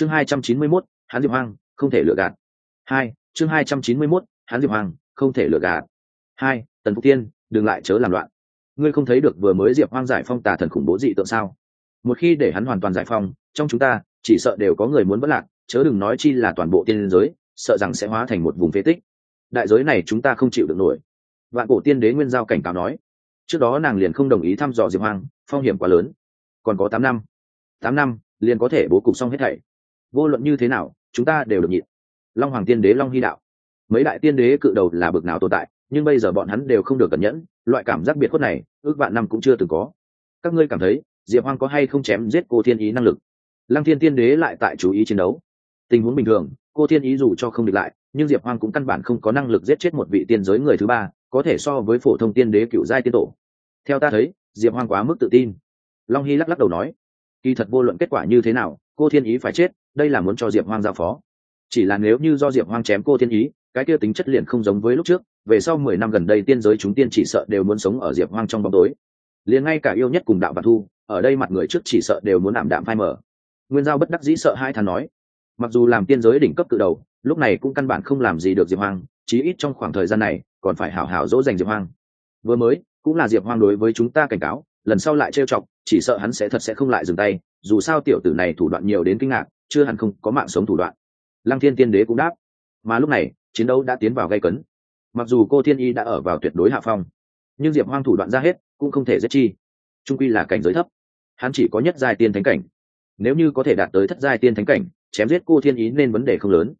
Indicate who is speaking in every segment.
Speaker 1: chương hai trăm chín mươi 291, hắn diệp hoang không thể lựa gạt. Hai chương hai trăm chín mươi 291, hắn diệp hoang không thể lựa gạt. Hai tần phúc tiên đừng lại chớ làm loạn. Ngươi không thấy được vừa mới diệp hoang giải phong tà thần khủng bố dị tượng sao? Một khi để hắn hoàn toàn giải phong trong chúng ta chỉ sợ đều có người muốn vất lạc chớ đừng nói chi là toàn bộ tiên giới sợ rằng sẽ hóa thành một vùng phế tích. Đại giới này chúng ta không chịu được nổi. Vạn cổ tiên đế nguyên giao cảnh cáo nói. Trước đó nàng liền không đồng ý thăm dò diệp hoang phong hiểm quá lớn. Còn có tám năm. Tám năm liền có thể bố cục xong hết thảy vô luận như thế nào, chúng ta đều được nhịn. Long hoàng tiên đế, long hy đạo. Mấy đại tiên đế cự đầu là bực nào tồn tại, nhưng bây giờ bọn hắn đều không được cẩn nhẫn, loại cảm giác biệt khuất này, ước vạn năm cũng chưa từng có. Các ngươi cảm thấy, diệp hoang có hay không chém giết cô thiên ý năng lực? Lăng thiên tiên đế lại tại chú ý chiến đấu. Tình huống bình thường, cô thiên ý dù cho không địch lại, nhưng diệp hoang cũng căn bản không có năng lực giết chết một vị tiên giới người thứ ba, có thể so với phổ thông tiên đế cựu giai tiên tổ. Theo ta thấy, diệp hoang quá mức tự tin. Long hy lắc lắc đầu nói, kỳ thật vô luận kết quả như thế nào cô thiên ý phải chết, đây là muốn cho diệp hoang giao phó. Chỉ là nếu như do diệp hoang chém cô thiên ý, cái kia tính chất liền không giống với lúc trước, về sau mười năm gần đây tiên giới chúng tiên chỉ sợ đều muốn sống ở diệp hoang trong bóng tối. Liền ngay cả yêu nhất cùng đạo và thu, ở đây mặt người trước chỉ sợ đều muốn ảm đạm phai mở nguyên giao bất đắc dĩ sợ hai thằng nói, mặc dù làm tiên giới đỉnh cấp cự đầu, lúc này cũng căn bản không làm gì được diệp hoang, chí ít trong khoảng thời gian này, còn phải hảo hảo dỗ dành diệp hoang. Vừa mới, cũng là diệp hoang đối với chúng ta cảnh cáo, lần sau lại trêu chọc, chỉ sợ hắn sẽ thật sẽ không lại dừng tay dù sao tiểu tử này thủ đoạn nhiều đến kinh ngạc, chưa hẳn không có mạng sống thủ đoạn. Lăng thiên tiên đế cũng đáp. Mà lúc này, chiến đấu đã tiến vào gây cấn. Mặc dù cô thiên y đã ở vào tuyệt đối hạ phong, nhưng diệp hoang thủ đoạn ra hết, cũng không thể giết chi. Trung quy là cảnh giới thấp, hắn chỉ có nhất giai tiên thánh cảnh. Nếu như có thể đạt tới thất giai tiên thánh cảnh, chém giết cô thiên ý nên vấn đề không lớn.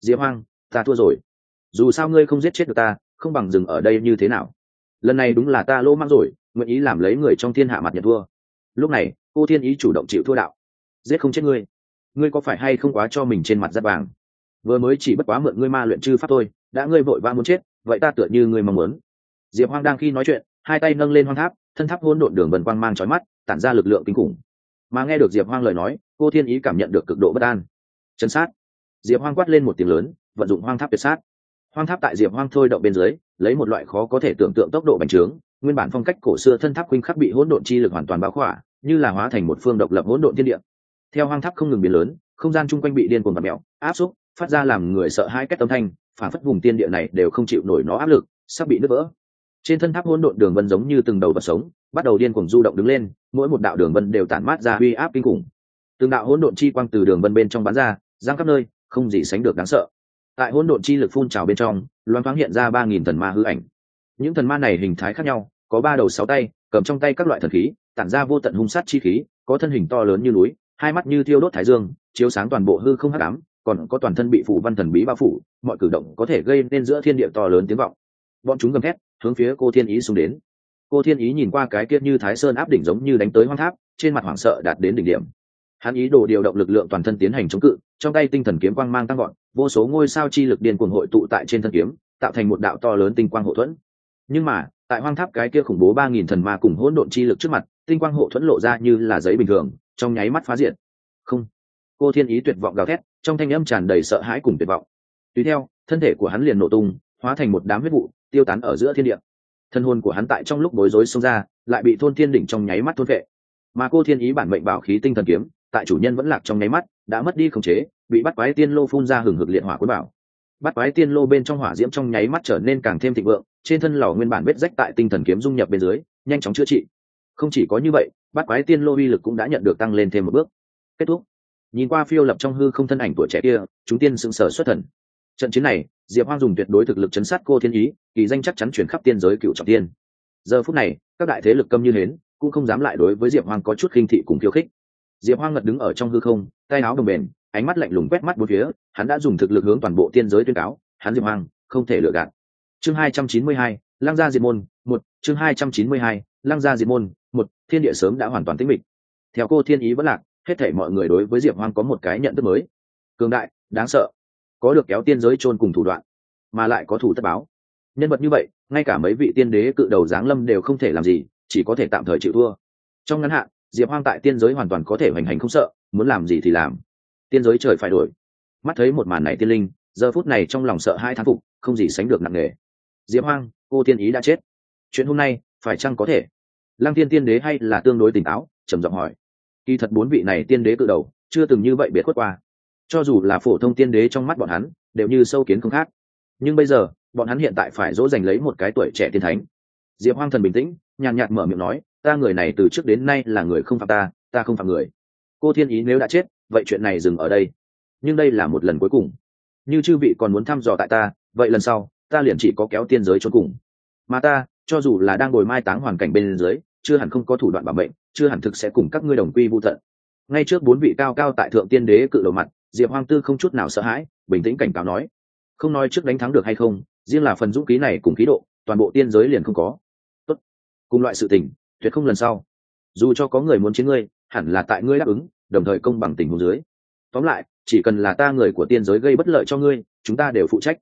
Speaker 1: Diệp hoang, ta thua rồi. Dù sao ngươi không giết chết được ta, không bằng dừng ở đây như thế nào. Lần này đúng là ta lỗ mang rồi, nguyện ý làm lấy người trong thiên hạ mặt nhận thua. Lúc này cô thiên ý chủ động chịu thua đạo. Giết không chết ngươi. Ngươi có phải hay không quá cho mình trên mặt giáp vàng? Vừa mới chỉ bất quá mượn ngươi ma luyện chư pháp thôi, đã ngươi vội vã muốn chết, vậy ta tựa như ngươi mong muốn. Diệp hoang đang khi nói chuyện, hai tay nâng lên hoang tháp, thân tháp hôn độn đường vần quang mang trói mắt, tản ra lực lượng kinh khủng. Mà nghe được diệp hoang lời nói, cô thiên ý cảm nhận được cực độ bất an. Chân sát. Diệp hoang quát lên một tiếng lớn, vận dụng hoang tháp tuyệt sát. Hoang tháp tại diệp hoang thôi động bên dưới, lấy một loại khó có thể tưởng tượng tốc độ bành trướng, nguyên bản phong cách cổ xưa thân tháp khuynh khắc bị hỗn độn chi lực hoàn toàn báo khỏa như là hóa thành một phương độc lập hỗn độn thiên địa. Theo hoang tháp không ngừng biến lớn, không gian chung quanh bị điên cuồng và mèo, áp xúc, phát ra làm người sợ hai cách âm thanh, phản phất vùng tiên địa này đều không chịu nổi nó áp lực, sắp bị nứt vỡ. Trên thân tháp hỗn độn đường vân giống như từng đầu vật sống, bắt đầu điên cuồng du động đứng lên, mỗi một đạo đường vân đều tản mát ra uy áp kinh khủng. Từng đạo hỗn độn chi quang từ đường vân bên trong bắn ra giang khắp nơi, không gì sánh được đáng sợ. Tại hỗn độn chi lực phun trào bên trong loan thoáng hiện ra ba nghìn thần ma hư ảnh. Những thần ma này hình thái khác nhau, có ba đầu sáu tay cầm trong tay các loại thần khí, tản ra vô tận hung sát chi khí, có thân hình to lớn như núi, hai mắt như thiêu đốt thái dương, chiếu sáng toàn bộ hư không hắc ám, còn có toàn thân bị phủ văn thần bí bao phủ, mọi cử động có thể gây nên giữa thiên địa to lớn tiếng vọng. Bọn chúng gầm thét, hướng phía cô thiên ý xuống đến. Cô thiên ý nhìn qua cái kia như thái sơn áp đỉnh giống như đánh tới hoang tháp, trên mặt hoảng sợ đạt đến đỉnh điểm. Hắn ý đồ điều động lực lượng toàn thân tiến hành chống cự, trong tay tinh thần kiếm quang mang tăng gọn vô số ngôi sao chi lực điên cuồng hội tụ tại trên thân kiếm, tạo thành một đạo to lớn tinh quang hậu thuẫn. Nhưng mà tại hoang tháp cái kia khủng bố ba nghìn thần ma cùng hỗn độn chi lực trước mặt, tinh quang hộ thuẫn lộ ra như là giấy bình thường, trong nháy mắt phá diện không. Cô thiên ý tuyệt vọng gào thét, trong thanh âm tràn đầy sợ hãi cùng tuyệt vọng. Tùy theo, thân thể của hắn liền nổ tung, hóa thành một đám huyết vụ, tiêu tán ở giữa thiên địa. Thân hồn của hắn tại trong lúc bối rối xông ra, lại bị thôn thiên đỉnh trong nháy mắt thôn vệ mà cô thiên ý bản mệnh bảo khí tinh thần kiếm, tại chủ nhân vẫn lạc trong nháy mắt, đã mất đi khống chế, bị bắt quái tiên lô phun ra hừng hực liệt hỏa cuốn bảo bắt quái tiên lô bên trong hỏa diễm trong nháy mắt trở nên càng thêm thịnh vượng trên thân lò nguyên bản vết rách tại tinh thần kiếm dung nhập bên dưới, nhanh chóng chữa trị. Không chỉ có như vậy, bắt quái tiên lô uy lực cũng đã nhận được tăng lên thêm một bước. Kết thúc. Nhìn qua phiêu lập trong hư không thân ảnh tuổi trẻ kia, chúng tiên sững sờ xuất thần. Trận chiến này, diệp hoang dùng tuyệt đối thực lực chấn sát cô thiên ý, kỳ danh chắc chắn chuyển khắp tiên giới cựu trọng tiên. Giờ phút này, các đại thế lực câm như hến, cũng không dám lại đối với diệp hoang có chút khinh thị cùng khiêu khích. Diệp hoang ngật đứng ở trong hư không, tay áo đồng bền ánh mắt lạnh lùng quét mắt bốn phía, hắn đã dùng thực lực hướng toàn bộ tiên giới tuyên cáo, hắn diệp hoang, không thể lựa gạt chương hai trăm chín mươi hai, lăng gia diệt môn, một, chương hai trăm chín mươi hai, lăng gia diệt môn, một, thiên địa sớm đã hoàn toàn tĩnh mịch. Theo cô thiên ý vẫn lạc, hết thể mọi người đối với diệp hoang có một cái nhận thức mới. Cường đại, đáng sợ, có được kéo tiên giới chôn cùng thủ đoạn, mà lại có thủ tất báo. Nhân vật như vậy, ngay cả mấy vị tiên đế cự đầu giáng lâm đều không thể làm gì, chỉ có thể tạm thời chịu thua. Trong ngắn hạn, diệp hoang tại tiên giới hoàn toàn có thể hoành hành không sợ, muốn làm gì thì làm. Tiên giới trời phải đổi. Mắt thấy một màn này tiên linh, giờ phút này trong lòng sợ hai thán phục, không gì sánh được nặng nề diệp hoang, cô tiên ý đã chết. Chuyện hôm nay, phải chăng có thể? Lăng tiên tiên đế hay là tương đối tỉnh táo, trầm giọng hỏi. Kỳ thật bốn vị này tiên đế cự đầu, chưa từng như vậy biệt khuất qua. Cho dù là phổ thông tiên đế trong mắt bọn hắn, đều như sâu kiến không khác. Nhưng bây giờ, bọn hắn hiện tại phải dỗ dành lấy một cái tuổi trẻ tiên thánh. Diệp hoang thần bình tĩnh, nhàn nhạt mở miệng nói, ta người này từ trước đến nay là người không phạm ta ta không phạm người. Cô thiên ý nếu đã chết, vậy chuyện này dừng ở đây. Nhưng đây là một lần cuối cùng. Như chư vị còn muốn thăm dò tại ta, vậy lần sau ta liền chỉ có kéo tiên giới cho cùng. Mà ta, cho dù là đang ngồi mai táng hoàn cảnh bên dưới, chưa hẳn không có thủ đoạn bảo mệnh, chưa hẳn thực sẽ cùng các ngươi đồng quy vô tận. Ngay trước bốn vị cao cao tại thượng tiên đế cự đầu mặt, diệp hoang tư không chút nào sợ hãi, bình tĩnh cảnh cáo nói, không nói trước đánh thắng được hay không, riêng là phần dũng khí này cùng khí độ, toàn bộ tiên giới liền không có. Tốt. cùng loại sự tình, tuyệt không lần sau. Dù cho có người muốn chiến ngươi, hẳn là tại ngươi đáp ứng, đồng thời công bằng tình huống dưới. Tóm lại, chỉ cần là ta người của tiên giới gây bất lợi cho ngươi, chúng ta đều phụ trách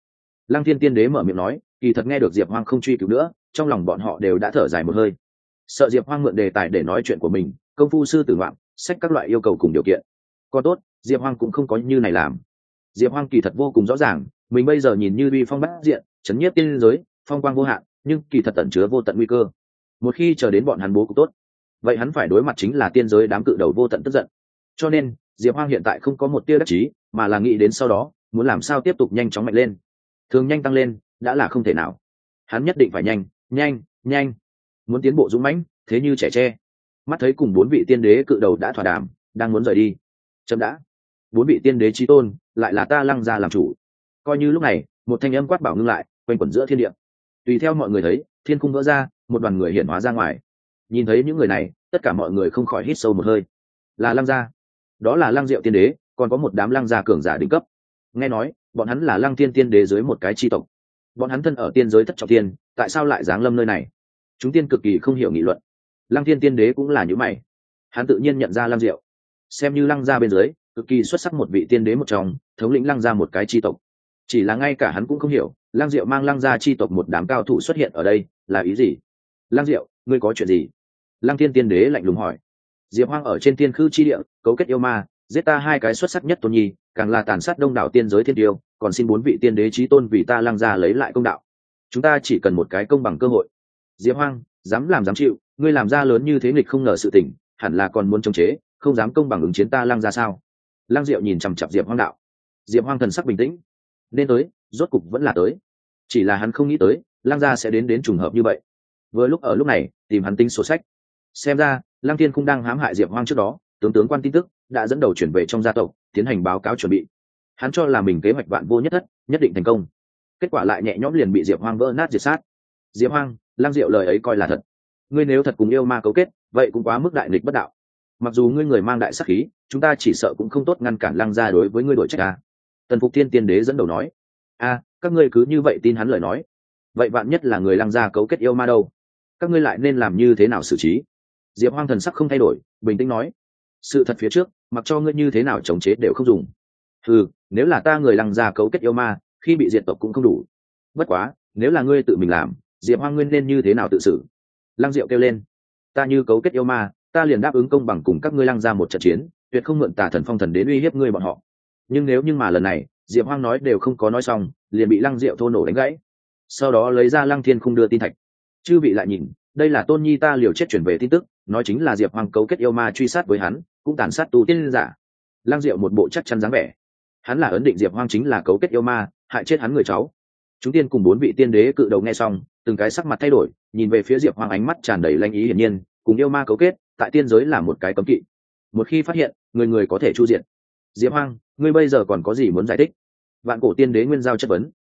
Speaker 1: lăng thiên tiên đế mở miệng nói, kỳ thật nghe được diệp hoang không truy cứu nữa, trong lòng bọn họ đều đã thở dài một hơi. Sợ diệp hoang mượn đề tài để nói chuyện của mình, công phu sư tử ngoạn, sách các loại yêu cầu cùng điều kiện. Có tốt, diệp hoang cũng không có như này làm. Diệp hoang kỳ thật vô cùng rõ ràng, mình bây giờ nhìn như uy phong bát diện, chấn nhiếp tiên giới, phong quang vô hạn, nhưng kỳ thật tẩn chứa vô tận nguy cơ. Một khi chờ đến bọn hắn bố cục tốt, vậy hắn phải đối mặt chính là tiên giới đám cự đầu vô tận tức giận. Cho nên, diệp hoang hiện tại không có một tia đắc chí, mà là nghĩ đến sau đó, muốn làm sao tiếp tục nhanh chóng mạnh lên thường nhanh tăng lên, đã là không thể nào. Hắn nhất định phải nhanh nhanh nhanh. Muốn tiến bộ dũng mãnh, thế như trẻ tre. Mắt thấy cùng bốn vị tiên đế cự đầu đã thỏa đàm, đang muốn rời đi. Chậm đã. Bốn vị tiên đế trí tôn, lại là ta lăng ra làm chủ. Coi như lúc này, một thanh âm quát bảo ngưng lại, quanh quẩn giữa thiên địa. Tùy theo mọi người thấy, thiên cung vỡ ra, một đoàn người hiển hóa ra ngoài. Nhìn thấy những người này, tất cả mọi người không khỏi hít sâu một hơi. Là lăng gia. Đó là lăng diệu tiên đế, còn có một đám lăng gia cường giả đỉnh cấp. Nghe nói bọn hắn là lăng thiên tiên đế dưới một cái tri tộc. Bọn hắn thân ở tiên giới thất trọng tiên tại sao lại giáng lâm nơi này? Chúng tiên cực kỳ không hiểu nghị luận. Lăng thiên tiên đế cũng là những mày. Hắn tự nhiên nhận ra lăng diệu. Xem như lăng gia bên dưới, cực kỳ xuất sắc một vị tiên đế một trong, thống lĩnh lăng gia một cái tri tộc. Chỉ là ngay cả hắn cũng không hiểu, lăng diệu mang lăng gia tri tộc một đám cao thủ xuất hiện ở đây, là ý gì? Lăng diệu, ngươi có chuyện gì? Lăng thiên tiên đế lạnh lùng hỏi. Diệp hoang ở trên tiên khư chi địa, cấu kết yêu ma, giết ta hai cái xuất sắc nhất tôn nhi càng là tàn sát đông đảo tiên giới thiên tiêu, còn xin bốn vị tiên đế trí tôn vì ta lăng ra lấy lại công đạo. Chúng ta chỉ cần một cái công bằng cơ hội. Diệp hoang, dám làm dám chịu, ngươi làm ra lớn như thế nghịch không ngờ sự tình, hẳn là còn muốn chống chế, không dám công bằng ứng chiến ta lăng ra sao? Lăng diệu nhìn chằm chặp diệp hoang đạo. Diệp hoang thần sắc bình tĩnh. Nên tới, rốt cục vẫn là tới. Chỉ là hắn không nghĩ tới, lăng gia sẽ đến đến trùng hợp như vậy. Vừa lúc ở lúc này, tìm hắn tính sổ sách. Xem ra, lăng thiên cũng đang hãm hại diệp hoang trước đó, tướng tướng quan tin tức đã dẫn đầu chuyển về trong gia tộc tiến hành báo cáo chuẩn bị. Hắn cho là mình kế hoạch vạn vô nhất thất, nhất định thành công. Kết quả lại nhẹ nhõm liền bị diệp hoang vỡ nát diệt sát. Diệp hoang lăng diệu lời ấy coi là thật. Ngươi nếu thật cùng yêu ma cấu kết, vậy cũng quá mức đại nghịch bất đạo. Mặc dù ngươi người mang đại sắc khí, chúng ta chỉ sợ cũng không tốt ngăn cản lăng gia đối với ngươi đội trách ta. Tần phục thiên tiên đế dẫn đầu nói, a, các ngươi cứ như vậy tin hắn lời nói. Vậy bạn nhất là người lăng gia cấu kết yêu ma đâu? Các ngươi lại nên làm như thế nào xử trí? Diệp hoang thần sắc không thay đổi, bình tĩnh nói sự thật phía trước, mặc cho ngươi như thế nào chống chế đều không dùng. Ừ nếu là ta người lăng gia cấu kết yêu ma, khi bị diệt tộc cũng không đủ. Bất quá, nếu là ngươi tự mình làm, diệp hoang nguyên nên như thế nào tự xử? Lăng diệu kêu lên. Ta như cấu kết yêu ma, ta liền đáp ứng công bằng cùng các ngươi lăng ra một trận chiến, tuyệt không mượn tà thần phong thần đến uy hiếp ngươi bọn họ. Nhưng nếu như mà lần này, diệp hoang nói đều không có nói xong, liền bị lăng diệu thô nổ đánh gãy. Sau đó lấy ra lăng thiên không đưa tin thạch. Chư vị lại nhìn, đây là tôn nhi ta liều chết chuyển về tin tức nói chính là diệp hoang cấu kết yêu ma truy sát với hắn, cũng tàn sát tu tiên giả. Lang diệu một bộ chắc chắn dáng vẻ. Hắn là ấn định diệp hoang chính là cấu kết yêu ma, hại chết hắn người cháu. Chúng tiên cùng bốn vị tiên đế cự đầu nghe xong, từng cái sắc mặt thay đổi, nhìn về phía diệp hoang ánh mắt tràn đầy lanh ý hiển nhiên, cùng yêu ma cấu kết, tại tiên giới là một cái cấm kỵ. Một khi phát hiện, người người có thể chu diện diệp hoang, ngươi bây giờ còn có gì muốn giải thích? Vạn cổ tiên đế nguyên giao chất vấn.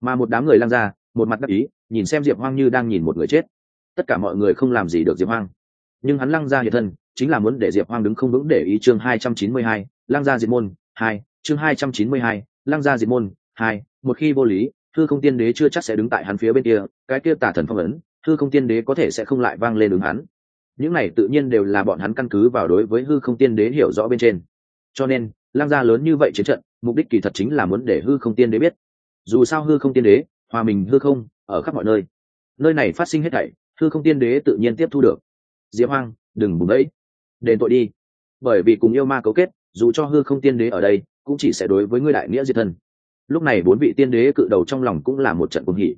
Speaker 1: Mà một đám người lang ra một mặt đắc ý, nhìn xem diệp hoang như đang nhìn một người chết. Tất cả mọi người không làm gì được diệp hoang nhưng hắn lăng ra hiện thân, chính là muốn để diệp hoang đứng không vững để ý chương hai trăm chín mươi hai, lăng ra diệt môn, hai, chương hai trăm chín mươi hai, lăng ra diệt môn, hai, một khi vô lý thư không tiên đế chưa chắc sẽ đứng tại hắn phía bên kia, cái kia tả thần phong ấn thư không tiên đế có thể sẽ không lại vang lên ứng hắn. Những này tự nhiên đều là bọn hắn căn cứ vào đối với hư không tiên đế hiểu rõ bên trên. Cho nên lang gia lớn như vậy chiến trận, mục đích kỳ thật chính là muốn để hư không tiên đế biết. Dù sao hư không tiên đế, hòa mình hư không, ở khắp mọi nơi. Nơi này phát sinh hết thảy, hư không tiên đế tự nhiên tiếp thu được diễm hoang, đừng bùng ấy đền tội đi. Bởi vì cùng yêu ma cấu kết, dù cho hư không tiên đế ở đây, cũng chỉ sẽ đối với ngươi đại nghĩa diệt thân. Lúc này bốn vị tiên đế cự đầu trong lòng cũng là một trận cuồng hỉ.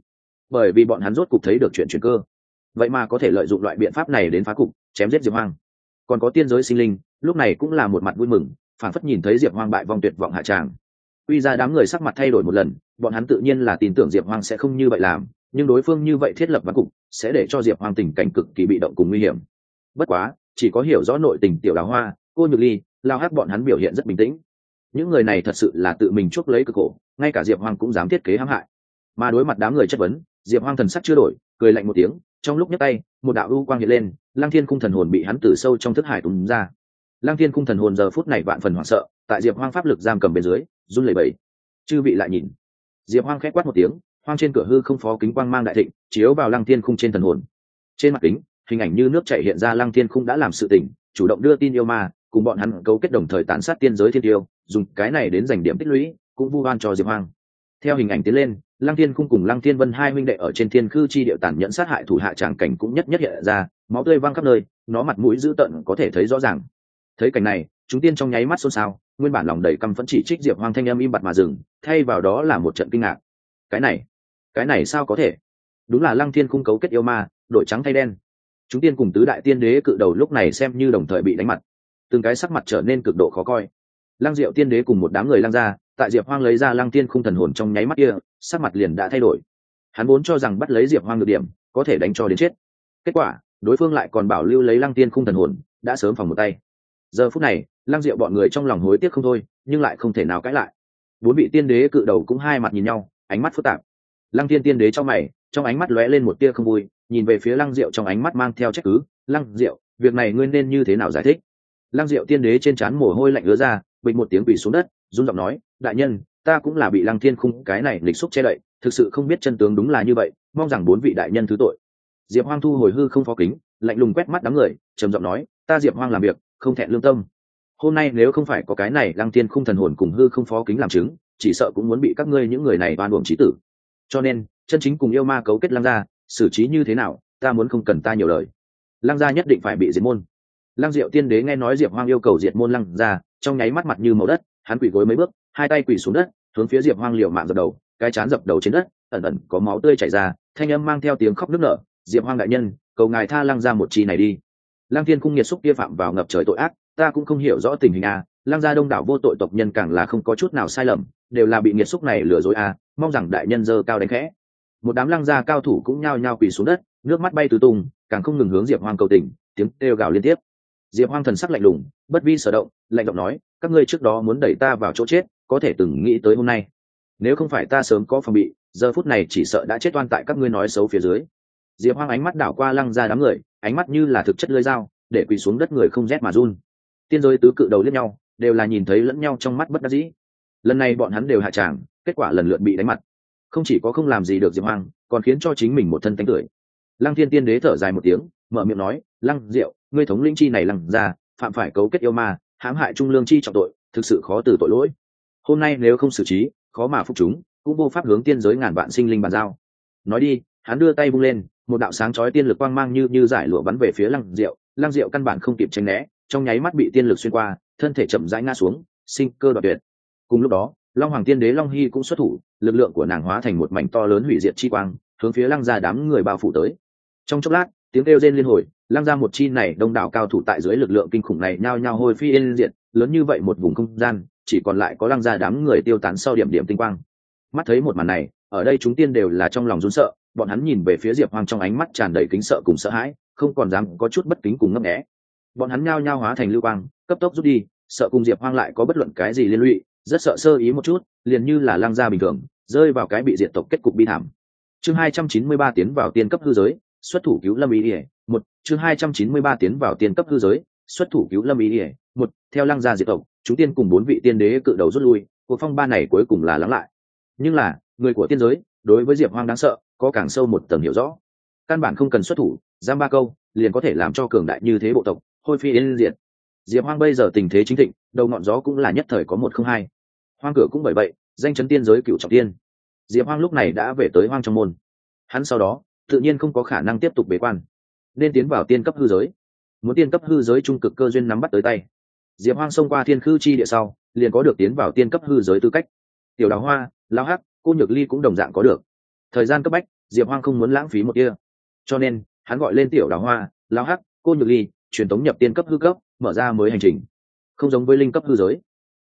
Speaker 1: Bởi vì bọn hắn rốt cục thấy được chuyện chuyển cơ. Vậy mà có thể lợi dụng loại biện pháp này đến phá cục, chém giết diệp hoang. Còn có tiên giới sinh linh, lúc này cũng là một mặt vui mừng phản phất nhìn thấy diệp hoang bại vong tuyệt vọng hạ tràng. Uy ra đám người sắc mặt thay đổi một lần, bọn hắn tự nhiên là tin tưởng diệp hoang sẽ không như vậy làm, nhưng đối phương như vậy thiết lập văn cục, sẽ để cho diệp hoang tình cảnh cực kỳ bị động cùng nguy hiểm bất quá, chỉ có hiểu rõ nội tình tiểu đào hoa, cô nhược ly, lao hát bọn hắn biểu hiện rất bình tĩnh. Những người này thật sự là tự mình chuốc lấy cực cổ ngay cả diệp hoang cũng dám thiết kế hãm hại. Mà đối mặt đám người chất vấn, diệp hoang thần sắc chưa đổi, cười lạnh một tiếng, trong lúc nhấc tay, một đạo ưu quang hiện lên lang thiên cung thần hồn bị hắn từ sâu trong thức hải tùng ra. Lang thiên cung thần hồn giờ phút này vạn phần hoảng sợ, tại diệp hoang pháp lực giam cầm bên dưới, run lẩy bẩy. Chư vị lại nhìn. Diệp hoang khét quát một tiếng, hoang trên cửa hư không phó kính quang mang đại thịnh, chiếu vào lang thiên khung trên thần hồn. Trên mặt kính hình ảnh như nước chảy hiện ra lăng thiên khung đã làm sự tỉnh, chủ động đưa tin yêu ma, cùng bọn hắn cấu kết đồng thời tán sát tiên giới thiên tiêu, dùng cái này đến giành điểm tích lũy, cũng vu oan cho diệp hoang. Theo hình ảnh tiến lên, lăng thiên khung cùng lăng thiên vân hai minh đệ ở trên thiên khư chi địa tàn nhẫn sát hại thủ hạ tràng cảnh cũng nhất nhất hiện ra, máu tươi văng khắp nơi, nó mặt mũi dữ tợn có thể thấy rõ ràng. Thấy cảnh này, chúng tiên trong nháy mắt xôn xao, nguyên bản lòng đầy căm phẫn chỉ trích diệp hoang thanh âm im bặt mà dừng, thay vào đó là một trận kinh ngạc. Cái này cái này sao có thể? Đúng là lăng thiên khung cấu kết yêu ma, đội trắng thay đen chúng tiên cùng tứ đại tiên đế cự đầu lúc này xem như đồng thời bị đánh mặt. Từng cái sắc mặt trở nên cực độ khó coi. Lăng diệu tiên đế cùng một đám người lăng ra, tại diệp hoang lấy ra lăng tiên khung thần hồn trong nháy mắt kia, sắc mặt liền đã thay đổi. Hắn vốn cho rằng bắt lấy diệp hoang được điểm, có thể đánh cho đến chết. Kết quả, đối phương lại còn bảo lưu lấy lăng tiên khung thần hồn, đã sớm phòng một tay. Giờ phút này, lăng diệu bọn người trong lòng hối tiếc không thôi, nhưng lại không thể nào cãi lại. Bốn vị tiên đế cự đầu cũng hai mặt nhìn nhau, ánh mắt phức tạp. Lăng tiên tiên đế trong mày, trong ánh mắt lóe lên một tia không vui nhìn về phía lăng diệu trong ánh mắt mang theo trách cứ, lăng diệu, việc này ngươi nên như thế nào giải thích? Lăng diệu tiên đế trên trán mồ hôi lạnh ứa ra bình một tiếng quỳ xuống đất, run giọng nói, đại nhân, ta cũng là bị lăng thiên khung cái này lịch xúc che đậy, thực sự không biết chân tướng đúng là như vậy, mong rằng bốn vị đại nhân thứ tội. Diệp hoang thu hồi hư không phó kính, lạnh lùng quét mắt đám người, trầm giọng nói, ta diệp hoang làm việc, không thẹn lương tâm. Hôm nay nếu không phải có cái này lăng tiên khung thần hồn cùng hư không phó kính làm chứng, chỉ sợ cũng muốn bị các ngươi những người này oan uổng trí tử. Cho nên, chân chính cùng yêu ma cấu kết lăng gia xử trí như thế nào, ta muốn không cần ta nhiều lời. Lăng gia nhất định phải bị diệt môn. Lăng diệu tiên đế nghe nói diệp hoang yêu cầu diệt môn lăng gia, trong nháy mắt mặt như màu đất, hắn quỳ gối mấy bước, hai tay quỳ xuống đất, hướng phía diệp hoang liều mạng dập đầu, cái chán dập đầu trên đất, ẩn ẩn có máu tươi chảy ra, thanh âm mang theo tiếng khóc nức nở, diệp hoang đại nhân, cầu ngài tha lăng ra một chi này đi. Lăng thiên cung nhiệt xúc kia phạm vào ngập trời tội ác, ta cũng không hiểu rõ tình hình a lăng gia đông đảo vô tội tộc nhân càng là không có chút nào sai lầm, đều là bị nghiệt xúc này lừa dối a mong rằng đại nhân dơ cao đánh khẽ một đám lăng gia cao thủ cũng nhao nhao quỳ xuống đất, nước mắt bay tứ tung, càng không ngừng hướng diệp hoang cầu tình, tiếng kêu gào liên tiếp. Diệp hoang thần sắc lạnh lùng, bất vi sở động, lạnh động nói, các ngươi trước đó muốn đẩy ta vào chỗ chết, có thể từng nghĩ tới hôm nay. Nếu không phải ta sớm có phòng bị, giờ phút này chỉ sợ đã chết oan tại các ngươi nói xấu phía dưới. Diệp hoang ánh mắt đảo qua lăng ra đám người, ánh mắt như là thực chất lưới dao, để quỳ xuống đất người không rét mà run. Tiên giới tứ cự đầu lẫn nhau, đều là nhìn thấy lẫn nhau trong mắt bất đắc dĩ. Lần này bọn hắn đều hạ tràng, kết quả lần lượt bị đánh mặt không chỉ có không làm gì được diệp hoang, còn khiến cho chính mình một thân tánh cười lăng thiên tiên đế thở dài một tiếng, mở miệng nói, lăng diệu ngươi thống linh chi này lăng ra, phạm phải cấu kết yêu ma, hãm hại trung lương chi trọng tội, thực sự khó từ tội lỗi. Hôm nay nếu không xử trí, khó mà phục chúng, cũng vô pháp hướng tiên giới ngàn vạn sinh linh bàn giao. Nói đi, hắn đưa tay bung lên, một đạo sáng chói tiên lực quang mang như như giải lụa bắn về phía lăng diệu. Lăng diệu căn bản không kịp tránh né, trong nháy mắt bị tiên lực xuyên qua, thân thể chậm rãi ngã xuống, sinh cơ đoạt tuyệt. Cùng lúc đó, long hoàng tiên đế long hy cũng xuất thủ lực lượng của nàng hóa thành một mảnh to lớn hủy diệt chi quang, hướng phía lăng ra đám người bao phủ tới. Trong chốc lát, tiếng kêu rên liên hồi, lăng ra một chi này đông đảo cao thủ tại dưới lực lượng kinh khủng này nhao nhao hôi phi yên diệt, lớn như vậy một vùng không gian, chỉ còn lại có lăng ra đám người tiêu tán sau điểm điểm tinh quang. Mắt thấy một màn này, ở đây chúng tiên đều là trong lòng run sợ, bọn hắn nhìn về phía diệp hoang trong ánh mắt tràn đầy kính sợ cùng sợ hãi, không còn dám có chút bất kính cùng ngấp nghé. Bọn hắn nhao nhao hóa thành lưu quang, cấp tốc rút đi, sợ cùng diệp hoang lại có bất luận cái gì liên lụy, rất sợ sơ ý một chút liền như là lang gia bình thường, rơi vào cái bị diệt tộc kết cục bi thảm. Chương hai trăm chín mươi ba tiến vào tiên cấp hư giới, xuất thủ cứu lâm ý ỉa, một. Chương hai trăm chín mươi ba tiến vào tiên cấp hư giới, xuất thủ cứu lâm ý ỉa, một. Theo lăng gia diệt tộc, chúng tiên cùng bốn vị tiên đế cự đầu rút lui, cuộc phong ba này cuối cùng là lắng lại. Nhưng là, người của tiên giới, đối với diệp hoang đáng sợ, có càng sâu một tầng hiểu rõ. Căn bản không cần xuất thủ, giam ba câu, liền có thể làm cho cường đại như thế bộ tộc, hôi phi yên diệt. Diệp hoang bây giờ tình thế chính thịnh, đầu ngọn gió cũng là nhất thời có một không hai hoang cửa cũng bởi vậy, danh chấn tiên giới cựu trọng tiên. Diệp hoang lúc này đã về tới hoang trong môn. Hắn sau đó, tự nhiên không có khả năng tiếp tục bế quan, nên tiến vào tiên cấp hư giới. Muốn tiên cấp hư giới trung cực cơ duyên nắm bắt tới tay. Diệp hoang xông qua thiên khư chi địa sau, liền có được tiến vào tiên cấp hư giới tư cách. Tiểu đào hoa lao hắc, cô nhược ly cũng đồng dạng có được. Thời gian cấp bách, diệp hoang không muốn lãng phí một kia. Cho nên, hắn gọi lên tiểu đào hoa lao hắc, cô nhược ly, truyền tống nhập tiên cấp hư cấp, mở ra mới hành trình. Không giống với linh cấp hư giới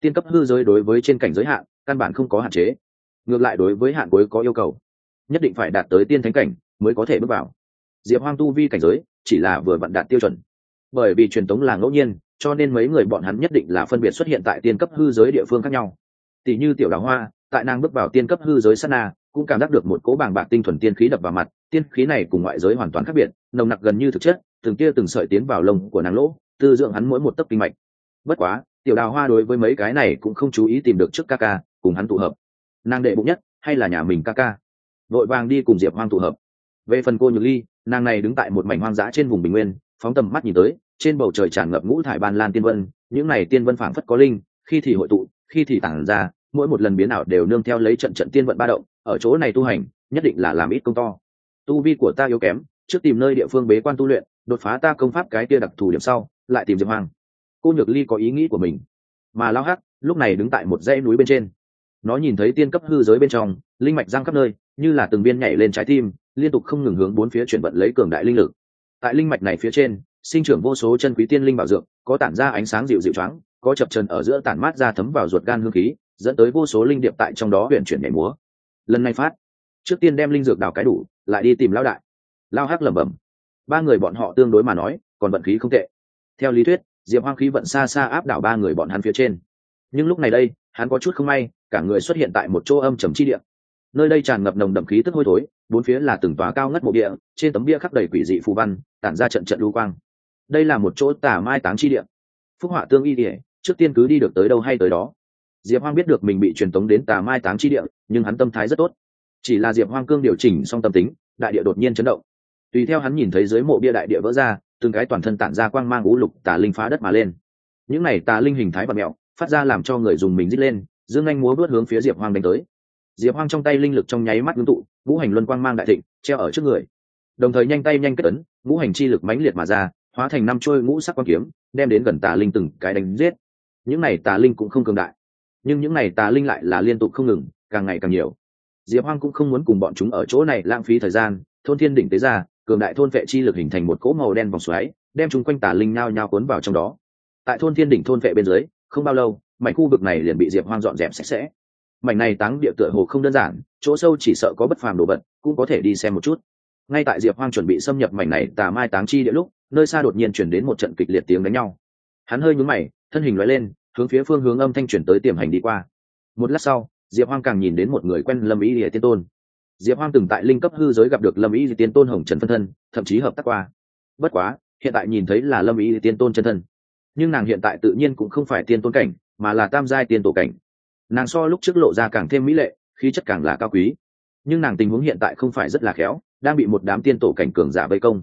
Speaker 1: tiên cấp hư giới đối với trên cảnh giới hạn, căn bản không có hạn chế. Ngược lại đối với hạn cuối có yêu cầu. Nhất định phải đạt tới tiên thánh cảnh mới có thể bước vào. Diệp hoang tu vi cảnh giới chỉ là vừa vặn đạt tiêu chuẩn. Bởi vì truyền thống là ngẫu nhiên, cho nên mấy người bọn hắn nhất định là phân biệt xuất hiện tại tiên cấp hư giới địa phương khác nhau. Tỷ như tiểu đào hoa, tại nàng bước vào tiên cấp hư giới sana cũng cảm giác được một cỗ bàng bạc tinh thuần tiên khí đập vào mặt, tiên khí này cùng ngoại giới hoàn toàn khác biệt, nồng nặc gần như thực chất, từng kia từng sợi tiến vào lồng của nàng lỗ, tư dưỡng hắn mỗi một tấc kinh mạch. Bất quá tiểu đào hoa đối với mấy cái này cũng không chú ý tìm được trước ca ca, cùng hắn tụ hợp. Nàng đệ bụng nhất, hay là nhà mình ca ca? Vội vàng đi cùng diệp hoang tụ hợp. Về phần cô nhược ly, nàng này đứng tại một mảnh hoang dã trên vùng bình nguyên, phóng tầm mắt nhìn tới, trên bầu trời tràn ngập ngũ thải ban lan tiên vân, những này tiên vân phảng phất có linh, khi thì hội tụ, khi thì tản ra, mỗi một lần biến ảo đều nương theo lấy trận trận tiên vận ba động, ở chỗ này tu hành, nhất định là làm ít công to. Tu vi của ta yếu kém, trước tìm nơi địa phương bế quan tu luyện, đột phá ta công pháp cái kia đặc thù điểm sau, lại tìm diệp Hoang cô nhược ly có ý nghĩ của mình. Mà lao hắc lúc này đứng tại một dãy núi bên trên. Nó nhìn thấy tiên cấp hư giới bên trong, linh mạch giang khắp nơi, như là từng viên nhảy lên trái tim, liên tục không ngừng hướng bốn phía chuyển vận lấy cường đại linh lực. Tại linh mạch này phía trên, sinh trưởng vô số chân quý tiên linh bảo dược, có tản ra ánh sáng dịu dịu trắng có chập trần ở giữa tản mát ra thấm vào ruột gan hương khí, dẫn tới vô số linh điệp tại trong đó huyện chuyển nhảy múa. Lần này phát, trước tiên đem linh dược đào cái đủ, lại đi tìm lao đại. Lao hắc lẩm bẩm. Ba người bọn họ tương đối mà nói, còn vận khí không tệ. Theo lý thuyết diệp hoang khí vận xa xa áp đảo ba người bọn hắn phía trên. Nhưng lúc này đây, hắn có chút không may, cả người xuất hiện tại một chỗ âm trầm chi địa. Nơi đây tràn ngập nồng đậm khí tức hôi thối, bốn phía là từng tòa cao ngất mộ địa, trên tấm bia khắc đầy quỷ dị phù văn, tản ra trận trận lưu quang. Đây là một chỗ tà mai táng chi địa. Phúc họa tương y địa trước tiên cứ đi được tới đâu hay tới đó. Diệp hoang biết được mình bị truyền tống đến tà mai táng chi địa, nhưng hắn tâm thái rất tốt. Chỉ là diệp hoang cương điều chỉnh xong tâm tính, đại địa đột nhiên chấn động. Tùy theo hắn nhìn thấy dưới mộ bia đại địa vỡ ra từng cái toàn thân tản ra quang mang ngũ lục tà linh phá đất mà lên. Những này tà linh hình thái và mẹo, phát ra làm cho người dùng mình dít lên, dương anh múa vớt hướng phía diệp hoang đánh tới. Diệp hoang trong tay linh lực trong nháy mắt ngưng tụ, ngũ hành luân quang mang đại thịnh, treo ở trước người. Đồng thời nhanh tay nhanh kết ấn, ngũ hành chi lực mãnh liệt mà ra, hóa thành năm trôi ngũ sắc quang kiếm, đem đến gần tà linh từng cái đánh giết. Những này tà linh cũng không cường đại, nhưng những này tà linh lại là liên tục không ngừng, càng ngày càng nhiều. Diệp hoang cũng không muốn cùng bọn chúng ở chỗ này lãng phí thời gian, thôn thiên đỉnh tế ra cường đại thôn vệ chi lực hình thành một cỗ màu đen vòng xoáy, đem chúng quanh tà linh nhao nhao cuốn vào trong đó. Tại thôn thiên đỉnh thôn vệ bên dưới, không bao lâu, mảnh khu vực này liền bị diệp hoang dọn dẹp sạch sẽ. Mảnh này táng địa tựa hồ không đơn giản, chỗ sâu chỉ sợ có bất phàm đồ vật, cũng có thể đi xem một chút. Ngay tại diệp hoang chuẩn bị xâm nhập mảnh này tà mai táng chi địa lúc, nơi xa đột nhiên chuyển đến một trận kịch liệt tiếng đánh nhau. Hắn hơi nhún mày, thân hình loại lên, hướng phía phương hướng âm thanh chuyển tới tiềm hành đi qua. Một lát sau, diệp hoang càng nhìn đến một người quen lâm ý địa tiên tôn diệp hoang từng tại linh cấp hư giới gặp được lâm ý tiên tôn hồng trần phân thân, thậm chí hợp tác qua. Bất quá, hiện tại nhìn thấy là lâm ý tiên tôn chân thân. Nhưng nàng hiện tại tự nhiên cũng không phải tiên tôn cảnh, mà là tam giai tiên tổ cảnh. Nàng so lúc trước lộ ra càng thêm mỹ lệ, khí chất càng là cao quý. Nhưng nàng tình huống hiện tại không phải rất là khéo, đang bị một đám tiên tổ cảnh cường giả vây công.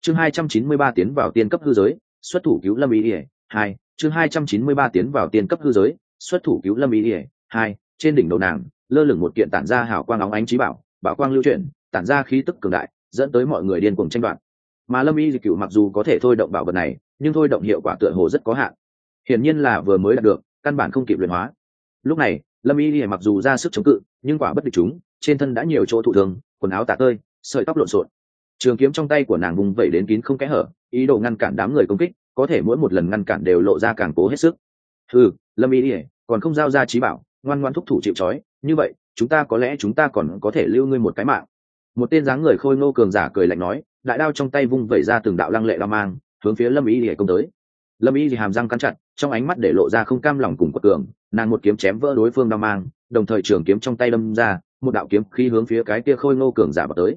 Speaker 1: Chương hai trăm chín mươi ba tiến vào tiên cấp hư giới, xuất thủ cứu lâm ý ỉa hai, chương hai trăm chín mươi ba tiến vào tiên cấp hư giới, xuất thủ cứu lâm ý ỉa hai, trên đỉnh đầu nàng, lơ lửng một kiện tản ra hào quang óng ánh trí bảo bảo quang lưu chuyển, tản ra khí tức cường đại, dẫn tới mọi người điên cuồng tranh đoạt. Mà lâm y dịch cựu mặc dù có thể thôi động bảo vật này, nhưng thôi động hiệu quả tựa hồ rất có hạn. Hiển nhiên là vừa mới đạt được, căn bản không kịp luyện hóa. Lúc này, lâm y mặc dù ra sức chống cự, nhưng quả bất địch chúng, trên thân đã nhiều chỗ thụ thường quần áo tả tơi, sợi tóc lộn xộn. Trường kiếm trong tay của nàng vùng vẩy đến kín không kẽ hở, ý đồ ngăn cản đám người công kích, có thể mỗi một lần ngăn cản đều lộ ra càng cố hết sức. Ừ lâm y còn không giao ra trí bảo, ngoan ngoan thúc thủ chịu trói, như vậy chúng ta có lẽ chúng ta còn có thể lưu ngươi một cái mạng. Một tên dáng người khôi ngô cường giả cười lạnh nói, đại đao trong tay vung vẩy ra từng đạo lăng lệ đao mang, hướng phía lâm y lìa công tới. Lâm y thì hàm răng cắn chặt, trong ánh mắt để lộ ra không cam lòng cùng quật cường, nàng một kiếm chém vỡ đối phương đao mang, đồng thời trường kiếm trong tay đâm ra, một đạo kiếm khi hướng phía cái kia khôi ngô cường giả vào tới.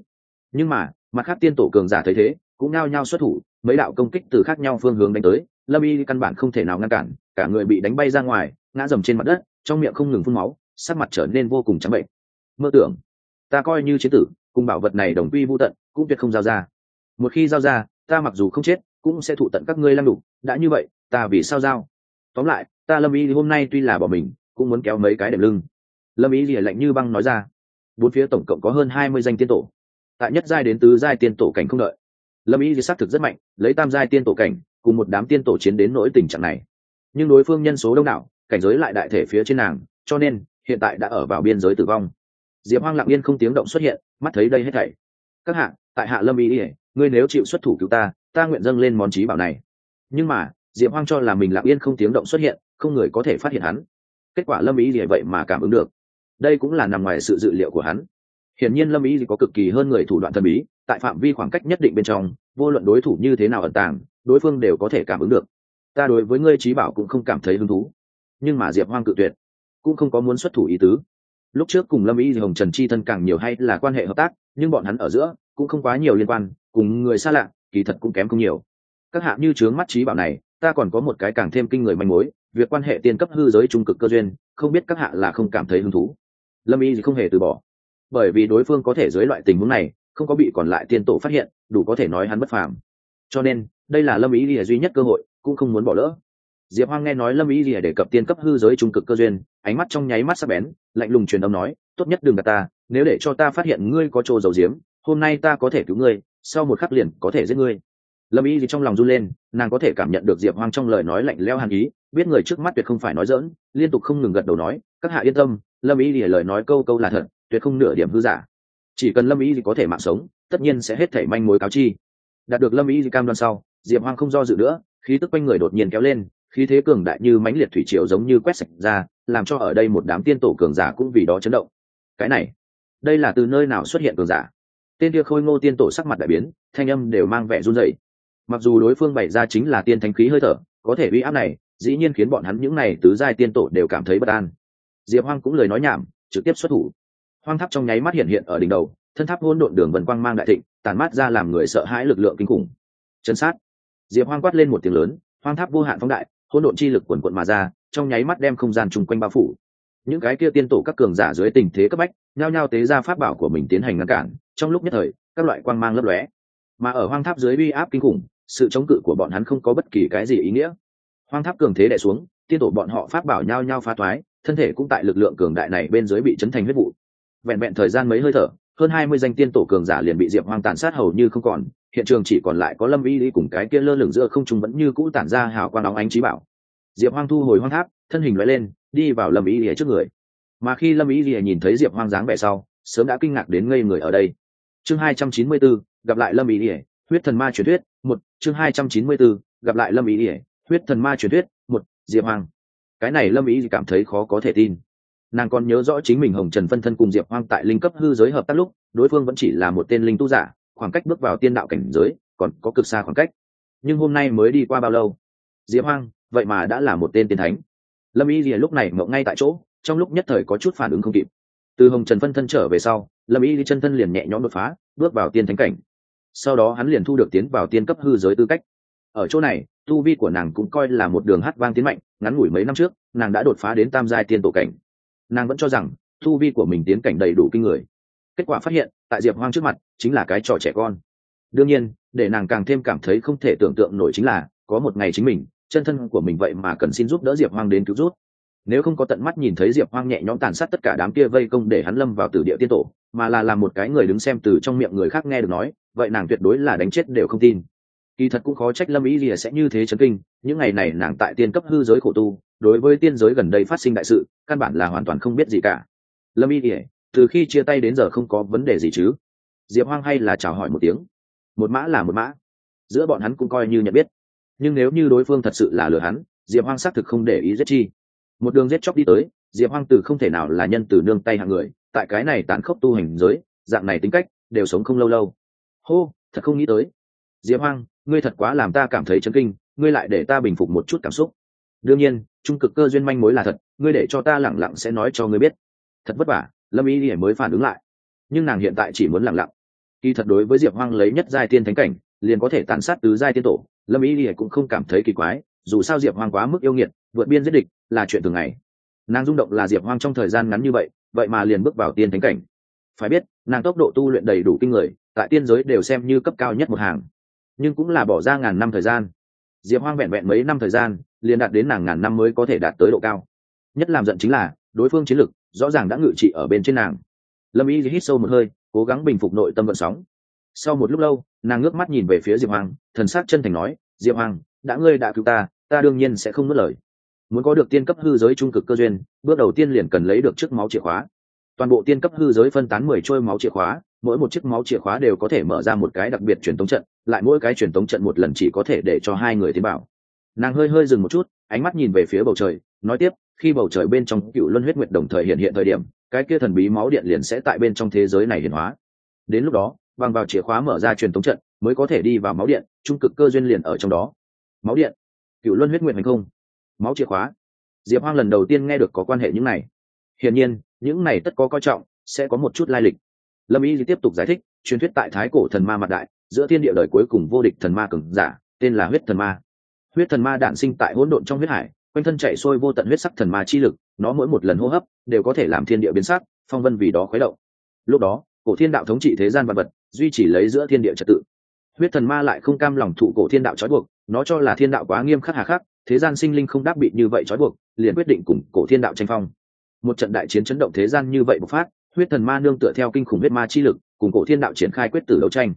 Speaker 1: Nhưng mà, mặt khác tiên tổ cường giả thấy thế, cũng nao nhao xuất thủ, mấy đạo công kích từ khác nhau phương hướng đánh tới. Lâm y căn bản không thể nào ngăn cản, cả người bị đánh bay ra ngoài, ngã dầm trên mặt đất, trong miệng không ngừng phun máu sắc mặt trở nên vô cùng trắng bệnh. Mơ tưởng, ta coi như chế tử, cùng bảo vật này đồng quy vô tận, cũng tuyệt không giao ra. Một khi giao ra, ta mặc dù không chết, cũng sẽ thụ tận các ngươi lăng đủ đã như vậy, ta vì sao giao? Tóm lại, ta lâm ý hôm nay tuy là bỏ mình, cũng muốn kéo mấy cái đệm lưng. Lâm ý lìa lạnh như băng nói ra. Bốn phía tổng cộng có hơn hai mươi danh tiên tổ. Tại nhất giai đến tứ giai tiên tổ cảnh không đợi. Lâm ý thì xác thực rất mạnh, lấy tam giai tiên tổ cảnh, cùng một đám tiên tổ chiến đến nỗi tình trạng này. Nhưng đối phương nhân số đông đảo, cảnh giới lại đại thể phía trên nàng, cho nên hiện tại đã ở vào biên giới tử vong. Diệp hoang lặng yên không tiếng động xuất hiện, mắt thấy đây hết thảy. Các hạ, tại hạ lâm y ỉa ngươi nếu chịu xuất thủ cứu ta ta nguyện dâng lên món trí bảo này. Nhưng mà, diệp hoang cho là mình lặng yên không tiếng động xuất hiện, không người có thể phát hiện hắn. Kết quả lâm ý ỉa vậy mà cảm ứng được. Đây cũng là nằm ngoài sự dự liệu của hắn. Hiển nhiên lâm ý có cực kỳ hơn người thủ đoạn thần bí, tại phạm vi khoảng cách nhất định bên trong, vô luận đối thủ như thế nào ẩn tàng, đối phương đều có thể cảm ứng được. Ta đối với ngươi trí bảo cũng không cảm thấy hứng thú. Nhưng mà diệp hoang cự tuyệt cũng không có muốn xuất thủ ý tứ. Lúc trước cùng lâm y hồng trần chi thân càng nhiều hay là quan hệ hợp tác, nhưng bọn hắn ở giữa cũng không quá nhiều liên quan, cùng người xa lạ, kỳ thật cũng kém không nhiều. Các hạ như trướng mắt trí bảo này, ta còn có một cái càng thêm kinh người manh mối, việc quan hệ tiên cấp hư giới trung cực cơ duyên, không biết các hạ là không cảm thấy hứng thú. Lâm y thì không hề từ bỏ. Bởi vì đối phương có thể dưới loại tình huống này, không có bị còn lại tiên tổ phát hiện, đủ có thể nói hắn bất phàm. Cho nên, đây là lâm ý lìa duy nhất cơ hội, cũng không muốn bỏ lỡ diệp hoang nghe nói lâm ý lìa đề cập tiên cấp hư giới trung cực cơ duyên, ánh mắt trong nháy mắt sắc bén, lạnh lùng truyền âm nói, tốt nhất đừng gặp ta, nếu để cho ta phát hiện ngươi có trô dầu diếm hôm nay ta có thể cứu ngươi, sau một khắc liền có thể giết ngươi. Lâm ý gì trong lòng run lên, nàng có thể cảm nhận được diệp hoang trong lời nói lạnh leo hàn ý, biết người trước mắt tuyệt không phải nói dỡn liên tục không ngừng gật đầu nói, các hạ yên tâm, lâm ý gì lời nói câu câu là thật, tuyệt không nửa điểm hư giả. Chỉ cần lâm ý gì có thể mạng sống, tất nhiên sẽ hết thảy manh mối cáo chi. Đạt được lâm ý gì cam đoan sau, diệp hoang không do dự nữa, khí tức quanh người đột nhiên kéo lên khí thế cường đại như mãnh liệt thủy triều giống như quét sạch ra, làm cho ở đây một đám tiên tổ cường giả cũng vì đó chấn động. Cái này, đây là từ nơi nào xuất hiện cường giả? Tên kia khôi ngô tiên tổ sắc mặt đại biến, thanh âm đều mang vẻ run rẩy. Mặc dù đối phương bày ra chính là tiên thánh khí hơi thở, có thể uy áp này, dĩ nhiên khiến bọn hắn những này tứ giai tiên tổ đều cảm thấy bất an. Diệp hoang cũng lời nói nhảm, trực tiếp xuất thủ. Hoang tháp trong nháy mắt hiện hiện ở đỉnh đầu, thân tháp hỗn độn đường vần quang mang đại thịnh tàn mát ra làm người sợ hãi lực lượng kinh khủng. Chân sát. Diệp hoang quát lên một tiếng lớn, hoang tháp vô hạn phóng đại hỗn độn chi lực quần quận mà ra, trong nháy mắt đem không gian chung quanh bao phủ. Những cái kia tiên tổ các cường giả dưới tình thế cấp bách, nhao nhao tế ra pháp bảo của mình tiến hành ngăn cản, trong lúc nhất thời, các loại quang mang lấp lóe. Mà ở hoang tháp dưới uy áp kinh khủng, sự chống cự của bọn hắn không có bất kỳ cái gì ý nghĩa. Hoang tháp cường thế đè xuống, tiên tổ bọn họ pháp bảo nhao nhao phá thoái, thân thể cũng tại lực lượng cường đại này bên dưới bị chấn thành huyết vụ. Vẹn vẹn thời gian mấy hơi thở hơn hai mươi danh tiên tổ cường giả liền bị diệp hoang tàn sát hầu như không còn hiện trường chỉ còn lại có lâm y lý cùng cái kia lơ lửng giữa không trung vẫn như cũ tản ra hào quang óng ánh trí bảo. Diệp hoang thu hồi hoang tháp thân hình loại lên đi vào lâm y lý trước người. Mà khi lâm y lý nhìn thấy diệp hoang dáng vẻ sau sớm đã kinh ngạc đến ngây người ở đây. Chương hai trăm chín mươi 294, gặp lại lâm y lý. Huyết thần ma truyền thuyết một chương hai trăm chín mươi 294, gặp lại lâm y lý. Huyết thần ma truyền thuyết một diệp hoang. Cái này lâm y cảm thấy khó có thể tin nàng còn nhớ rõ chính mình hồng trần phân thân cùng diệp hoang tại linh cấp hư giới hợp tác lúc, đối phương vẫn chỉ là một tên linh tu giả, khoảng cách bước vào tiên đạo cảnh giới, còn có cực xa khoảng cách. Nhưng hôm nay mới đi qua bao lâu? Diệp hoang, vậy mà đã là một tên tiên thánh. Lâm y rìa lúc này mộng ngay tại chỗ, trong lúc nhất thời có chút phản ứng không kịp. Từ hồng trần phân thân trở về sau, lâm y chân thân liền nhẹ nhõm đột phá, bước vào tiên thánh cảnh. Sau đó hắn liền thu được tiến vào tiên cấp hư giới tư cách. Ở chỗ này, tu vi của nàng cũng coi là một đường hát vang tiến mạnh, ngắn ngủi mấy năm trước, nàng đã đột phá đến tam giai tiên tổ cảnh nàng vẫn cho rằng thu vi của mình tiến cảnh đầy đủ kinh người. Kết quả phát hiện, tại diệp hoang trước mặt, chính là cái trò trẻ con. Đương nhiên, để nàng càng thêm cảm thấy không thể tưởng tượng nổi chính là, có một ngày chính mình, chân thân của mình vậy mà cần xin giúp đỡ diệp hoang đến cứu rút nếu không có tận mắt nhìn thấy diệp hoang nhẹ nhõm tàn sát tất cả đám kia vây công để hắn lâm vào tử địa tiên tổ, mà là làm một cái người đứng xem từ trong miệng người khác nghe được nói, vậy nàng tuyệt đối là đánh chết đều không tin. Kỳ thật cũng khó trách lâm ý lìa sẽ như thế chấn kinh, những ngày này nàng tại tiên cấp hư giới khổ tu đối với tiên giới gần đây phát sinh đại sự, căn bản là hoàn toàn không biết gì cả. Lâm y lìa từ khi chia tay đến giờ không có vấn đề gì chứ? Diệp hoang hay là chào hỏi một tiếng. Một mã là một mã. Giữa bọn hắn cũng coi như nhận biết. Nhưng nếu như đối phương thật sự là lừa hắn, diệp hoang xác thực không để ý giết chi. Một đường giết chóc đi tới, diệp hoang từ không thể nào là nhân từ nương tay hạng người, tại cái này tán khốc tu hành giới, dạng này tính cách, đều sống không lâu lâu. Hô, thật không nghĩ tới. Diệp hoang, ngươi thật quá làm ta cảm thấy chấn kinh, ngươi lại để ta bình phục một chút cảm xúc đương nhiên, trung cực cơ duyên manh mối là thật, ngươi để cho ta lẳng lặng sẽ nói cho ngươi biết. Thật vất vả, lâm ý ỉa mới phản ứng lại. Nhưng nàng hiện tại chỉ muốn lẳng lặng. Kỳ thật đối với diệp hoang lấy nhất giai tiên thánh cảnh, liền có thể tàn sát tứ giai tiên tổ, lâm ý ỉa cũng không cảm thấy kỳ quái, dù sao diệp hoang quá mức yêu nghiệt, vượt biên giết địch là chuyện thường ngày. Nàng rung động là diệp hoang trong thời gian ngắn như vậy vậy mà liền bước vào tiên thánh cảnh. Phải biết, nàng tốc độ tu luyện đầy đủ kinh người, tại tiên giới đều xem như cấp cao nhất một hàng. Nhưng cũng là bỏ ra ngàn năm thời gian diệp hoang vẹn vẹn mấy năm thời gian, liền đạt đến nàng ngàn năm mới có thể đạt tới độ cao. Nhất làm giận chính là, đối phương chiến lực, rõ ràng đã ngự trị ở bên trên nàng. Lâm y hít sâu một hơi, cố gắng bình phục nội tâm vận sóng. Sau một lúc lâu, nàng ngước mắt nhìn về phía diệp hoàng thần s á c chân thành nói, diệp hoàng đã ngươi đã cứu ta ta đương nhiên sẽ không mất lời. Muốn có được tiên cấp hư giới trung cực cơ duyên, bước đầu tiên liền cần lấy được chiếc máu chìa khóa. Toàn bộ tiên cấp hư giới phân tán mười trôi máu chìa khóa, mỗi một chiếc máu chìa khóa đều có thể mở ra một cái đặc biệt truyền tống trận lại mỗi cái truyền tống trận một lần chỉ có thể để cho hai người tiến bảo nàng hơi hơi dừng một chút, ánh mắt nhìn về phía bầu trời, nói tiếp, khi bầu trời bên trong cựu luân huyết nguyệt đồng thời hiện hiện thời điểm, cái kia thần bí máu điện liền sẽ tại bên trong thế giới này hiển hóa. Đến lúc đó, bằng vào chìa khóa mở ra truyền thống trận, mới có thể đi vào máu điện, trung cực cơ duyên liền ở trong đó. Máu điện, cựu luân huyết nguyệt hành không? Máu chìa khóa. Diệp hoang lần đầu tiên nghe được có quan hệ những này. Hiển nhiên, những này tất có coi trọng, sẽ có một chút lai lịch. Lâm y tiếp tục giải thích, truyền thuyết tại thái cổ thần ma mặt đại giữa thiên địa đời cuối cùng vô địch thần ma cường giả, tên là huyết thần ma. Huyết thần ma đản sinh tại hỗn độn trong huyết hải, quanh thân chạy sôi vô tận huyết sắc thần ma chi lực, nó mỗi một lần hô hấp đều có thể làm thiên địa biến sắc, phong vân vì đó khuấy động. Lúc đó, cổ thiên đạo thống trị thế gian vật vật, duy chỉ lấy giữa thiên địa trật tự. Huyết thần ma lại không cam lòng thụ cổ thiên đạo trói buộc, nó cho là thiên đạo quá nghiêm khắc hà khắc, thế gian sinh linh không đáp bị như vậy trói buộc, liền quyết định cùng cổ thiên đạo tranh phong. Một trận đại chiến chấn động thế gian như vậy bộc phát, huyết thần ma nương tựa theo kinh khủng huyết ma chi lực, cùng cổ thiên đạo triển khai quyết tử đấu tranh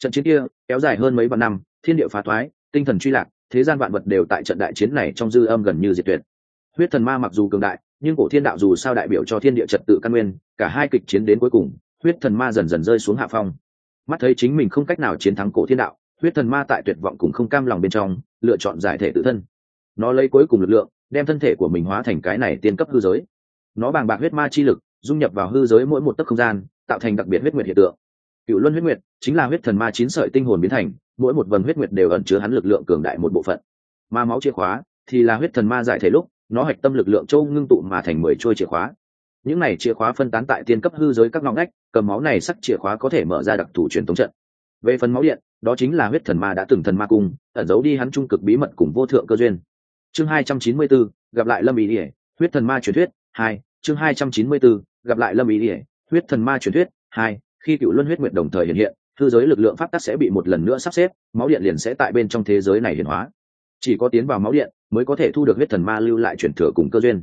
Speaker 1: trận chiến kia kéo dài hơn mấy vạn năm, thiên địa phá thoái, tinh thần truy lạc, thế gian vạn vật đều tại trận đại chiến này trong dư âm gần như diệt tuyệt. Huyết thần ma mặc dù cường đại, nhưng cổ thiên đạo dù sao đại biểu cho thiên địa trật tự căn nguyên, cả hai kịch chiến đến cuối cùng, huyết thần ma dần dần rơi xuống hạ phong. Mắt thấy chính mình không cách nào chiến thắng cổ thiên đạo, huyết thần ma tại tuyệt vọng cùng không cam lòng bên trong, lựa chọn giải thể tự thân. Nó lấy cuối cùng lực lượng, đem thân thể của mình hóa thành cái này tiên cấp hư giới. Nó bàng bạc huyết ma chi lực, dung nhập vào hư giới mỗi một tấc không gian, tạo thành đặc biệt huyết nguyệt hiện tượng cựu luân huyết nguyệt chính là huyết thần ma chín sợi tinh hồn biến thành mỗi một vầng huyết nguyệt đều ẩn chứa hắn lực lượng cường đại một bộ phận. Ma máu chìa khóa thì là huyết thần ma giải thể lúc nó hạch tâm lực lượng châu ngưng tụ mà thành mười trôi chìa khóa. Những này chìa khóa phân tán tại tiên cấp hư giới các ngõ ngách cầm máu này sắc chìa khóa có thể mở ra đặc thù truyền thống trận. Về phần máu điện đó chính là huyết thần ma đã từng thần ma cung ẩn giấu đi hắn trung cực bí mật cùng vô thượng cơ duyên. Chương hai trăm chín mươi 294, gặp lại lâm ý ỉa huyết thần ma truyền thuyết hai chương hai trăm chín mươi 294, gặp lại lâm ý ỉa huyết thần ma truyền thuyết hai khi cựu luân huyết nguyện đồng thời hiện hiện thư giới lực lượng pháp tắc sẽ bị một lần nữa sắp xếp, máu điện liền sẽ tại bên trong thế giới này hiển hóa. Chỉ có tiến vào máu điện mới có thể thu được huyết thần ma lưu lại truyền thừa cùng cơ duyên.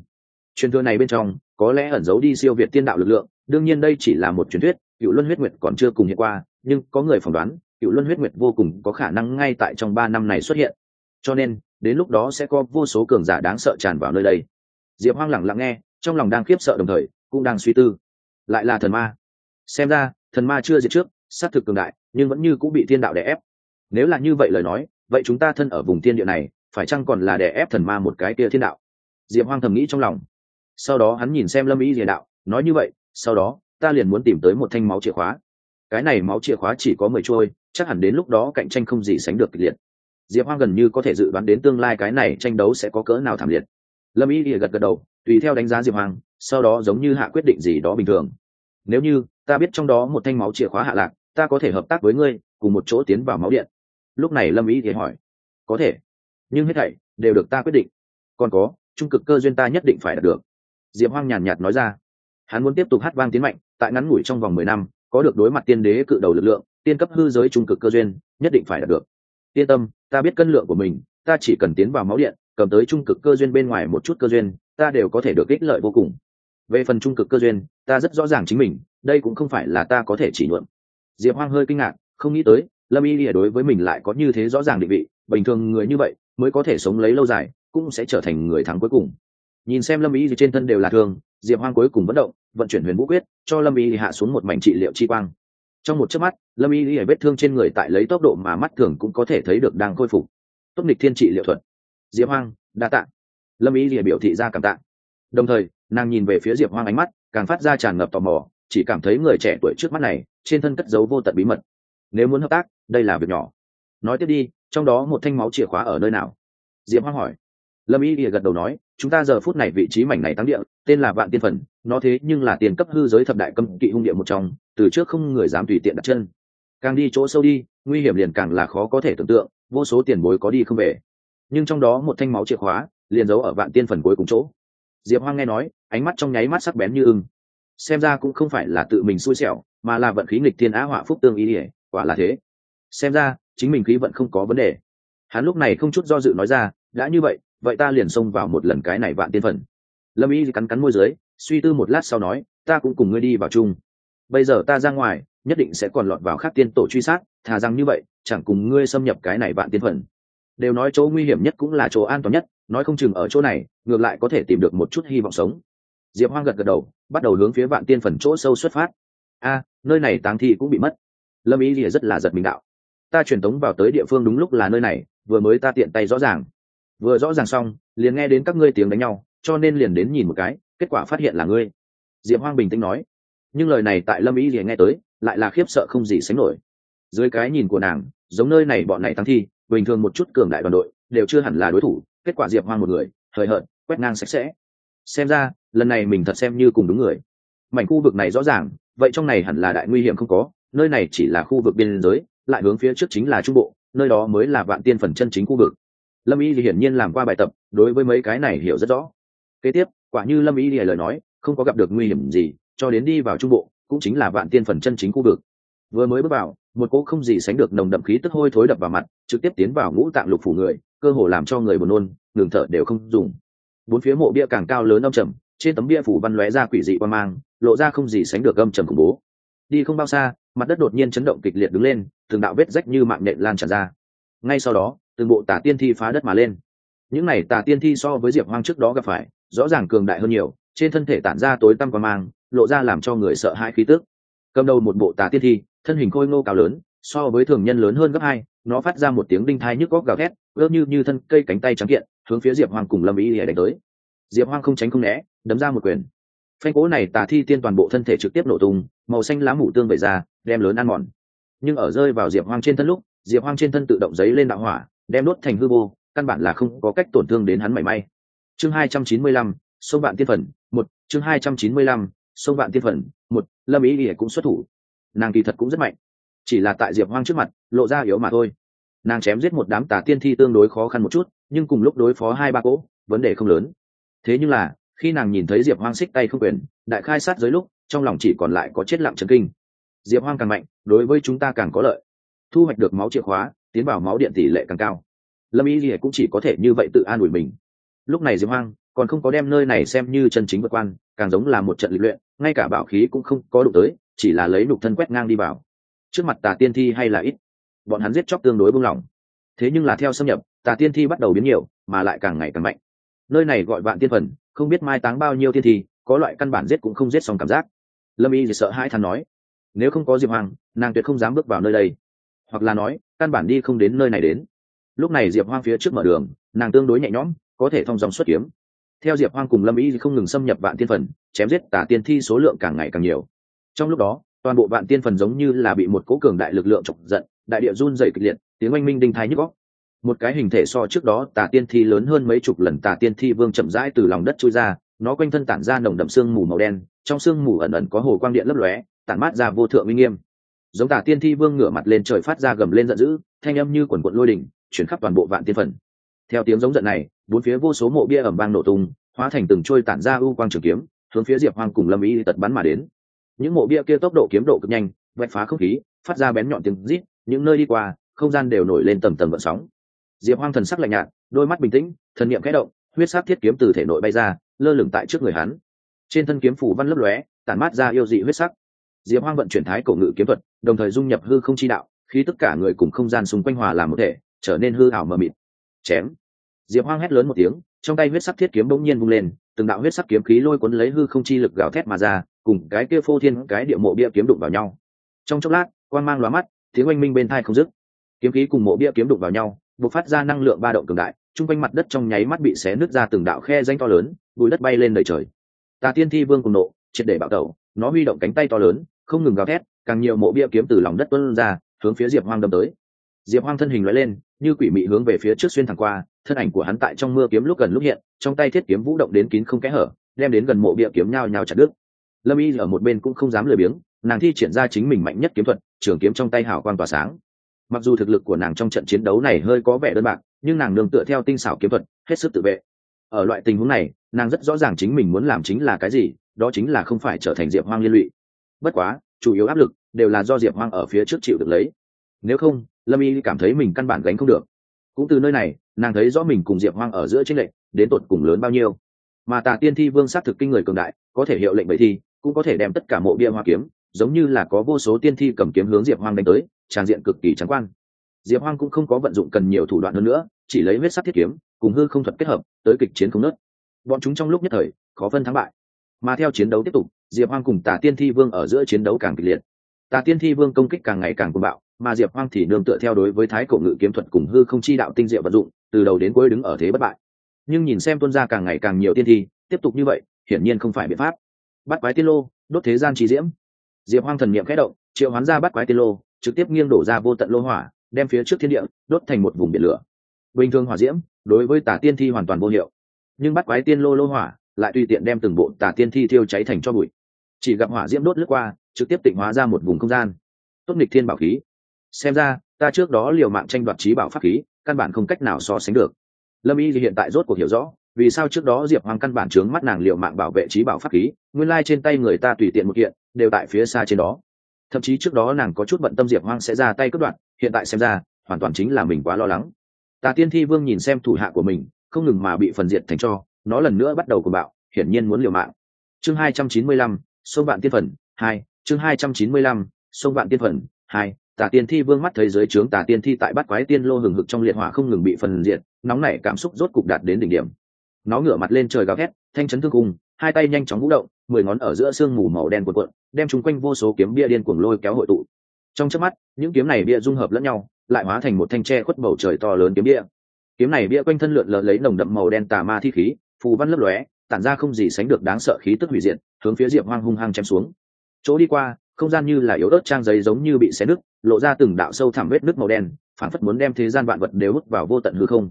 Speaker 1: Truyền thừa này bên trong, có lẽ ẩn giấu đi siêu việt tiên đạo lực lượng, đương nhiên đây chỉ là một truyền thuyết, cựu luân huyết nguyệt còn chưa cùng hiện qua, nhưng có người phỏng đoán, cựu luân huyết nguyệt vô cùng có khả năng ngay tại trong ba năm này xuất hiện. Cho nên, đến lúc đó sẽ có vô số cường giả đáng sợ tràn vào nơi đây. Diệp hoang lẳng lặng nghe, trong lòng đang khiếp sợ đồng thời, cũng đang suy tư. Lại là thần ma. Xem ra thần ma chưa diệt trước xác thực cường đại, nhưng vẫn như cũng bị thiên đạo đè ép. Nếu là như vậy lời nói, vậy chúng ta thân ở vùng thiên địa này, phải chăng còn là đè ép thần ma một cái kia thiên đạo? Diệp hoang thầm nghĩ trong lòng. Sau đó hắn nhìn xem lâm ý địa đạo, nói như vậy, sau đó, ta liền muốn tìm tới một thanh máu chìa khóa. Cái này máu chìa khóa chỉ có mười trôi, chắc hẳn đến lúc đó cạnh tranh không gì sánh được kịch liệt. Diệp hoang gần như có thể dự đoán đến tương lai cái này tranh đấu sẽ có cỡ nào thảm liệt. Lâm ý địa gật gật đầu, tùy theo đánh giá diệp hoang, sau đó giống như hạ quyết định gì đó bình thường nếu như ta biết trong đó một thanh máu chìa khóa hạ lạc, ta có thể hợp tác với ngươi, cùng một chỗ tiến vào máu điện. Lúc này lâm ý thì hỏi. Có thể. Nhưng hết thảy đều được ta quyết định. Còn có, trung cực cơ duyên ta nhất định phải đạt được. Diệp hoang nhàn nhạt nói ra. Hắn muốn tiếp tục hát vang tiến mạnh, tại ngắn ngủi trong vòng mười năm, có được đối mặt tiên đế cự đầu lực lượng, tiên cấp hư giới trung cực cơ duyên, nhất định phải đạt được. Yên tâm, ta biết cân lượng của mình, ta chỉ cần tiến vào máu điện, cầm tới trung cực cơ duyên bên ngoài một chút cơ duyên, ta đều có thể được ích lợi vô cùng về phần trung cực cơ duyên, ta rất rõ ràng chính mình, đây cũng không phải là ta có thể chỉ nhuộm. Diệp hoang hơi kinh ngạc, không nghĩ tới, lâm y lìa đối với mình lại có như thế rõ ràng định vị, bình thường người như vậy mới có thể sống lấy lâu dài, cũng sẽ trở thành người thắng cuối cùng. Nhìn xem lâm y trên thân đều là thương, diệp hoang cuối cùng vận động, vận chuyển huyền vũ quyết, cho lâm y hạ xuống một mảnh trị liệu chi quang. Trong một chớp mắt, lâm y vết thương trên người tại lấy tốc độ mà mắt thường cũng có thể thấy được đang khôi phục. Tốt nghịch thiên trị liệu thuật. Diệp hoang, đa tạ. Lâm y biểu thị ra cảm tạ. Đồng thời nàng nhìn về phía diệp hoang ánh mắt, càng phát ra tràn ngập tò mò, chỉ cảm thấy người trẻ tuổi trước mắt này, trên thân cất giấu vô tận bí mật. Nếu muốn hợp tác, đây là việc nhỏ. Nói tiếp đi, trong đó một thanh máu chìa khóa ở nơi nào? Diệp hoang hỏi. Lâm y gật đầu nói, chúng ta giờ phút này vị trí mảnh này tăng địa, tên là vạn tiên phần, nó thế nhưng là tiền cấp hư giới thập đại cấm kỵ hung địa một trong, từ trước không người dám tùy tiện đặt chân. Càng đi chỗ sâu đi, nguy hiểm liền càng là khó có thể tưởng tượng, vô số tiền bối có đi không về. Nhưng trong đó một thanh máu chìa khóa, liền giấu ở vạn tiên phần cuối cùng chỗ. Diệp hoang nghe nói ánh mắt trong nháy mắt sắc bén như ưng. Xem ra cũng không phải là tự mình xui xẻo, mà là vận khí nghịch thiên á họa phúc tương ý ỉa, quả là thế. Xem ra, chính mình khí vận không có vấn đề. Hắn lúc này không chút do dự nói ra, đã như vậy vậy ta liền xông vào một lần cái này vạn tiên phần. Lâm y cắn cắn môi dưới, suy tư một lát sau nói, ta cũng cùng ngươi đi vào chung. Bây giờ ta ra ngoài, nhất định sẽ còn lọt vào khác tiên tổ truy sát, thà rằng như vậy, chẳng cùng ngươi xâm nhập cái này vạn tiên phần. Đều nói chỗ nguy hiểm nhất cũng là chỗ an toàn nhất, nói không chừng ở chỗ này, ngược lại có thể tìm được một chút hy vọng sống diệp hoang gật gật đầu, bắt đầu hướng phía vạn tiên phần chỗ sâu xuất phát. A, nơi này táng thi cũng bị mất. Lâm ý thì rất là giật mình đạo. Ta truyền tống vào tới địa phương đúng lúc là nơi này, vừa mới ta tiện tay rõ ràng. Vừa rõ ràng xong, liền nghe đến các ngươi tiếng đánh nhau, cho nên liền đến nhìn một cái, kết quả phát hiện là ngươi. Diệp hoang bình tĩnh nói. Nhưng lời này tại lâm ý thì nghe tới, lại là khiếp sợ không gì sánh nổi. Dưới cái nhìn của nàng, giống nơi này bọn này tăng thi, bình thường một chút cường đại đoàn đội, đều chưa hẳn là đối thủ, kết quả diệp hoang một người, hời hợt, quét ngang sạch sẽ xem ra, lần này mình thật xem như cùng đúng người. Mảnh khu vực này rõ ràng, vậy trong này hẳn là đại nguy hiểm không có, nơi này chỉ là khu vực biên giới, lại hướng phía trước chính là trung bộ, nơi đó mới là vạn tiên phần chân chính khu vực. Lâm y thì hiển nhiên làm qua bài tập, đối với mấy cái này hiểu rất rõ. Kế tiếp, quả như lâm y thì lời nói, không có gặp được nguy hiểm gì, cho đến đi vào trung bộ, cũng chính là vạn tiên phần chân chính khu vực. Vừa mới bước vào, một cỗ không gì sánh được nồng đậm khí tức hôi thối đập vào mặt, trực tiếp tiến vào ngũ tạng lục phủ người, cơ hồ làm cho người buồn nôn, ngừng thở đều không dùng bốn phía mộ bia càng cao lớn âm trầm, trên tấm bia phủ văn lóe ra quỷ dị quan mang, lộ ra không gì sánh được âm trầm khủng bố. Đi không bao xa, mặt đất đột nhiên chấn động kịch liệt đứng lên, từng đạo vết rách như mạng nhện lan tràn ra. Ngay sau đó, từng bộ tà tiên thi phá đất mà lên. Những này tà tiên thi so với diệp hoang trước đó gặp phải, rõ ràng cường đại hơn nhiều, trên thân thể tản ra tối tăm quan mang, lộ ra làm cho người sợ hãi khí tức. Cầm đầu một bộ tà tiên thi, thân hình khôi ngô cao lớn, so với thường nhân lớn hơn gấp hai, nó phát ra một tiếng đinh thai nhức góc gào thét, ước như như thân cây cánh tay trắng kiện hướng phía diệp hoang cùng lâm ý để đánh tới. Diệp hoang không tránh không né, đấm ra một quyền. Phanh cố này tà thi tiên toàn bộ thân thể trực tiếp nổ tung, màu xanh lá mủ tương vẩy ra, đem lớn ăn mòn. Nhưng ở rơi vào diệp hoang trên thân lúc, diệp hoang trên thân tự động giấy lên đạo hỏa, đem đốt thành hư vô, căn bản là không có cách tổn thương đến hắn mảy may. Chương hai trăm chín mươi lăm, sông vạn tiên phần, một, chương hai trăm chín mươi lăm, sông vạn tiên phần, một, lâm ý ỉa cũng xuất thủ. Nàng kỳ thật cũng rất mạnh. Chỉ là tại diệp hoang trước mặt, lộ ra yếu mà thôi nàng chém giết một đám tà tiên thi tương đối khó khăn một chút, nhưng cùng lúc đối phó hai ba cỗ, vấn đề không lớn. Thế nhưng là, khi nàng nhìn thấy diệp hoang xích tay không quyền, đại khai sát dưới lúc, trong lòng chỉ còn lại có chết lặng trần kinh. Diệp hoang càng mạnh, đối với chúng ta càng có lợi. Thu hoạch được máu chìa khóa, tiến vào máu điện tỷ lệ càng cao. Lâm y gì cũng chỉ có thể như vậy tự an ủi mình. Lúc này diệp hoang còn không có đem nơi này xem như chân chính vượt quan, càng giống là một trận lịch luyện, ngay cả bảo khí cũng không có đụng tới, chỉ là lấy nục thân quét ngang đi vào. Trước mặt tà tiên thi hay là ít bọn hắn giết chóc tương đối buông lỏng. Thế nhưng là theo xâm nhập, tà tiên thi bắt đầu biến nhiều, mà lại càng ngày càng mạnh. Nơi này gọi vạn tiên phần, không biết mai táng bao nhiêu tiên thi, có loại căn bản giết cũng không giết xong cảm giác. Lâm y thì sợ hãi thắn nói, nếu không có diệp hoàng, nàng tuyệt không dám bước vào nơi đây. Hoặc là nói, căn bản đi không đến nơi này đến. Lúc này diệp hoang phía trước mở đường, nàng tương đối nhẹ nhõm, có thể thông dòng xuất kiếm. Theo diệp hoang cùng lâm y không ngừng xâm nhập vạn tiên phần, chém giết tà tiên thi số lượng càng ngày càng nhiều. Trong lúc đó toàn bộ vạn tiên phần giống như là bị một cố cường đại lực lượng chọc giận, đại địa run dày kịch liệt, tiếng oanh minh đinh thái nhức góc một cái hình thể so trước đó tà tiên thi lớn hơn mấy chục lần tà tiên thi vương chậm rãi từ lòng đất trôi ra, nó quanh thân tản ra nồng đậm sương mù màu đen, trong sương mù ẩn ẩn có hồ quang điện lấp lóe, tản mát ra vô thượng uy nghiêm. Giống tà tiên thi vương ngửa mặt lên trời phát ra gầm lên giận dữ, thanh âm như quần quận lôi đỉnh chuyển khắp toàn bộ vạn tiên phần. Theo tiếng giống giận này, bốn phía vô số mộ bia ẩm vang nổ tung, hóa thành từng trôi tản ra ưu quang trường kiếm, hướng phía diệp hoang cùng lâm ý tật bắn mà đến những mộ bia kia tốc độ kiếm độ cực nhanh vạch phá không khí, phát ra bén nhọn tiếng rít, những nơi đi qua, không gian đều nổi lên tầm tầm vận sóng. Diệp hoang thần sắc lạnh nhạt, đôi mắt bình tĩnh, thần niệm khẽ động, huyết sắc thiết kiếm từ thể nội bay ra, lơ lửng tại trước người hắn. Trên thân kiếm phủ văn lấp lóe, tản mát ra yêu dị huyết sắc. Diệp hoang vận chuyển thái cổ ngự kiếm thuật, đồng thời dung nhập hư không chi đạo, khi tất cả người cùng không gian xung quanh hòa làm một thể, trở nên hư ảo mờ mịt. Chém. Diệp hoang hét lớn một tiếng, trong tay huyết sắc thiết kiếm bỗng nhiên bung lên, từng đạo huyết sắc kiếm khí lôi cuốn lấy hư không chi lực gào thét mà ra cùng cái kia phô thiên cái địa mộ bia kiếm đụng vào nhau. Trong chốc lát quan mang lóa mắt, tiếng oanh minh bên thai không dứt. Kiếm khí cùng mộ bia kiếm đụng vào nhau, bộc phát ra năng lượng ba động cường đại, chung quanh mặt đất trong nháy mắt bị xé nứt ra từng đạo khe danh to lớn, bụi đất bay lên đầy trời. Tà tiên thi vương cùng nộ, triệt để bạo tẩu, nó huy động cánh tay to lớn, không ngừng gào thét, càng nhiều mộ bia kiếm từ lòng đất tuân ra, hướng phía diệp hoang đâm tới. Diệp hoang thân hình loại lên, như quỷ mị hướng về phía trước xuyên thẳng qua, thân ảnh của hắn tại trong mưa kiếm lúc gần lúc hiện, trong tay thiết kiếm vũ động đến kín không kẽ hở, đem đến gần mộ bia kiếm nhao nhao chặt đứt lâm y ở một bên cũng không dám lười biếng, nàng thi triển ra chính mình mạnh nhất kiếm thuật, trường kiếm trong tay hảo quan tỏa sáng. Mặc dù thực lực của nàng trong trận chiến đấu này hơi có vẻ đơn bạc, nhưng nàng nương tựa theo tinh xảo kiếm thuật, hết sức tự vệ. Ở loại tình huống này, nàng rất rõ ràng chính mình muốn làm chính là cái gì, đó chính là không phải trở thành diệp hoang liên lụy. Bất quá, chủ yếu áp lực đều là do diệp hoang ở phía trước chịu được lấy. Nếu không, lâm y cảm thấy mình căn bản gánh không được. Cũng từ nơi này, nàng thấy rõ mình cùng diệp hoang ở giữa tranh lệnh đến tột cùng lớn bao nhiêu. Mà tà tiên thi vương s á t thực kinh người cường đại, có thể hiệu lệnh bậy thi cũng có thể đem tất cả mộ bia hoa kiếm, giống như là có vô số tiên thi cầm kiếm hướng diệp hoang đánh tới, tràn diện cực kỳ trắng quan diệp hoang cũng không có vận dụng cần nhiều thủ đoạn hơn nữa, chỉ lấy huyết sắc thiết kiếm, cùng hư không thuật kết hợp, tới kịch chiến không nớt. Bọn chúng trong lúc nhất thời, khó phân thắng bại. Mà theo chiến đấu tiếp tục, diệp hoang cùng tà tiên thi vương ở giữa chiến đấu càng kịch liệt. Tà tiên thi vương công kích càng ngày càng cuồng bạo, mà diệp hoang thì nương tựa theo đối với thái cổ ngự kiếm thuật cùng hư không chi đạo tinh diệu vận dụng, từ đầu đến cuối đứng ở thế bất bại. Nhưng nhìn xem tuân ra càng ngày càng nhiều tiên thi, tiếp tục như vậy, hiển nhiên không phải biện pháp bắt quái tiên lô, đốt thế gian trí diễm. Diệp hoang thần niệm khẽ động, triệu hoán ra bắt quái tiên lô, trực tiếp nghiêng đổ ra vô tận lô hỏa, đem phía trước thiên địa, đốt thành một vùng biển lửa. Bình thường hỏa diễm, đối với tả tiên thi hoàn toàn vô hiệu. Nhưng bắt quái tiên lô lô hỏa, lại tùy tiện đem từng bộ tả tiên thi thiêu cháy thành cho bụi. Chỉ gặp hỏa diễm đốt lướt qua, trực tiếp tịnh hóa ra một vùng không gian. Tốt nghịch thiên bảo khí. Xem ra, ta trước đó liều mạng tranh đoạt trí bảo pháp khí, căn bản không cách nào so sánh được. Lâm y thì hiện tại rốt cuộc hiểu rõ vì sao trước đó diệp hoàng căn bản trướng mắt nàng liều mạng bảo vệ trí bảo pháp khí, nguyên lai trên tay người ta tùy tiện một kiện, đều tại phía xa trên đó. Thậm chí trước đó nàng có chút bận tâm diệp hoang sẽ ra tay cướp đoạn hiện tại xem ra, hoàn toàn chính là mình quá lo lắng. Tà tiên thi vương nhìn xem thủ hạ của mình, không ngừng mà bị phần diệt thành cho, nó lần nữa bắt đầu cùng bạo, hiển nhiên muốn liều mạng. Chương hai trăm chín mươi lăm, sông vạn tiên phần hai, chương hai trăm chín mươi lăm, sông vạn tiên phần hai, tà tiên thi vương mắt thấy giới trướng tà tiên thi tại bắt quái tiên lô hừng hực trong liệt hỏa không ngừng bị phần diệt, nóng nảy cảm xúc rốt cục đạt đến đỉnh điểm nó ngửa mặt lên trời gào thét, thanh chấn thương cung, hai tay nhanh chóng vũ động, mười ngón ở giữa sương mù màu đen cuộn cuộn, đem chúng quanh vô số kiếm bia điên cuồng lôi kéo hội tụ. Trong chớp mắt, những kiếm này bia dung hợp lẫn nhau, lại hóa thành một thanh tre khuất bầu trời to lớn kiếm bia. Kiếm này bia quanh thân lượn lờ lấy nồng đậm màu đen tà ma thi khí, phù văn lấp lóe, tản ra không gì sánh được đáng sợ khí tức hủy diệt, hướng phía diệp hoang hung hăng chém xuống. Chỗ đi qua, không gian như là yếu ớt trang giấy giống như bị xé nứt, lộ ra từng đạo sâu thẳm vết nước màu đen phản phất muốn đem thế gian vạn vật đều hút vào vô tận hư không.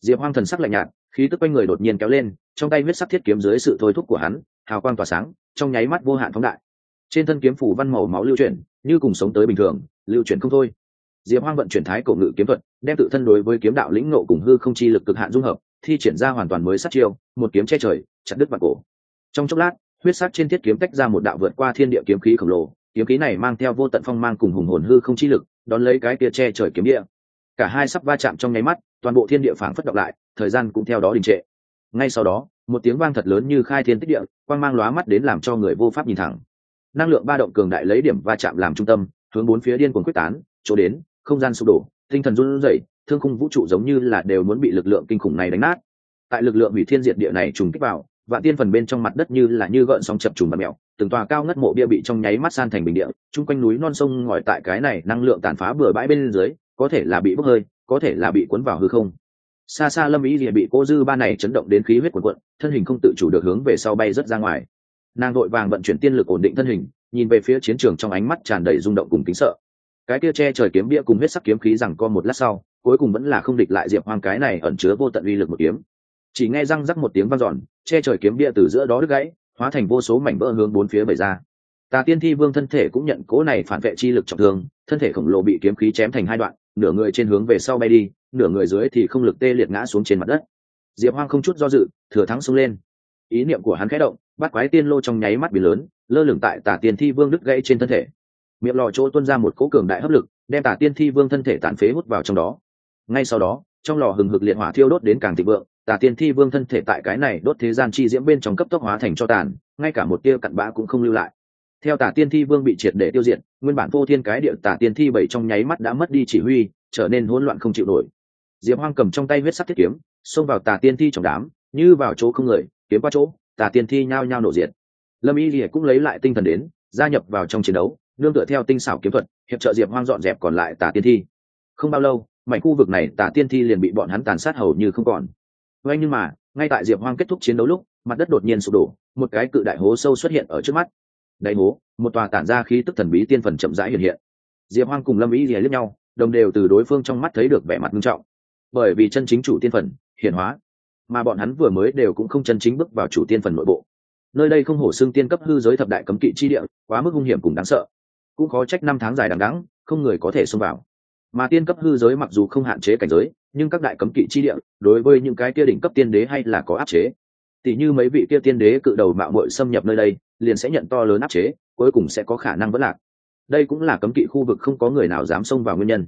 Speaker 1: Diệp hoang thần sắc lạnh nhạt khí tức quanh người đột nhiên kéo lên, trong tay huyết sắc thiết kiếm dưới sự thôi thúc của hắn, hào quang tỏa sáng, trong nháy mắt vô hạn phóng đại. Trên thân kiếm phủ văn màu máu lưu chuyển, như cùng sống tới bình thường, lưu chuyển không thôi. Diệp hoang vận chuyển thái cổ ngự kiếm thuật, đem tự thân đối với kiếm đạo lĩnh nộ cùng hư không chi lực cực hạn dung hợp, thi triển ra hoàn toàn mới sát chiêu, một kiếm che trời, chặt đứt mặt cổ. Trong chốc lát, huyết sắc trên thiết kiếm tách ra một đạo vượt qua thiên địa kiếm khí khổng lồ, kiếm khí này mang theo vô tận phong mang cùng hùng hồn hư không chi lực, đón lấy cái kia che trời kiếm địa cả hai sắp va chạm trong nháy mắt, toàn bộ thiên địa phảng phất động lại, thời gian cũng theo đó đình trệ. Ngay sau đó, một tiếng vang thật lớn như khai thiên tích địa, quang mang lóa mắt đến làm cho người vô pháp nhìn thẳng. Năng lượng ba động cường đại lấy điểm va chạm làm trung tâm, hướng bốn phía điên cuồng quyết tán, chỗ đến, không gian sụp đổ, tinh thần run rẩy, thương khung vũ trụ giống như là đều muốn bị lực lượng kinh khủng này đánh nát. Tại lực lượng hủy thiên diệt địa này trùng kích vào, vạn tiên phần bên trong mặt đất như là như gợn sóng chập trùng và mèo, từng tòa cao ngất mộ bia bị trong nháy mắt san thành bình địa, chung quanh núi non sông ngòi tại cái này năng lượng tàn phá bừa bãi bên dưới có thể là bị bốc hơi, có thể là bị cuốn vào hư không. Xa xa lâm ý thì bị cô dư ba này chấn động đến khí huyết quần quận thân hình không tự chủ được hướng về sau bay rất ra ngoài. Nàng vội vàng vận chuyển tiên lực ổn định thân hình, nhìn về phía chiến trường trong ánh mắt tràn đầy rung động cùng kính sợ. Cái kia che trời kiếm bia cùng huyết sắc kiếm khí rằng co một lát sau, cuối cùng vẫn là không địch lại diệp hoang cái này ẩn chứa vô tận uy lực một kiếm. Chỉ nghe răng rắc một tiếng vang dọn, che trời kiếm bia từ giữa đó đứt gãy, hóa thành vô số mảnh vỡ hướng bốn phía bày ra. Tà tiên thi vương thân thể cũng nhận cố này phản vệ chi lực trọng thương, thân thể khổng lồ bị kiếm khí chém thành hai đoạn nửa người trên hướng về sau bay đi, nửa người dưới thì không lực tê liệt ngã xuống trên mặt đất. Diệp hoang không chút do dự, thừa thắng xông lên. Ý niệm của hắn khẽ động, bắt quái tiên lô trong nháy mắt biển lớn, lơ lửng tại tả tiên thi vương đứt gãy trên thân thể. Miệng lò chỗ tuôn ra một cỗ cường đại hấp lực, đem tả tiên thi vương thân thể tàn phế hút vào trong đó. Ngay sau đó, trong lò hừng hực liệt hỏa thiêu đốt đến càng thịnh vượng tả tiên thi vương thân thể tại cái này đốt thế gian chi diễm bên trong cấp tốc hóa thành cho tàn, ngay cả một tia cặn bã cũng không lưu lại theo tả tiên thi vương bị triệt để tiêu diệt, nguyên bản vô thiên cái địa tả tiên thi bảy trong nháy mắt đã mất đi chỉ huy, trở nên hỗn loạn không chịu nổi. Diệp hoang cầm trong tay huyết sắc thiết kiếm, xông vào tà tiên thi trong đám, như vào chỗ không người, kiếm qua chỗ tà tiên thi nhao nhao nổ diệt. Lâm y lìa cũng lấy lại tinh thần đến, gia nhập vào trong chiến đấu, nương tựa theo tinh xảo kiếm thuật, hiệp trợ diệp hoang dọn dẹp còn lại tà tiên thi. Không bao lâu, mảnh khu vực này tà tiên thi liền bị bọn hắn tàn sát hầu như không còn. Vậy nhưng mà, ngay tại diệp hoang kết thúc chiến đấu lúc, mặt đất đột nhiên sụp đổ, một cái cự đại hố sâu xuất hiện ở trước mắt đáy hố, một tòa tản ra khí tức thần bí tiên phần chậm rãi hiện hiện. Diệp hoang cùng lâm ý lìa lướt nhau, đồng đều từ đối phương trong mắt thấy được vẻ mặt nghiêm trọng. Bởi vì chân chính chủ tiên phần, hiển hóa, mà bọn hắn vừa mới đều cũng không chân chính bước vào chủ tiên phần nội bộ. Nơi đây không hổ xương tiên cấp hư giới thập đại cấm kỵ chi địa, quá mức hung hiểm cùng đáng sợ. Cũng có trách năm tháng dài đằng đắng không người có thể xông vào. Mà tiên cấp hư giới mặc dù không hạn chế cảnh giới, nhưng các đại cấm kỵ chi địa, đối với những cái kia đỉnh cấp tiên đế hay là có áp chế tỷ như mấy vị kia tiên đế cự đầu mạo muội xâm nhập nơi đây, liền sẽ nhận to lớn áp chế, cuối cùng sẽ có khả năng vẫn lạc. Đây cũng là cấm kỵ khu vực không có người nào dám xông vào nguyên nhân.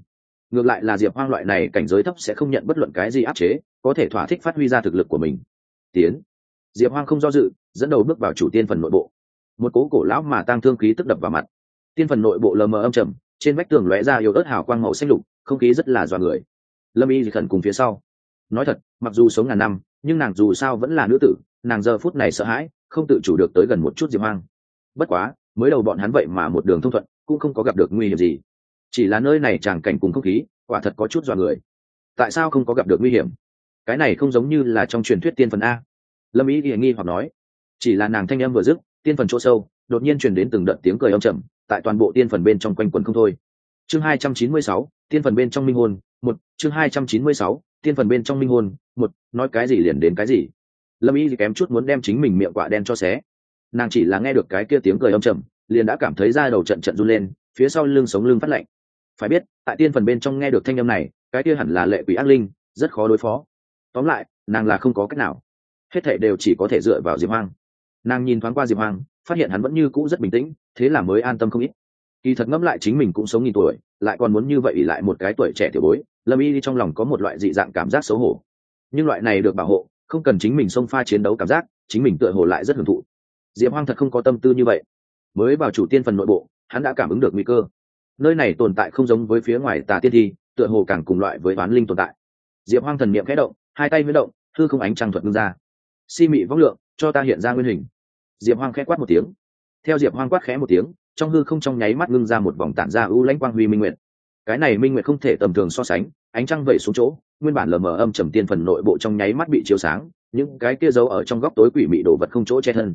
Speaker 1: Ngược lại là diệp hoang loại này cảnh giới thấp sẽ không nhận bất luận cái gì áp chế, có thể thỏa thích phát huy ra thực lực của mình. Tiến. Diệp hoang không do dự, dẫn đầu bước vào chủ tiên phần nội bộ. Một cố cổ lão mà tăng thương khí tức đập vào mặt. Tiên phần nội bộ lờ mờ âm trầm, trên vách tường lóe ra yếu ớt hào quang màu xanh lục, không khí rất là dọa người. Lâm y khẩn cùng phía sau. Nói thật, mặc dù sống ngàn năm nhưng nàng dù sao vẫn là nữ tử, nàng giờ phút này sợ hãi, không tự chủ được tới gần một chút diệp hoang. Bất quá, mới đầu bọn hắn vậy mà một đường thông thuận, cũng không có gặp được nguy hiểm gì. Chỉ là nơi này tràng cảnh cùng không khí, quả thật có chút dọa người. Tại sao không có gặp được nguy hiểm? Cái này không giống như là trong truyền thuyết tiên phần a. Lâm ý thì nghi hoặc nói. Chỉ là nàng thanh âm vừa dứt, tiên phần chỗ sâu, đột nhiên truyền đến từng đợt tiếng cười âm trầm, tại toàn bộ tiên phần bên trong quanh quần không thôi. Chương hai trăm chín mươi sáu, tiên phần bên trong minh hồn, một, chương hai trăm chín mươi sáu tiên phần bên trong minh hồn một, nói cái gì liền đến cái gì. Lâm y thì kém chút muốn đem chính mình miệng quả đen cho xé. Nàng chỉ là nghe được cái kia tiếng cười âm trầm, liền đã cảm thấy da đầu trận trận run lên, phía sau lưng sống lưng phát lạnh. Phải biết, tại tiên phần bên trong nghe được thanh âm này, cái kia hẳn là lệ quỷ ác linh, rất khó đối phó. Tóm lại, nàng là không có cách nào. Hết thệ đều chỉ có thể dựa vào diệp hoang. Nàng nhìn thoáng qua diệp hoang, phát hiện hắn vẫn như cũ rất bình tĩnh, thế là mới an tâm không ít. Kỳ thật ngẫm lại chính mình cũng sống nghìn tuổi lại còn muốn như vậy lại một cái tuổi trẻ tiểu bối, lâm y trong lòng có một loại dị dạng cảm giác xấu hổ. Nhưng loại này được bảo hộ, không cần chính mình xông pha chiến đấu cảm giác, chính mình tựa hồ lại rất hưởng thụ. Diệp hoang thật không có tâm tư như vậy. Mới vào chủ tiên phần nội bộ, hắn đã cảm ứng được nguy cơ. Nơi này tồn tại không giống với phía ngoài tà tiên thi, tựa hồ càng cùng loại với toán linh tồn tại. Diệp hoang thần niệm khẽ động, hai tay mới động thư không ánh trăng thuật ngưng ra. Si mị vóc lượng, cho ta hiện ra nguyên hình. Diệp hoang khẽ quát một tiếng. Theo diệp hoang quát khẽ một tiếng trong hư không trong nháy mắt ngưng ra một vòng tản ra ưu lãnh quang huy minh nguyệt. Cái này minh nguyệt không thể tầm thường so sánh, ánh trăng vẩy xuống chỗ, nguyên bản lờ mờ âm trầm tiên phần nội bộ trong nháy mắt bị chiếu sáng, những cái kia giấu ở trong góc tối quỷ mị đồ vật không chỗ che thân.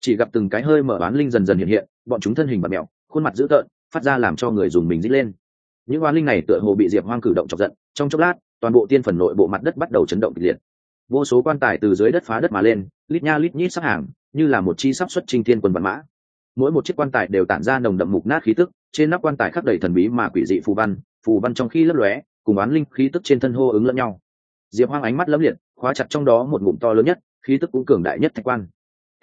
Speaker 1: Chỉ gặp từng cái hơi mở bán linh dần dần hiện hiện, bọn chúng thân hình bật mẹo khuôn mặt dữ tợn, phát ra làm cho người dùng mình dít lên. Những oán linh này tựa hồ bị diệp hoang cử động chọc giận, trong chốc lát, toàn bộ tiên phần nội bộ mặt đất bắt đầu chấn động kịch liệt. Vô số quan tài từ dưới đất phá đất mà lên, lít nha lít nhít sắp hàng, như là một chi sắp xuất trinh thiên quân văn mã mỗi một chiếc quan tài đều tản ra nồng đậm mục nát khí tức, trên nắp quan tài khắc đầy thần bí mà quỷ dị phù văn phù văn trong khi lấp lóe, cùng oán linh khí tức trên thân hô ứng lẫn nhau. Diệp hoang ánh mắt lấm liệt, khóa chặt trong đó một ngụm to lớn nhất, khí tức cũng cường đại nhất thạch quan.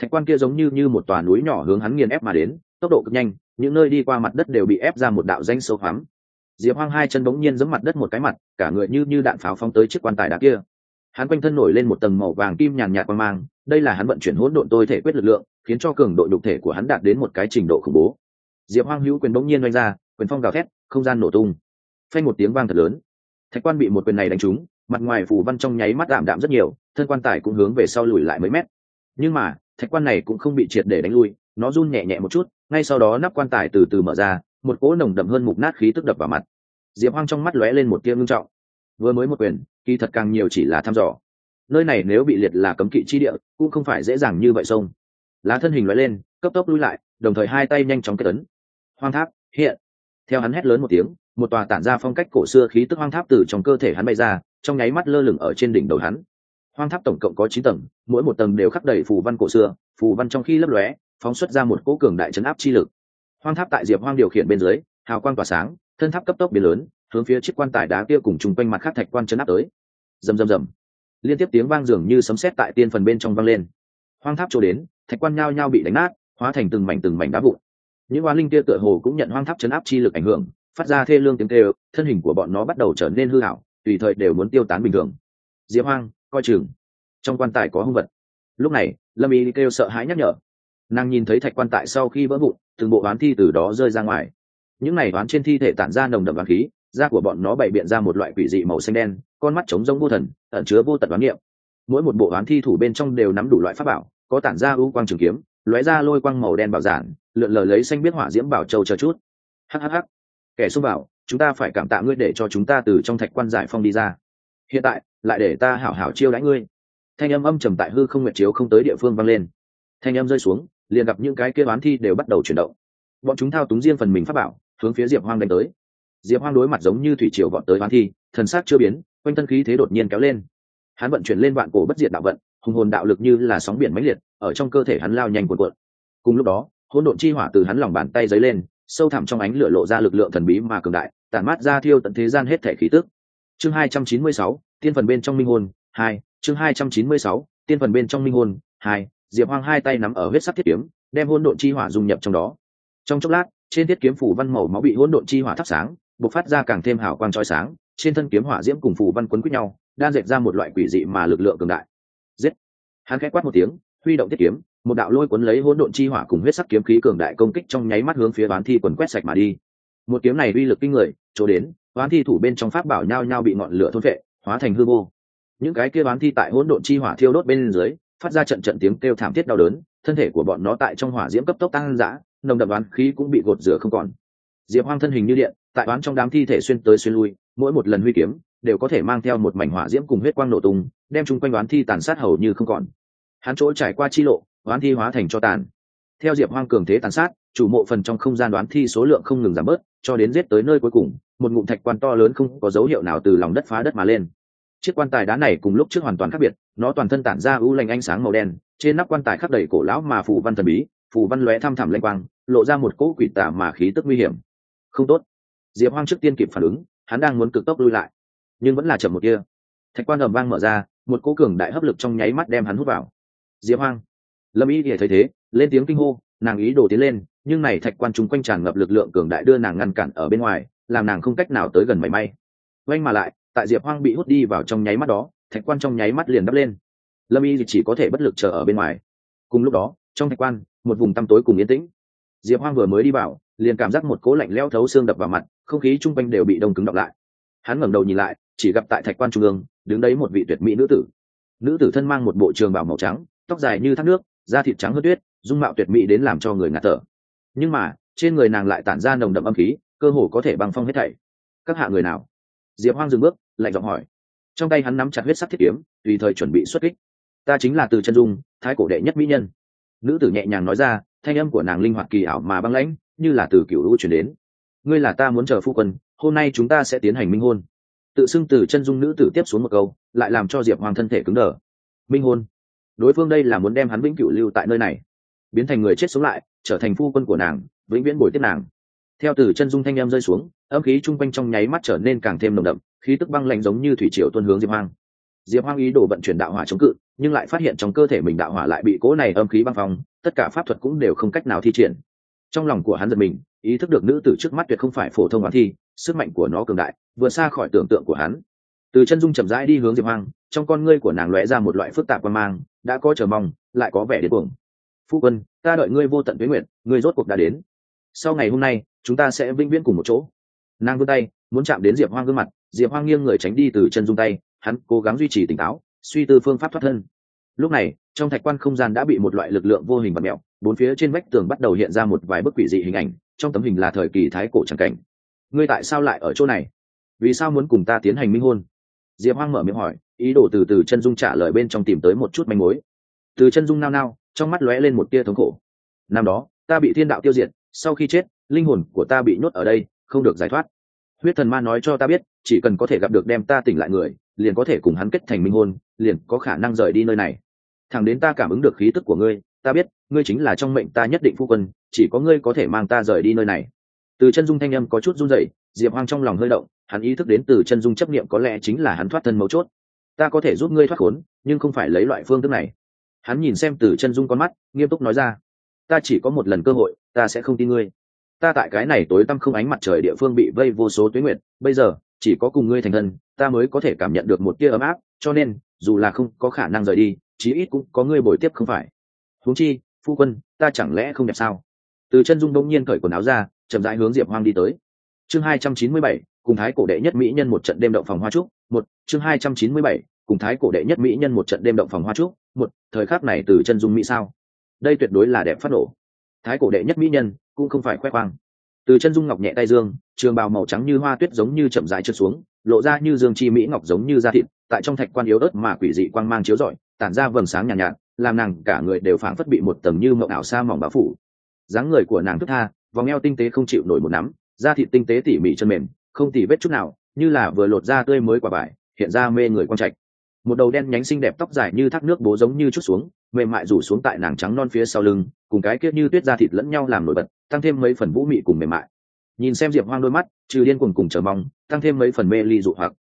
Speaker 1: Thạch quan kia giống như như một tòa núi nhỏ hướng hắn nghiền ép mà đến, tốc độ cực nhanh, những nơi đi qua mặt đất đều bị ép ra một đạo danh sâu hoắm. Diệp hoang hai chân bỗng nhiên giẫm mặt đất một cái mặt, cả người như như đạn pháo phóng tới chiếc quan tài đá kia. Hắn quanh thân nổi lên một tầng màu vàng kim nhàn nhạt qua mang, đây là hắn vận chuyển hỗn độn tôi thể quyết lực lượng khiến cho cường độ nhục thể của hắn đạt đến một cái trình độ khủng bố. Diệp hoang hữu quyền bỗng nhiên oanh ra, quyền phong gào thét, không gian nổ tung. Phanh một tiếng vang thật lớn. Thạch quan bị một quyền này đánh trúng, mặt ngoài phủ văn trong nháy mắt đạm đạm rất nhiều, thân quan tài cũng hướng về sau lùi lại mấy mét. Nhưng mà, thạch quan này cũng không bị triệt để đánh lui, nó run nhẹ nhẹ một chút, ngay sau đó nắp quan tài từ từ mở ra, một cỗ nồng đậm hơn mục nát khí tức đập vào mặt. Diệp hoang trong mắt lóe lên một tia ngưng trọng. Vừa mới một quyền, kỳ thật càng nhiều chỉ là thăm dò. Nơi này nếu bị liệt là cấm kỵ chi địa, cũng không phải dễ dàng như vậy sông lá thân hình lóe lên, cấp tốc lui lại, đồng thời hai tay nhanh chóng kết ấn. Hoang tháp, hiện. Theo hắn hét lớn một tiếng, một tòa tản ra phong cách cổ xưa khí tức hoang tháp từ trong cơ thể hắn bay ra, trong nháy mắt lơ lửng ở trên đỉnh đầu hắn. Hoang tháp tổng cộng có chín tầng, mỗi một tầng đều khắc đầy phù văn cổ xưa, phù văn trong khi lấp lóe, phóng xuất ra một cỗ cường đại chấn áp chi lực. Hoang tháp tại diệp hoang điều khiển bên dưới, hào quang tỏa sáng, thân tháp cấp tốc biến lớn, hướng phía chiếc quan tài đá kia cùng chung quanh mặt khắc thạch quan chấn áp tới. Rầm rầm rầm. Liên tiếp tiếng vang dường như sấm sét tại tiên phần bên trong vang lên. Hoang tháp chỗ đến thạch quan nhao nhao bị đánh nát, hóa thành từng mảnh từng mảnh đá vụn. Những oan linh kia tựa hồ cũng nhận hoang tháp chấn áp chi lực ảnh hưởng, phát ra thê lương tiếng kêu, thân hình của bọn nó bắt đầu trở nên hư hảo tùy thời đều muốn tiêu tán bình thường. Diệp hoang, coi chừng. Trong quan tài có hung vật. Lúc này, lâm y kêu sợ hãi nhắc nhở. Nàng nhìn thấy thạch quan tại sau khi vỡ vụn, từng bộ oán thi từ đó rơi ra ngoài. Những này oán trên thi thể tản ra nồng đậm oán khí, da của bọn nó bày biện ra một loại quỷ dị màu xanh đen, con mắt trống rông vô thần, ẩn chứa vô tận oán niệm. Mỗi một bộ oán thi thủ bên trong đều nắm đủ loại pháp bảo có tản ra ưu quang trường kiếm, lóe ra lôi quang màu đen bảo giản, lượn lờ lấy xanh biết hỏa diễm bảo châu chờ chút. Hhh kẻ xông bảo chúng ta phải cảm tạ ngươi để cho chúng ta từ trong thạch quan giải phong đi ra. Hiện tại, lại để ta hảo hảo chiêu đãi ngươi. Thanh âm âm trầm tại hư không nguyệt chiếu không tới địa phương vang lên. Thanh âm rơi xuống, liền gặp những cái kia bán thi đều bắt đầu chuyển động. Bọn chúng thao túng riêng phần mình phát bảo, hướng phía diệp hoang đánh tới. Diệp hoang đối mặt giống như thủy triều vọt tới bán thi, thần sát chưa biến, quanh thân khí thế đột nhiên kéo lên. Hắn vận chuyển lên vạn cổ bất diệt đạo vận hùng hồn đạo lực như là sóng biển mãnh liệt, ở trong cơ thể hắn lao nhanh cuộn cuộn. Cùng lúc đó, hỗn độn chi hỏa từ hắn lòng bàn tay dấy lên, sâu thẳm trong ánh lửa lộ ra lực lượng thần bí mà cường đại, tản mát ra thiêu tận thế gian hết thể khí tức. Chương hai trăm chín mươi sáu, tiên phần bên trong minh hồn, hai, chương hai trăm chín mươi sáu, tiên phần bên trong minh hồn, hai, diệp hoang hai tay nắm ở huyết sắc thiết kiếm, đem hỗn độn chi hỏa dung nhập trong đó. Trong chốc lát, trên thiết kiếm phủ văn màu máu bị hỗn độn chi hỏa thắp sáng, bộc phát ra càng thêm hào quang chói sáng, trên thân kiếm hỏa diễm cùng phủ văn quấn quýt nhau, đan dệt ra một loại quỷ dị mà lực lượng cường đại giết. Hắn khẽ quát một tiếng, huy động thiết kiếm, một đạo lôi cuốn lấy hỗn độn chi hỏa cùng huyết sắc kiếm khí cường đại công kích trong nháy mắt hướng phía bán thi quần quét sạch mà đi. Một kiếm này uy lực kinh người, chỗ đến bán thi thủ bên trong pháp bảo nhao nhao bị ngọn lửa thôn vệ hóa thành hư vô. Những cái kia bán thi tại hỗn độn chi hỏa thiêu đốt bên dưới, phát ra trận trận tiếng kêu thảm thiết đau đớn, thân thể của bọn nó tại trong hỏa diễm cấp tốc tăng dã, nồng đậm đoán khí cũng bị gột rửa không còn. Diệp hoang thân hình như điện, tại đoán trong đám thi thể xuyên tới xuyên lui, mỗi một lần huy kiếm, đều có thể mang theo một mảnh hỏa diễm cùng huyết quang nổ tung đem chung quanh đoán thi tàn sát hầu như không còn. Hắn chỗ trải qua chi lộ đoán thi hóa thành cho tàn. Theo diệp hoang cường thế tàn sát, chủ mộ phần trong không gian đoán thi số lượng không ngừng giảm bớt, cho đến giết tới nơi cuối cùng, một ngụm thạch quan to lớn không có dấu hiệu nào từ lòng đất phá đất mà lên. Chiếc quan tài đá này cùng lúc trước hoàn toàn khác biệt, nó toàn thân tản ra ưu lành ánh sáng màu đen, trên nắp quan tài khắc đầy cổ lão mà phù văn thần bí, phù văn lóe thăm thẳm lanh quang, lộ ra một cỗ quỷ tả mà khí tức nguy hiểm. Không tốt. Diệp hoang trước tiên kịp phản ứng, hắn đang muốn cực tốc lui lại, nhưng vẫn là chậm một kia thạch quan ầm vang mở ra một cỗ cường đại hấp lực trong nháy mắt đem hắn hút vào. Diệp hoang. Lâm y thì thấy thế, lên tiếng kinh hô, nàng ý đồ tiến lên, nhưng này thạch quan chúng quanh tràn ngập lực lượng cường đại đưa nàng ngăn cản ở bên ngoài, làm nàng không cách nào tới gần mảy may. Oanh mà lại, tại diệp hoang bị hút đi vào trong nháy mắt đó, thạch quan trong nháy mắt liền đắp lên. Lâm y chỉ có thể bất lực chờ ở bên ngoài. Cùng lúc đó, trong thạch quan, một vùng tăm tối cùng yên tĩnh. Diệp hoang vừa mới đi vào, liền cảm giác một cố lạnh leo thấu xương đập vào mặt, không khí chung quanh đều bị đông cứng đọng lại. Hắn ngẩng đầu nhìn lại, chỉ gặp tại thạch quan trung ương đứng đấy một vị tuyệt mỹ nữ tử. Nữ tử thân mang một bộ trường bào màu trắng, tóc dài như thác nước, da thịt trắng hơn tuyết, dung mạo tuyệt mỹ đến làm cho người ngạt thở. Nhưng mà, trên người nàng lại tản ra nồng đậm âm khí, cơ hồ có thể băng phong hết thảy. Các hạ người nào? Diệp hoang dừng bước, lạnh giọng hỏi. Trong tay hắn nắm chặt huyết sắc thiết kiếm, tùy thời chuẩn bị xuất kích. Ta chính là từ chân dung, thái cổ đệ nhất mỹ nhân. Nữ tử nhẹ nhàng nói ra, thanh âm của nàng linh hoạt kỳ ảo mà băng lãnh, như là từ cựu lũ chuyển đến. Ngươi là ta muốn chờ phu quân, hôm nay chúng ta sẽ tiến hành minh hôn tự xưng từ chân dung nữ tử tiếp xuống một câu, lại làm cho diệp hoàng thân thể cứng đờ. Minh hôn. Đối phương đây là muốn đem hắn vĩnh cửu lưu tại nơi này. Biến thành người chết sống lại, trở thành phu quân của nàng, vĩnh viễn bồi tiếp nàng. Theo từ chân dung thanh em rơi xuống, âm khí chung quanh trong nháy mắt trở nên càng thêm nồng đậm, khí tức băng lạnh giống như thủy triều tuôn hướng diệp hoang diệp hoang ý đồ vận chuyển đạo hỏa chống cự, nhưng lại phát hiện trong cơ thể mình đạo hỏa lại bị cố này âm khí băng phong, tất cả pháp thuật cũng đều không cách nào thi triển trong lòng của hắn giật mình, ý thức được nữ tử trước mắt tuyệt không phải phổ thông hóa thi, sức mạnh của nó cường đại, vượt xa khỏi tưởng tượng của hắn. Từ chân dung chậm rãi đi hướng diệp hoang, trong con ngươi của nàng lóe ra một loại phức tạp quan mang, đã có chờ mong, lại có vẻ đến cuồng. Phu quân, ta đợi ngươi vô tận tuyến nguyện, ngươi rốt cuộc đã đến. Sau ngày hôm nay, chúng ta sẽ vĩnh viễn cùng một chỗ. Nàng vươn tay, muốn chạm đến diệp hoang gương mặt, diệp hoang nghiêng người tránh đi từ chân dung tay, hắn cố gắng duy trì tỉnh táo, suy tư phương pháp thoát thân. Lúc này trong thạch quan không gian đã bị một loại lực lượng vô hình và mẹo, bốn phía trên vách tường bắt đầu hiện ra một vài bức quỷ dị hình ảnh, trong tấm hình là thời kỳ thái cổ tràng cảnh. Ngươi tại sao lại ở chỗ này? Vì sao muốn cùng ta tiến hành minh hôn? Diệp hoang mở miệng hỏi, ý đồ từ từ chân dung trả lời bên trong tìm tới một chút manh mối. Từ chân dung nao nao, trong mắt lóe lên một tia thống khổ. Năm đó, ta bị thiên đạo tiêu diệt, sau khi chết, linh hồn của ta bị nhốt ở đây, không được giải thoát. Huyết thần ma nói cho ta biết, chỉ cần có thể gặp được đem ta tỉnh lại người, liền có thể cùng hắn kết thành minh hôn, liền có khả năng rời đi nơi này thằng đến ta cảm ứng được khí tức của ngươi, ta biết, ngươi chính là trong mệnh ta nhất định phu quân, chỉ có ngươi có thể mang ta rời đi nơi này. Từ chân dung thanh âm có chút run rẩy, diệp hoang trong lòng hơi động, hắn ý thức đến từ chân dung chấp niệm có lẽ chính là hắn thoát thân mấu chốt. Ta có thể giúp ngươi thoát khốn, nhưng không phải lấy loại phương thức này. Hắn nhìn xem từ chân dung con mắt, nghiêm túc nói ra, ta chỉ có một lần cơ hội, ta sẽ không tin ngươi. Ta tại cái này tối tăm không ánh mặt trời địa phương bị vây vô số tuyến nguyện bây giờ, chỉ có cùng ngươi thành thân, ta mới có thể cảm nhận được một tia ấm áp, cho nên, dù là không có khả năng rời đi chí ít cũng có ngươi bồi tiếp không phải. Huống chi, phu quân, ta chẳng lẽ không đẹp sao? Từ chân dung đông nhiên cởi quần áo ra, chậm rãi hướng diệp hoang đi tới. Chương hai trăm chín mươi bảy, cùng thái cổ đệ nhất mỹ nhân một trận đêm động phòng hoa trúc. Một, chương hai trăm chín mươi bảy, cùng thái cổ đệ nhất mỹ nhân một trận đêm động phòng hoa trúc. Một, thời khắc này từ chân dung mỹ sao? Đây tuyệt đối là đẹp phát nổ. Thái cổ đệ nhất mỹ nhân cũng không phải khoe khoang. Từ chân dung ngọc nhẹ tay dương, trường bào màu trắng như hoa tuyết giống như chậm dài trượt xuống, lộ ra như dương chi mỹ ngọc giống như da thịt, tại trong thạch quan yếu ớt mà quỷ dị quang mang chiếu rọi tản ra vầng sáng nhàn nhạt, nhạt làm nàng cả người đều phảng phất bị một tầng như mộng ảo sa mỏng bao phủ. Dáng người của nàng thức tha vòng eo tinh tế không chịu nổi một nắm da thịt tinh tế tỉ mỉ chân mềm không tỉ vết chút nào như là vừa lột da tươi mới quả vải hiện ra mê người quang trạch. Một đầu đen nhánh xinh đẹp tóc dài như thác nước bố giống như chút xuống mềm mại rủ xuống tại nàng trắng non phía sau lưng cùng cái kia như tuyết da thịt lẫn nhau làm nổi bật tăng thêm mấy phần vũ mị cùng mềm mại. Nhìn xem diệp hoang đôi mắt trừ điên cuồng cùng chờ mong tăng thêm mấy phần mê ly dụ hoặc.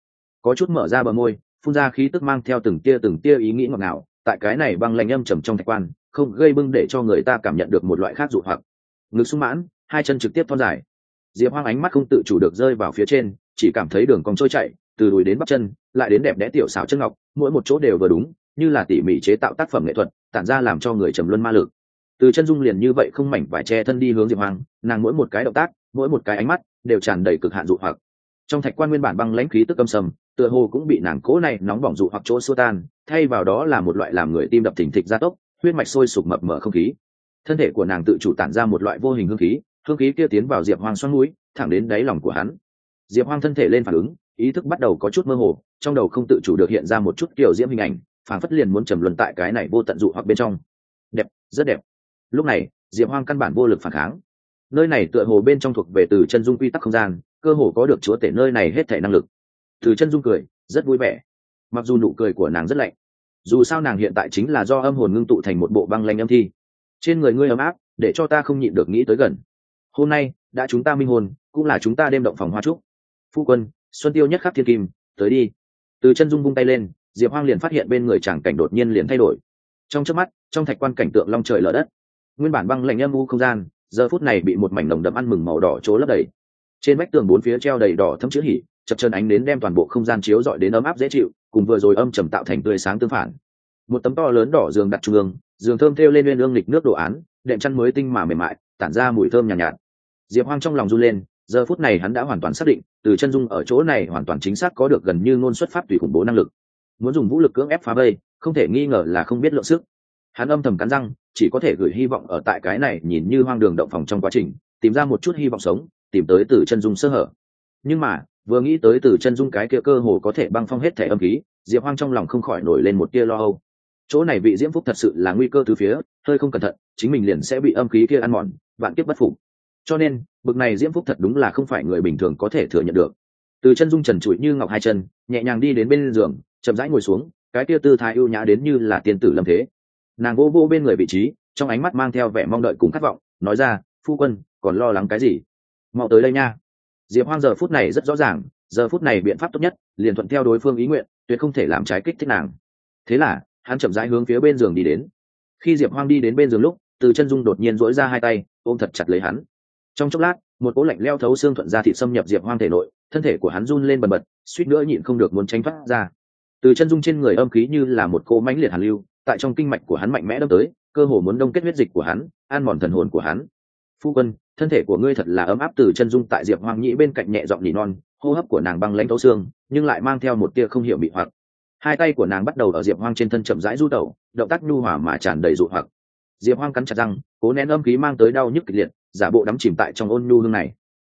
Speaker 1: Có chút mở ra bờ môi phun ra khí tức mang theo từng tia từng tia ý nghĩ ngọt ngào tại cái này băng lạnh âm trầm trong thạch quan không gây bưng để cho người ta cảm nhận được một loại khác dụ hoặc. Ngực sung mãn hai chân trực tiếp thon dài. Diệp hoang ánh mắt không tự chủ được rơi vào phía trên chỉ cảm thấy đường cong trôi chạy từ đùi đến bắp chân lại đến đẹp đẽ tiểu xảo chân ngọc mỗi một chỗ đều vừa đúng như là tỉ mỉ chế tạo tác phẩm nghệ thuật tản ra làm cho người trầm luân ma lực. Từ chân dung liền như vậy không mảnh vải che thân đi hướng diệp Hoang, nàng mỗi một cái động tác mỗi một cái ánh mắt đều tràn đầy cực hạn dụ hoặc. Trong thạch quan nguyên bản băng lãnh khí tức âm sầm tựa hồ cũng bị nàng cố này nóng bỏng dụ hoặc chỗ xua tan, thay vào đó là một loại làm người tim đập thình thịch gia tốc, huyết mạch sôi sục mập mở không khí. Thân thể của nàng tự chủ tản ra một loại vô hình hương khí hương khí kia tiến vào diệp hoang xoắn núi, thẳng đến đáy lòng của hắn. Diệp hoang thân thể lên phản ứng, ý thức bắt đầu có chút mơ hồ, trong đầu không tự chủ được hiện ra một chút kiểu diễm hình ảnh phản phất liền muốn trầm luân tại cái này vô tận dụ hoặc bên trong. Đẹp, rất đẹp. Lúc này, diệp hoang căn bản vô lực phản kháng. Nơi này tựa hồ bên trong thuộc về từ chân dung quy tắc không gian, cơ hồ có được chúa tể nơi này hết thể năng lực từ chân dung cười, rất vui vẻ. Mặc dù nụ cười của nàng rất lạnh, dù sao nàng hiện tại chính là do âm hồn ngưng tụ thành một bộ băng lanh âm thi. Trên người ngươi ấm áp, để cho ta không nhịn được nghĩ tới gần. Hôm nay, đã chúng ta minh hồn, cũng là chúng ta đêm động phòng hoa trúc. Phu quân, xuân tiêu nhất khắc thiên kim, tới đi. Từ chân dung bung tay lên, diệp hoang liền phát hiện bên người chàng cảnh đột nhiên liền thay đổi. Trong trước mắt, trong thạch quan cảnh tượng long trời lở đất. Nguyên bản băng lạnh âm u không gian, giờ phút này bị một mảnh nồng đậm ăn mừng màu đỏ trố lấp đầy. Trên vách tường bốn phía treo đầy đỏ thấm chữ hỉ chập chân ánh đến đem toàn bộ không gian chiếu dọi đến ấm áp dễ chịu cùng vừa rồi âm trầm tạo thành tươi sáng tương phản. Một tấm to lớn đỏ giường đặt trung ương giường thơm thêu lên lên ương lịch nước đồ án đệm chăn mới tinh mà mềm mại tản ra mùi thơm nhàn nhạt, nhạt. Diệp hoang trong lòng run lên giờ phút này hắn đã hoàn toàn xác định từ chân dung ở chỗ này hoàn toàn chính xác có được gần như ngôn xuất pháp tùy khủng bố năng lực. Muốn dùng vũ lực cưỡng ép phá vây không thể nghi ngờ là không biết lượng sức. Hắn âm thầm cắn răng chỉ có thể gửi hy vọng ở tại cái này nhìn như hoang đường động phòng trong quá trình tìm ra một chút hy vọng sống tìm tới từ chân dung sơ hở. Nhưng mà vừa nghĩ tới từ chân dung cái kia cơ hồ có thể băng phong hết thẻ âm khí, diệp hoang trong lòng không khỏi nổi lên một tia lo âu. Chỗ này vị diễm phúc thật sự là nguy cơ từ phía, hơi không cẩn thận, chính mình liền sẽ bị âm khí kia ăn mòn, vạn kiếp bất phục. Cho nên, bực này diễm phúc thật đúng là không phải người bình thường có thể thừa nhận được. Từ chân dung trần trụi như ngọc hai chân, nhẹ nhàng đi đến bên giường, chậm rãi ngồi xuống, cái kia tư thái ưu nhã đến như là tiên tử lâm thế. Nàng vô vô bên người vị trí, trong ánh mắt mang theo vẻ mong đợi cùng khát vọng, nói ra, phu quân, còn lo lắng cái gì? Mau tới đây nha diệp hoang giờ phút này rất rõ ràng, giờ phút này biện pháp tốt nhất, liền thuận theo đối phương ý nguyện, tuyệt không thể làm trái kích thích nàng. Thế là, hắn chậm rãi hướng phía bên giường đi đến. Khi diệp hoang đi đến bên giường lúc, từ chân dung đột nhiên dỗi ra hai tay, ôm thật chặt lấy hắn. Trong chốc lát, một cỗ lạnh leo thấu xương thuận ra thịt xâm nhập diệp hoang thể nội, thân thể của hắn run lên bần bật, suýt nữa nhịn không được muốn tránh thoát ra. Từ chân dung trên người âm khí như là một cỗ mãnh liệt hàn lưu, tại trong kinh mạch của hắn mạnh mẽ đâm tới, cơ hồ muốn đông kết huyết dịch của hắn, an mòn thần hồn của hắn. Phu quân thân thể của ngươi thật là ấm áp từ chân dung tại diệp hoang nhĩ bên cạnh nhẹ giọng nỉ non, hô hấp của nàng băng lãnh thấu xương, nhưng lại mang theo một tia không hiểu bị hoặc. Hai tay của nàng bắt đầu ở diệp hoang trên thân chậm rãi du tẩu, động tác nhu hòa mà tràn đầy dụ hoặc. Diệp hoang cắn chặt răng, cố nén âm khí mang tới đau nhức kịch liệt, giả bộ đắm chìm tại trong ôn nhu hương này.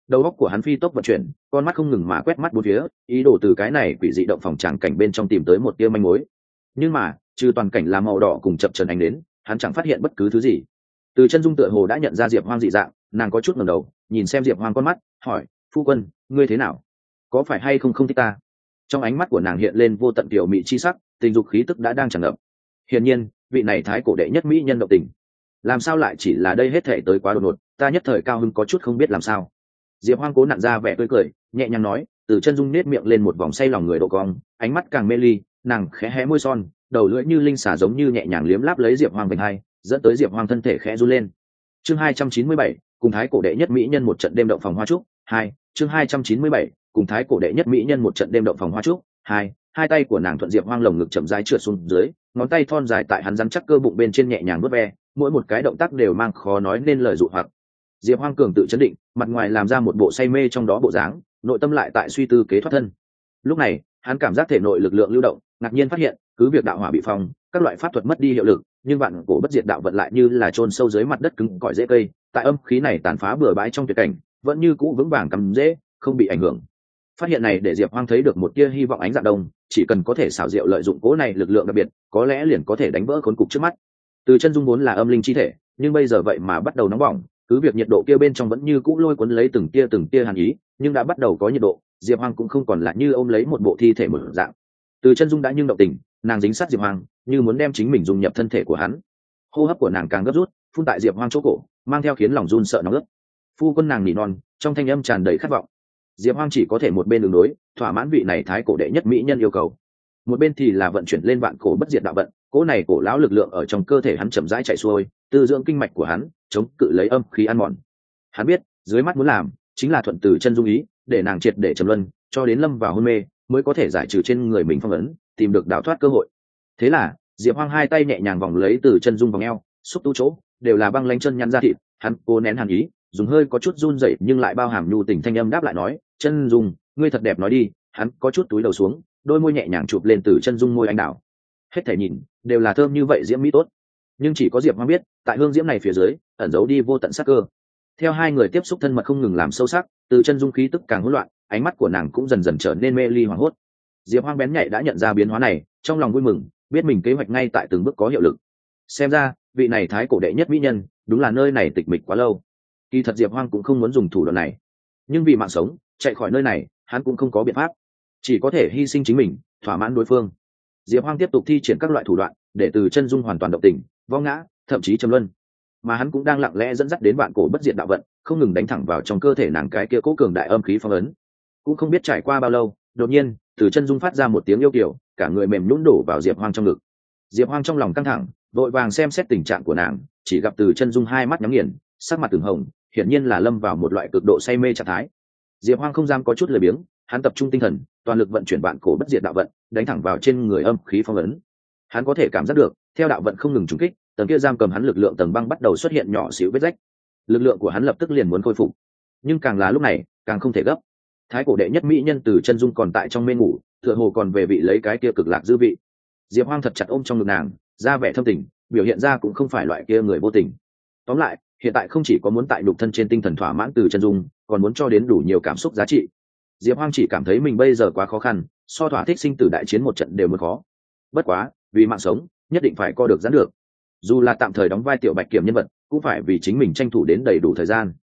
Speaker 1: Đầu óc của hắn phi tốc vận chuyển, con mắt không ngừng mà quét mắt bốn phía, ý đồ từ cái này quỷ dị động phòng tràng cảnh bên trong tìm tới một tia manh mối. Nhưng mà, trừ toàn cảnh là màu đỏ cùng chập trần ánh đến, hắn chẳng phát hiện bất cứ thứ gì. Từ chân dung tựa hồ đã nhận ra diệp hoang dị dạng nàng có chút ngẩng đầu, nhìn xem diệp hoang con mắt, hỏi, phu quân, ngươi thế nào? Có phải hay không không thích ta? Trong ánh mắt của nàng hiện lên vô tận tiểu mỹ chi sắc, tình dục khí tức đã đang tràn ngập. Hiển nhiên, vị này thái cổ đệ nhất mỹ nhân động tình. Làm sao lại chỉ là đây hết thể tới quá đột ngột, ta nhất thời cao hưng có chút không biết làm sao. Diệp hoang cố nặn ra vẻ tươi cười, nhẹ nhàng nói, từ chân dung nết miệng lên một vòng say lòng người độ cong, ánh mắt càng mê ly, nàng khẽ hé môi son, đầu lưỡi như linh xả giống như nhẹ nhàng liếm láp lấy diệp hoang vành hai, dẫn tới diệp hoang thân thể khẽ run lên. Chương hai trăm chín mươi bảy cùng thái cổ đệ nhất mỹ nhân một trận đêm động phòng hoa trúc, hai, chương hai trăm chín mươi bảy, cùng thái cổ đệ nhất mỹ nhân một trận đêm động phòng hoa trúc, hai hai tay của nàng thuận diệp hoang lồng ngực chậm rãi trượt xuống dưới, ngón tay thon dài tại hắn rắn chắc cơ bụng bên trên nhẹ nhàng vớt ve, mỗi một cái động tác đều mang khó nói nên lời dụ hoặc. Diệp hoang cường tự chấn định, mặt ngoài làm ra một bộ say mê trong đó bộ dáng, nội tâm lại tại suy tư kế thoát thân. Lúc này, hắn cảm giác thể nội lực lượng lưu động, ngạc nhiên phát hiện, cứ việc đạo hỏa bị phong, các loại pháp thuật mất đi hiệu lực, nhưng vạn cổ bất diệt đạo vận lại như là chôn sâu dưới mặt đất cứng cỏi dễ cây tại âm khí này tàn phá bừa bãi trong tuyệt cảnh, vẫn như cũ vững vàng cắm dễ, không bị ảnh hưởng. Phát hiện này để diệp hoang thấy được một tia hy vọng ánh dạng đông, chỉ cần có thể xảo diệu lợi dụng cố này lực lượng đặc biệt, có lẽ liền có thể đánh vỡ khốn cục trước mắt. Từ chân dung vốn là âm linh chi thể, nhưng bây giờ vậy mà bắt đầu nóng bỏng, cứ việc nhiệt độ kia bên trong vẫn như cũ lôi cuốn lấy từng tia từng tia hàn ý, nhưng đã bắt đầu có nhiệt độ, diệp hoang cũng không còn lại như ôm lấy một bộ thi thể mở dạng. Từ chân dung đã nhưng động tình, nàng dính sát diệp hoang, như muốn đem chính mình dung nhập thân thể của hắn. Hô hấp của nàng càng gấp rút, phun tại diệp hoang chỗ cổ mang theo khiến lòng run sợ nóng ướt phu quân nàng nỉ non, trong thanh âm tràn đầy khát vọng. Diệp hoang chỉ có thể một bên đường đối thỏa mãn vị này thái cổ đệ nhất mỹ nhân yêu cầu. Một bên thì là vận chuyển lên vạn cổ bất diệt đạo vận, cỗ này cổ lão lực lượng ở trong cơ thể hắn chậm rãi chạy xuôi, tư dưỡng kinh mạch của hắn, chống cự lấy âm khí ăn mòn. Hắn biết, dưới mắt muốn làm, chính là thuận từ chân dung ý, để nàng triệt để trầm luân, cho đến lâm vào hôn mê, mới có thể giải trừ trên người mình phong ấn, tìm được đào thoát cơ hội. Thế là, diệp hoang hai tay nhẹ nhàng vòng lấy từ chân dung vòng eo, xúc tu chỗ đều là băng lanh chân nhăn ra thịt, hắn cố nén hàn ý, dùng hơi có chút run rẩy nhưng lại bao hàm nhu tình thanh âm đáp lại nói, chân dung, ngươi thật đẹp nói đi. Hắn có chút túi đầu xuống, đôi môi nhẹ nhàng chụp lên từ chân dung môi anh đào. Hết thể nhìn, đều là thơm như vậy, diễm mỹ tốt. Nhưng chỉ có diệp hoang biết, tại hương diễm này phía dưới, ẩn giấu đi vô tận sắc cơ. Theo hai người tiếp xúc thân mật không ngừng làm sâu sắc, từ chân dung khí tức càng hỗn loạn, ánh mắt của nàng cũng dần dần trở nên mê ly hoảng hốt. Diệp hoang bén nhạy đã nhận ra biến hóa này, trong lòng vui mừng, biết mình kế hoạch ngay tại từng bước có hiệu lực. Xem ra vị này thái cổ đệ nhất mỹ nhân, đúng là nơi này tịch mịch quá lâu. Kỳ thật diệp hoang cũng không muốn dùng thủ đoạn này. Nhưng vì mạng sống, chạy khỏi nơi này, hắn cũng không có biện pháp. Chỉ có thể hy sinh chính mình, thỏa mãn đối phương. Diệp hoang tiếp tục thi triển các loại thủ đoạn, để từ chân dung hoàn toàn động tình võ ngã, thậm chí châm luân. Mà hắn cũng đang lặng lẽ dẫn dắt đến bạn cổ bất diệt đạo vận, không ngừng đánh thẳng vào trong cơ thể nàng cái kia cố cường đại âm khí phong ấn. Cũng không biết trải qua bao lâu, đột nhiên, từ chân dung phát ra một tiếng yêu kiểu cả người mềm nhũn đổ vào diệp hoang trong ngực. Diệp hoang trong lòng căng thẳng vội vàng xem xét tình trạng của nàng, chỉ gặp từ chân dung hai mắt nhắm nghiền, sắc mặt từng hồng, hiển nhiên là lâm vào một loại cực độ say mê trạng thái. Diệp hoang không dám có chút lười biếng, hắn tập trung tinh thần, toàn lực vận chuyển bạn cổ bất diệt đạo vận, đánh thẳng vào trên người âm khí phong ấn. Hắn có thể cảm giác được, theo đạo vận không ngừng trúng kích, tầng kia giam cầm hắn lực lượng tầng băng bắt đầu xuất hiện nhỏ xíu vết rách. Lực lượng của hắn lập tức liền muốn khôi phục. Nhưng càng là lúc này, càng không thể gấp. Thái cổ đệ nhất mỹ nhân từ chân dung còn tại trong mê ngủ, tựa hồ còn về vị lấy cái kia cực lạc dư vị. Diệp hoang thật chặt ôm trong ngực nàng ra vẻ thâm tình, biểu hiện ra cũng không phải loại kia người vô tình. Tóm lại, hiện tại không chỉ có muốn tại đục thân trên tinh thần thỏa mãn từ chân dung, còn muốn cho đến đủ nhiều cảm xúc giá trị. Diệp hoang chỉ cảm thấy mình bây giờ quá khó khăn, so thỏa thích sinh tử đại chiến một trận đều mới khó. Bất quá, vì mạng sống, nhất định phải co được gián được. Dù là tạm thời đóng vai tiểu bạch kiểm nhân vật, cũng phải vì chính mình tranh thủ đến đầy đủ thời gian.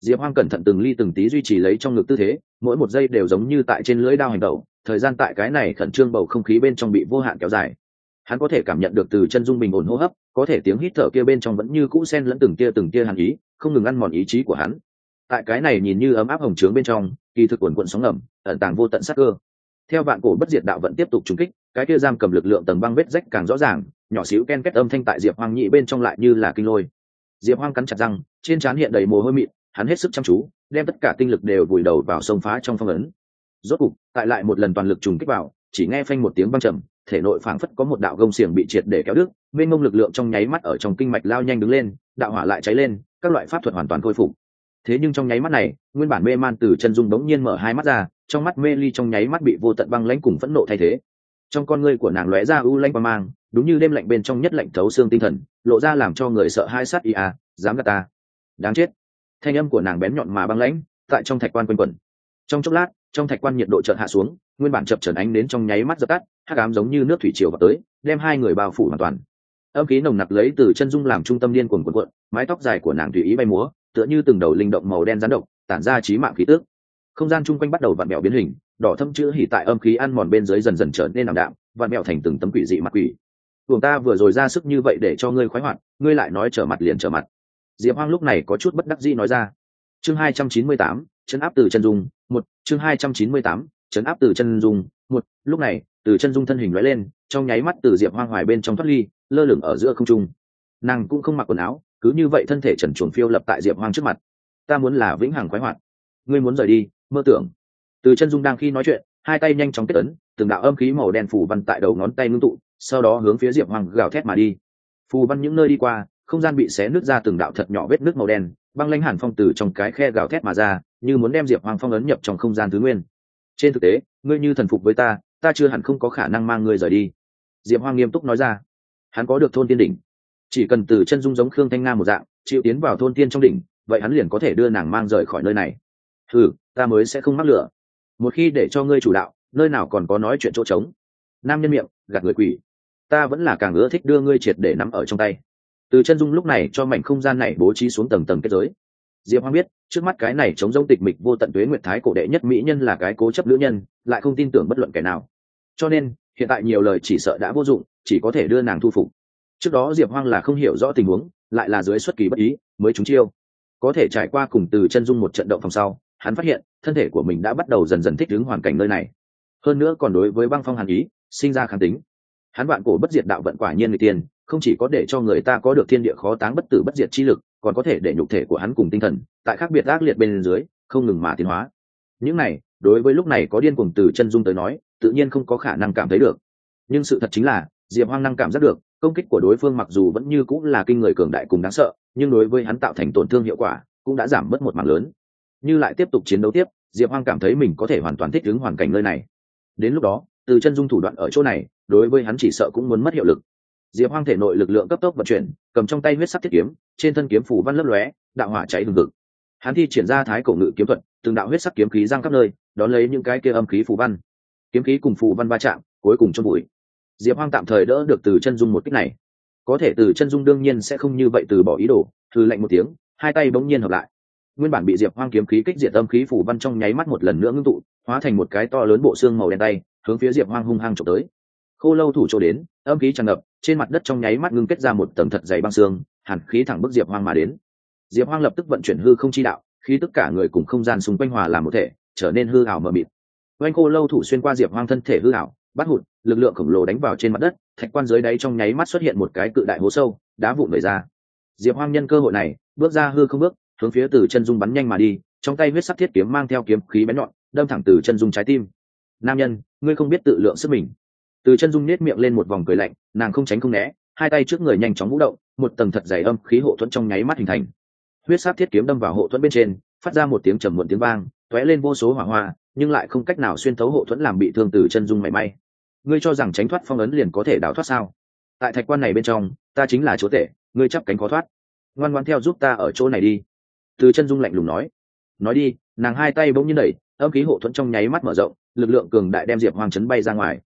Speaker 1: Diệp hoang cẩn thận từng ly từng tí duy trì lấy trong ngực tư thế, mỗi một giây đều giống như tại trên lưỡi đao hành động, thời gian tại cái này khẩn trương bầu không khí bên trong bị vô hạn kéo dài hắn có thể cảm nhận được từ chân dung bình ổn hô hấp, có thể tiếng hít thở kia bên trong vẫn như cũ sen lẫn từng tia từng tia hàn ý, không ngừng ăn mòn ý chí của hắn. Tại cái này nhìn như ấm áp hồng trướng bên trong, kỳ thực quần quận sóng ngầm, ẩn tàng vô tận sắc cơ. Theo vạn cổ bất diệt đạo vẫn tiếp tục trúng kích, cái kia giam cầm lực lượng tầng băng vết rách càng rõ ràng, nhỏ xíu ken kết âm thanh tại diệp hoang nhị bên trong lại như là kinh lôi. Diệp hoang cắn chặt răng, trên trán hiện đầy mồ hôi mịn, hắn hết sức chăm chú, đem tất cả tinh lực đều vùi đầu vào sông phá trong phong ấn. Rốt cục, tại lại một lần toàn lực trùng kích vào, chỉ nghe phanh một tiếng băng trầm thể nội phảng phất có một đạo gông xiềng bị triệt để kéo đứt, mênh mông lực lượng trong nháy mắt ở trong kinh mạch lao nhanh đứng lên, đạo hỏa lại cháy lên, các loại pháp thuật hoàn toàn khôi phục. Thế nhưng trong nháy mắt này, nguyên bản mê man từ chân dung bỗng nhiên mở hai mắt ra, trong mắt mê ly trong nháy mắt bị vô tận băng lãnh cùng phẫn nộ thay thế. Trong con ngươi của nàng lóe ra u lanh và mang, đúng như đêm lạnh bên trong nhất lạnh thấu xương tinh thần, lộ ra làm cho người sợ hai sát ia à, dám gạt ta. Đáng chết. Thanh âm của nàng bén nhọn mà băng lãnh, tại trong thạch quan quanh quẩn. Trong chốc lát, trong thạch quan nhiệt độ chợt hạ xuống, nguyên bản chập chờn ánh đến trong nháy mắt dập tắt hắc ám giống như nước thủy triều vào tới, đem hai người bao phủ hoàn toàn. Âm khí nồng nặc lấy từ chân dung làm trung tâm điên cuồng cuộn cuộn, mái tóc dài của nàng tùy ý bay múa, tựa như từng đầu linh động màu đen rắn độc, tản ra trí mạng khí tước không gian chung quanh bắt đầu vặn mẹo biến hình, đỏ thâm chữ hỉ tại âm khí ăn mòn bên dưới dần dần trở nên ảm đạm, vặn mẹo thành từng tấm quỷ dị mặt quỷ. Buồng ta vừa rồi ra sức như vậy để cho ngươi khoái hoạt, ngươi lại nói trở mặt liền trở mặt. Diệp hoang lúc này có chút bất đắc dĩ nói ra. Chương hai trăm chín mươi tám, chấn áp từ chân dung, một, chương hai trăm chín mươi tám, chấn áp từ chân dung, một, lúc này từ chân dung thân hình lóe lên, trong nháy mắt từ diệp hoang hoài bên trong thoát ly, lơ lửng ở giữa không trung. Nàng cũng không mặc quần áo, cứ như vậy thân thể trần truồng phiêu lập tại diệp hoang trước mặt. Ta muốn là vĩnh hằng khoái hoạt. Ngươi muốn rời đi, mơ tưởng. Từ chân dung đang khi nói chuyện, hai tay nhanh chóng kết ấn, từng đạo âm khí màu đen phủ văn tại đầu ngón tay ngưng tụ, sau đó hướng phía diệp Hoang gào thét mà đi. Phù văn những nơi đi qua, không gian bị xé nứt ra từng đạo thật nhỏ vết nước màu đen, băng lãnh hàn phong từ trong cái khe gào thét mà ra, như muốn đem diệp Hoang phong ấn nhập trong không gian thứ nguyên. Trên thực tế, ngươi như thần phục với ta ta chưa hẳn không có khả năng mang ngươi rời đi. Diệp Hoang nghiêm túc nói ra. Hắn có được thôn tiên đỉnh. Chỉ cần từ chân dung giống khương thanh nga một dạng, chịu tiến vào thôn tiên trong đỉnh, vậy hắn liền có thể đưa nàng mang rời khỏi nơi này. Ừ ta mới sẽ không mắc lửa. Một khi để cho ngươi chủ đạo, nơi nào còn có nói chuyện chỗ trống. Nam nhân miệng, gạt người quỷ. Ta vẫn là càng ưa thích đưa ngươi triệt để nắm ở trong tay. Từ chân dung lúc này cho mảnh không gian này bố trí xuống tầng tầng kết giới diệp hoang biết, trước mắt cái này chống giống tịch mịch vô tận tuế nguyệt thái cổ đệ nhất mỹ nhân là cái cố chấp nữ nhân, lại không tin tưởng bất luận kẻ nào. Cho nên, hiện tại nhiều lời chỉ sợ đã vô dụng, chỉ có thể đưa nàng thu phục. Trước đó diệp hoang là không hiểu rõ tình huống, lại là dưới xuất kỳ bất ý, mới trúng chiêu. Có thể trải qua cùng từ chân dung một trận động phòng sau, hắn phát hiện, thân thể của mình đã bắt đầu dần dần thích ứng hoàn cảnh nơi này. Hơn nữa còn đối với băng phong hàn ý, sinh ra kháng tính. Hắn vạn cổ bất diệt đạo vận quả nhiên người tiền, không chỉ có để cho người ta có được thiên địa khó táng bất tử bất diệt chi lực còn có thể để nhục thể của hắn cùng tinh thần, tại khác biệt ác liệt bên dưới, không ngừng mà tiến hóa. Những này, đối với lúc này có điên cuồng từ chân dung tới nói, tự nhiên không có khả năng cảm thấy được. Nhưng sự thật chính là, diệp hoang năng cảm giác được, công kích của đối phương mặc dù vẫn như cũng là kinh người cường đại cùng đáng sợ, nhưng đối với hắn tạo thành tổn thương hiệu quả cũng đã giảm mất một mảng lớn. Như lại tiếp tục chiến đấu tiếp, diệp hoang cảm thấy mình có thể hoàn toàn thích ứng hoàn cảnh nơi này. Đến lúc đó, từ chân dung thủ đoạn ở chỗ này, đối với hắn chỉ sợ cũng muốn mất hiệu lực diệp hoang thể nội lực lượng cấp tốc vận chuyển, cầm trong tay huyết sắc thiết kiếm, trên thân kiếm phủ văn lấp lóe, đạo hỏa cháy hừng hực. Hắn thi triển ra thái cổ ngự kiếm thuật, từng đạo huyết sắc kiếm khí giang khắp nơi, đón lấy những cái kia âm khí phù văn. Kiếm khí cùng phù văn va chạm, cuối cùng trong bụi diệp hoang tạm thời đỡ được từ chân dung một cách này. Có thể từ chân dung đương nhiên sẽ không như vậy từ bỏ ý đồ thư lạnh một tiếng, hai tay bỗng nhiên hợp lại. Nguyên bản bị diệp hoang kiếm khí kích diệt âm khí phủ văn trong nháy mắt một lần nữa ngưng tụ, hóa thành một cái to lớn bộ xương màu đen tay, hướng phía diệp hoang hung hăng trộm tới. Khô lâu thủ chỗ đến, âm khí tràn ngập trên mặt đất trong nháy mắt ngưng kết ra một tầng thật dày băng xương, hàn khí thẳng bức diệp hoang mà đến. Diệp hoang lập tức vận chuyển hư không chi đạo, khi tất cả người cùng không gian xung quanh hòa làm một thể, trở nên hư ảo mờ mịt. Oanh khô lâu thủ xuyên qua diệp hoang thân thể hư ảo, bắt hụt, lực lượng khổng lồ đánh vào trên mặt đất, thạch quan dưới đáy trong nháy mắt xuất hiện một cái cự đại hố sâu, đá vụn về ra. Diệp hoang nhân cơ hội này, bước ra hư không bước, hướng phía từ chân dung bắn nhanh mà đi, trong tay huyết sắc thiết kiếm mang theo kiếm khí bén nhọn, đâm thẳng từ chân dung trái tim. Nam nhân, ngươi không biết tự lượng sức mình từ chân dung nết miệng lên một vòng cười lạnh, nàng không tránh không né, hai tay trước người nhanh chóng vũ động, một tầng thật dày âm khí hộ thuẫn trong nháy mắt hình thành. Huyết sắc thiết kiếm đâm vào hộ thuẫn bên trên, phát ra một tiếng trầm muộn tiếng vang t lên vô số hỏa hoa, nhưng lại không cách nào xuyên thấu hộ thuẫn làm bị thương từ chân dung mảy may. Ngươi cho rằng tránh thoát phong ấn liền có thể đào thoát sao? Tại thạch quan này bên trong, ta chính là chỗ tể, ngươi chấp cánh khó thoát. Ngoan ngoan theo giúp ta ở chỗ này đi. Từ chân dung lạnh lùng nói. Nói đi, nàng hai tay bỗng nhiên đẩy, âm khí hộ thuẫn trong nháy mắt mở rộng, lực lượng cường đại đem diệp hoàng chấn bay ra ngoài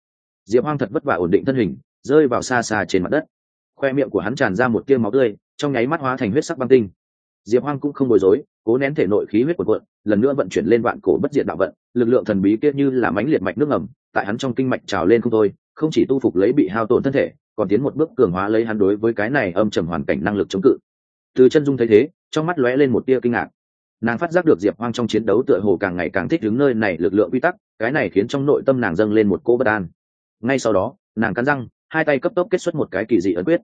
Speaker 1: diệp hoang thật vất vả ổn định thân hình, rơi vào xa xa trên mặt đất. Khoe miệng của hắn tràn ra một tia máu tươi, trong nháy mắt hóa thành huyết sắc băng tinh. Diệp hoang cũng không bối rối, cố nén thể nội khí huyết quần quận lần nữa vận chuyển lên vạn cổ bất diệt đạo vận, lực lượng thần bí kia như là mánh liệt mạch nước ngầm, tại hắn trong kinh mạch trào lên không thôi, không chỉ tu phục lấy bị hao tổn thân thể, còn tiến một bước cường hóa lấy hắn đối với cái này âm trầm hoàn cảnh năng lực chống cự. Từ chân dung thấy thế, trong mắt lóe lên một tia kinh ngạc. Nàng phát giác được diệp hoang trong chiến đấu tựa hồ càng ngày càng thích đứng nơi này lực lượng quy tắc, cái này khiến trong nội tâm nàng dâng lên một cỗ bất an ngay sau đó, nàng cắn răng, hai tay cấp tốc kết xuất một cái kỳ dị ấn quyết.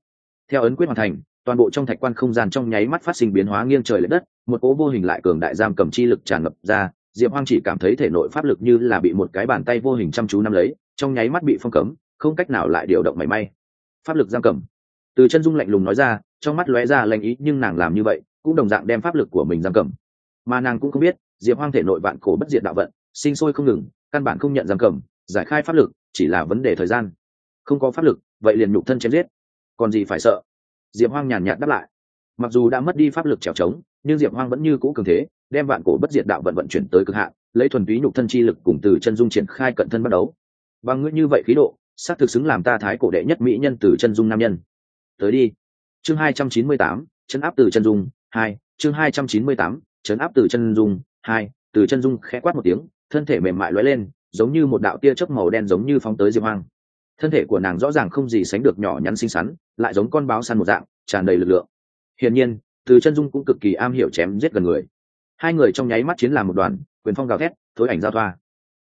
Speaker 1: Theo ấn quyết hoàn thành, toàn bộ trong thạch quan không gian trong nháy mắt phát sinh biến hóa nghiêng trời l ệ đất, một cỗ vô hình lại cường đại giam cầm chi lực tràn ngập ra, diệp hoang chỉ cảm thấy thể nội pháp lực như là bị một cái bàn tay vô hình chăm chú nắm lấy, trong nháy mắt bị phong cấm, không cách nào lại điều động mảy may. Pháp lực giam cầm. Từ chân dung lạnh lùng nói ra, trong mắt lóe ra lanh ý, nhưng nàng làm như vậy, cũng đồng dạng đem pháp lực của mình giam cầm. Mà nàng cũng không biết, diệp hoang thể nội vạn cổ bất diệt đạo vận, sinh sôi không ngừng, căn bản không nhận giam cầm, giải khai pháp lực chỉ là vấn đề thời gian. Không có pháp lực, vậy liền nhục thân chém giết. Còn gì phải sợ? Diệp hoang nhàn nhạt đáp lại. Mặc dù đã mất đi pháp lực trèo trống, nhưng diệp hoang vẫn như cũ cường thế, đem vạn cổ bất diệt đạo vận vận chuyển tới cực hạn, lấy thuần túy nhục thân chi lực cùng từ chân dung triển khai cận thân bắt đấu bằng ngươi như vậy khí độ, xác thực xứng làm ta thái cổ đệ nhất mỹ nhân từ chân dung nam nhân. Tới đi. Chương hai trăm chín mươi tám, chân áp từ chân dung, hai, chương hai trăm chín mươi tám chấn áp từ chân dung, hai, từ chân dung khẽ quát một tiếng, thân thể mềm mại lóe lên giống như một đạo tia chớp màu đen giống như phóng tới diệp hoang. Thân thể của nàng rõ ràng không gì sánh được nhỏ nhắn xinh xắn, lại giống con báo săn một dạng, tràn đầy lực lượng. Hiển nhiên, từ chân dung cũng cực kỳ am hiểu chém giết gần người. Hai người trong nháy mắt chiến làm một đoàn, quyền phong gào thét, thối ảnh giao thoa.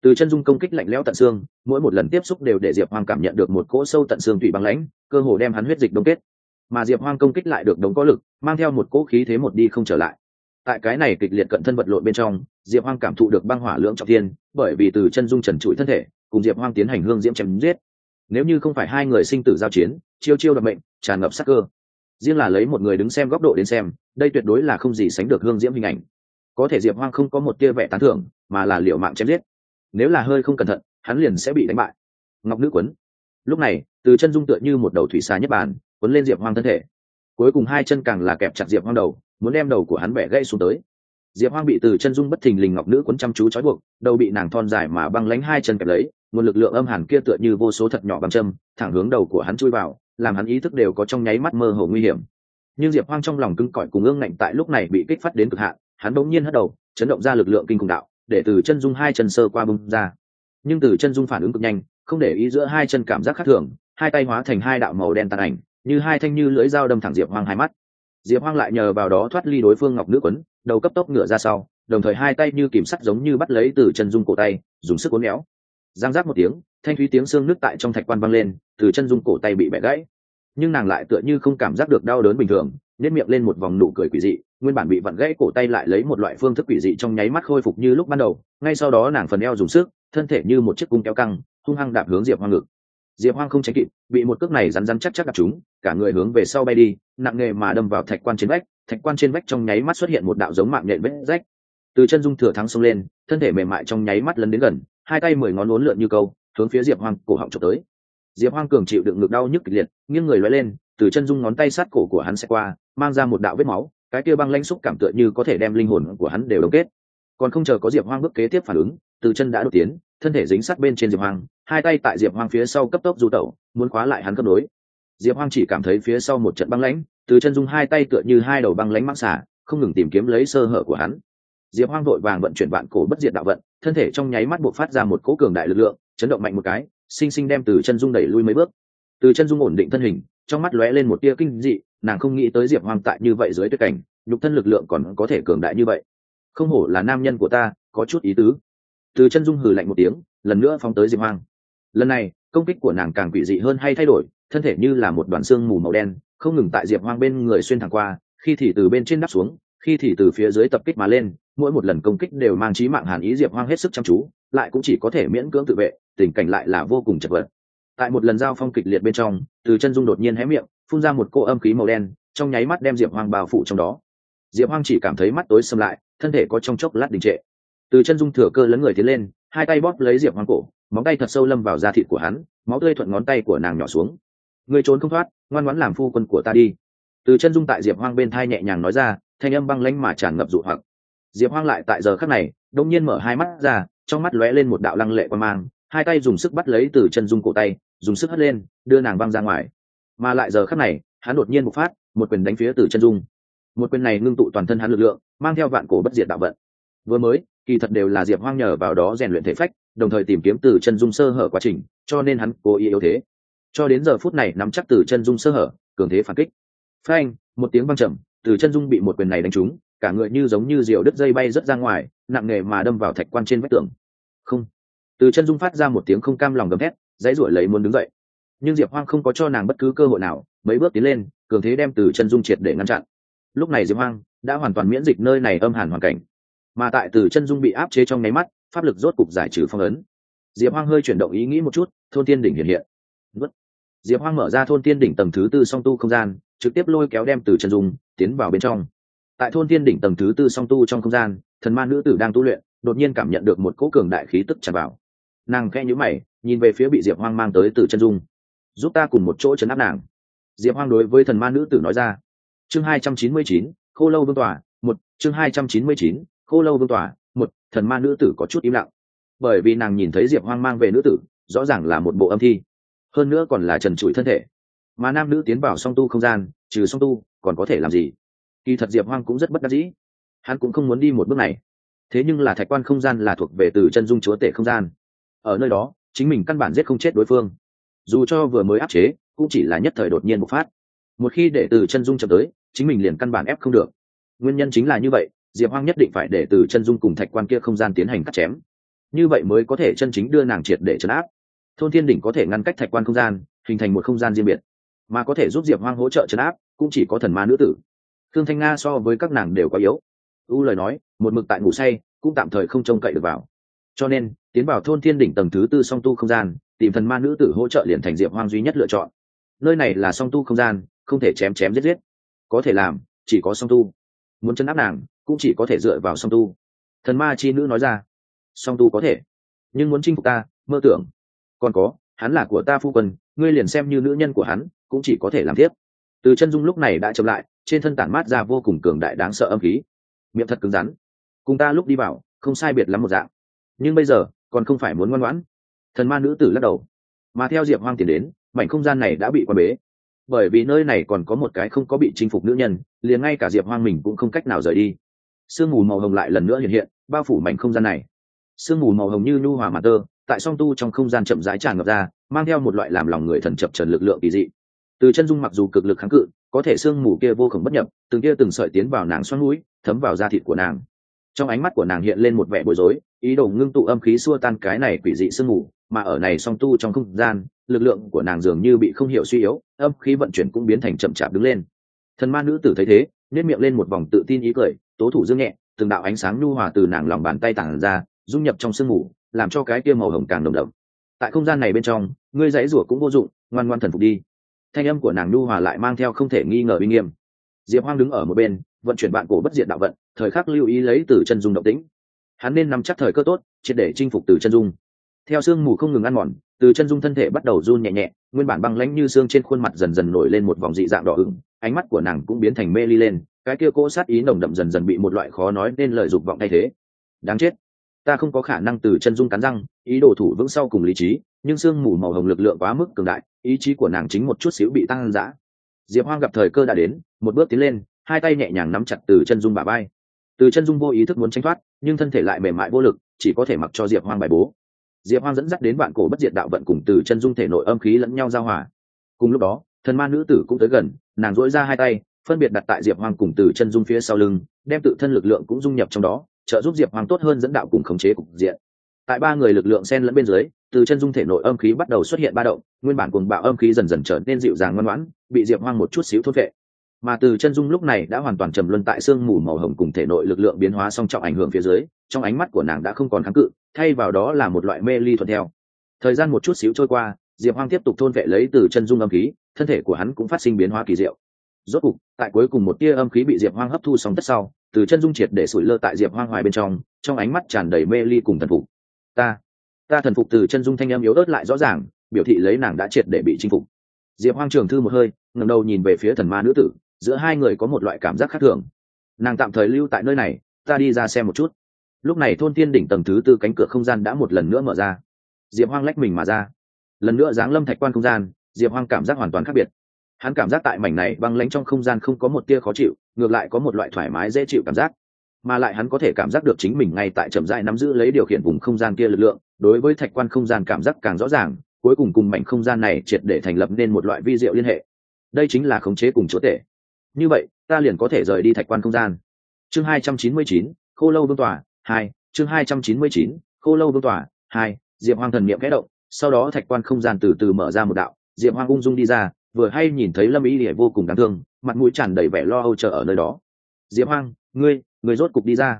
Speaker 1: Từ chân dung công kích lạnh lẽo tận xương, mỗi một lần tiếp xúc đều để diệp hoang cảm nhận được một cỗ sâu tận xương thủy băng lãnh, cơ hồ đem hắn huyết dịch đông kết. Mà diệp hoang công kích lại được đống có lực, mang theo một cỗ khí thế một đi không trở lại tại cái này kịch liệt cận thân vật lộn bên trong diệp hoang cảm thụ được băng hỏa lưỡng trọng thiên bởi vì từ chân dung trần trụi thân thể cùng diệp hoang tiến hành hương diễm chém giết. Nếu như không phải hai người sinh tử giao chiến chiêu chiêu đặc mệnh tràn ngập sắc cơ. Riêng là lấy một người đứng xem góc độ đến xem đây tuyệt đối là không gì sánh được hương diễm hình ảnh. Có thể diệp hoang không có một tia vẻ tán thưởng mà là liệu mạng chém giết. Nếu là hơi không cẩn thận hắn liền sẽ bị đánh bại. Ngọc nữ quấn. Lúc này từ chân dung tựa như một đầu thủy xà nhất bản, quấn lên diệp hoang thân thể cuối cùng hai chân càng là kẹp chặt diệp hoang đầu, muốn đem đầu của hắn bẻ gãy xuống tới. Diệp hoang bị từ chân dung bất thình lình ngọc nữ quấn chăm chú trói buộc, đầu bị nàng thon dài mà băng lánh hai chân kẹp lấy, nguồn lực lượng âm hàn kia tựa như vô số thật nhỏ bằng châm, thẳng hướng đầu của hắn chui vào, làm hắn ý thức đều có trong nháy mắt mơ hồ nguy hiểm. Nhưng diệp hoang trong lòng cứng cỏi cùng ương ngạnh tại lúc này bị kích phát đến cực hạn, hắn bỗng nhiên hất đầu, chấn động ra lực lượng kinh cùng đạo, để từ chân dung hai chân sơ qua bung ra. Nhưng từ chân dung phản ứng cực nhanh, không để ý giữa hai chân cảm giác khác thường, hai tay hóa thành hai đạo màu đen tàn ảnh như hai thanh như lưỡi dao đâm thẳng diệp hoang hai mắt. Diệp hoang lại nhờ vào đó thoát ly đối phương ngọc nữ quấn, đầu cấp tốc ngựa ra sau, đồng thời hai tay như kìm sắt giống như bắt lấy từ chân dung cổ tay, dùng sức cuốn éo. Giang giác một tiếng, thanh thúy tiếng xương nước tại trong thạch quan văng lên, từ chân dung cổ tay bị bẻ gãy. Nhưng nàng lại tựa như không cảm giác được đau đớn bình thường nếp miệng lên một vòng nụ cười quỷ dị, nguyên bản bị vặn gãy cổ tay lại lấy một loại phương thức quỷ dị trong nháy mắt khôi phục như lúc ban đầu. Ngay sau đó nàng phần eo dùng sức, thân thể như một chiếc cung kéo căng, hung hăng đạp hướng diệp hoang ngực diệp hoang không tránh kịp, bị một cước này rắn rắn chắc chắc đạp chúng cả người hướng về sau bay đi, nặng nghề mà đâm vào thạch quan trên vách, thạch quan trên vách trong nháy mắt xuất hiện một đạo giống mạng nhện vết rách. Từ chân dung thừa thắng xông lên, thân thể mềm mại trong nháy mắt lấn đến gần, hai tay mười ngón uốn lượn như câu, hướng phía diệp hoang cổ họng trộm tới. Diệp hoang cường chịu đựng ngực đau nhức kịch liệt, nghiêng người loay lên, từ chân dung ngón tay sát cổ của hắn sẽ qua, mang ra một đạo vết máu, cái kia băng lanh xúc cảm tựa như có thể đem linh hồn của hắn đều đóng kết. Còn không chờ có diệp hoang bước kế tiếp phản ứng từ chân đã đột tiến, thân thể dính sát bên trên diệp hoang, hai tay tại diệp hoang phía sau cấp tốc du tẩu, muốn khóa lại hắn cấp đối. Diệp hoang chỉ cảm thấy phía sau một trận băng lãnh, từ chân dung hai tay tựa như hai đầu băng lãnh mắc xả không ngừng tìm kiếm lấy sơ hở của hắn. Diệp hoang vội vàng vận chuyển vạn cổ bất diệt đạo vận, thân thể trong nháy mắt buộc phát ra một cỗ cường đại lực lượng, chấn động mạnh một cái, sinh sinh đem từ chân dung đẩy lui mấy bước. Từ chân dung ổn định thân hình, trong mắt lóe lên một tia kinh dị, nàng không nghĩ tới diệp hoang tại như vậy dưới tuyết cảnh, nhục thân lực lượng còn có thể cường đại như vậy. Không hổ là nam nhân của ta, có chút ý tứ từ chân dung hừ lạnh một tiếng, lần nữa phóng tới diệp hoang. Lần này, công kích của nàng càng quỷ dị hơn hay thay đổi, thân thể như là một đoàn xương mù màu đen, không ngừng tại diệp hoang bên người xuyên thẳng qua, khi thì từ bên trên đắp xuống, khi thì từ phía dưới tập kích mà lên, mỗi một lần công kích đều mang trí mạng hàn ý diệp hoang hết sức chăm chú, lại cũng chỉ có thể miễn cưỡng tự vệ, tình cảnh lại là vô cùng chật vật. Tại một lần giao phong kịch liệt bên trong, từ chân dung đột nhiên hé miệng, phun ra một cô âm khí màu đen, trong nháy mắt đem diệp hoang bao phủ trong đó. Diệp hoang chỉ cảm thấy mắt tối xâm lại, thân thể có trong chốc lát đình trệ từ chân dung thừa cơ lấn người tiến lên, hai tay bóp lấy diệp hoang cổ, móng tay thật sâu lâm vào da thịt của hắn, máu tươi thuận ngón tay của nàng nhỏ xuống. Người trốn không thoát, ngoan ngoãn làm phu quân của ta đi. Từ chân dung tại diệp hoang bên thai nhẹ nhàng nói ra, thanh âm băng lánh mà tràn ngập dụ hoặc. Diệp hoang lại tại giờ khắc này đông nhiên mở hai mắt ra, trong mắt lóe lên một đạo lăng lệ qua mang, hai tay dùng sức bắt lấy từ chân dung cổ tay, dùng sức hất lên, đưa nàng văng ra ngoài. Mà lại giờ khắc này, hắn đột nhiên một phát, một quyền đánh phía từ chân dung. Một quyền này ngưng tụ toàn thân hắn lực lượng, mang theo vạn cổ bất diệt đạo vận vừa mới, kỳ thật đều là diệp hoang nhờ vào đó rèn luyện thể phách, đồng thời tìm kiếm từ chân dung sơ hở quá trình, cho nên hắn cố ý yếu thế. Cho đến giờ phút này nắm chắc từ chân dung sơ hở, cường thế phản kích. Phanh, một tiếng văng trầm, từ chân dung bị một quyền này đánh trúng, cả người như giống như diều đứt dây bay rớt ra ngoài, nặng nề mà đâm vào thạch quan trên vách tường. Không. Từ chân dung phát ra một tiếng không cam lòng gầm thét, dãy ruổi lấy muốn đứng dậy. Nhưng diệp hoang không có cho nàng bất cứ cơ hội nào, mấy bước tiến lên, cường thế đem từ chân dung triệt để ngăn chặn. Lúc này diệp hoang đã hoàn toàn miễn dịch nơi này âm hàn hoàn cảnh mà tại từ chân dung bị áp chế trong nháy mắt, pháp lực rốt cục giải trừ phong ấn. Diệp hoang hơi chuyển động ý nghĩ một chút, thôn tiên đỉnh hiện hiện. Diệp hoang mở ra thôn tiên đỉnh tầng thứ tư song tu không gian, trực tiếp lôi kéo đem từ chân dung tiến vào bên trong. Tại thôn tiên đỉnh tầng thứ tư song tu trong không gian, thần ma nữ tử đang tu luyện, đột nhiên cảm nhận được một cỗ cường đại khí tức tràn vào. Nàng khe nhữ mày, nhìn về phía bị diệp hoang mang tới từ chân dung. Giúp ta cùng một chỗ chấn áp nàng. Diệp hoang đối với thần ma nữ tử nói ra. Chương hai trăm chín mươi chín, khô lâu vương tòa, một, chương hai trăm chín mươi chín khô lâu vương tòa, một, thần ma nữ tử có chút im lặng. Bởi vì nàng nhìn thấy diệp hoang mang về nữ tử, rõ ràng là một bộ âm thi. Hơn nữa còn là trần trụi thân thể. Mà nam nữ tiến vào song tu không gian, trừ song tu, còn có thể làm gì? Kỳ thật diệp hoang cũng rất bất đắc dĩ. Hắn cũng không muốn đi một bước này. Thế nhưng là thạch quan không gian là thuộc về từ chân dung chúa tể không gian. Ở nơi đó, chính mình căn bản giết không chết đối phương. Dù cho vừa mới áp chế, cũng chỉ là nhất thời đột nhiên bộc phát. Một khi để từ chân dung chậm tới, chính mình liền căn bản ép không được. Nguyên nhân chính là như vậy diệp hoang nhất định phải để từ chân dung cùng thạch quan kia không gian tiến hành cắt chém. Như vậy mới có thể chân chính đưa nàng triệt để chấn áp. Thôn thiên đỉnh có thể ngăn cách thạch quan không gian, hình thành một không gian riêng biệt, mà có thể giúp diệp hoang hỗ trợ chấn áp, cũng chỉ có thần ma nữ tử. Thương thanh nga so với các nàng đều có yếu. U lời nói, một mực tại ngủ say, cũng tạm thời không trông cậy được vào. Cho nên, tiến vào thôn thiên đỉnh tầng thứ tư song tu không gian, tìm thần ma nữ tử hỗ trợ liền thành diệp hoang duy nhất lựa chọn. Nơi này là song tu không gian, không thể chém chém giết giết. Có thể làm, chỉ có song tu. Muốn chấn áp nàng cũng chỉ có thể dựa vào song tu. Thần ma chi nữ nói ra, song tu có thể, nhưng muốn chinh phục ta, mơ tưởng còn có, hắn là của ta phu quân, ngươi liền xem như nữ nhân của hắn, cũng chỉ có thể làm tiếp. Từ chân dung lúc này đã chậm lại, trên thân tản mát ra vô cùng cường đại đáng sợ âm khí. Miệng thật cứng rắn. Cùng ta lúc đi vào, không sai biệt lắm một dạng. Nhưng bây giờ, còn không phải muốn ngoan ngoãn. Thần ma nữ tử lắc đầu. Mà theo diệp hoang tiền đến, mảnh không gian này đã bị quan bế. Bởi vì nơi này còn có một cái không có bị chinh phục nữ nhân, liền ngay cả diệp hoang mình cũng không cách nào rời đi sương mù màu hồng lại lần nữa hiện hiện, bao phủ mảnh không gian này. Sương mù màu hồng như nhu hòa mà tơ, tại song tu trong không gian chậm rãi tràn ngập ra, mang theo một loại làm lòng người thần chập trần lực lượng kỳ dị. Từ chân dung mặc dù cực lực kháng cự, có thể sương mù kia vô khổng bất nhập, từng kia từng sợi tiến vào nàng xoắn mũi thấm vào da thịt của nàng. Trong ánh mắt của nàng hiện lên một vẻ bối rối, ý đồ ngưng tụ âm khí xua tan cái này quỷ dị sương mù, mà ở này song tu trong không gian, lực lượng của nàng dường như bị không hiểu suy yếu, âm khí vận chuyển cũng biến thành chậm chạp đứng lên. Thần ma nữ tử thấy thế nếp miệng lên một vòng tự tin ý cười tố thủ dương nhẹ, từng đạo ánh sáng nhu hòa từ nàng lòng bàn tay tản ra, dung nhập trong sương mù, làm cho cái kia màu hồng càng nồng đậm. Tại không gian này bên trong, ngươi dãy rủa cũng vô dụng, ngoan ngoan thần phục đi. Thanh âm của nàng nhu hòa lại mang theo không thể nghi ngờ uy nghiêm. Diệp hoang đứng ở một bên, vận chuyển bạn cổ bất diệt đạo vận, thời khắc lưu ý lấy từ chân dung động tĩnh. Hắn nên nắm chắc thời cơ tốt, triệt để chinh phục từ chân dung. Theo sương mù không ngừng ăn mòn, từ chân dung thân thể bắt đầu run nhẹ nhẹ, nguyên bản băng lãnh như xương trên khuôn mặt dần dần nổi lên một vòng dị dạng đỏ ửng ánh mắt của nàng cũng biến thành mê ly lên, cái kia cỗ sát ý nồng đậm dần dần bị một loại khó nói nên lời dục vọng thay thế. Đáng chết, ta không có khả năng từ chân dung cắn răng, ý đồ thủ vững sau cùng lý trí, nhưng sương mù màu hồng lực lượng quá mức cường đại, ý chí của nàng chính một chút xíu bị tăng giã diệp hoang gặp thời cơ đã đến, một bước tiến lên, hai tay nhẹ nhàng nắm chặt từ chân dung bà bay từ chân dung vô ý thức muốn tranh thoát, nhưng thân thể lại mềm mại vô lực, chỉ có thể mặc cho diệp hoang bài bố. Diệp hoang dẫn dắt đến vạn cổ bất diệt đạo vận cùng từ chân dung thể nội âm khí lẫn nhau giao hòa. Cùng lúc đó thần ma nữ tử cũng tới gần, nàng dỗi ra hai tay, phân biệt đặt tại diệp hoang cùng từ chân dung phía sau lưng, đem tự thân lực lượng cũng dung nhập trong đó, trợ giúp diệp hoang tốt hơn dẫn đạo cùng khống chế cục diện. Tại ba người lực lượng xen lẫn bên dưới, từ chân dung thể nội âm khí bắt đầu xuất hiện ba động, nguyên bản cùng bạo âm khí dần dần trở nên dịu dàng ngoan ngoãn, bị diệp hoang một chút xíu thốt vệ mà từ chân dung lúc này đã hoàn toàn trầm luân tại sương mù màu hồng cùng thể nội lực lượng biến hóa song trọng ảnh hưởng phía dưới, trong ánh mắt của nàng đã không còn kháng cự, thay vào đó là một loại mê ly thuận theo. Thời gian một chút xíu trôi qua diệp hoang tiếp tục thôn vệ lấy từ chân dung âm khí, thân thể của hắn cũng phát sinh biến hóa kỳ diệu. Rốt cục, tại cuối cùng một tia âm khí bị diệp hoang hấp thu xong tất sau, từ chân dung triệt để sủi lơ tại diệp hoang hoài bên trong trong ánh mắt tràn đầy mê ly cùng thần phục. Ta ta thần phục từ chân dung thanh âm yếu ớt lại rõ ràng, biểu thị lấy nàng đã triệt để bị chinh phục. Diệp hoang trường thư một hơi ngầm đầu nhìn về phía thần ma nữ tử, giữa hai người có một loại cảm giác khác thường. Nàng tạm thời lưu tại nơi này, ta đi ra xem một chút. Lúc này thôn tiên đỉnh tầng thứ tư cánh cửa không gian đã một lần nữa mở ra. Diệp hoang lách mình mà ra lần nữa giáng lâm thạch quan không gian, diệp hoang cảm giác hoàn toàn khác biệt. Hắn cảm giác tại mảnh này băng lánh trong không gian không có một tia khó chịu, ngược lại có một loại thoải mái dễ chịu cảm giác. Mà lại hắn có thể cảm giác được chính mình ngay tại trầm dại nắm giữ lấy điều khiển vùng không gian kia lực lượng, đối với thạch quan không gian cảm giác càng rõ ràng, cuối cùng cùng mảnh không gian này triệt để thành lập nên một loại vi diệu liên hệ. Đây chính là khống chế cùng chúa tể. Như vậy, ta liền có thể rời đi thạch quan không gian. Chương hai trăm chín mươi chín, khô lâu vương tòa hai, chương hai trăm chín mươi chín, khô lâu vương tòa hai, diệp hoang thần miệng kẽ động sau đó thạch quan không gian từ từ mở ra một đạo, diệp hoang ung dung đi ra, vừa hay nhìn thấy lâm ý ỉa vô cùng đáng thương, mặt mũi tràn đầy vẻ lo âu chờ ở nơi đó. Diệp hoang, ngươi ngươi rốt cục đi ra.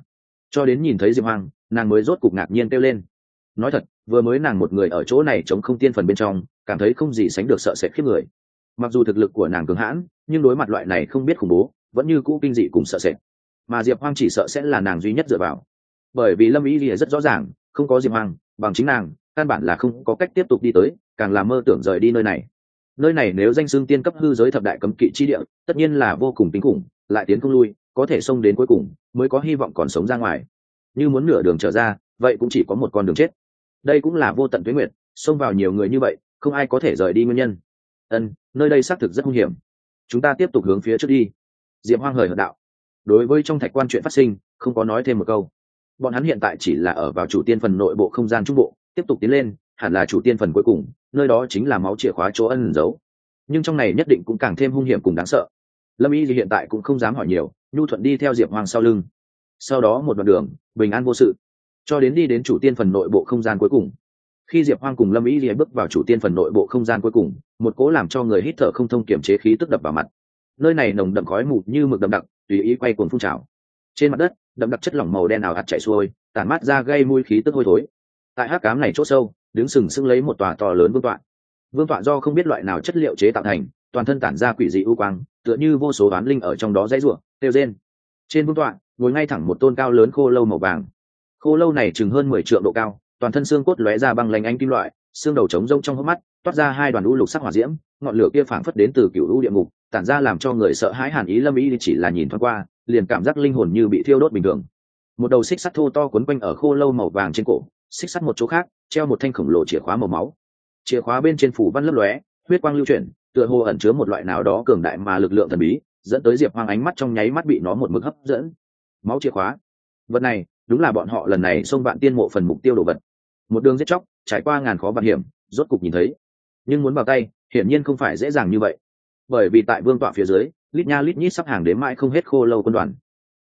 Speaker 1: Cho đến nhìn thấy diệp hoang, nàng mới rốt cục ngạc nhiên kêu lên. Nói thật, vừa mới nàng một người ở chỗ này chống không tiên phần bên trong, cảm thấy không gì sánh được sợ sệt khiếp người. Mặc dù thực lực của nàng cường hãn, nhưng đối mặt loại này không biết khủng bố, vẫn như cũ kinh dị cùng sợ sệt. Mà diệp hoang chỉ sợ sẽ là nàng duy nhất dựa vào. Bởi vì lâm ý lìa rất rõ ràng, không có diệp hoang, bằng chính nàng căn bản là không có cách tiếp tục đi tới càng là mơ tưởng rời đi nơi này. Nơi này nếu danh xương tiên cấp hư giới thập đại cấm kỵ chi địa tất nhiên là vô cùng kinh khủng lại tiến không lui có thể xông đến cuối cùng mới có hy vọng còn sống ra ngoài. Như muốn nửa đường trở ra vậy cũng chỉ có một con đường chết. Đây cũng là vô tận tuyến nguyệt, xông vào nhiều người như vậy không ai có thể rời đi nguyên nhân. Ân nơi đây xác thực rất nguy hiểm. Chúng ta tiếp tục hướng phía trước đi. Diệp hoang hời hợt đạo. Đối với trong thạch quan chuyện phát sinh không có nói thêm một câu. Bọn hắn hiện tại chỉ là ở vào chủ tiên phần nội bộ không gian trung bộ tiếp tục tiến lên, hẳn là chủ tiên phần cuối cùng, nơi đó chính là máu chìa khóa chỗ ân giấu. Nhưng trong này nhất định cũng càng thêm hung hiểm cùng đáng sợ. Lâm y thì hiện tại cũng không dám hỏi nhiều, nhu thuận đi theo diệp hoàng sau lưng. Sau đó một đoạn đường, bình an vô sự. Cho đến đi đến chủ tiên phần nội bộ không gian cuối cùng. Khi diệp hoang cùng lâm ý lìa bước vào chủ tiên phần nội bộ không gian cuối cùng, một cố làm cho người hít thở không thông kiểm chế khí tức đập vào mặt. Nơi này nồng đậm khói mù như mực đậm đặc, tùy ý quay cuồng phun trào. Trên mặt đất, đậm đặc chất lỏng màu đen ảo ạt chảy xuôi, tản mát ra gây mùi khí tức hôi thối tại hát cám này c h ỗ sâu, đứng sừng sững lấy một tòa to lớn vương tọa. Vương tọa do không biết loại nào chất liệu chế tạo thành, toàn thân tản ra quỷ dị ưu quang, tựa như vô số ván linh ở trong đó dãy ruộng tiêu rên. Trên vương tọa, ngồi ngay thẳng một tôn cao lớn khô lâu màu vàng. Khô lâu này chừng hơn mười triệu độ cao, toàn thân xương cốt lóe ra băng lanh ánh kim loại, xương đầu trống rông trong hốc mắt, toát ra hai đoàn u lục sắc hỏa diễm, ngọn lửa kia phảng phất đến từ cựu u địa ngục, tản ra làm cho người sợ hãi hàn ý lâm ý chỉ là nhìn thoáng qua, liền cảm giác linh hồn như bị thiêu đốt bình thường. Một đầu xích sắt thô to quấn quanh ở khô lâu màu vàng trên cổ xích sắt một chỗ khác, treo một thanh khổng lồ chìa khóa màu máu. Chìa khóa bên trên phủ văn lấp lóe, huyết quang lưu chuyển, tựa hồ ẩn chứa một loại nào đó cường đại mà lực lượng thần bí, dẫn tới diệp hoang ánh mắt trong nháy mắt bị nó một mực hấp dẫn. Máu chìa khóa. Vật này, đúng là bọn họ lần này xông vạn tiên mộ phần mục tiêu đồ vật. Một đường giết chóc, trải qua ngàn khó vạn hiểm, rốt cục nhìn thấy. Nhưng muốn vào tay, hiển nhiên không phải dễ dàng như vậy. Bởi vì tại vương tọa phía dưới, lít nha lít nhít sắp hàng đến mãi không hết khô lâu quân đoàn.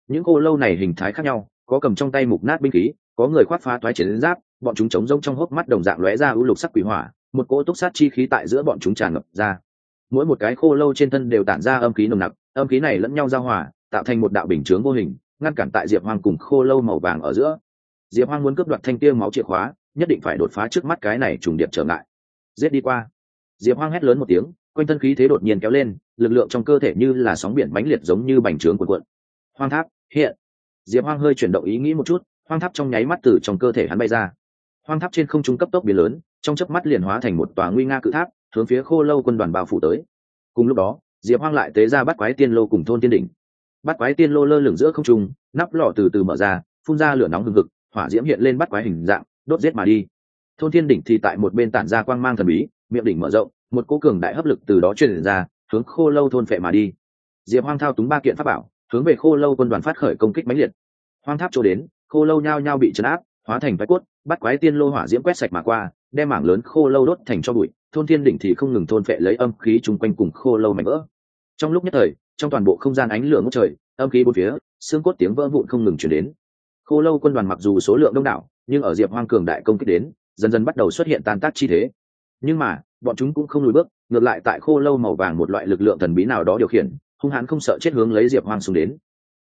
Speaker 1: Những khô lâu này hình thái khác nhau, có cầm trong tay mục nát binh khí có người khoác phá toái chiến giáp, bọn chúng chống rông trong hốc mắt đồng dạng lóe ra ưu lục sắc quỷ hỏa, một cỗ túc sát chi khí tại giữa bọn chúng tràn ngập ra. Mỗi một cái khô lâu trên thân đều tản ra âm khí nồng nặc, âm khí này lẫn nhau giao hòa, tạo thành một đạo bình chướng vô hình, ngăn cản tại diệp hoang cùng khô lâu màu vàng ở giữa. Diệp hoang muốn cướp đoạt thanh tiêu máu chìa khóa, nhất định phải đột phá trước mắt cái này trùng điệp trở ngại. Giết đi qua. Diệp hoang hét lớn một tiếng, quanh thân khí thế đột nhiên kéo lên, lực lượng trong cơ thể như là sóng biển mãnh liệt giống như bành trướng cuộn cuộn. Hoang tháp, hiện. Diệp hoang hơi chuyển động ý nghĩ một chút hoang tháp trong nháy mắt từ trong cơ thể hắn bay ra. Hoang tháp trên không trung cấp tốc biến lớn, trong chớp mắt liền hóa thành một tòa nguy nga cự tháp, hướng phía khô lâu quân đoàn bao phủ tới. Cùng lúc đó, diệp hoang lại tế ra bắt quái tiên lô cùng thôn tiên đỉnh. Bắt quái tiên lô lơ lửng giữa không trung, nắp lọ từ từ mở ra, phun ra lửa nóng hừng hực, hỏa diễm hiện lên bắt quái hình dạng, đốt giết mà đi. Thôn thiên đỉnh thì tại một bên tản ra quang mang thần bí, miệng đỉnh mở rộng, một cố cường đại hấp lực từ đó truyền ra, hướng khô lâu thôn phệ mà đi. Diệp hoang thao túng ba kiện pháp bảo, hướng về khô lâu quân đoàn phát khởi công kích mãnh liệt. Hoang tháp chỗ đến khô lâu nhao nhao bị chấn áp, hóa thành vách cốt, bắt quái tiên lô hỏa diễm quét sạch mà qua, đem mảng lớn khô lâu đốt thành cho bụi, thôn thiên đỉnh thì không ngừng thôn phệ lấy âm khí chung quanh cùng khô lâu mảnh vỡ. Trong lúc nhất thời, trong toàn bộ không gian ánh lửa ngốc trời, âm khí bốn phía, xương cốt tiếng vỡ vụn không ngừng chuyển đến. Khô lâu quân đoàn mặc dù số lượng đông đảo, nhưng ở diệp hoang cường đại công kích đến, dần dần bắt đầu xuất hiện tan tác chi thế. Nhưng mà, bọn chúng cũng không lùi bước, ngược lại tại khô lâu màu vàng một loại lực lượng thần bí nào đó điều khiển, hung hãn không sợ chết hướng lấy diệp hoang xuống đến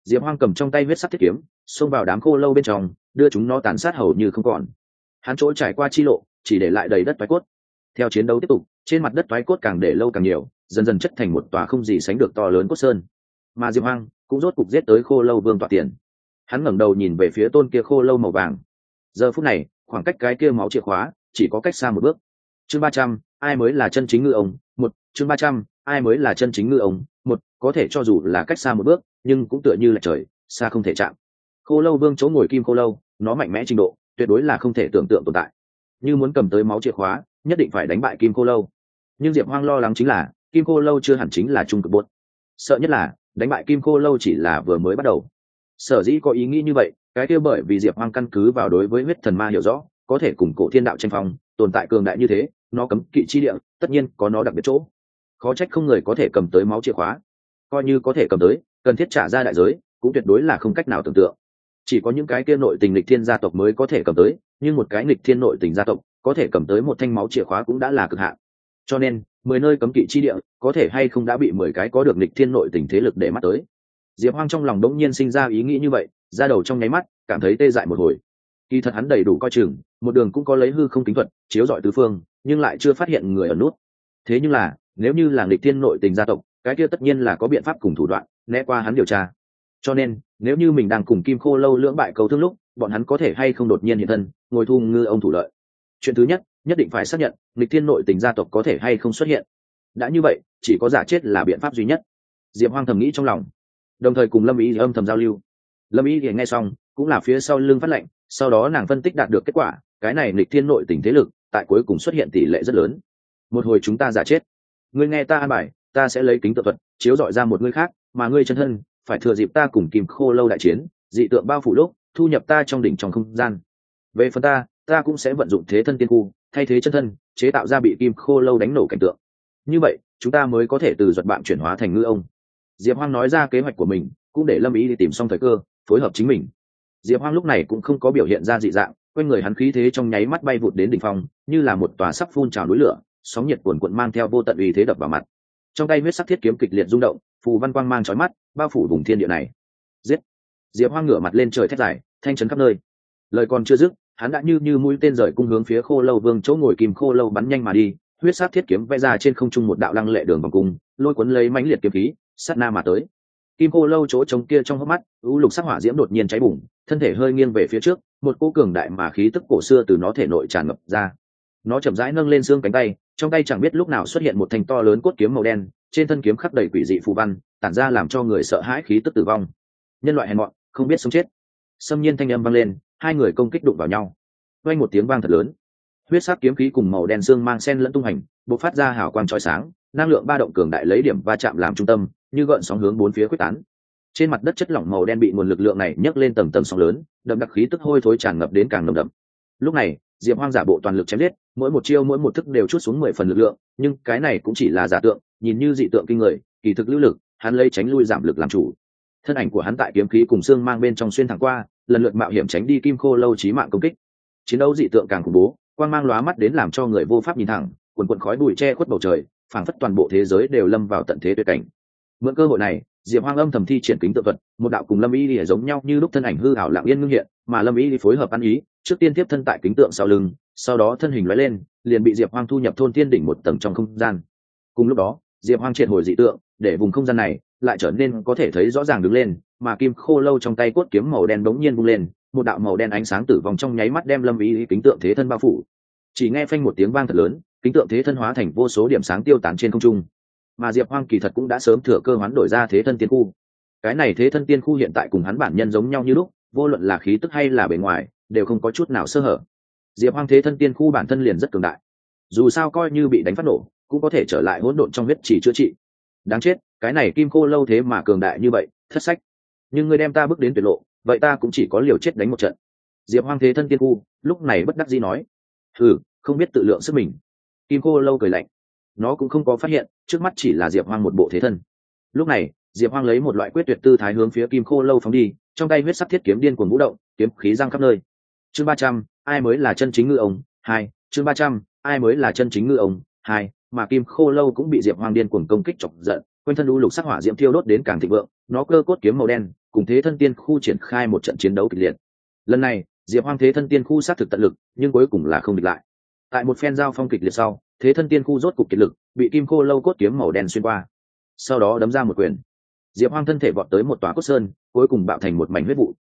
Speaker 1: diệp hoang cầm trong tay huyết sắc thiết kiếm, xông vào đám khô lâu bên trong, đưa chúng nó tàn sát hầu như không còn. Hắn chỗ trải qua chi lộ, chỉ để lại đầy đất toái cốt. Theo chiến đấu tiếp tục, trên mặt đất toái cốt càng để lâu càng nhiều, dần dần chất thành một tòa không gì sánh được to lớn cốt sơn. Mà diệp hoang cũng rốt cục giết tới khô lâu vương tọa tiền. Hắn ngẩng đầu nhìn về phía tôn kia khô lâu màu vàng. Giờ phút này, khoảng cách cái kia máu chìa khóa chỉ có cách xa một bước. Chương ba trăm, ai mới là chân chính ngư ông? Một, chương ba trăm ai mới là chân chính ngư ông? Một, có thể cho dù là cách xa một bước, nhưng cũng tựa như là trời, xa không thể chạm. Khô lâu vương chỗ ngồi kim khô lâu, nó mạnh mẽ trình độ, tuyệt đối là không thể tưởng tượng tồn tại. Như muốn cầm tới máu chìa khóa, nhất định phải đánh bại kim khô lâu. Nhưng diệp hoang lo lắng chính là, kim khô lâu chưa hẳn chính là trung cực bốt sợ nhất là, đánh bại kim khô lâu chỉ là vừa mới bắt đầu. Sở dĩ có ý nghĩ như vậy, cái kia bởi vì diệp hoang căn cứ vào đối với huyết thần ma hiểu rõ, có thể cùng cổ thiên đạo tranh phong, tồn tại cường đại như thế, nó cấm kỵ chi địa, tất nhiên có nó đặc biệt chỗ khó trách không người có thể cầm tới máu chìa khóa. Coi như có thể cầm tới, cần thiết trả ra đại giới, cũng tuyệt đối là không cách nào tưởng tượng. Chỉ có những cái kia nội tình lịch thiên gia tộc mới có thể cầm tới, nhưng một cái lịch thiên nội tình gia tộc, có thể cầm tới một thanh máu chìa khóa cũng đã là cực hạn. Cho nên, mười nơi cấm kỵ chi địa, có thể hay không đã bị mười cái có được lịch thiên nội tình thế lực để mắt tới. Diệp hoang trong lòng đống nhiên sinh ra ý nghĩ như vậy, ra đầu trong nháy mắt, cảm thấy tê dại một hồi. Kỳ thật hắn đầy đủ coi chừng, một đường cũng có lấy hư không kính thuật, chiếu dọi tứ phương, nhưng lại chưa phát hiện người ở nút. Thế nhưng là nếu như là nghịch thiên nội tình gia tộc, cái kia tất nhiên là có biện pháp cùng thủ đoạn, né qua hắn điều tra. Cho nên, nếu như mình đang cùng kim khô lâu lưỡng bại cầu thương lúc, bọn hắn có thể hay không đột nhiên hiện thân, ngồi thu ngư ông thủ lợi. Chuyện thứ nhất nhất định phải xác nhận, nghịch thiên nội tình gia tộc có thể hay không xuất hiện. Đã như vậy, chỉ có giả chết là biện pháp duy nhất. Diệp hoang thầm nghĩ trong lòng. Đồng thời cùng lâm ý âm thầm giao lưu. Lâm ý thì nghe xong, cũng là phía sau lưng phát lệnh, sau đó nàng phân tích đạt được kết quả, cái này nghịch thiên nội tình thế lực, tại cuối cùng xuất hiện tỷ lệ rất lớn. Một hồi chúng ta giả chết ngươi nghe ta an bài, ta sẽ lấy kính tự thuật, chiếu dọi ra một ngươi khác, mà ngươi chân thân, phải thừa dịp ta cùng kim khô lâu đại chiến, dị tượng bao phủ lúc, thu nhập ta trong đỉnh trong không gian. Về phần ta ta cũng sẽ vận dụng thế thân tiên khu, thay thế chân thân, chế tạo ra bị kim khô lâu đánh nổ cảnh tượng. Như vậy, chúng ta mới có thể từ giật bạn chuyển hóa thành ngư ông. Diệp hoang nói ra kế hoạch của mình, cũng để lâm ý đi tìm xong thời cơ, phối hợp chính mình. Diệp hoang lúc này cũng không có biểu hiện ra dị dạng, quanh người hắn khí thế trong nháy mắt bay vụt đến đỉnh phong, như là một tòa sắp phun trào núi lửa sóng nhiệt cuồn cuộn mang theo vô tận uy thế đập vào mặt. Trong tay huyết sắc thiết kiếm kịch liệt rung động, phù văn quang mang trói mắt, bao phủ vùng thiên địa này. Giết! Diệp hoang ngửa mặt lên trời thét dài, thanh trấn khắp nơi. Lời còn chưa dứt, hắn đã như như mũi tên rời cung hướng phía khô lâu vương chỗ ngồi kìm khô lâu bắn nhanh mà đi, huyết sắc thiết kiếm vẽ ra trên không trung một đạo lăng lệ đường vòng cung, lôi cuốn lấy mãnh liệt kiếm khí, sát na mà tới. Kim khô lâu chỗ trống kia trong hốc mắt, u lục sắc hỏa diễm đột nhiên cháy bùng, thân thể hơi nghiêng về phía trước, một cô cường đại mà khí tức cổ xưa từ nó thể nội tràn ngập ra nó chậm rãi nâng lên xương cánh tay, trong tay chẳng biết lúc nào xuất hiện một thanh to lớn cốt kiếm màu đen, trên thân kiếm khắc đầy quỷ dị phù văn, tản ra làm cho người sợ hãi khí tức tử vong. Nhân loại hèn mọn, không biết sống chết. Xâm nhiên thanh âm vang lên, hai người công kích đụng vào nhau. Quanh một tiếng vang thật lớn. Huyết sắc kiếm khí cùng màu đen xương mang sen lẫn tung hành, bộc phát ra hào quang chói sáng, năng lượng ba động cường đại lấy điểm va chạm làm trung tâm, như gợn sóng hướng bốn phía quyết tán. Trên mặt đất chất lỏng màu đen bị nguồn lực lượng này nhấc lên tầng tầng sóng lớn, đậm đặc khí tức hôi thối tràn ngập đến càng nồng đậm. Lúc này diệp hoang giả bộ toàn lực chém giết, mỗi một chiêu, mỗi một thức đều chút xuống mười phần lực lượng, nhưng cái này cũng chỉ là giả tượng, nhìn như dị tượng kinh người, kỳ thực lưu lực, hắn lấy tránh lui giảm lực làm chủ. Thân ảnh của hắn tại kiếm khí cùng xương mang bên trong xuyên thẳng qua, lần lượt mạo hiểm tránh đi kim khô lâu trí mạng công kích. Chiến đấu dị tượng càng khủng bố, quang mang lóa mắt đến làm cho người vô pháp nhìn thẳng, quần quần khói bụi che khuất bầu trời, phảng phất toàn bộ thế giới đều lâm vào tận thế tuyệt cảnh. Mượn cơ hội này diệp hoang âm thầm thi triển kính tự thuật một đạo cùng lâm y lìa giống nhau như lúc thân ảnh hư hảo lạng yên ngưng hiện, mà lâm y phối hợp ăn ý, trước tiên tiếp thân tại kính tượng sau lưng, sau đó thân hình lóe lên, liền bị diệp hoang thu nhập thôn thiên đỉnh một tầng trong không gian. Cùng lúc đó, diệp hoang triệt hồi dị tượng, để vùng không gian này lại trở nên có thể thấy rõ ràng đứng lên, mà kim khô lâu trong tay cốt kiếm màu đen bỗng nhiên bung lên, một đạo màu đen ánh sáng tử vong trong nháy mắt đem lâm ý kính tượng thế thân bao phủ. Chỉ nghe phanh một tiếng vang thật lớn, kính tượng thế thân hóa thành vô số điểm sáng tiêu tán trên không trung mà diệp hoang kỳ thật cũng đã sớm thừa cơ hoán đổi ra thế thân tiên khu. Cái này thế thân tiên khu hiện tại cùng hắn bản nhân giống nhau như lúc, vô luận là khí tức hay là bề ngoài, đều không có chút nào sơ hở. Diệp hoang thế thân tiên khu bản thân liền rất cường đại. Dù sao coi như bị đánh phát nổ, cũng có thể trở lại hỗn độn trong huyết chỉ chữa trị. Đáng chết, cái này kim khô lâu thế mà cường đại như vậy, thất sách. Nhưng ngươi đem ta bước đến tuyệt lộ, vậy ta cũng chỉ có liều chết đánh một trận. Diệp hoang thế thân tiên khu, lúc này bất đắc dĩ nói. Ừ không biết tự lượng sức mình. Kim khô lâu cười lạnh nó cũng không có phát hiện, trước mắt chỉ là diệp hoang một bộ thế thân. Lúc này, diệp hoang lấy một loại quyết tuyệt tư thái hướng phía kim khô lâu phóng đi, trong tay huyết sắc thiết kiếm điên cuồng vũ động, kiếm khí răng khắp nơi. Chương ba trăm, ai mới là chân chính ngư ông? Hai, chương ba trăm, ai mới là chân chính ngư ông? Hai, mà kim khô lâu cũng bị diệp hoang điên cuồng công kích chọc giận, quanh thân u lục sắc hỏa diễm thiêu đốt đến càng thịnh vượng, nó cơ cốt kiếm màu đen, cùng thế thân tiên khu triển khai một trận chiến đấu kịch liệt. Lần này, diệp hoang thế thân tiên khu sát thực tận lực, nhưng cuối cùng là không địch lại. Tại một phen giao phong kịch liệt sau thế thân tiên khu rốt cục kiệt lực, bị kim khô lâu cốt kiếm màu đen xuyên qua. Sau đó đấm ra một quyền. Diệp hoang thân thể vọt tới một tòa cốt sơn, cuối cùng bạo thành một mảnh huyết vụ.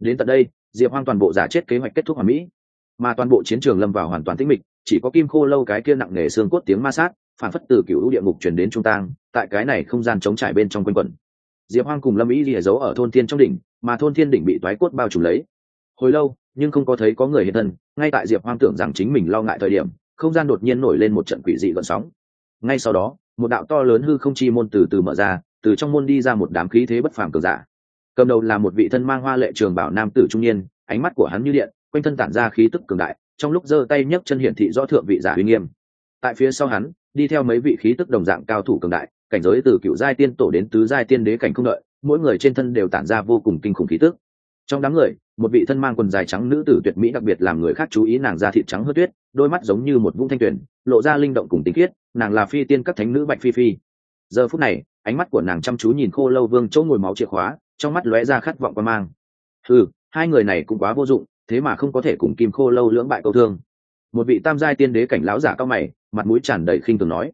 Speaker 1: Đến tận đây, diệp hoang toàn bộ giả chết kế hoạch kết thúc hoàn mỹ. Mà toàn bộ chiến trường lâm vào hoàn toàn tĩnh mịch, chỉ có kim khô lâu cái kia nặng nề xương cốt tiếng ma sát, phản phất từ cựu địa ngục chuyển đến trung tang, tại cái này không gian chống trải bên trong quanh quẩn. Diệp hoang cùng lâm ý lìa giấu ở thôn thiên trong đỉnh, mà thôn thiên đỉnh bị toái cốt bao trùm lấy. Hồi lâu, nhưng không có thấy có người hiện thân, ngay tại diệp hoang tưởng rằng chính mình lo ngại thời điểm không gian đột nhiên nổi lên một trận quỷ dị gợn sóng. Ngay sau đó, một đạo to lớn hư không chi môn từ từ mở ra, từ trong môn đi ra một đám khí thế bất phàm cường giả. Cầm đầu là một vị thân mang hoa lệ trường bảo nam tử trung niên, ánh mắt của hắn như điện, quanh thân tản ra khí tức cường đại, trong lúc giơ tay nhấc chân hiển thị rõ thượng vị giả uy nghiêm. Tại phía sau hắn, đi theo mấy vị khí tức đồng dạng cao thủ cường đại, cảnh giới từ cựu giai tiên tổ đến tứ giai tiên đế cảnh không đợi, mỗi người trên thân đều tản ra vô cùng kinh khủng khí tức. Trong đám người một vị thân mang quần dài trắng nữ tử tuyệt mỹ đặc biệt làm người khác chú ý nàng da thịt trắng hớt tuyết, đôi mắt giống như một vũng thanh tuyển lộ ra linh động cùng tinh khiết, nàng là phi tiên các thánh nữ bạch phi phi. Giờ phút này, ánh mắt của nàng chăm chú nhìn khô lâu vương chỗ ngồi máu chìa khóa, trong mắt lóe ra khát vọng quan mang. Ừ hai người này cũng quá vô dụng, thế mà không có thể cùng kim khô lâu lưỡng bại câu thương. Một vị tam giai tiên đế cảnh láo giả cao mày, mặt mũi tràn đầy khinh thường nói,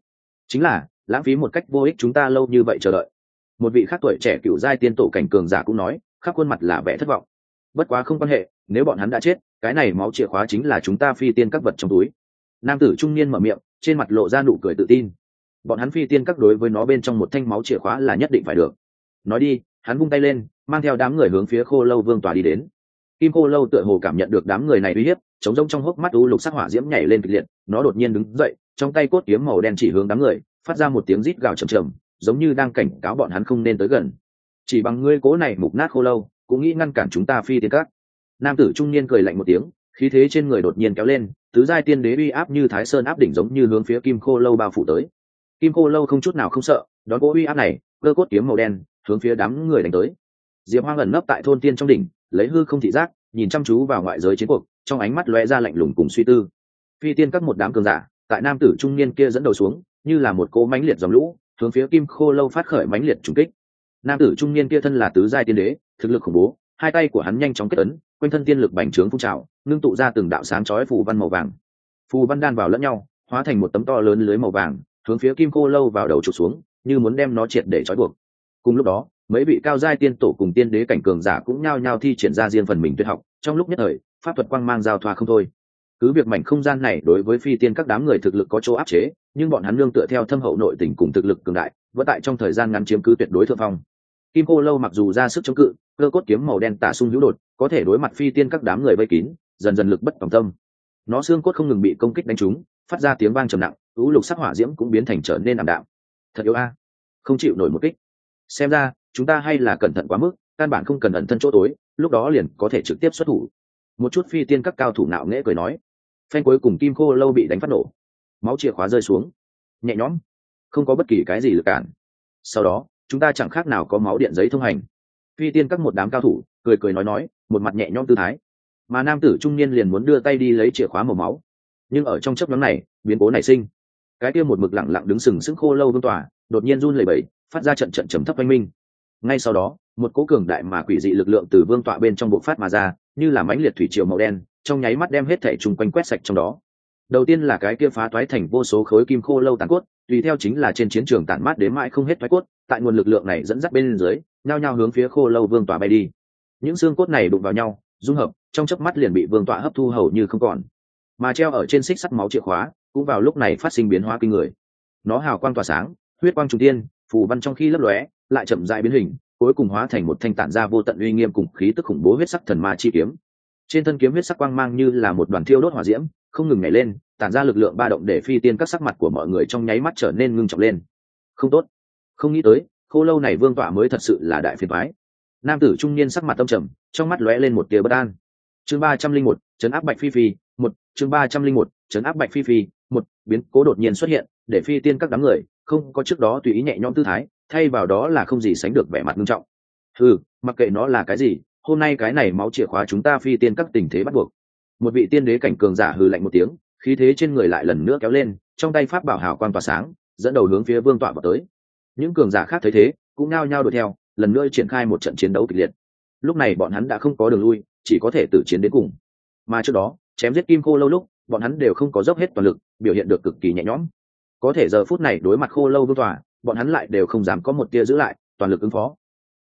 Speaker 1: chính là, lãng phí một cách vô ích chúng ta lâu như vậy chờ đợi. Một vị khác tuổi trẻ cựu giai tiên tổ cảnh cường giả cũng nói, khắp khuôn mặt là vẻ thất vọng bất quá không quan hệ, nếu bọn hắn đã chết, cái này máu chìa khóa chính là chúng ta phi tiên các vật trong túi. Nam tử trung niên mở miệng, trên mặt lộ ra nụ cười tự tin. Bọn hắn phi tiên các đối với nó bên trong một thanh máu chìa khóa là nhất định phải được. Nói đi, hắn vung tay lên, mang theo đám người hướng phía khô lâu vương tòa đi đến. Kim khô lâu tựa hồ cảm nhận được đám người này uy hiếp, chống rông trong hốc mắt u lục sắc hỏa diễm nhảy lên kịch liệt, nó đột nhiên đứng dậy, trong tay cốt kiếm màu đen chỉ hướng đám người, phát ra một tiếng rít gào trầm trầm giống như đang cảnh cáo bọn hắn không nên tới gần. Chỉ bằng ngươi cố này mục nát khô lâu cũng nghĩ ngăn cản chúng ta phi tiên các. Nam tử trung niên cười lạnh một tiếng, khí thế trên người đột nhiên kéo lên, tứ giai tiên đế uy áp như thái sơn áp đỉnh giống như hướng phía kim khô lâu bao phủ tới. Kim khô lâu không chút nào không sợ, đón cỗ uy áp này, cơ cốt kiếm màu đen, hướng phía đám người đánh tới. Diệp hoang ẩn nấp tại thôn tiên trong đỉnh, lấy hư không thị giác, nhìn chăm chú vào ngoại giới chiến cuộc, trong ánh mắt lóe ra lạnh lùng cùng suy tư. Phi tiên các một đám cường giả, tại nam tử trung niên kia dẫn đầu xuống, như là một cỗ mãnh liệt dòng lũ, hướng phía kim khô lâu phát khởi mãnh liệt trùng kích nam tử trung niên kia thân là tứ giai tiên đế, thực lực khủng bố, hai tay của hắn nhanh chóng kết ấn, quanh thân tiên lực bành trướng phun trào, ngưng tụ ra từng đạo sáng chói phù văn màu vàng. Phù văn đan vào lẫn nhau, hóa thành một tấm to lớn lưới màu vàng, hướng phía kim cô lâu vào đầu trục xuống, như muốn đem nó triệt để trói buộc. Cùng lúc đó, mấy vị cao giai tiên tổ cùng tiên đế cảnh cường giả cũng nhao nhao thi triển ra riêng phần mình tuyệt học, trong lúc nhất thời, pháp thuật quang mang giao thoa không thôi. Cứ việc mảnh không gian này đối với phi tiên các đám người thực lực có chỗ áp chế, nhưng bọn hắn lương tựa theo thâm hậu nội tình cùng thực lực cường đại, vẫn tại trong thời gian ngắn chiếm cứ tuyệt đối thượng phong kim cô lâu mặc dù ra sức chống cự, cơ cốt kiếm màu đen tả sung hữu đột, có thể đối mặt phi tiên các đám người vây kín, dần dần lực bất tòng tâm. Nó xương cốt không ngừng bị công kích đánh trúng, phát ra tiếng vang trầm nặng ứ lục sắc hỏa diễm cũng biến thành trở nên ảm đạm. Thật yếu a. Không chịu nổi một kích. Xem ra, chúng ta hay là cẩn thận quá mức, căn bản không cần ẩn thân chỗ tối, lúc đó liền có thể trực tiếp xuất thủ. Một chút phi tiên các cao thủ nạo nghễ cười nói. Phanh cuối cùng kim khô lâu bị đánh phát nổ. Máu chìa khóa rơi xuống. Nhẹ nhõm. Không có bất kỳ cái gì lực cản. Sau đó chúng ta chẳng khác nào có máu điện giấy thông hành. Phi tiên các một đám cao thủ, cười cười nói nói, một mặt nhẹ nhõm tư thái. Mà nam tử trung niên liền muốn đưa tay đi lấy chìa khóa màu máu. Nhưng ở trong chấp nhóm này, biến cố nảy sinh. Cái kia một mực lặng lặng đứng sừng sững khô lâu vương tỏa đột nhiên run lẩy bẩy, phát ra trận trận trầm thấp oanh minh. Ngay sau đó, một cố cường đại mà quỷ dị lực lượng từ vương tọa bên trong bộ phát mà ra, như là mãnh liệt thủy triều màu đen, trong nháy mắt đem hết thể chung quanh quét sạch trong đó. Đầu tiên là cái kia phá toái thành vô số khối kim khô lâu tàn cốt tùy theo chính là trên chiến trường tản mát đến mãi không hết thoái cốt, tại nguồn lực lượng này dẫn dắt bên dưới, nhao nhao hướng phía khô lâu vương tỏa bay đi. Những xương cốt này đụng vào nhau, dung hợp, trong chớp mắt liền bị vương tỏa hấp thu hầu như không còn. Mà treo ở trên xích sắt máu chìa khóa, cũng vào lúc này phát sinh biến hóa kinh người. Nó hào quang tỏa sáng, huyết quang trung tiên, phù văn trong khi lấp lóe, lại chậm dại biến hình, cuối cùng hóa thành một thanh tản ra vô tận uy nghiêm cùng khí tức khủng bố huyết sắc thần ma chi kiếm. Trên thân kiếm huyết sắc quang mang như là một đoàn thiêu đốt hỏa diễm không ngừng nhảy lên, tản ra lực lượng ba động để phi tiên các sắc mặt của mọi người trong nháy mắt trở nên ngưng trọng lên. Không tốt. Không nghĩ tới, khô lâu này vương tỏa mới thật sự là đại phiền thoái nam tử trung niên sắc mặt tâm trầm, trong mắt lóe lên một tia bất an. Chương ba trăm linh một, chấn áp bạch phi phi, một, chương ba trăm linh một, chấn áp bạch phi phi, một, biến cố đột nhiên xuất hiện, để phi tiên các đám người không có trước đó tùy ý nhẹ nhõm tư thái, thay vào đó là không gì sánh được vẻ mặt nghiêm trọng. Ừ mặc kệ nó là cái gì, hôm nay cái này máu chìa khóa chúng ta phi tiên các tình thế bắt buộc một vị tiên đế cảnh cường giả hừ lạnh một tiếng, khí thế trên người lại lần nữa kéo lên, trong tay pháp bảo hào quan tỏa sáng, dẫn đầu hướng phía vương tọa vào tới. Những cường giả khác thấy thế, cũng nao nhao đuổi theo, lần nữa triển khai một trận chiến đấu kịch liệt. Lúc này bọn hắn đã không có đường lui, chỉ có thể tử chiến đến cùng. Mà trước đó, chém giết kim khô lâu lúc, bọn hắn đều không có dốc hết toàn lực, biểu hiện được cực kỳ nhẹ nhõm. Có thể giờ phút này đối mặt khô lâu vương tòa bọn hắn lại đều không dám có một tia giữ lại, toàn lực ứng phó.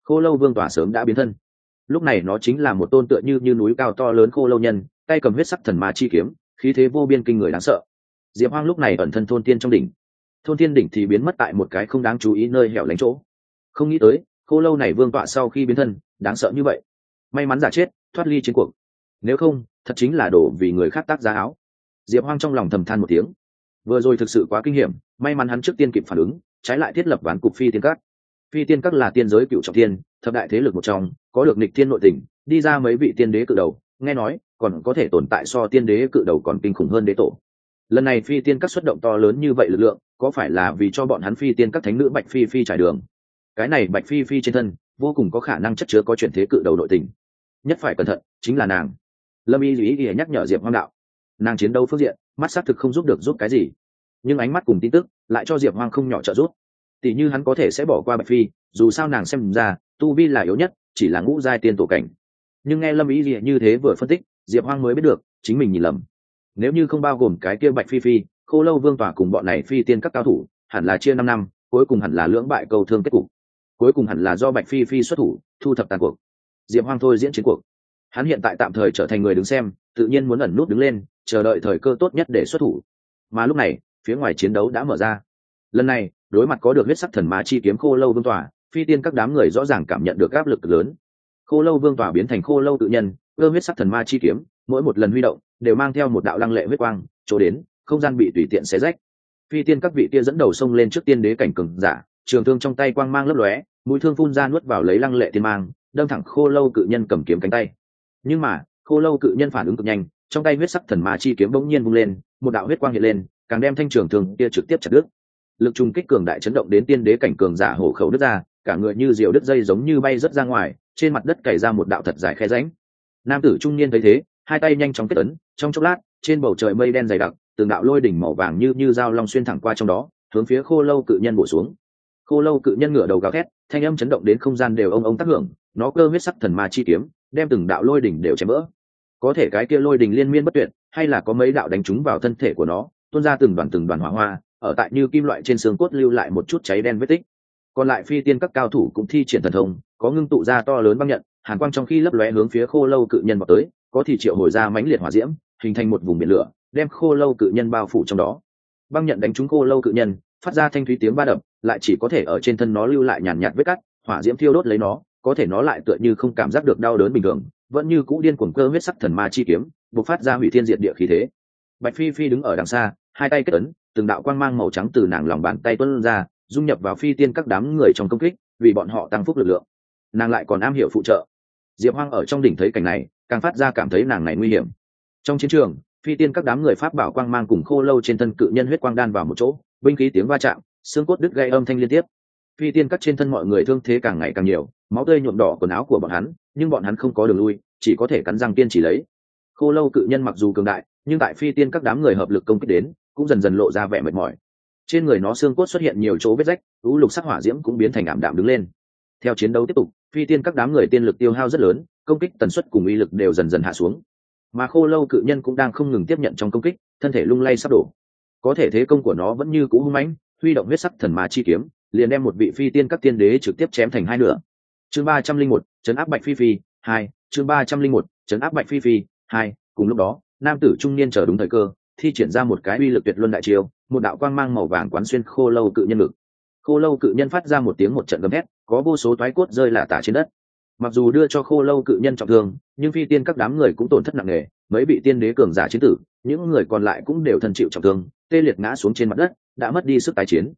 Speaker 1: Khô lâu vương tòa sớm đã biến thân. Lúc này nó chính là một tôn tựa như như núi cao to lớn khô lâu nhân tay cầm huyết sắc thần ma chi kiếm, khí thế vô biên kinh người đáng sợ. Diệp hoang lúc này ẩn thân thôn tiên trong đỉnh. Thôn tiên đỉnh thì biến mất tại một cái không đáng chú ý nơi hẻo lánh chỗ. Không nghĩ tới, khô lâu này vương tọa sau khi biến thân, đáng sợ như vậy. May mắn giả chết, thoát ly chiến cuộc. Nếu không, thật chính là đổ vì người khác tác giá áo. Diệp hoang trong lòng thầm than một tiếng. Vừa rồi thực sự quá kinh hiểm, may mắn hắn trước tiên kịp phản ứng, trái lại thiết lập ván cục phi tiên các. Phi tiên các là tiên giới cựu trọng tiên, thập đại thế lực một trong, có được nịch tiên nội tình đi ra mấy vị tiên đế cự đầu nghe nói, còn có thể tồn tại so tiên đế cự đầu còn kinh khủng hơn đế tổ. Lần này phi tiên các xuất động to lớn như vậy lực lượng, có phải là vì cho bọn hắn phi tiên các thánh nữ bạch phi phi trải đường? Cái này bạch phi phi trên thân, vô cùng có khả năng chất chứa có chuyển thế cự đầu nội tình. Nhất phải cẩn thận, chính là nàng. Lâm y ý nghĩa nhắc nhở diệp hoang đạo. Nàng chiến đấu phương diện, mắt xác thực không giúp được giúp cái gì. Nhưng ánh mắt cùng tin tức, lại cho diệp hoang không nhỏ trợ giúp. Tỷ như hắn có thể sẽ bỏ qua bạch phi, dù sao nàng xem ra, tu vi là yếu nhất, chỉ là ngũ giai tiên tổ cảnh nhưng nghe lâm ý gì như thế vừa phân tích, diệp hoang mới biết được, chính mình nhìn lầm. Nếu như không bao gồm cái kia bạch phi phi, khô lâu vương tỏa cùng bọn này phi tiên các cao thủ, hẳn là chia năm năm, cuối cùng hẳn là lưỡng bại cầu thương kết cục. Cuối cùng hẳn là do bạch phi phi xuất thủ, thu thập tàn cuộc. Diệp hoang thôi diễn chiến cuộc. Hắn hiện tại tạm thời trở thành người đứng xem, tự nhiên muốn ẩn nút đứng lên, chờ đợi thời cơ tốt nhất để xuất thủ. Mà lúc này, phía ngoài chiến đấu đã mở ra. Lần này, đối mặt có được huyết sắc thần ma chi kiếm khô lâu vương tỏa phi tiên các đám người rõ ràng cảm nhận được áp lực lớn khô lâu vương tỏa biến thành khô lâu tự nhân ưa huyết sắc thần ma chi kiếm, mỗi một lần huy động, đều mang theo một đạo lăng lệ huyết quang, chỗ đến, không gian bị tùy tiện xé rách. Phi tiên các vị kia dẫn đầu xông lên trước tiên đế cảnh cường giả, trường thương trong tay quang mang lấp lóe, mũi thương phun ra nuốt vào lấy lăng lệ tiên mang, đâm thẳng khô lâu cự nhân cầm kiếm cánh tay. Nhưng mà, khô lâu cự nhân phản ứng cực nhanh, trong tay huyết sắc thần ma chi kiếm bỗng nhiên vung lên, một đạo huyết quang hiện lên, càng đem thanh trường thường kia trực tiếp chặt đứt. Lực trùng kích cường đại chấn động đến tiên đế cảnh cường giả hổ khẩu đứt ra cả người như diều đứt dây giống như bay rớt ra ngoài, trên mặt đất cày ra một đạo thật dài khe ránh nam tử trung niên thấy thế, hai tay nhanh chóng kết ấn, trong chốc lát, trên bầu trời mây đen dày đặc, từng đạo lôi đỉnh màu vàng như như dao long xuyên thẳng qua trong đó, hướng phía khô lâu cự nhân bổ xuống. Khô lâu cự nhân ngửa đầu gào thét, thanh âm chấn động đến không gian đều ông ông tác hưởng, nó cơ huyết sắc thần ma chi kiếm, đem từng đạo lôi đỉnh đều chém vỡ. Có thể cái kia lôi đỉnh liên miên bất tuyệt, hay là có mấy đạo đánh trúng vào thân thể của nó, tuôn ra từng đoàn từng đoàn hỏa hoa, ở tại như kim loại trên xương cốt lưu lại một chút cháy đen vết tích còn lại phi tiên các cao thủ cũng thi triển thần thông, có ngưng tụ ra to lớn băng nhận, hàn quang trong khi lấp lóe hướng phía khô lâu cự nhân vào tới, có thì triệu hồi ra mãnh liệt hỏa diễm, hình thành một vùng biển lửa, đem khô lâu cự nhân bao phủ trong đó. Băng nhận đánh trúng khô lâu cự nhân, phát ra thanh thúy tiếng ba đập, lại chỉ có thể ở trên thân nó lưu lại nhàn nhạt vết cắt, hỏa diễm thiêu đốt lấy nó, có thể nó lại tựa như không cảm giác được đau đớn bình thường, vẫn như cũ điên cuồng cơ huyết sắc thần ma chi kiếm, bộc phát ra hủy thiên diệt địa khí thế. Bạch phi phi đứng ở đằng xa, hai tay kết ấn, từng đạo quang mang màu trắng từ nàng lòng bàn tay tuân ra dung nhập vào phi tiên các đám người trong công kích, vì bọn họ tăng phúc lực lượng. Nàng lại còn am hiểu phụ trợ. Diệp hoang ở trong đỉnh thấy cảnh này, càng phát ra cảm thấy nàng này nguy hiểm. Trong chiến trường, phi tiên các đám người pháp bảo quang mang cùng khô lâu trên thân cự nhân huyết quang đan vào một chỗ, binh khí tiếng va chạm, xương cốt đứt gây âm thanh liên tiếp. Phi tiên các trên thân mọi người thương thế càng ngày càng nhiều, máu tươi nhuộm đỏ quần áo của bọn hắn, nhưng bọn hắn không có đường lui, chỉ có thể cắn răng kiên trì lấy. Khô lâu cự nhân mặc dù cường đại, nhưng tại phi tiên các đám người hợp lực công kích đến, cũng dần dần lộ ra vẻ mệt mỏi trên người nó xương cốt xuất hiện nhiều chỗ vết rách lũ lục sắc hỏa diễm cũng biến thành ảm đạm đứng lên. Theo chiến đấu tiếp tục, phi tiên các đám người tiên lực tiêu hao rất lớn, công kích tần suất cùng uy lực đều dần dần hạ xuống. Mà khô lâu cự nhân cũng đang không ngừng tiếp nhận trong công kích, thân thể lung lay sắp đổ. Có thể thế công của nó vẫn như cũ hung mãnh, huy động huyết sắc thần má chi kiếm, liền đem một vị phi tiên các tiên đế trực tiếp chém thành hai nửa. Chương ba trăm linh một, chấn áp bạch phi phi, hai, chương ba trăm linh một, chấn áp bạch phi phi, hai, cùng lúc đó, nam tử trung niên chờ đúng thời cơ thi triển ra một cái uy lực tuyệt luân đại chiêu, một đạo quang mang màu vàng quán xuyên khô lâu cự nhân lực khô lâu cự nhân phát ra một tiếng một trận gầm hét có vô số toái cốt rơi lả tả trên đất. Mặc dù đưa cho khô lâu cự nhân trọng thương, nhưng phi tiên các đám người cũng tổn thất nặng nề, mấy vị tiên đế cường giả chiến tử, những người còn lại cũng đều thân chịu trọng thương, tê liệt ngã xuống trên mặt đất, đã mất đi sức tái chiến.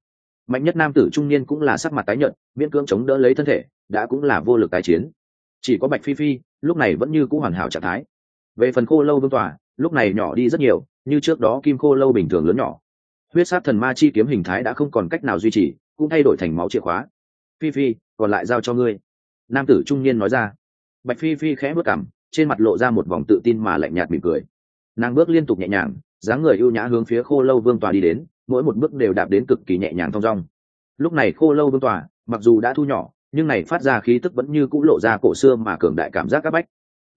Speaker 1: Mạnh nhất nam tử trung niên cũng là sắc mặt tái nhợt, miễn cưỡng chống đỡ lấy thân thể, đã cũng là vô lực tái chiến. Chỉ có bạch phi phi, lúc này vẫn như c ũ hoàn hảo trạng thái. Về phần khô lâu vương tòa, lúc này nhỏ đi rất nhiều như trước đó kim khô lâu bình thường lớn nhỏ. Huyết sát thần ma chi kiếm hình thái đã không còn cách nào duy trì, cũng thay đổi thành máu chìa khóa. Phi phi, còn lại giao cho ngươi. Nam tử trung niên nói ra. Bạch phi phi khẽ bước cảm trên mặt lộ ra một vòng tự tin mà lạnh nhạt mỉm cười. Nàng bước liên tục nhẹ nhàng, dáng người ưu nhã hướng phía khô lâu vương tòa đi đến, mỗi một bước đều đạp đến cực kỳ nhẹ nhàng thong dong. Lúc này khô lâu vương tòa, mặc dù đã thu nhỏ, nhưng này phát ra khí tức vẫn như c ũ lộ ra cổ xưa mà cường đại cảm giác áp bách.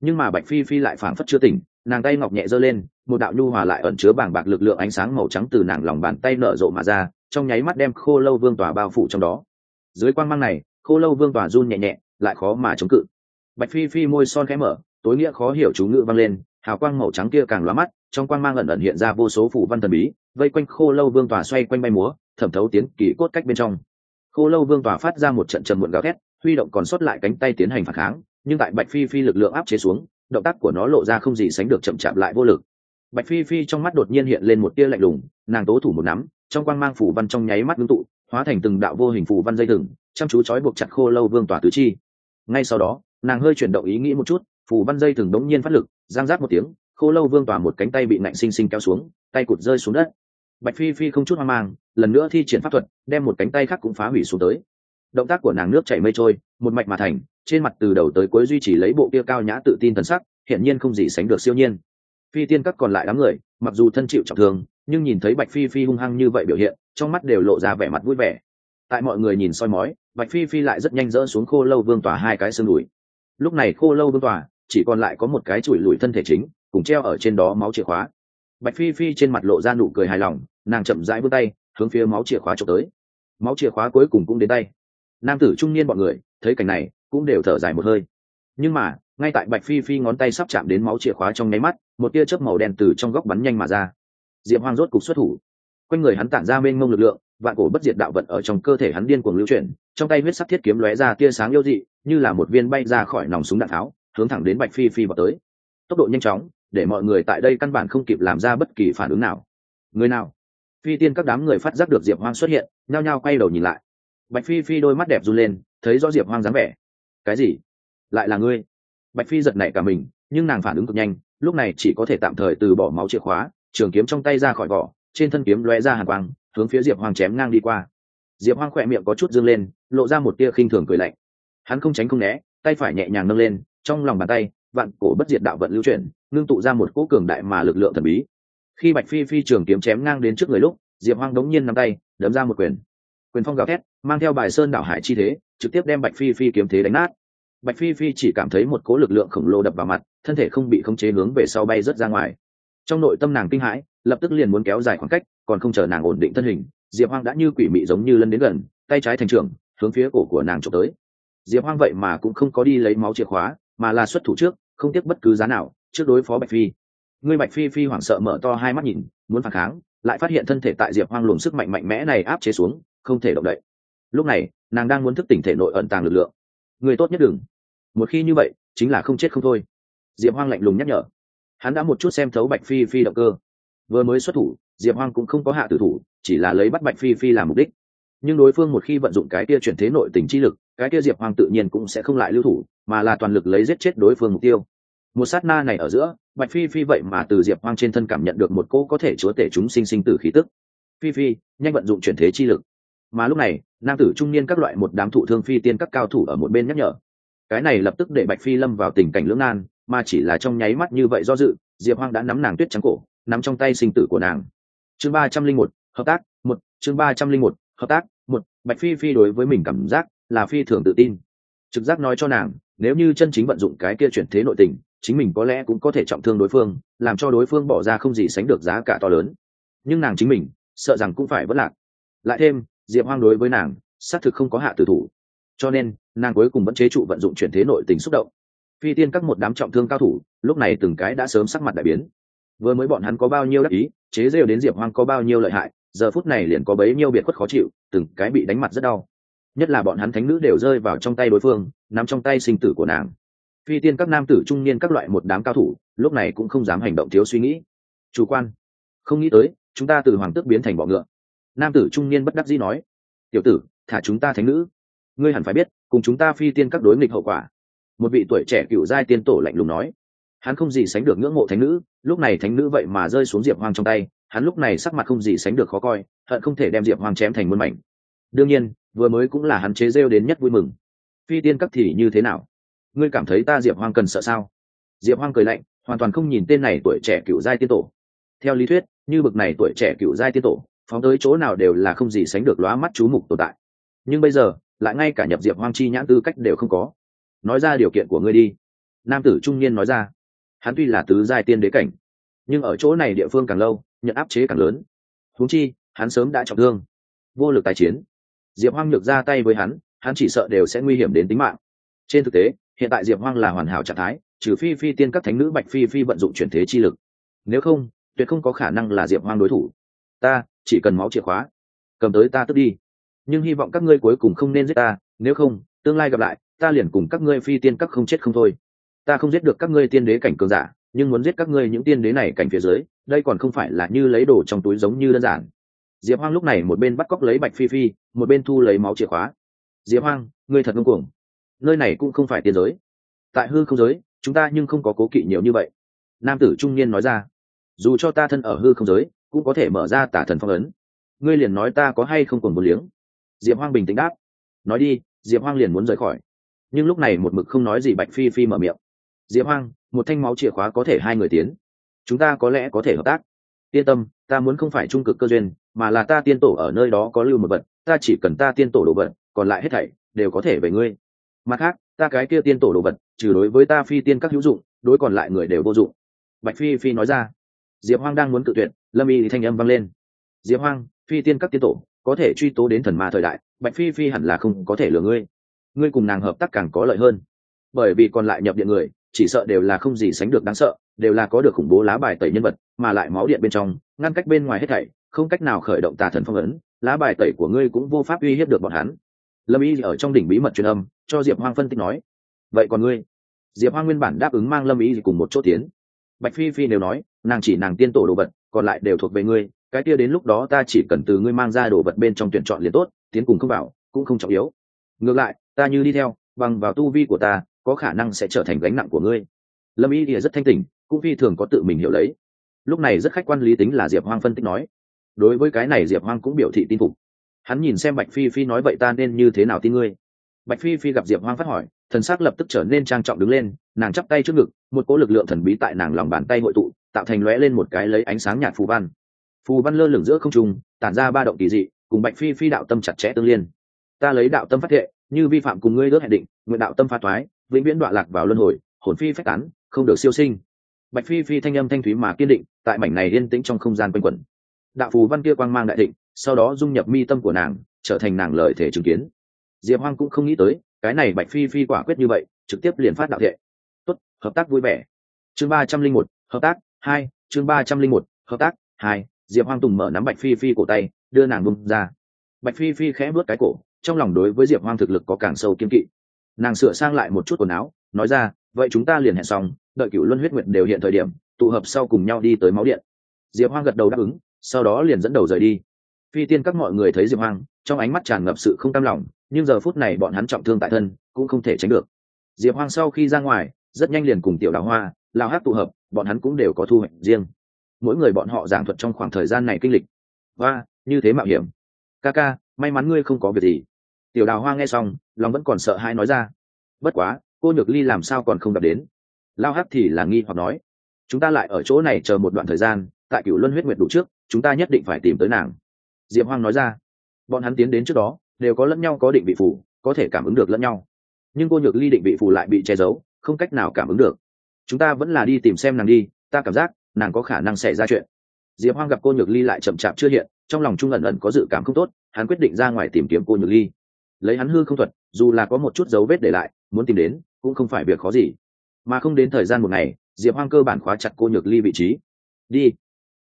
Speaker 1: Nhưng mà bạch phi phi lại phảng phất chưa tỉnh nàng tay ngọc nhẹ giơ lên, một đạo nhu hòa lại ẩn chứa bảng bạc lực lượng ánh sáng màu trắng từ nàng lòng bàn tay nở rộ mà ra, trong nháy mắt đem khô lâu vương tòa bao phủ trong đó. Dưới quang mang này, khô lâu vương tòa run nhẹ nhẹ, lại khó mà chống cự. Bạch phi phi môi son khẽ mở, tối nghĩa khó hiểu chú ngữ vang lên, hào quang màu trắng kia càng lóa mắt, trong quang mang ẩn ẩn hiện ra vô số phủ văn thần bí, vây quanh khô lâu vương tòa xoay quanh bay múa, thẩm thấu tiến kỳ cốt cách bên trong. Khô lâu vương tòa phát ra một trận trầm muộn gào thét, huy động còn sót lại cánh tay tiến hành phản kháng, nhưng tại bạch phi phi lực lượng áp chế xuống động tác của nó lộ ra không gì sánh được chậm chạp lại vô lực. Bạch phi phi trong mắt đột nhiên hiện lên một tia lạnh lùng, nàng tố thủ một nắm, trong quang mang phủ văn trong nháy mắt ngưng tụ, hóa thành từng đạo vô hình phủ văn dây thừng, chăm chú trói buộc chặt khô lâu vương tỏa tứ chi. Ngay sau đó, nàng hơi chuyển động ý nghĩ một chút phủ văn dây thừng đống nhiên phát lực, giang rác một tiếng, khô lâu vương tỏa một cánh tay bị nạnh sinh sinh kéo xuống, tay cụt rơi xuống đất. Bạch phi phi không chút hoang mang, lần nữa thi triển pháp thuật, đem một cánh tay khác cũng phá hủy xuống tới. Động tác của nàng nước chảy mây trôi, một mạch mà thành trên mặt từ đầu tới cuối duy trì lấy bộ kia cao nhã tự tin thần sắc, hiển nhiên không gì sánh được siêu nhiên. Phi tiên các còn lại đám người, mặc dù thân chịu trọng thương, nhưng nhìn thấy bạch phi phi hung hăng như vậy biểu hiện, trong mắt đều lộ ra vẻ mặt vui vẻ. Tại mọi người nhìn soi mói, bạch phi phi lại rất nhanh rỡ xuống khô lâu vương tỏa hai cái xương đùi. Lúc này khô lâu vương tỏa chỉ còn lại có một cái chùi lùi thân thể chính, cùng treo ở trên đó máu chìa khóa. Bạch phi phi trên mặt lộ ra nụ cười hài lòng, nàng chậm rãi vươn tay, hướng phía máu chìa khóa trộm tới. Máu chìa khóa cuối cùng cũng đến tay. Nam tử trung niên bọn người, thấy cảnh này cũng đều thở dài một hơi. Nhưng mà, ngay tại bạch phi phi ngón tay sắp chạm đến máu chìa khóa trong nháy mắt, một tia chớp màu đen từ trong góc bắn nhanh mà ra. Diệp hoang rốt cục xuất thủ. Quanh người hắn tản ra mênh mông lực lượng, vạn cổ bất diệt đạo vận ở trong cơ thể hắn điên cuồng lưu chuyển, trong tay huyết sắc thiết kiếm lóe ra tia sáng yêu dị, như là một viên bay ra khỏi nòng súng đạn tháo, hướng thẳng đến bạch phi phi vào tới. Tốc độ nhanh chóng, để mọi người tại đây căn bản không kịp làm ra bất kỳ phản ứng nào. Người nào? Phi tiên các đám người phát giác được diệp hoang xuất hiện, nhao nhao quay đầu nhìn lại. Bạch phi phi đôi mắt đẹp run lên, thấy rõ diệp hoang dáng vẻ cái gì? Lại là ngươi? Bạch phi giật nảy cả mình, nhưng nàng phản ứng cực nhanh, lúc này chỉ có thể tạm thời từ bỏ máu chìa khóa, trường kiếm trong tay ra khỏi vỏ, trên thân kiếm lóe ra hàng quang, hướng phía diệp hoàng chém ngang đi qua. Diệp hoang khỏe miệng có chút dương lên, lộ ra một tia khinh thường cười lạnh. Hắn không tránh không né, tay phải nhẹ nhàng nâng lên, trong lòng bàn tay, vạn cổ bất diệt đạo vận lưu chuyển, ngưng tụ ra một cỗ cường đại mà lực lượng thần bí. Khi bạch phi phi trường kiếm chém ngang đến trước người lúc, diệp hoang đống nhiên nắm tay, đấm ra một quyền. Quyền phong gào thét, mang theo bài sơn đảo hải chi thế trực tiếp đem bạch phi phi kiếm thế đánh nát. Bạch phi phi chỉ cảm thấy một cố lực lượng khổng lồ đập vào mặt, thân thể không bị khống chế hướng về sau bay rớt ra ngoài. Trong nội tâm nàng kinh hãi, lập tức liền muốn kéo dài khoảng cách, còn không chờ nàng ổn định thân hình, diệp hoang đã như quỷ mị giống như lân đến gần, tay trái thành trưởng, hướng phía cổ của nàng trộm tới. Diệp hoang vậy mà cũng không có đi lấy máu chìa khóa, mà là xuất thủ trước, không tiếc bất cứ giá nào, trước đối phó bạch phi. Ngươi bạch phi phi hoảng sợ mở to hai mắt nhìn, muốn phản kháng, lại phát hiện thân thể tại diệp hoang luồng sức mạnh mạnh mẽ này áp chế xuống, không thể động đậy. Lúc này nàng đang muốn thức tỉnh thể nội ẩn tàng lực lượng. Người tốt nhất đừng. Một khi như vậy, chính là không chết không thôi. Diệp hoang lạnh lùng nhắc nhở. Hắn đã một chút xem thấu bạch phi phi động cơ. Vừa mới xuất thủ, diệp hoang cũng không có hạ tử thủ, chỉ là lấy bắt bạch phi phi làm mục đích. Nhưng đối phương một khi vận dụng cái kia chuyển thế nội tình chi lực, cái kia diệp Hoang tự nhiên cũng sẽ không lại lưu thủ, mà là toàn lực lấy giết chết đối phương mục tiêu. Một sát na này ở giữa, bạch phi phi vậy mà từ diệp hoang trên thân cảm nhận được một cô có thể chúa tể chúng sinh sinh tử khí tức. Phi phi, nhanh vận dụng chuyển thế chi lực mà lúc này, nam tử trung niên các loại một đám thụ thương phi tiên các cao thủ ở một bên nhắc nhở. Cái này lập tức để bạch phi lâm vào tình cảnh lưỡng nan, mà chỉ là trong nháy mắt như vậy do dự, diệp hoang đã nắm nàng tuyết trắng cổ, nắm trong tay sinh tử của nàng. Chương ba trăm linh một, hợp tác, một, chương ba trăm linh một, hợp tác, một, bạch phi phi đối với mình cảm giác là phi thường tự tin. Trực giác nói cho nàng, nếu như chân chính vận dụng cái kia chuyển thế nội tình, chính mình có lẽ cũng có thể trọng thương đối phương, làm cho đối phương bỏ ra không gì sánh được giá cả to lớn. Nhưng nàng chính mình, sợ rằng cũng phải vất lạc. Lại thêm diệp hoang đối với nàng, xác thực không có hạ tử thủ. Cho nên, nàng cuối cùng vẫn chế trụ vận dụng chuyển thế nội tình xúc động. Phi tiên các một đám trọng thương cao thủ, lúc này từng cái đã sớm sắc mặt đại biến. Vừa mới bọn hắn có bao nhiêu đắc ý, chế rêu đến diệp hoang có bao nhiêu lợi hại, giờ phút này liền có bấy nhiêu biệt khuất khó chịu, từng cái bị đánh mặt rất đau. Nhất là bọn hắn thánh nữ đều rơi vào trong tay đối phương nắm trong tay sinh tử của nàng. Phi tiên các nam tử trung niên các loại một đám cao thủ, lúc này cũng không dám hành động thiếu suy nghĩ. Chủ quan, không nghĩ tới, chúng ta từ hoàng tước biến thành bọ ngựa nam tử trung niên bất đắc dĩ nói, tiểu tử, thả chúng ta thánh nữ. Ngươi hẳn phải biết, cùng chúng ta phi tiên các đối nghịch hậu quả. Một vị tuổi trẻ cựu giai tiên tổ lạnh lùng nói, hắn không gì sánh được ngưỡng mộ thánh nữ, lúc này thánh nữ vậy mà rơi xuống diệp hoang trong tay, hắn lúc này sắc mặt không gì sánh được khó coi, hận không thể đem diệp hoang chém thành muôn mảnh. Đương nhiên, vừa mới cũng là hắn chế rêu đến nhất vui mừng. Phi tiên các thì như thế nào? Ngươi cảm thấy ta diệp hoang cần sợ sao? Diệp hoang cười lạnh, hoàn toàn không nhìn tên này tuổi trẻ cựu giai tiên tổ. Theo lý thuyết, như bực này tuổi trẻ cựu giai tiên tổ phóng tới chỗ nào đều là không gì sánh được lóa mắt chú mục tồn tại. Nhưng bây giờ, lại ngay cả nhập diệp hoang chi nhãn tư cách đều không có. Nói ra điều kiện của ngươi đi. Nam tử trung niên nói ra. Hắn tuy là tứ giai tiên đế cảnh, nhưng ở chỗ này địa phương càng lâu, nhận áp chế càng lớn. Huống chi, hắn sớm đã trọng thương, vô lực tài chiến. Diệp hoang nhược ra tay với hắn hắn chỉ sợ đều sẽ nguy hiểm đến tính mạng. Trên thực tế, hiện tại diệp hoang là hoàn hảo trạng thái, trừ phi phi tiên các thánh nữ bạch phi phi vận dụng chuyển thế chi lực. Nếu không, tuyệt không có khả năng là diệp hoang đối thủ. Ta chỉ cần máu chìa khóa, cầm tới ta tức đi. Nhưng hy vọng các ngươi cuối cùng không nên giết ta, nếu không, tương lai gặp lại, ta liền cùng các ngươi phi tiên các không chết không thôi. Ta không giết được các ngươi tiên đế cảnh cường giả, nhưng muốn giết các ngươi những tiên đế này cảnh phía dưới, đây còn không phải là như lấy đồ trong túi giống như đơn giản. Diệp hoang lúc này một bên bắt cóc lấy bạch phi phi, một bên thu lấy máu chìa khóa. Diệp hoang, ngươi thật ngông cuồng. Nơi này cũng không phải tiên giới. Tại hư không giới, chúng ta nhưng không có cố kỵ nhiều như vậy. Nam tử trung niên nói ra, dù cho ta thân ở hư không giới cũng có thể mở ra tả thần phong ấn. Ngươi liền nói ta có hay không còn một liếng? Diệp hoang bình tĩnh đáp. Nói đi, diệp hoang liền muốn rời khỏi. Nhưng lúc này một mực không nói gì bạch phi phi mở miệng. Diệp hoang, một thanh máu chìa khóa có thể hai người tiến. Chúng ta có lẽ có thể hợp tác. Yên tâm, ta muốn không phải trung cực cơ duyên, mà là ta tiên tổ ở nơi đó có lưu một vật, ta chỉ cần ta tiên tổ đồ vật, còn lại hết thảy đều có thể về ngươi. Mặt khác, ta cái kia tiên tổ đồ vật, trừ đối với ta phi tiên các hữu dụng, đối còn lại người đều vô dụng. Bạch phi phi nói ra. Diệp hoang đang muốn cự tuyệt lâm y thì thanh âm vang lên. Diệp hoang, phi tiên các tiên tổ, có thể truy tố đến thần ma thời đại, bạch phi phi hẳn là không có thể lừa ngươi. Ngươi cùng nàng hợp tác càng có lợi hơn. Bởi vì còn lại nhập điện người, chỉ sợ đều là không gì sánh được đáng sợ, đều là có được khủng bố lá bài tẩy nhân vật, mà lại máu điện bên trong, ngăn cách bên ngoài hết thảy, không cách nào khởi động tà thần phong ấn, lá bài tẩy của ngươi cũng vô pháp uy hiếp được bọn hắn. Lâm y ở trong đỉnh bí mật truyền âm, cho diệp hoang phân tích nói, vậy còn ngươi? Diệp hoang nguyên bản đáp ứng mang lâm y cùng một chỗ tiến. Bạch phi phi đều nói, nàng chỉ nàng tiên tổ đồ vật còn lại đều thuộc về ngươi, cái kia đến lúc đó ta chỉ cần từ ngươi mang ra đồ vật bên trong tuyển chọn liền tốt, tiến cùng không vào cũng không trọng yếu. Ngược lại, ta như đi theo, bằng vào tu vi của ta, có khả năng sẽ trở thành gánh nặng của ngươi. Lâm y thì rất thanh tỉnh, cũng phi thường có tự mình hiểu lấy. Lúc này rất khách quan lý tính là diệp hoang phân tích nói. Đối với cái này diệp hoang cũng biểu thị tin phục. Hắn nhìn xem bạch phi phi nói vậy ta nên như thế nào tin ngươi? Bạch phi phi gặp diệp hoang phát hỏi thần sắc lập tức trở nên trang trọng đứng lên, nàng chắp tay trước ngực, một cỗ lực lượng thần bí tại nàng lòng bàn tay hội tụ, tạo thành lóe lên một cái lấy ánh sáng nhạt phù văn. Phù văn lơ lửng giữa không trung, tản ra ba động kỳ dị, cùng bạch phi phi đạo tâm chặt chẽ tương liên. Ta lấy đạo tâm phát thệ, như vi phạm cùng ngươi ước hẹn định, nguyện đạo tâm pha thoái vĩnh viễn đọa lạc vào luân hồi, hồn phi phách tán, không được siêu sinh. Bạch phi phi thanh âm thanh thúy mà kiên định, tại mảnh này yên tĩnh trong không gian quanh quẩn. Đạo phù văn kia quang mang đại định sau đó dung nhập mi tâm của nàng, trở thành nàng lời thể chứng kiến. Diệp hoang cũng không nghĩ tới cái này bạch phi phi quả quyết như vậy, trực tiếp liền phát đạo thệ tốt, hợp tác vui vẻ. Chương ba trăm linh một, hợp tác hai, chương ba trăm linh một, hợp tác hai, diệp hoang tùng mở nắm bạch phi phi cổ tay, đưa nàng bung ra. Bạch phi phi khẽ bước cái cổ, trong lòng đối với diệp hoang thực lực có càng sâu kiên kỵ. Nàng sửa sang lại một chút quần áo, nói ra, vậy chúng ta liền hẹn xong, đợi cựu luân huyết nguyện đều hiện thời điểm, tụ hợp sau cùng nhau đi tới máu điện. Diệp hoang gật đầu đáp ứng, sau đó liền dẫn đầu rời đi. Phi tiên các mọi người thấy diệp hoang, trong ánh mắt tràn ngập sự không cam lòng nhưng giờ phút này bọn hắn trọng thương tại thân, cũng không thể tránh được. Diệp hoang sau khi ra ngoài, rất nhanh liền cùng tiểu đào hoa lao hát tụ hợp, bọn hắn cũng đều có thu hoạch riêng. Mỗi người bọn họ giảng thuật trong khoảng thời gian này kinh lịch. Và như thế mạo hiểm. Ca ca, may mắn ngươi không có việc gì. Tiểu đào hoa nghe xong, lòng vẫn còn sợ hãi nói ra. Bất quá, cô nhược ly làm sao còn không gặp đến? Lao hát thì là nghi hoặc nói. Chúng ta lại ở chỗ này chờ một đoạn thời gian, tại cựu luân huyết nguyệt đủ trước, chúng ta nhất định phải tìm tới nàng. Diệp hoang nói ra. Bọn hắn tiến đến trước đó đều có lẫn nhau có định vị phù, có thể cảm ứng được lẫn nhau. Nhưng cô nhược ly định vị phù lại bị che giấu không cách nào cảm ứng được. Chúng ta vẫn là đi tìm xem nàng đi ta cảm giác nàng có khả năng xảy ra chuyện. Diệp hoang gặp cô nhược ly lại chậm chạp chưa hiện trong lòng trung ẩn ẩn có dự cảm không tốt hắn quyết định ra ngoài tìm kiếm cô nhược ly. Lấy hắn hư không thuật dù là có một chút dấu vết để lại muốn tìm đến cũng không phải việc khó gì. Mà không đến thời gian một ngày diệp hoang cơ bản khóa chặt cô nhược ly vị trí. Đi.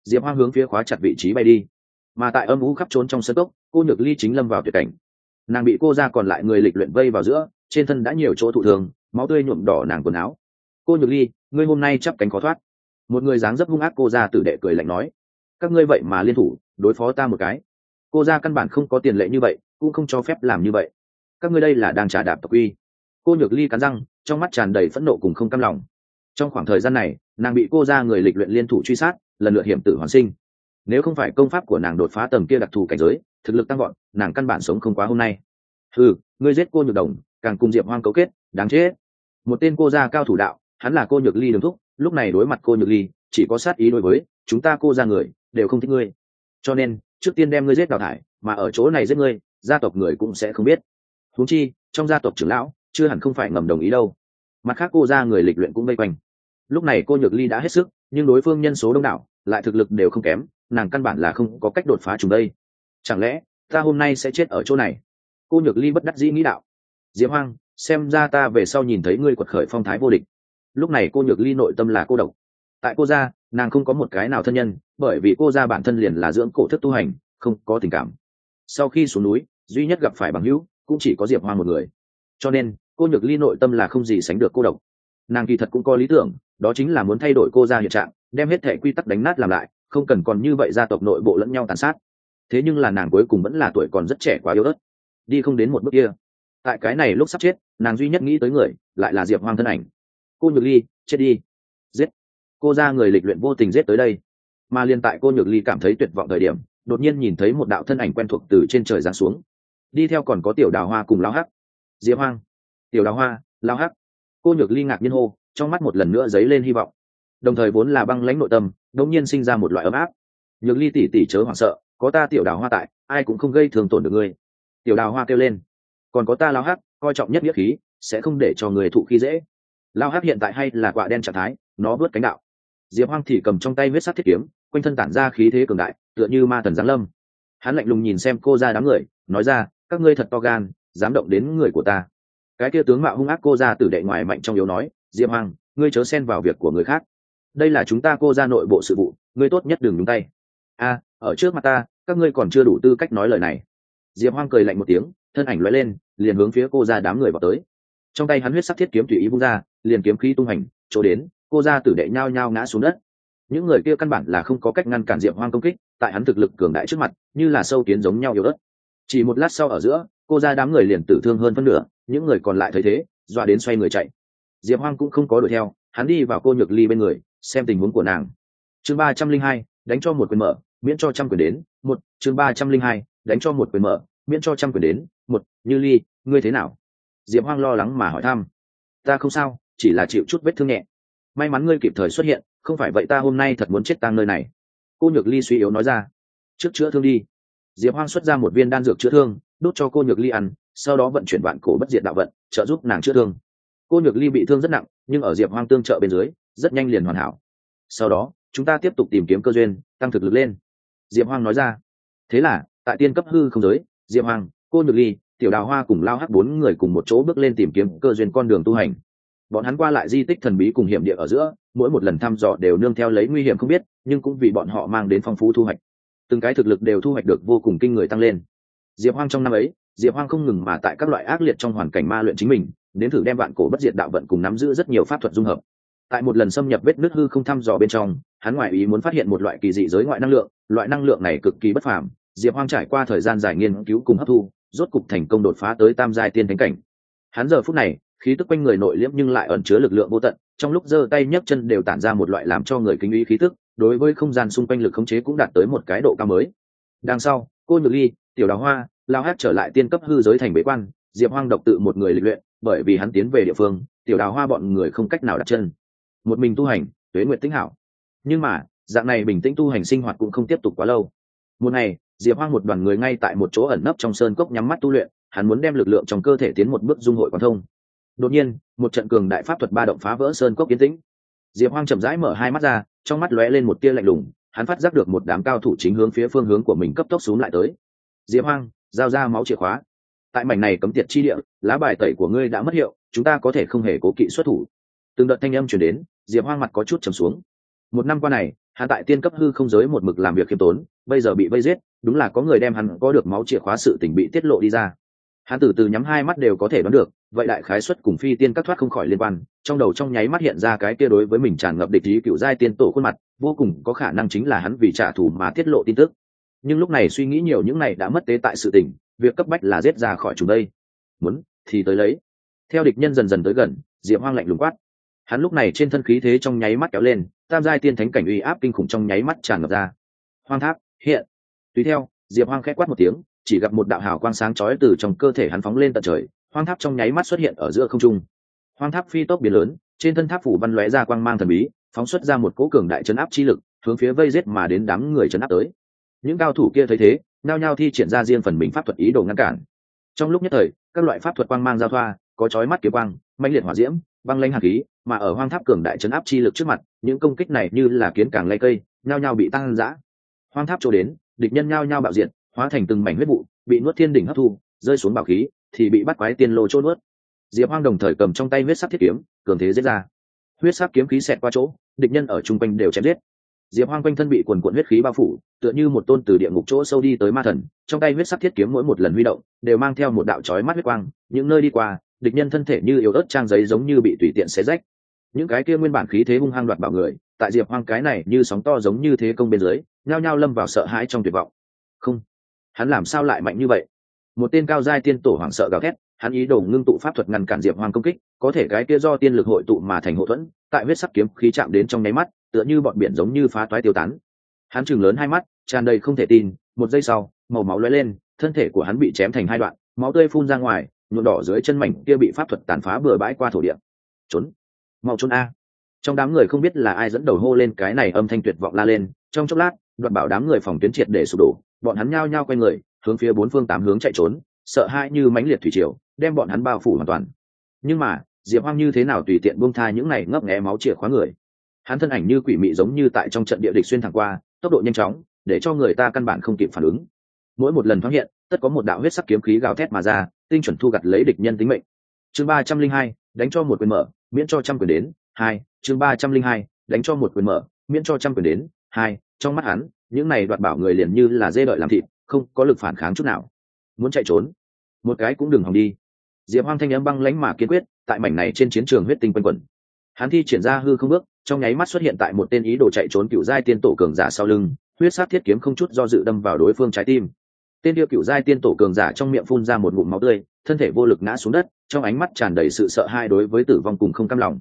Speaker 1: Diệp hoang hướng phía khóa chặt vị trí bay đi mà tại âm u khắp trốn trong sân cốc, cô nhược ly chính lâm vào tuyệt cảnh. Nàng bị cô ra còn lại người lịch luyện vây vào giữa, trên thân đã nhiều chỗ thụ thường máu tươi nhuộm đỏ nàng quần áo. Cô nhược ly, ngươi hôm nay chắp cánh khó thoát. Một người dáng dấp hung ác cô ra tử đệ cười lạnh nói. Các ngươi vậy mà liên thủ, đối phó ta một cái. Cô ra căn bản không có tiền lệ như vậy, cũng không cho phép làm như vậy. Các ngươi đây là đang trả đạp tộc uy. Cô nhược ly cắn răng, trong mắt tràn đầy phẫn nộ cùng không cam lòng. Trong khoảng thời gian này, nàng bị cô ra người lịch luyện liên thủ truy sát, lần lượt hiểm tử hoàn sinh nếu không phải công pháp của nàng đột phá tầng kia đặc thù cảnh giới, thực lực tăng gọn nàng căn bản sống không quá hôm nay. Ừ ngươi giết cô nhược đồng, càng cùng diệp hoang cấu kết, đáng chết. Một tên cô gia cao thủ đạo, hắn là cô nhược ly đường thúc, lúc này đối mặt cô nhược ly, chỉ có sát ý đối với, chúng ta cô ra người, đều không thích ngươi. Cho nên, trước tiên đem ngươi giết đào thải, mà ở chỗ này giết ngươi, gia tộc người cũng sẽ không biết. Huống chi, trong gia tộc trưởng lão, chưa hẳn không phải ngầm đồng ý đâu. Mặt khác cô ra người lịch luyện cũng vây quanh. Lúc này cô nhược ly đã hết sức, nhưng đối phương nhân số đông đảo, lại thực lực đều không kém nàng căn bản là không có cách đột phá chúng đây. Chẳng lẽ, ta hôm nay sẽ chết ở chỗ này? Cô nhược ly bất đắc dĩ nghĩ đạo. Diệp hoang, xem ra ta về sau nhìn thấy ngươi quật khởi phong thái vô địch. Lúc này cô nhược ly nội tâm là cô độc. Tại cô gia, nàng không có một cái nào thân nhân, bởi vì cô gia bản thân liền là dưỡng cổ thức tu hành, không có tình cảm. Sau khi xuống núi, duy nhất gặp phải bằng hữu cũng chỉ có diệp hoang một người. Cho nên, cô nhược ly nội tâm là không gì sánh được cô độc. Nàng kỳ thật cũng có lý tưởng, đó chính là muốn thay đổi cô gia hiện trạng đem hết thể quy tắc đánh nát làm lại, không cần còn như vậy gia tộc nội bộ lẫn nhau tàn sát. Thế nhưng là nàng cuối cùng vẫn là tuổi còn rất trẻ quá yếu ớt. Đi không đến một bước kia. Tại cái này lúc sắp chết, nàng duy nhất nghĩ tới người, lại là diệp hoang thân ảnh. Cô nhược ly, chết đi. Giết. Cô ra người lịch luyện vô tình giết tới đây. Mà liên tại cô nhược ly cảm thấy tuyệt vọng thời điểm, đột nhiên nhìn thấy một đạo thân ảnh quen thuộc từ trên trời giáng xuống. Đi theo còn có tiểu đào hoa cùng lao hắc. Diệp hoang. Tiểu đào hoa lao hắc. Cô nhược ly ngạc nhiên hô, trong mắt một lần nữa dấy lên hy vọng đồng thời vốn là băng lãnh nội tâm, đột nhiên sinh ra một loại ấm áp. Nhược ly tỉ tỉ chớ hoảng sợ, có ta tiểu đào hoa tại, ai cũng không gây thường tổn được ngươi. Tiểu đào hoa kêu lên, còn có ta lao hắc, coi trọng nhất nghĩa khí, sẽ không để cho người thụ khí dễ. Lao hắc hiện tại hay là quả đen trạng thái, nó vớt cánh đạo. Diệp hoang thì cầm trong tay huyết sắt thiết kiếm, quanh thân tản ra khí thế cường đại, tựa như ma thần giáng lâm. Hắn lạnh lùng nhìn xem cô ra đám người, nói ra, các ngươi thật to gan, dám động đến người của ta. Cái kia tướng mạo hung ác cô ra tử đệ ngoài mạnh trong yếu nói, diệp hoang, ngươi chớ xen vào việc của người khác đây là chúng ta cô ra nội bộ sự vụ, ngươi tốt nhất đừng nhúng tay. A ở trước mặt ta, các ngươi còn chưa đủ tư cách nói lời này. Diệp hoang cười lạnh một tiếng, thân ảnh loay lên, liền hướng phía cô ra đám người vào tới. Trong tay hắn huyết sắc thiết kiếm tùy ý vung ra, liền kiếm khí tung hành, chỗ đến, cô ra tử đệ nhao nhao ngã xuống đất. Những người kia căn bản là không có cách ngăn cản diệp hoang công kích, tại hắn thực lực cường đại trước mặt, như là sâu kiến giống nhau yếu ớt. Chỉ một lát sau ở giữa, cô ra đám người liền tử thương hơn phân nửa, những người còn lại thấy thế, dọa đến xoay người chạy. Diệp hoang cũng không có đuổi theo, hắn đi vào cô nhược ly bên người xem tình huống của nàng. Chương ba trăm linh hai, đánh cho một quyền mở, miễn cho trăm quyền đến. Một, chương ba trăm linh hai, đánh cho một quyền mở, miễn cho trăm quyền đến. Một, như ly, ngươi thế nào? Diệp hoang lo lắng mà hỏi thăm. Ta không sao, chỉ là chịu chút vết thương nhẹ. May mắn ngươi kịp thời xuất hiện, không phải vậy ta hôm nay thật muốn chết tang nơi này. Cô nhược ly suy yếu nói ra. Trước chữa thương đi. Diệp hoang xuất ra một viên đan dược chữa thương, đốt cho cô nhược ly ăn, sau đó vận chuyển vạn cổ bất diệt đạo vận, trợ giúp nàng chữa thương. Cô nhược ly bị thương rất nặng, nhưng ở diệp hoang tương trợ bên dưới rất nhanh liền hoàn hảo. Sau đó, chúng ta tiếp tục tìm kiếm cơ duyên, tăng thực lực lên. Diệp hoang nói ra. Thế là, tại tiên cấp hư không giới, diệp hoang, cô nhược ly, tiểu đào hoa cùng lao hắc bốn người cùng một chỗ bước lên tìm kiếm cơ duyên con đường tu hành. Bọn hắn qua lại di tích thần bí cùng hiểm địa ở giữa, mỗi một lần thăm dò đều nương theo lấy nguy hiểm không biết, nhưng cũng vì bọn họ mang đến phong phú thu hoạch. Từng cái thực lực đều thu hoạch được vô cùng kinh người tăng lên. Diệp hoang trong năm ấy, diệp hoang không ngừng mà tại các loại ác liệt trong hoàn cảnh ma luyện chính mình, đến thử đem vạn cổ bất diệt đạo vận cùng nắm giữ rất nhiều pháp thuật dung hợp tại một lần xâm nhập vết nước hư không thăm dò bên trong, hắn ngoại ý muốn phát hiện một loại kỳ dị giới ngoại năng lượng, loại năng lượng này cực kỳ bất phàm, diệp hoang trải qua thời gian dài nghiên cứu cùng hấp thu, rốt cục thành công đột phá tới tam giai tiên thánh cảnh. Hắn giờ phút này, khí tức quanh người nội liễm nhưng lại ẩn chứa lực lượng vô tận, trong lúc giơ tay nhấc chân đều tản ra một loại làm cho người kính ý khí tức, đối với không gian xung quanh lực khống chế cũng đạt tới một cái độ cao mới. Đằng sau, cô nhược ly, tiểu đào hoa, lao hát trở lại tiên cấp hư giới thành bế quan, diệp hoang độc tự một người lịch luyện, bởi vì hắn tiến về địa phương, tiểu đào hoa bọn người không cách nào đặt chân một mình tu hành, tuế nguyện tĩnh hảo. Nhưng mà, dạng này bình tĩnh tu hành sinh hoạt cũng không tiếp tục quá lâu. Một ngày, diệp hoang một đoàn người ngay tại một chỗ ẩn nấp trong sơn cốc nhắm mắt tu luyện, hắn muốn đem lực lượng trong cơ thể tiến một bước dung hội quan thông. Đột nhiên, một trận cường đại pháp thuật ba động phá vỡ sơn cốc kiến tĩnh. Diệp hoang chậm rãi mở hai mắt ra, trong mắt lóe lên một tia lạnh lùng, hắn phát giác được một đám cao thủ chính hướng phía phương hướng của mình cấp tốc xuống lại tới. Diệp hoang, giao ra máu chìa khóa. Tại mảnh này cấm tiệt chi địa, lá bài tẩy của ngươi đã mất hiệu, chúng ta có thể không hề cố kỵ xuất thủ. Từng đợt thanh âm chuyển đến diệp hoang mặt có chút trầm xuống. Một năm qua này, hắn tại tiên cấp hư không giới một mực làm việc khiêm tốn, bây giờ bị vây giết, đúng là có người đem hắn có được máu chìa khóa sự tình bị tiết lộ đi ra. Hắn từ từ nhắm hai mắt đều có thể đoán được, vậy đại khái xuất cùng phi tiên các thoát không khỏi liên quan, trong đầu trong nháy mắt hiện ra cái kia đối với mình tràn ngập địch ý cựu giai tiên tổ khuôn mặt, vô cùng có khả năng chính là hắn vì trả thù mà tiết lộ tin tức. Nhưng lúc này suy nghĩ nhiều những này đã mất tế tại sự tình, việc cấp bách là giết ra khỏi chúng đây. Muốn thì tới lấy. Theo địch nhân dần dần tới gần, diệp hoang lạnh lùng quát hắn lúc này trên thân khí thế trong nháy mắt kéo lên, tam giai tiên thánh cảnh uy áp kinh khủng trong nháy mắt tràn ngập ra. Hoang tháp, hiện. Tùy theo, diệp hoang khẽ quát một tiếng, chỉ gặp một đạo hào quang sáng chói từ trong cơ thể hắn phóng lên tận trời, hoang tháp trong nháy mắt xuất hiện ở giữa không trung. Hoang tháp phi tốc biến lớn, trên thân tháp phủ văn lóe ra quang mang thần bí, phóng xuất ra một cỗ cường đại chấn áp chi lực, hướng phía vây giết mà đến đám người chấn áp tới. Những cao thủ kia thấy thế nao nhao thi triển ra riêng phần mình pháp thuật ý đồ ngăn cản. Trong lúc nhất thời, các loại pháp thuật quang mang giao thoa, có chói mắt kiếm quang mạnh liệt hỏa diễm băng lãnh hạt khí, mà ở hoang tháp cường đại chấn áp chi lực trước mặt, những công kích này như là kiến càng lay cây, nhao nhao bị tăng giã hoang tháp chỗ đến, địch nhân nhao nhao bạo diện hóa thành từng mảnh huyết vụ, bị nuốt thiên đỉnh hấp thu, rơi xuống bảo khí, thì bị bắt quái tiên lô trôn nuốt. Diệp hoang đồng thời cầm trong tay huyết sắc thiết kiếm, cường thế giết ra. Huyết sắc kiếm khí xẹt qua chỗ, địch nhân ở chung quanh đều chém giết. Diệp hoang quanh thân bị quần quận huyết khí bao phủ, tựa như một tôn từ địa ngục chỗ sâu đi tới ma thần, trong tay huyết sắc thiết kiếm mỗi một lần huy động, đều mang theo một đạo chói mắt huyết quang, những nơi đi qua địch nhân thân thể như yếu ớt trang giấy giống như bị tùy tiện xé rách. Những cái kia nguyên bản khí thế hung hăng đoạt bảo người, tại diệp hoang cái này như sóng to giống như thế công bên dưới, nhao nhao lâm vào sợ hãi trong tuyệt vọng. Không, hắn làm sao lại mạnh như vậy? Một tên cao giai tiên tổ hoảng sợ gào thét, hắn ý đồ ngưng tụ pháp thuật ngăn cản diệp hoang công kích, có thể cái kia do tiên lực hội tụ mà thành hộ thuẫn, tại huyết sắc kiếm khí chạm đến trong nháy mắt, tựa như bọn biển giống như phá toái tiêu tán. Hắn chừng lớn hai mắt, tràn đầy không thể tin, một giây sau, màu máu lóe lên, thân thể của hắn bị chém thành hai đoạn, máu tươi phun ra ngoài nhuộm đỏ dưới chân mảnh kia bị pháp thuật tàn phá bừa bãi qua thổ địa. Trốn. Mau trốn a. Trong đám người không biết là ai dẫn đầu hô lên cái này âm thanh tuyệt vọng la lên, trong chốc lát đoạn bảo đám người phòng tuyến triệt để sụp đổ, bọn hắn nhao nhao quay người, hướng phía bốn phương tám hướng chạy trốn, sợ hãi như mãnh liệt thủy triều, đem bọn hắn bao phủ hoàn toàn. Nhưng mà, diệp hoang như thế nào tùy tiện buông tha những này ngấp nghé máu chìa khóa người? Hắn thân ảnh như quỷ mị giống như tại trong trận địa địch xuyên thẳng qua, tốc độ nhanh chóng, để cho người ta căn bản không kịp phản ứng. Mỗi một lần thoáng hiện tất có một đạo huyết sắc kiếm khí gào thét mà ra, tinh chuẩn thu gặt lấy địch nhân tính mệnh. Chương ba trăm linh hai, đánh cho một quyền mở, miễn cho trăm quyền đến, hai, chương ba trăm linh hai, đánh cho một quyền mở, miễn cho trăm quyền đến, hai, trong mắt hắn, những này đoạt bảo người liền như là dê đợi làm thịt, không có lực phản kháng chút nào. Muốn chạy trốn, một cái cũng đừng hòng đi. Diệp hoang thanh âm băng lánh mà kiên quyết, tại mảnh này trên chiến trường huyết tinh quanh quẩn. Hắn thi triển ra hư không bước, trong nháy mắt xuất hiện tại một tên ý đồ chạy trốn cựu giai tiên tổ cường giả sau lưng, huyết sát thiết kiếm không chút do dự đâm vào đối phương trái tim tên điêu cựu giai tiên tổ cường giả trong miệng phun ra một ngụm máu tươi, thân thể vô lực ngã xuống đất, trong ánh mắt tràn đầy sự sợ hãi đối với tử vong cùng không cam lòng.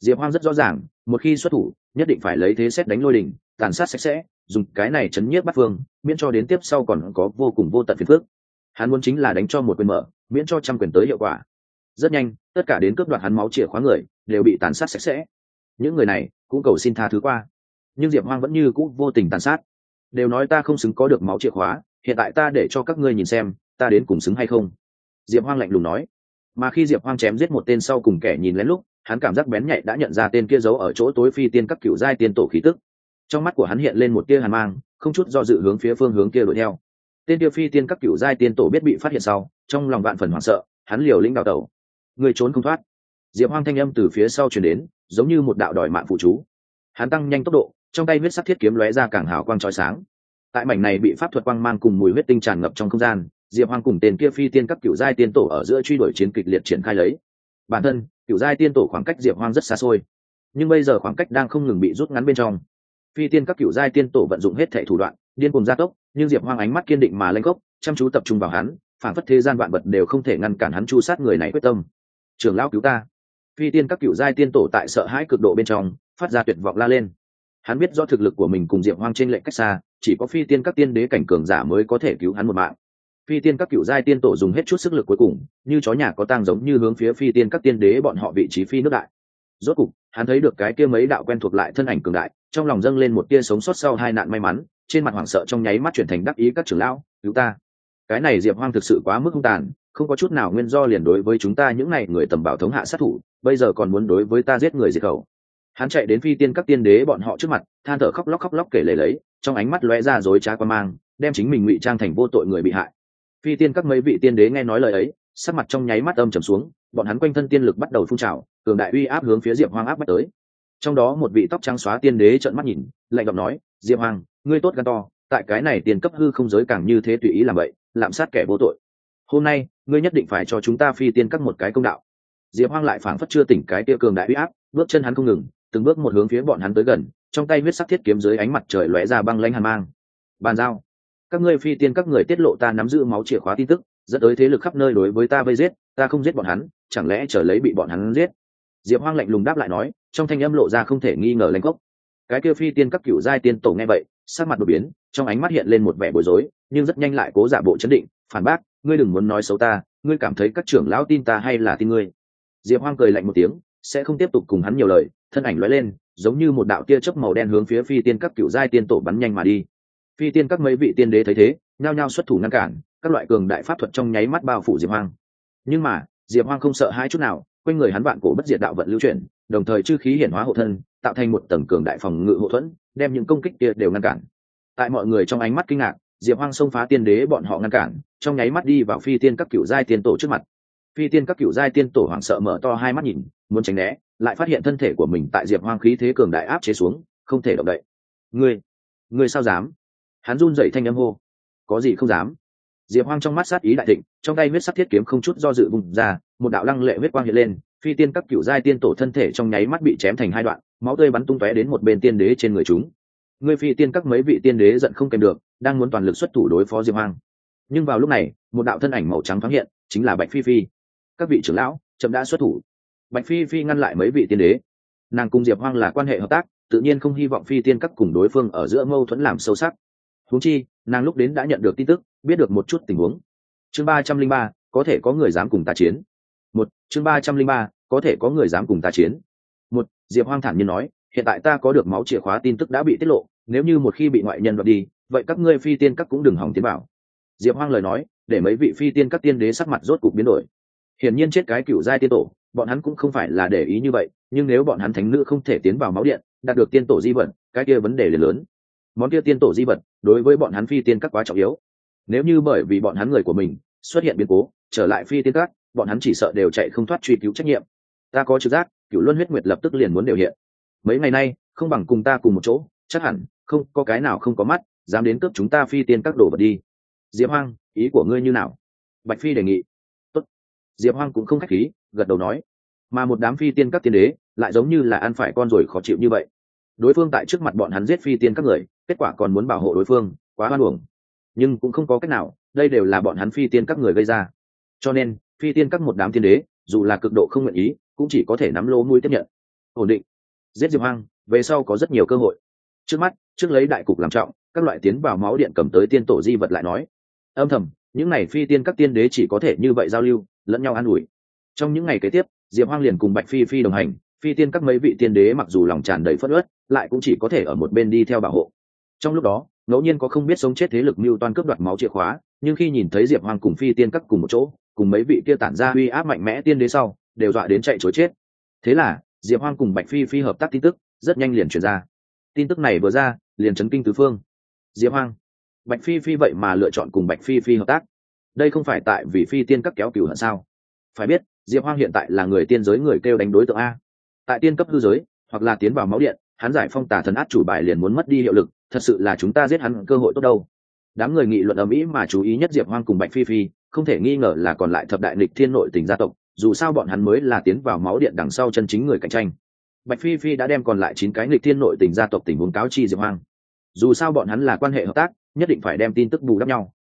Speaker 1: Diệp hoang rất rõ ràng, một khi xuất thủ, nhất định phải lấy thế xét đánh lôi đình tàn sát sạch sẽ, dùng cái này chấn nhiếp bắt phương, miễn cho đến tiếp sau còn có vô cùng vô tận phiền phước hắn muốn chính là đánh cho một quyền mở, miễn cho trăm quyền tới hiệu quả. Rất nhanh, tất cả đến cướp đoạt hắn máu chìa khóa người, đều bị tàn sát sạch sẽ. Những người này, cũng cầu xin tha thứ qua. Nhưng diệp hoang vẫn như cũ vô tình tàn sát. Đều nói ta không xứng có được máu chìa khóa hiện tại ta để cho các ngươi nhìn xem, ta đến cùng xứng hay không? Diệp hoang lạnh lùng nói. Mà khi diệp hoang chém giết một tên sau cùng kẻ nhìn lén lúc, hắn cảm giác bén nhạy đã nhận ra tên kia giấu ở chỗ tối phi tiên các cựu giai tiên tổ khí tức. Trong mắt của hắn hiện lên một tia hàn mang, không chút do dự hướng phía phương hướng kia đuổi theo. Tên kia phi tiên các cựu giai tiên tổ biết bị phát hiện sau, trong lòng vạn phần hoảng sợ, hắn liều lĩnh đào tẩu. Người trốn không thoát. Diệp hoang thanh âm từ phía sau chuyển đến, giống như một đạo đòi mạng phụ chú. Hắn tăng nhanh tốc độ, trong tay huyết sắc thiết kiếm lóe ra càng hào quang trói sáng tại mảnh này bị pháp thuật quang mang cùng mùi huyết tinh tràn ngập trong không gian, diệp hoang cùng tên kia phi tiên các cựu giai tiên tổ ở giữa truy đuổi chiến kịch liệt triển khai lấy. Bản thân cựu giai tiên tổ khoảng cách diệp hoang rất xa xôi, nhưng bây giờ khoảng cách đang không ngừng bị rút ngắn bên trong. Phi tiên các cựu giai tiên tổ vận dụng hết thệ thủ đoạn, điên cùng gia tốc, nhưng diệp hoang ánh mắt kiên định mà lanh gốc chăm chú tập trung vào hắn, phản phất thế gian vạn vật đều không thể ngăn cản hắn chu sát người này quyết tâm. Trường lão cứu ta. Phi tiên các cựu giai tiên tổ tại sợ hãi cực độ bên trong, phát ra tuyệt vọng la lên. Hắn biết do thực lực của mình cùng diệp hoang trên lệnh cách xa chỉ có phi tiên các tiên đế cảnh cường giả mới có thể cứu hắn một mạng. Phi tiên các cựu giai tiên tổ dùng hết chút sức lực cuối cùng, như chó nhà có tang giống như hướng phía phi tiên các tiên đế bọn họ vị trí phi nước đại. Rốt cục, hắn thấy được cái kia mấy đạo quen thuộc lại thân ảnh cường đại, trong lòng dâng lên một tia sống sót sau hai nạn may mắn, trên mặt hoảng sợ trong nháy mắt chuyển thành đắc ý các trưởng lão, cứu ta. Cái này diệp hoang thực sự quá mức hung tàn, không có chút nào nguyên do liền đối với chúng ta những này người tầm bảo thống hạ sát thủ, bây giờ còn muốn đối với ta giết người diệt khẩu. Hắn chạy đến phi tiên các tiên đế bọn họ trước mặt, than thở khóc lóc khóc lóc kể lấy lấy trong ánh mắt lóe ra dối trá qua mang, đem chính mình ngụy trang thành vô tội người bị hại. Phi tiên các mấy vị tiên đế nghe nói lời ấy, sắc mặt trong nháy mắt âm trầm xuống, bọn hắn quanh thân tiên lực bắt đầu phun trào, cường đại uy áp hướng phía diệp hoang áp bắt tới. Trong đó một vị tóc trắng xóa tiên đế trợn mắt nhìn, lạnh giọng nói, diệp hoang, ngươi tốt gan to, tại cái này tiền cấp hư không giới càng như thế tùy ý làm vậy, lạm sát kẻ vô tội. Hôm nay, ngươi nhất định phải cho chúng ta phi tiên các một cái công đạo. Diệp hoang lại phảng phất chưa tỉnh cái tiêu cường đại uy áp, bước chân hắn không ngừng, từng bước một hướng phía bọn hắn tới gần trong tay huyết sắc thiết kiếm dưới ánh mặt trời lóe ra băng lãnh hàn mang. Bàn giao. Các ngươi phi tiên các người tiết lộ ta nắm giữ máu chìa khóa tin tức, dẫn tới thế lực khắp nơi đối với ta vây giết, ta không giết bọn hắn, chẳng lẽ chờ lấy bị bọn hắn giết? Diệp hoang lạnh lùng đáp lại nói, trong thanh âm lộ ra không thể nghi ngờ lanh gốc. Cái kia phi tiên các cựu giai tiên tổ nghe vậy, sắc mặt đột biến, trong ánh mắt hiện lên một vẻ bối rối, nhưng rất nhanh lại cố giả bộ chấn định, phản bác, ngươi đừng muốn nói xấu ta, ngươi cảm thấy các trưởng lão tin ta hay là tin ngươi? Diệp hoang cười lạnh một tiếng, sẽ không tiếp tục cùng hắn nhiều lời thân ảnh lóe lên, giống như một đạo tia chớp màu đen hướng phía phi tiên các cựu giai tiên tổ bắn nhanh mà đi. Phi tiên các mấy vị tiên đế thấy thế, nhao nhao xuất thủ ngăn cản, các loại cường đại pháp thuật trong nháy mắt bao phủ diệp hoang. Nhưng mà, diệp hoang không sợ hai chút nào, quanh người hắn vạn cổ bất diệt đạo vận lưu chuyển, đồng thời chư khí hiển hóa hộ thân, tạo thành một tầng cường đại phòng ngự hộ thuẫn, đem những công kích kia đều ngăn cản. Tại mọi người trong ánh mắt kinh ngạc, diệp hoang xông phá tiên đế bọn họ ngăn cản, trong nháy mắt đi vào phi tiên các cựu giai tiên tổ trước mặt. Phi tiên các cựu giai tiên tổ hoảng sợ mở to hai mắt nhìn, muốn tránh né lại phát hiện thân thể của mình tại diệp hoang khí thế cường đại áp chế xuống, không thể động đậy. Ngươi ngươi sao dám? Hắn run dậy thanh âm hô. Có gì không dám? Diệp hoang trong mắt sát ý đại thịnh, trong tay huyết sắc thiết kiếm không chút do dự vùng ra, một đạo lăng lệ huyết quang hiện lên, phi tiên các cựu giai tiên tổ thân thể trong nháy mắt bị chém thành hai đoạn, máu tươi bắn tung tóe đến một bên tiên đế trên người chúng. Ngươi phi tiên các mấy vị tiên đế giận không kèm được, đang muốn toàn lực xuất thủ đối phó diệp hoang. Nhưng vào lúc này, một đạo thân ảnh màu trắng thoáng hiện, chính là bạch phi phi. Các vị trưởng lão, chậm đã xuất thủ bạch phi phi ngăn lại mấy vị tiên đế. Nàng cùng diệp hoang là quan hệ hợp tác, tự nhiên không hy vọng phi tiên các cùng đối phương ở giữa mâu thuẫn làm sâu sắc. Huống chi, nàng lúc đến đã nhận được tin tức, biết được một chút tình huống. Chương ba trăm linh ba, có thể có người dám cùng ta chiến. Một, chương ba trăm linh ba, có thể có người dám cùng ta chiến. Một, diệp hoang thản nhiên nói, hiện tại ta có được máu chìa khóa tin tức đã bị tiết lộ, nếu như một khi bị ngoại nhân đoạt đi, vậy các ngươi phi tiên các cũng đừng hỏng tiến bảo. Diệp hoang lời nói, để mấy vị phi tiên các tiên đế sắc mặt rốt cục biến đổi hiển nhiên chết cái cựu giai tiên tổ, bọn hắn cũng không phải là để ý như vậy, nhưng nếu bọn hắn thánh nữ không thể tiến vào máu điện, đạt được tiên tổ di vật, cái kia vấn đề liền lớn. Món kia tiên tổ di vật, đối với bọn hắn phi tiên các quá trọng yếu. Nếu như bởi vì bọn hắn người của mình, xuất hiện biến cố, trở lại phi tiên các, bọn hắn chỉ sợ đều chạy không thoát truy cứu trách nhiệm. Ta có trực giác, cựu luân huyết nguyệt lập tức liền muốn đều hiện. Mấy ngày nay, không bằng cùng ta cùng một chỗ, chắc hẳn, không, có cái nào không có mắt, dám đến cướp chúng ta phi tiên các đồ vật đi. Diệp hoang, ý của ngươi như nào? Bạch phi đề nghị diệp hoang cũng không khách khí, gật đầu nói, mà một đám phi tiên các tiên đế lại giống như là ăn phải con rồi khó chịu như vậy. Đối phương tại trước mặt bọn hắn giết phi tiên các người, kết quả còn muốn bảo hộ đối phương, quá hoan hưởng nhưng cũng không có cách nào, đây đều là bọn hắn phi tiên các người gây ra. Cho nên, phi tiên các một đám tiên đế, dù là cực độ không nguyện ý, cũng chỉ có thể nắm lô mũi tiếp nhận. Ổn định. Giết diệp hoang, về sau có rất nhiều cơ hội. Trước mắt, trước lấy đại cục làm trọng, các loại tiến vào máu điện cầm tới tiên tổ di vật lại nói. Âm thầm những ngày phi tiên các tiên đế chỉ có thể như vậy giao lưu, lẫn nhau an ủi. Trong những ngày kế tiếp, diệp hoang liền cùng bạch phi phi đồng hành, phi tiên các mấy vị tiên đế mặc dù lòng tràn đầy phất ớt lại cũng chỉ có thể ở một bên đi theo bảo hộ. Trong lúc đó, ngẫu nhiên có không biết sống chết thế lực mưu toan cướp đoạt máu chìa khóa, nhưng khi nhìn thấy diệp hoang cùng phi tiên các cùng một chỗ, cùng mấy vị kia tản ra uy áp mạnh mẽ tiên đế sau, đều dọa đến chạy chối chết. Thế là, diệp hoang cùng bạch phi phi hợp tác tin tức, rất nhanh liền truyền ra. Tin tức này vừa ra, liền chấn kinh tứ phương. Diệp hoang bạch phi phi vậy mà lựa chọn cùng bạch phi phi hợp tác. Đây không phải tại vì phi tiên cấp kéo cựu hận sao? Phải biết, diệp hoang hiện tại là người tiên giới người kêu đánh đối tượng a. Tại tiên cấp hư giới, hoặc là tiến vào máu điện, hắn giải phong tả thần át chủ bài liền muốn mất đi hiệu lực, thật sự là chúng ta giết hắn cơ hội tốt đâu. Đám người nghị luận ở mỹ mà chú ý nhất diệp hoang cùng bạch phi phi, không thể nghi ngờ là còn lại thập đại lịch thiên nội tình gia tộc, dù sao bọn hắn mới là tiến vào máu điện đằng sau chân chính người cạnh tranh. Bạch phi phi đã đem còn lại chín cái lịch thiên nội tình gia tộc tình huống cáo chi diệp hoang. Dù sao bọn hắn là quan hệ hợp tác nhất định phải đem tin tức bù đắp nhau.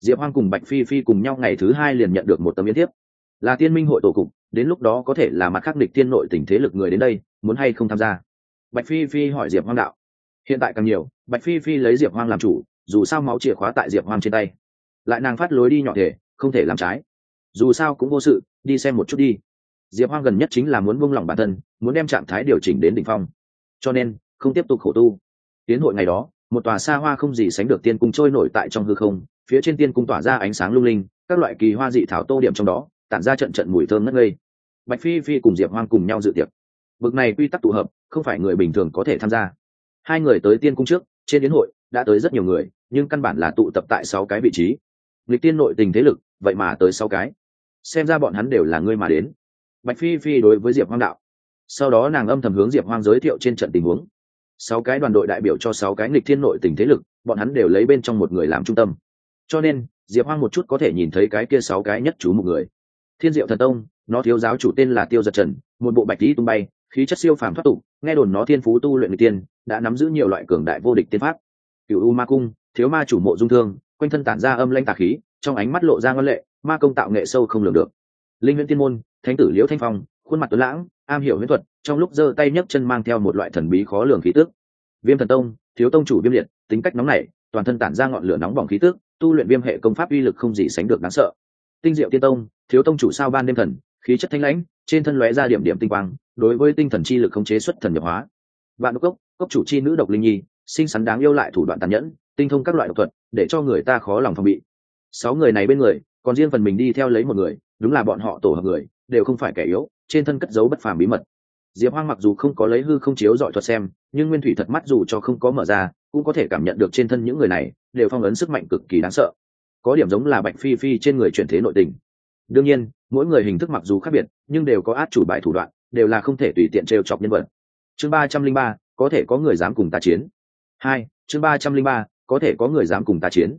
Speaker 1: Diệp hoang cùng bạch phi phi cùng nhau ngày thứ hai liền nhận được một tấm yến thiếp. Là tiên minh hội tổ cục, đến lúc đó có thể là mặt khắc địch thiên nội tình thế lực người đến đây, muốn hay không tham gia? Bạch phi phi hỏi diệp hoang đạo. Hiện tại càng nhiều, bạch phi phi lấy diệp hoang làm chủ, dù sao máu chìa khóa tại diệp hoang trên tay. Lại nàng phát lối đi nhỏ thể, không thể làm trái. Dù sao cũng vô sự, đi xem một chút đi. Diệp hoang gần nhất chính là muốn buông lỏng bản thân, muốn đem trạng thái điều chỉnh đến đ ỉ n h phong. Cho nên, không tiếp tục khổ tu. Tiến hội ngày đó một tòa xa hoa không gì sánh được tiên cung trôi nổi tại trong hư không, phía trên tiên cung tỏa ra ánh sáng lung linh, các loại kỳ hoa dị thảo tô điểm trong đó, tản ra trận trận mùi thơm ngất ngây. Bạch phi phi cùng diệp hoang cùng nhau dự tiệc. Bực này quy tắc tụ hợp, không phải người bình thường có thể tham gia. Hai người tới tiên cung trước, trên đến hội, đã tới rất nhiều người, nhưng căn bản là tụ tập tại sáu cái vị trí. Lịch tiên nội tình thế lực, vậy mà tới sáu cái. Xem ra bọn hắn đều là ngươi mà đến. Bạch phi phi đối với diệp hoang đạo. Sau đó nàng âm thầm hướng diệp hoang giới thiệu trên trận tình huống sáu cái đoàn đội đại biểu cho sáu cái nghịch thiên nội tình thế lực, bọn hắn đều lấy bên trong một người làm trung tâm. Cho nên, diệp hoang một chút có thể nhìn thấy cái kia sáu cái nhất chú một người. Thiên diệu thần tông, nó thiếu giáo chủ tên là tiêu giật trần, một bộ bạch tí tung bay, khí chất siêu phàm thoát tục, nghe đồn nó thiên phú tu luyện người tiên đã nắm giữ nhiều loại cường đại vô địch tiên pháp. Cựu u ma cung, thiếu ma chủ mộ dung thương, quanh thân tản ra âm lanh tà khí, trong ánh mắt lộ ra ngân lệ, ma công tạo nghệ sâu không lường được. Linh huyễn tiên môn, thánh tử liễu thanh phong, khuôn mặt tuấn lãng, am hiểu huyễn thuật trong lúc giơ tay nhấc chân mang theo một loại thần bí khó lường khí tức. Viêm thần tông, thiếu tông chủ viêm liệt, tính cách nóng nảy, toàn thân tản ra ngọn lửa nóng bỏng khí tức, tu luyện viêm hệ công pháp uy lực không gì sánh được đáng sợ. Tinh diệu tiên tông, thiếu tông chủ sao ban đêm thần, khí chất thanh lãnh, trên thân lóe ra điểm điểm tinh quang, đối với tinh thần chi lực khống chế xuất thần nhập hóa. Vạn cốc cốc chủ chi nữ độc linh nhi, xinh xắn đáng yêu lại thủ đoạn tàn nhẫn, tinh thông các loại độc thuật, để cho người ta khó lòng phòng bị. Sáu người này bên người, còn riêng phần mình đi theo lấy một người, đúng là bọn họ tổ hợp người, đều không phải kẻ yếu, trên thân cất giấu bất phàm bí mật diệp hoang mặc dù không có lấy hư không chiếu dọi thuật xem, nhưng nguyên thủy thật mắt dù cho không có mở ra, cũng có thể cảm nhận được trên thân những người này, đều phong ấn sức mạnh cực kỳ đáng sợ. Có điểm giống là bạch phi phi trên người chuyển thế nội tình. Đương nhiên, mỗi người hình thức mặc dù khác biệt, nhưng đều có át chủ bài thủ đoạn, đều là không thể tùy tiện trêu chọc nhân vật. Chương ba trăm linh ba, có thể có người dám cùng ta chiến. Hai, chương ba trăm linh ba, có thể có người dám cùng ta chiến.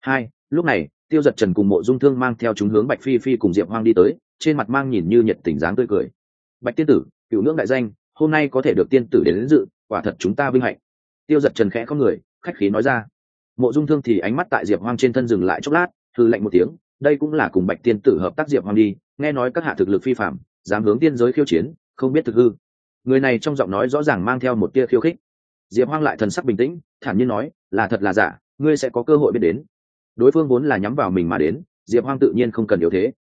Speaker 1: Hai, lúc này, tiêu giật trần cùng mộ dung thương mang theo chúng hướng bạch phi phi cùng diệp hoang đi tới, trên mặt mang nhìn như nhiệt tình dáng tươi cười. Bạch tiên tử cựu ngưỡng đại danh hôm nay có thể được tiên tử đến, đến dự quả thật chúng ta vinh hạnh. Tiêu giật trần khẽ có người khách khí nói ra. Mộ dung thương thì ánh mắt tại diệp hoang trên thân dừng lại chốc lát thư lạnh một tiếng đây cũng là cùng bạch tiên tử hợp tác diệp hoang đi nghe nói các hạ thực lực phi phạm dám hướng tiên giới khiêu chiến không biết thực hư. Người này trong giọng nói rõ ràng mang theo một tia khiêu khích. Diệp hoang lại thần sắc bình tĩnh thản nhiên nói là thật là giả ngươi sẽ có cơ hội biết đến. Đối phương vốn là nhắm vào mình mà đến diệp hoang tự nhiên không cần yếu thế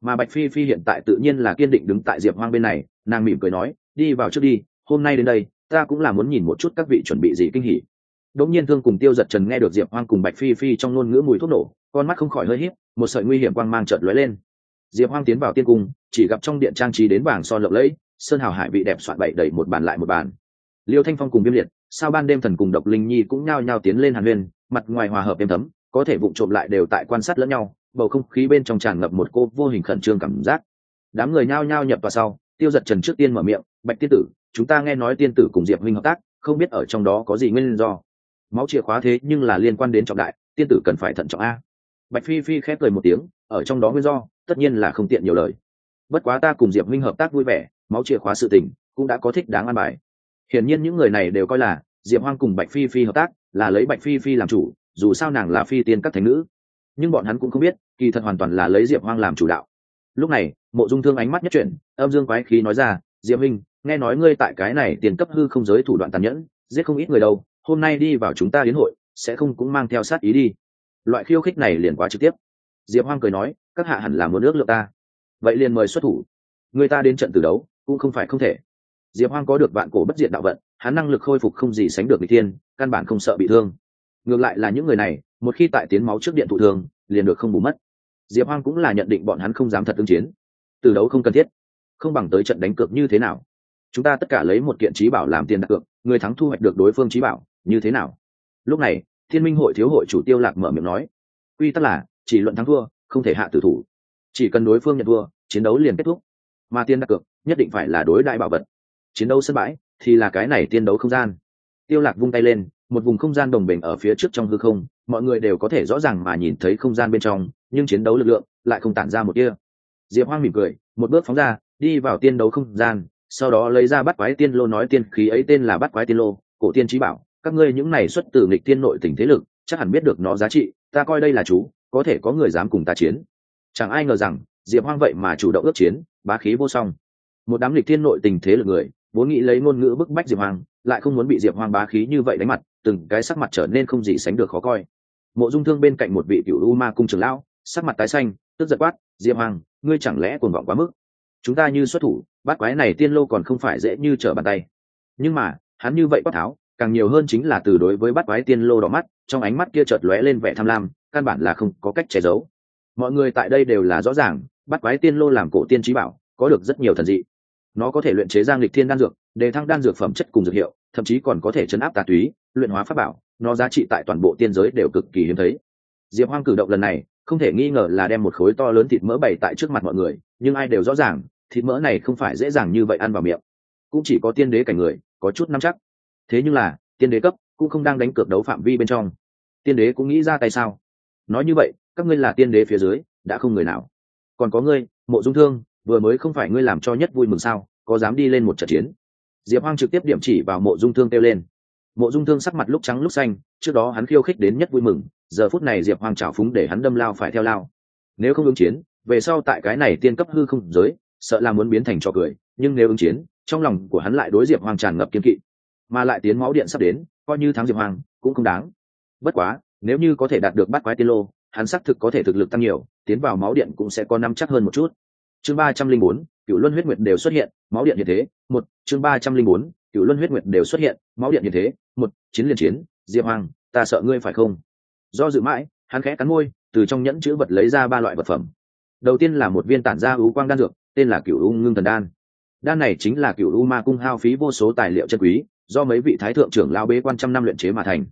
Speaker 1: mà bạch phi phi hiện tại tự nhiên là kiên định đứng tại diệp hoang bên này, nàng mỉm cười nói, đi vào trước đi, hôm nay đến đây, ta cũng là muốn nhìn một chút các vị chuẩn bị gì kinh hỉ. Đống nhiên thương cùng tiêu giật trần nghe được diệp hoang cùng bạch phi phi trong ngôn ngữ mùi thuốc nổ, con mắt không khỏi hơi híp, một sợi nguy hiểm quang mang chợt lóe lên. Diệp hoang tiến vào tiên cung, chỉ gặp trong điện trang trí đến vàng son lộng lẫy, sơn hào hải vị đẹp soạn bậy đầy một bàn lại một bàn. Liêu thanh phong cùng viêm liệt, sao ban đêm thần cùng độc linh nhi cũng nhao nhao tiến lên hàn huyên, mặt ngoài hòa hợp êm thấm, có thể vụ trộm lại đều tại quan sát lẫn nhau bầu không khí bên trong tràn ngập một cô vô hình khẩn trương cảm giác. Đám người nhao nhao nhập vào sau, tiêu giật trần trước tiên mở miệng, bạch tiên tử, chúng ta nghe nói tiên tử cùng diệp huynh hợp tác, không biết ở trong đó có gì nguyên do? Máu chìa khóa thế nhưng là liên quan đến trọng đại, tiên tử cần phải thận trọng a. Bạch phi phi khép cười một tiếng, ở trong đó nguyên do, tất nhiên là không tiện nhiều lời. Bất quá ta cùng diệp huynh hợp tác vui vẻ, máu chìa khóa sự tình cũng đã có thích đáng an bài. Hiển nhiên những người này đều coi là diệp hoang cùng bạch phi phi hợp tác, là lấy bạch phi phi làm chủ, dù sao nàng là phi tiên các thánh nữ. Nhưng bọn hắn cũng không biết kỳ thật hoàn toàn là lấy diệp hoang làm chủ đạo. Lúc này, mộ dung thương ánh mắt nhất chuyển, âm dương quái khí nói ra, diệp minh nghe nói ngươi tại cái này tiền cấp hư không giới thủ đoạn tàn nhẫn, giết không ít người đâu, hôm nay đi vào chúng ta đến hội, sẽ không cũng mang theo sát ý đi. Loại khiêu khích này liền quá trực tiếp. Diệp hoang cười nói, các hạ hẳn là muốn nước lượng ta. Vậy liền mời xuất thủ. Người ta đến trận từ đấu, cũng không phải không thể. Diệp hoang có được vạn cổ bất diệt đạo vận, hắn năng lực khôi phục không gì sánh được bị thiên, căn bản không sợ bị thương. Ngược lại là những người này, một khi tại tiến máu trước điện thụ thương liền được không bù mất diệp hoang cũng là nhận định bọn hắn không dám thật ứng chiến. Từ đấu không cần thiết, không bằng tới trận đánh cược như thế nào. Chúng ta tất cả lấy một kiện trí bảo làm tiền đặt cược, người thắng thu hoạch được đối phương trí bảo, như thế nào? Lúc này, thiên minh hội thiếu hội chủ tiêu lạc mở miệng nói, quy tắc là, chỉ luận thắng thua, không thể hạ tử thủ. Chỉ cần đối phương nhận thua, chiến đấu liền kết thúc. Mà tiền đặt cược, nhất định phải là đối đại bảo vật. Chiến đấu sân bãi, thì là cái này tiên đấu không gian. Tiêu lạc vung tay lên, một vùng không gian đồng bình ở phía trước trong hư không mọi người đều có thể rõ ràng mà nhìn thấy không gian bên trong, nhưng chiến đấu lực lượng lại không tản ra một kia diệp hoang mỉm cười, một bước phóng ra, đi vào tiên đấu không gian, sau đó lấy ra bắt quái tiên lô nói tiên khí ấy tên là bắt quái tiên lô, cổ tiên trí bảo, các ngươi những này xuất từ nghịch tiên nội tình thế lực, chắc hẳn biết được nó giá trị, ta coi đây là chú, có thể có người dám cùng ta chiến. Chẳng ai ngờ rằng, diệp hoang vậy mà chủ động ước chiến, bá khí vô song. Một đám lịch tiên nội tình thế lực người, vốn nghĩ lấy ngôn ngữ bức bách diệp hoang lại không muốn bị diệp hoang bá khí như vậy đánh mặt, từng cái sắc mặt trở nên không gì sánh được khó coi. Mộ dung thương bên cạnh một vị cựu u ma cung trưởng lão, sắc mặt tái xanh, tức giật quát, diệp hoang, ngươi chẳng lẽ cuồng vọng quá mức? Chúng ta như xuất thủ bát quái này tiên lô còn không phải dễ như trở bàn tay. Nhưng mà, hắn như vậy quát tháo, càng nhiều hơn chính là từ đối với bát quái tiên lô đỏ mắt, trong ánh mắt kia chợt lóe lên vẻ tham lam, căn bản là không có cách che giấu. Mọi người tại đây đều là rõ ràng bát quái tiên lô làm cổ tiên trí bảo, có được rất nhiều thần dị. Nó có thể luyện chế giang lịch thiên đan dược đề thăng đan dược phẩm chất cùng dược hiệu, thậm chí còn có thể chấn áp tà túy, luyện hóa pháp bảo, nó giá trị tại toàn bộ tiên giới đều cực kỳ hiếm thấy. Diệp hoang cử động lần này, không thể nghi ngờ là đem một khối to lớn thịt mỡ bày tại trước mặt mọi người, nhưng ai đều rõ ràng, thịt mỡ này không phải dễ dàng như vậy ăn vào miệng. Cũng chỉ có tiên đế cảnh người, có chút nắm chắc. Thế nhưng là, tiên đế cấp cũng không đang đánh cược đấu phạm vi bên trong. Tiên đế cũng nghĩ ra tay sao? Nói như vậy, các ngươi là tiên đế phía dưới, đã không người nào. Còn có ngươi, mộ dung thương, vừa mới không phải ngươi làm cho nhất vui mừng sao, có dám đi lên một trận chiến? Diệp hoang trực tiếp điểm chỉ vào mộ dung thương kêu lên. Mộ dung thương sắc mặt lúc trắng lúc xanh, trước đó hắn khiêu khích đến nhất vui mừng, giờ phút này diệp hoang trào phúng để hắn đâm lao phải theo lao. Nếu không ứng chiến, về sau tại cái này tiên cấp hư không giới, sợ là muốn biến thành trò cười, nhưng nếu ứng chiến, trong lòng của hắn lại đối diệp hoang tràn ngập kiên kỵ. Mà lại tiến máu điện sắp đến, coi như thắng diệp hoang, cũng không đáng. Bất quá, nếu như có thể đạt được bắt quái tiên lô, hắn xác thực có thể thực lực tăng nhiều, tiến vào máu điện cũng sẽ có năm chắc hơn một chút chương ba trăm linh bốn cựu luân huyết nguyệt đều xuất hiện, máu điện như thế, một, chương ba trăm linh bốn cựu luân huyết nguyệt đều xuất hiện, máu điện như thế, một, chiến liên chiến, diệp hoàng, ta sợ ngươi phải không? Do dự mãi, hắn khẽ cắn môi, từ trong nhẫn chữ vật lấy ra ba loại vật phẩm. Đầu tiên là một viên tản ra ưu quang đan dược, tên là cựu u ngưng thần đan. Đan này chính là cựu u ma cung hao phí vô số tài liệu chân quý, do mấy vị thái thượng trưởng lao bế quan trăm năm luyện chế mà thành.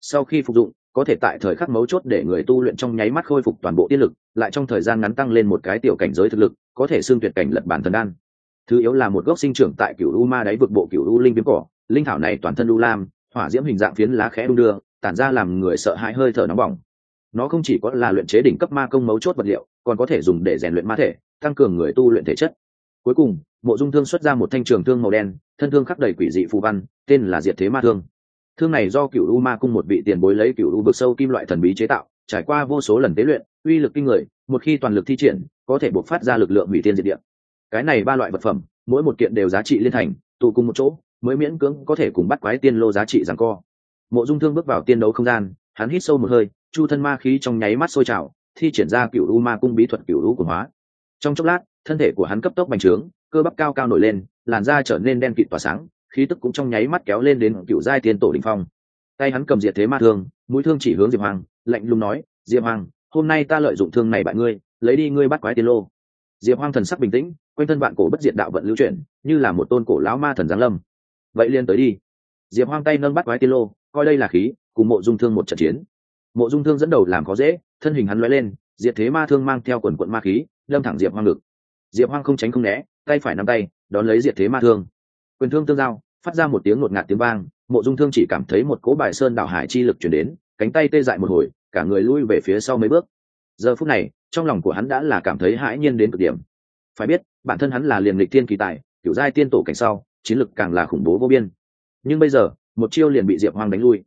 Speaker 1: Sau khi phục dụng, có thể tại thời khắc mấu chốt để người tu luyện trong nháy mắt khôi phục toàn bộ tiết lực, lại trong thời gian ngắn tăng lên một cái tiểu cảnh giới thực lực có thể xương tuyệt cảnh lật bản thần đan. Thứ yếu là một gốc sinh trưởng tại cựu u ma đáy vực bộ cựu u linh viêm cỏ. Linh thảo này toàn thân u lam, hỏa diễm hình dạng phiến lá khẽ đung đưa, tản ra làm người sợ hãi hơi thở nóng bỏng. Nó không chỉ có là luyện chế đỉnh cấp ma công mấu chốt vật liệu, còn có thể dùng để rèn luyện ma thể, tăng cường người tu luyện thể chất. Cuối cùng, mộ dung thương xuất ra một thanh trường thương màu đen, thân thương khắc đầy quỷ dị phù văn, tên là diệt thế ma thương. Thương này do cựu u ma cung một vị tiền bối lấy cựu u vực sâu kim loại thần bí chế tạo, trải qua vô số lần tế luyện uy lực kinh người, một khi toàn lực thi triển, có thể buộc phát ra lực lượng hủy tiên diệt địa. Cái này ba loại vật phẩm, mỗi một kiện đều giá trị liên thành, tụ cùng một chỗ, mới miễn cưỡng có thể cùng bắt quái tiên lô giá trị rằng co. Mộ dung thương bước vào tiên đấu không gian, hắn hít sâu một hơi, chu thân ma khí trong nháy mắt sôi trào, thi triển ra cựu u ma cung bí thuật cựu u của hóa. Trong chốc lát, thân thể của hắn cấp tốc bành trướng, cơ bắp cao cao nổi lên, làn da trở nên đen kịt tỏa sáng, khí tức cũng trong nháy mắt kéo lên đến cựu giai tiên tổ đỉnh phong. Tay hắn cầm diệt thế ma thương, mũi thương chỉ hướng diệp hoàng, lạnh lùng nói, diệp hoàng hôm nay ta lợi dụng thương này bại ngươi, lấy đi ngươi bắt quái tiên lô. Diệp Hoang thần sắc bình tĩnh, quanh thân bạn cổ bất diệt đạo vận lưu chuyển, như là một tôn cổ lão ma thần giáng lâm. Vậy liên tới đi. Diệp Hoang tay nâng bắt quái tiên lô, coi đây là khí, cùng mộ dung thương một trận chiến. Mộ dung thương dẫn đầu làm khó dễ, thân hình hắn lóe lên, diệt thế ma thương mang theo quần quận ma khí, đâm thẳng diệp hoang ngực. Diệp hoang không tránh không né, tay phải nắm tay, đón lấy diệt thế ma thương. Quyền thương tương giao, phát ra một tiếng ngột ngạt tiếng vang, mộ dung thương chỉ cảm thấy một cỗ bài sơn đảo hải chi lực chuyển đến, cánh tay tê dại một hồi cả người lui về phía sau mấy bước. Giờ phút này, trong lòng của hắn đã là cảm thấy hãi nhiên đến cực điểm. Phải biết, bản thân hắn là liền lịch tiên kỳ tài, kiểu giai tiên tổ cảnh sau, chiến lực càng là khủng bố vô biên. Nhưng bây giờ, một chiêu liền bị diệp hoang đánh lui.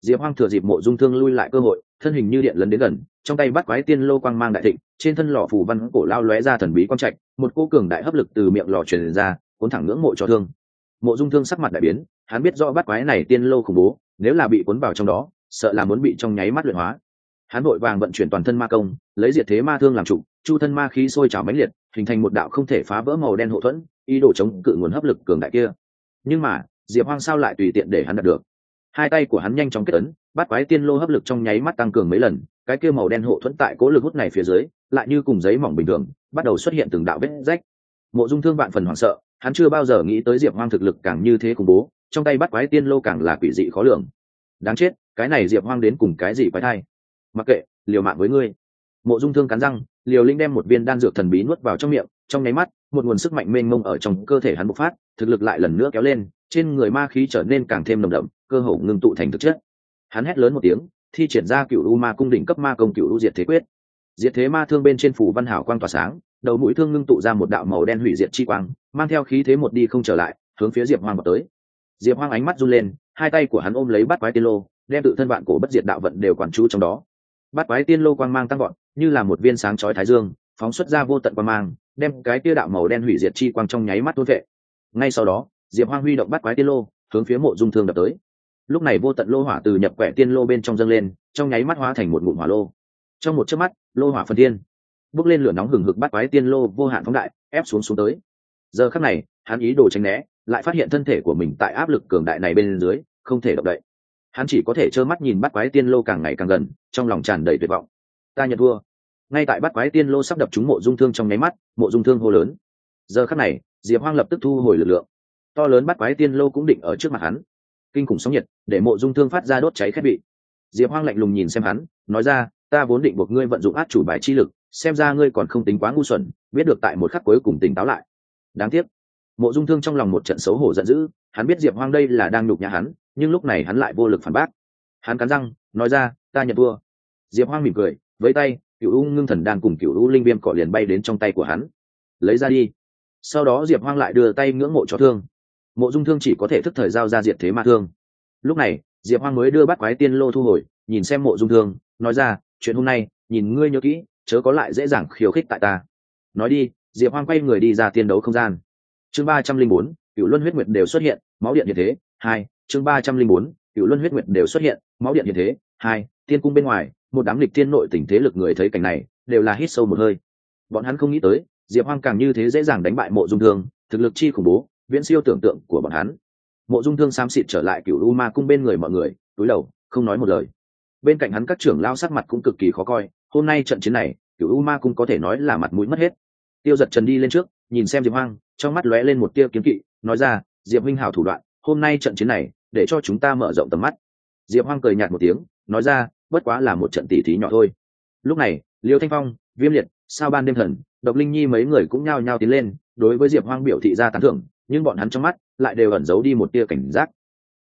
Speaker 1: Diệp hoang thừa dịp mộ dung thương lui lại cơ hội, thân hình như điện lấn đến gần, trong tay bắt quái tiên lô quang mang đại thịnh, trên thân lò phủ văn cổ lao lóe ra thần bí quang trạch, một cô cường đại hấp lực từ miệng lò truyền ra, cuốn thẳng ngưỡng mộ cho thương. Mộ dung thương sắc mặt đại biến, hắn biết rõ bắt quái này tiên lô khủng bố, nếu là bị cuốn vào trong đó, sợ là muốn bị trong nháy mắt luyện hóa hắn vội vàng vận chuyển toàn thân ma công, lấy diệt thế ma thương làm trụ chu thân ma khí sôi trào mãnh liệt, hình thành một đạo không thể phá vỡ màu đen hộ thuẫn, ý đồ chống cự nguồn hấp lực cường đại kia. Nhưng mà, diệp hoang sao lại tùy tiện để hắn đạt được? Hai tay của hắn nhanh chóng kết ấn, bắt quái tiên lô hấp lực trong nháy mắt tăng cường mấy lần, cái kia màu đen hộ thuẫn tại cố lực hút này phía dưới, lại như cùng giấy mỏng bình thường, bắt đầu xuất hiện từng đạo vết rách. Mộ dung thương vạn phần hoảng sợ, hắn chưa bao giờ nghĩ tới diệp hoang thực lực càng như thế khủng bố, trong tay bắt quái tiên lô càng là quỷ dị khó lường. Đáng chết, cái này diệp hoang đến cùng cái gì quái thai? Mặc kệ, liều mạng với ngươi. Mộ dung thương cắn răng, liều linh đem một viên đan dược thần bí nuốt vào trong miệng, trong nháy mắt, một nguồn sức mạnh mênh mông ở trong cơ thể hắn bộc phát, thực lực lại lần nữa kéo lên, trên người ma khí trở nên càng thêm nồng đậm, cơ hồ ngưng tụ thành thực chất. Hắn hét lớn một tiếng, thi triển ra cựu u ma cung đỉnh cấp ma công cựu u diệt thế quyết. Diệt thế ma thương bên trên phủ văn hảo quang tỏa sáng, đầu mũi thương ngưng tụ ra một đạo màu đen hủy diệt chi quang, mang theo khí thế một đi không trở lại, hướng phía diệp hoang vào tới. Diệp hoang ánh mắt run lên, hai tay của hắn ôm lấy bắt quái tiên lô, đem tự thân bạn cổ bất diệt đạo vận đều quản chú trong đó bát quái tiên lô quang mang tăng gọn như là một viên sáng chói thái dương, phóng xuất ra vô tận quang mang, đem cái tia đạo màu đen hủy diệt chi quang trong nháy mắt tuôn vệ. Ngay sau đó, diệp hoang huy động bát quái tiên lô, hướng phía mộ dung thương đập tới. Lúc này vô tận lô hỏa từ nhập quẻ tiên lô bên trong dâng lên, trong nháy mắt hóa thành một ngụm hỏa lô. Trong một chớp mắt, lô hỏa phần tiên bước lên lửa nóng hừng hực bắt quái tiên lô vô hạn phóng đại, ép xuống xuống tới. Giờ khắc này, hắn ý đồ tránh né, lại phát hiện thân thể của mình tại áp lực cường đại này bên dưới, không thể động đậy hắn chỉ có thể trơ mắt nhìn bắt quái tiên lô càng ngày càng gần, trong lòng tràn đầy tuyệt vọng. Ta nhận thua. Ngay tại bắt quái tiên lô sắp đập trúng mộ dung thương trong nháy mắt, mộ dung thương hô lớn. Giờ khắc này, diệp hoang lập tức thu hồi lực lượng. To lớn bắt quái tiên lô cũng định ở trước mặt hắn. Kinh khủng sóng nhiệt, để mộ dung thương phát ra đốt cháy khét bị. Diệp hoang lạnh lùng nhìn xem hắn, nói ra, ta vốn định buộc ngươi vận dụng át chủ bài chi lực, xem ra ngươi còn không tính quá ngu xuẩn, biết được tại một khắc cuối cùng tỉnh táo lại. Đáng tiếc. Mộ dung thương trong lòng một trận xấu hổ giận dữ, hắn biết diệp hoang đây là đang nhục nhà hắn nhưng lúc này hắn lại vô lực phản bác. Hắn cắn răng, nói ra, ta nhận thua. Diệp hoang mỉm cười, với tay cựu u ngưng thần đang cùng cựu u linh viêm cọ liền bay đến trong tay của hắn. Lấy ra đi. Sau đó diệp hoang lại đưa tay ngưỡng mộ cho thương. Mộ dung thương chỉ có thể thức thời giao ra diệt thế mà thương. Lúc này, diệp hoang mới đưa bắt quái tiên lô thu hồi, nhìn xem mộ dung thương, nói ra, chuyện hôm nay, nhìn ngươi nhớ kỹ, chớ có lại dễ dàng khiêu khích tại ta. Nói đi, diệp hoang quay người đi ra tiên đấu không gian. Chương ba trăm linh bốn cựu luân huyết nguyệt đều xuất hiện, máu điện như thế. Hai chương ba trăm linh bốn cựu luân huyết nguyệt đều xuất hiện, máu điện như thế, hai, tiên cung bên ngoài, một đám lịch tiên nội tình thế lực người thấy cảnh này, đều là hít sâu một hơi. Bọn hắn không nghĩ tới, diệp hoang càng như thế dễ dàng đánh bại mộ dung thương, thực lực chi khủng bố, viễn siêu tưởng tượng của bọn hắn. Mộ dung thương xám xịt trở lại cựu u ma cung bên người mọi người, túi đầu, không nói một lời. Bên cạnh hắn các trưởng lao sắc mặt cũng cực kỳ khó coi, hôm nay trận chiến này cựu u ma cung có thể nói là mặt mũi mất hết. Tiêu giật trần đi lên trước, nhìn xem diệp hoang, trong mắt lóe lên một tia kiếm kỵ, nói ra, diệp huynh hảo thủ đoạn, hôm nay trận chiến này để cho chúng ta mở rộng tầm mắt. Diệp hoang cười nhạt một tiếng, nói ra, bất quá là một trận tỉ thí nhỏ thôi. Lúc này, liêu thanh phong, viêm liệt, sao ban đêm thần, độc linh nhi mấy người cũng nhao nhao tiến lên, đối với diệp hoang biểu thị ra tán thưởng, nhưng bọn hắn trong mắt lại đều ẩn giấu đi một tia cảnh giác.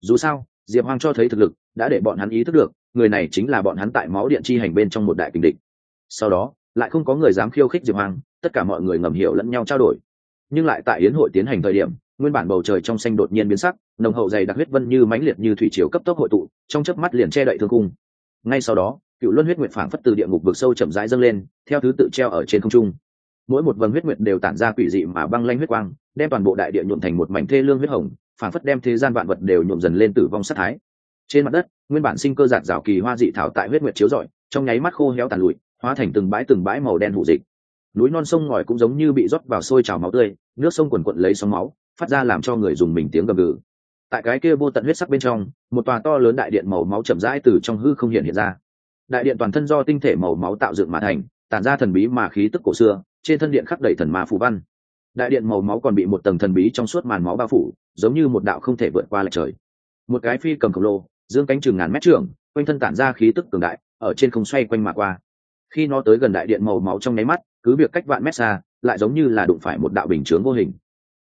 Speaker 1: Dù sao, diệp hoang cho thấy thực lực, đã để bọn hắn ý thức được, người này chính là bọn hắn tại máu điện chi hành bên trong một đại kình địch. Sau đó, lại không có người dám khiêu khích diệp hoang, tất cả mọi người ngầm hiểu lẫn nhau trao đổi. Nhưng lại tại yến hội tiến hành thời điểm nguyên bản bầu trời trong xanh đột nhiên biến sắc, nồng hậu dày đặc huyết vân như mãnh liệt như thủy triều cấp tốc hội tụ, trong chớp mắt liền che đậy thương cung ngay sau đó, cựu luân huyết nguyệt phảng phất từ địa ngục vực sâu chậm rãi dâng lên, theo thứ tự treo ở trên không trung. Mỗi một vầng huyết nguyệt đều tản ra quỷ dị mà băng lanh huyết quang, đem toàn bộ đại địa nhuộm thành một mảnh thê lương huyết hồng, phảng phất đem thế gian vạn vật đều nhuộm dần lên tử vong sát thái. Trên mặt đất, nguyên bản sinh cơ giạt rào kỳ hoa dị thảo tại huyết nguyệt chiếu rọi, trong nháy mắt khô héo tàn lụi, hóa thành từng bãi từng bãi màu đen hủ dịch. Núi non sông ngòi cũng giống như bị rót vào sôi trào máu tươi, nước sông quần quận lấy sóng máu phát ra làm cho người dùng mình tiếng gầm gừ. Tại cái kia vô tận huyết sắc bên trong, một tòa to lớn đại điện màu máu chậm rãi từ trong hư không hiện hiện ra. Đại điện toàn thân do tinh thể màu máu tạo dựng mà thành, tản ra thần bí mà khí tức cổ xưa, trên thân điện khắc đầy thần ma phù văn. Đại điện màu máu còn bị một tầng thần bí trong suốt màn máu bao phủ, giống như một đạo không thể vượt qua lệch trời. Một cái phi cầm khổng lồ, dương cánh chừng ngàn mét trưởng, quanh thân tản ra khí tức cường đại, ở trên không xoay quanh mà qua. Khi nó tới gần đại điện màu máu trong nháy mắt, cứ việc cách vạn mét xa, lại giống như là đụng phải một đạo bình chướng vô hình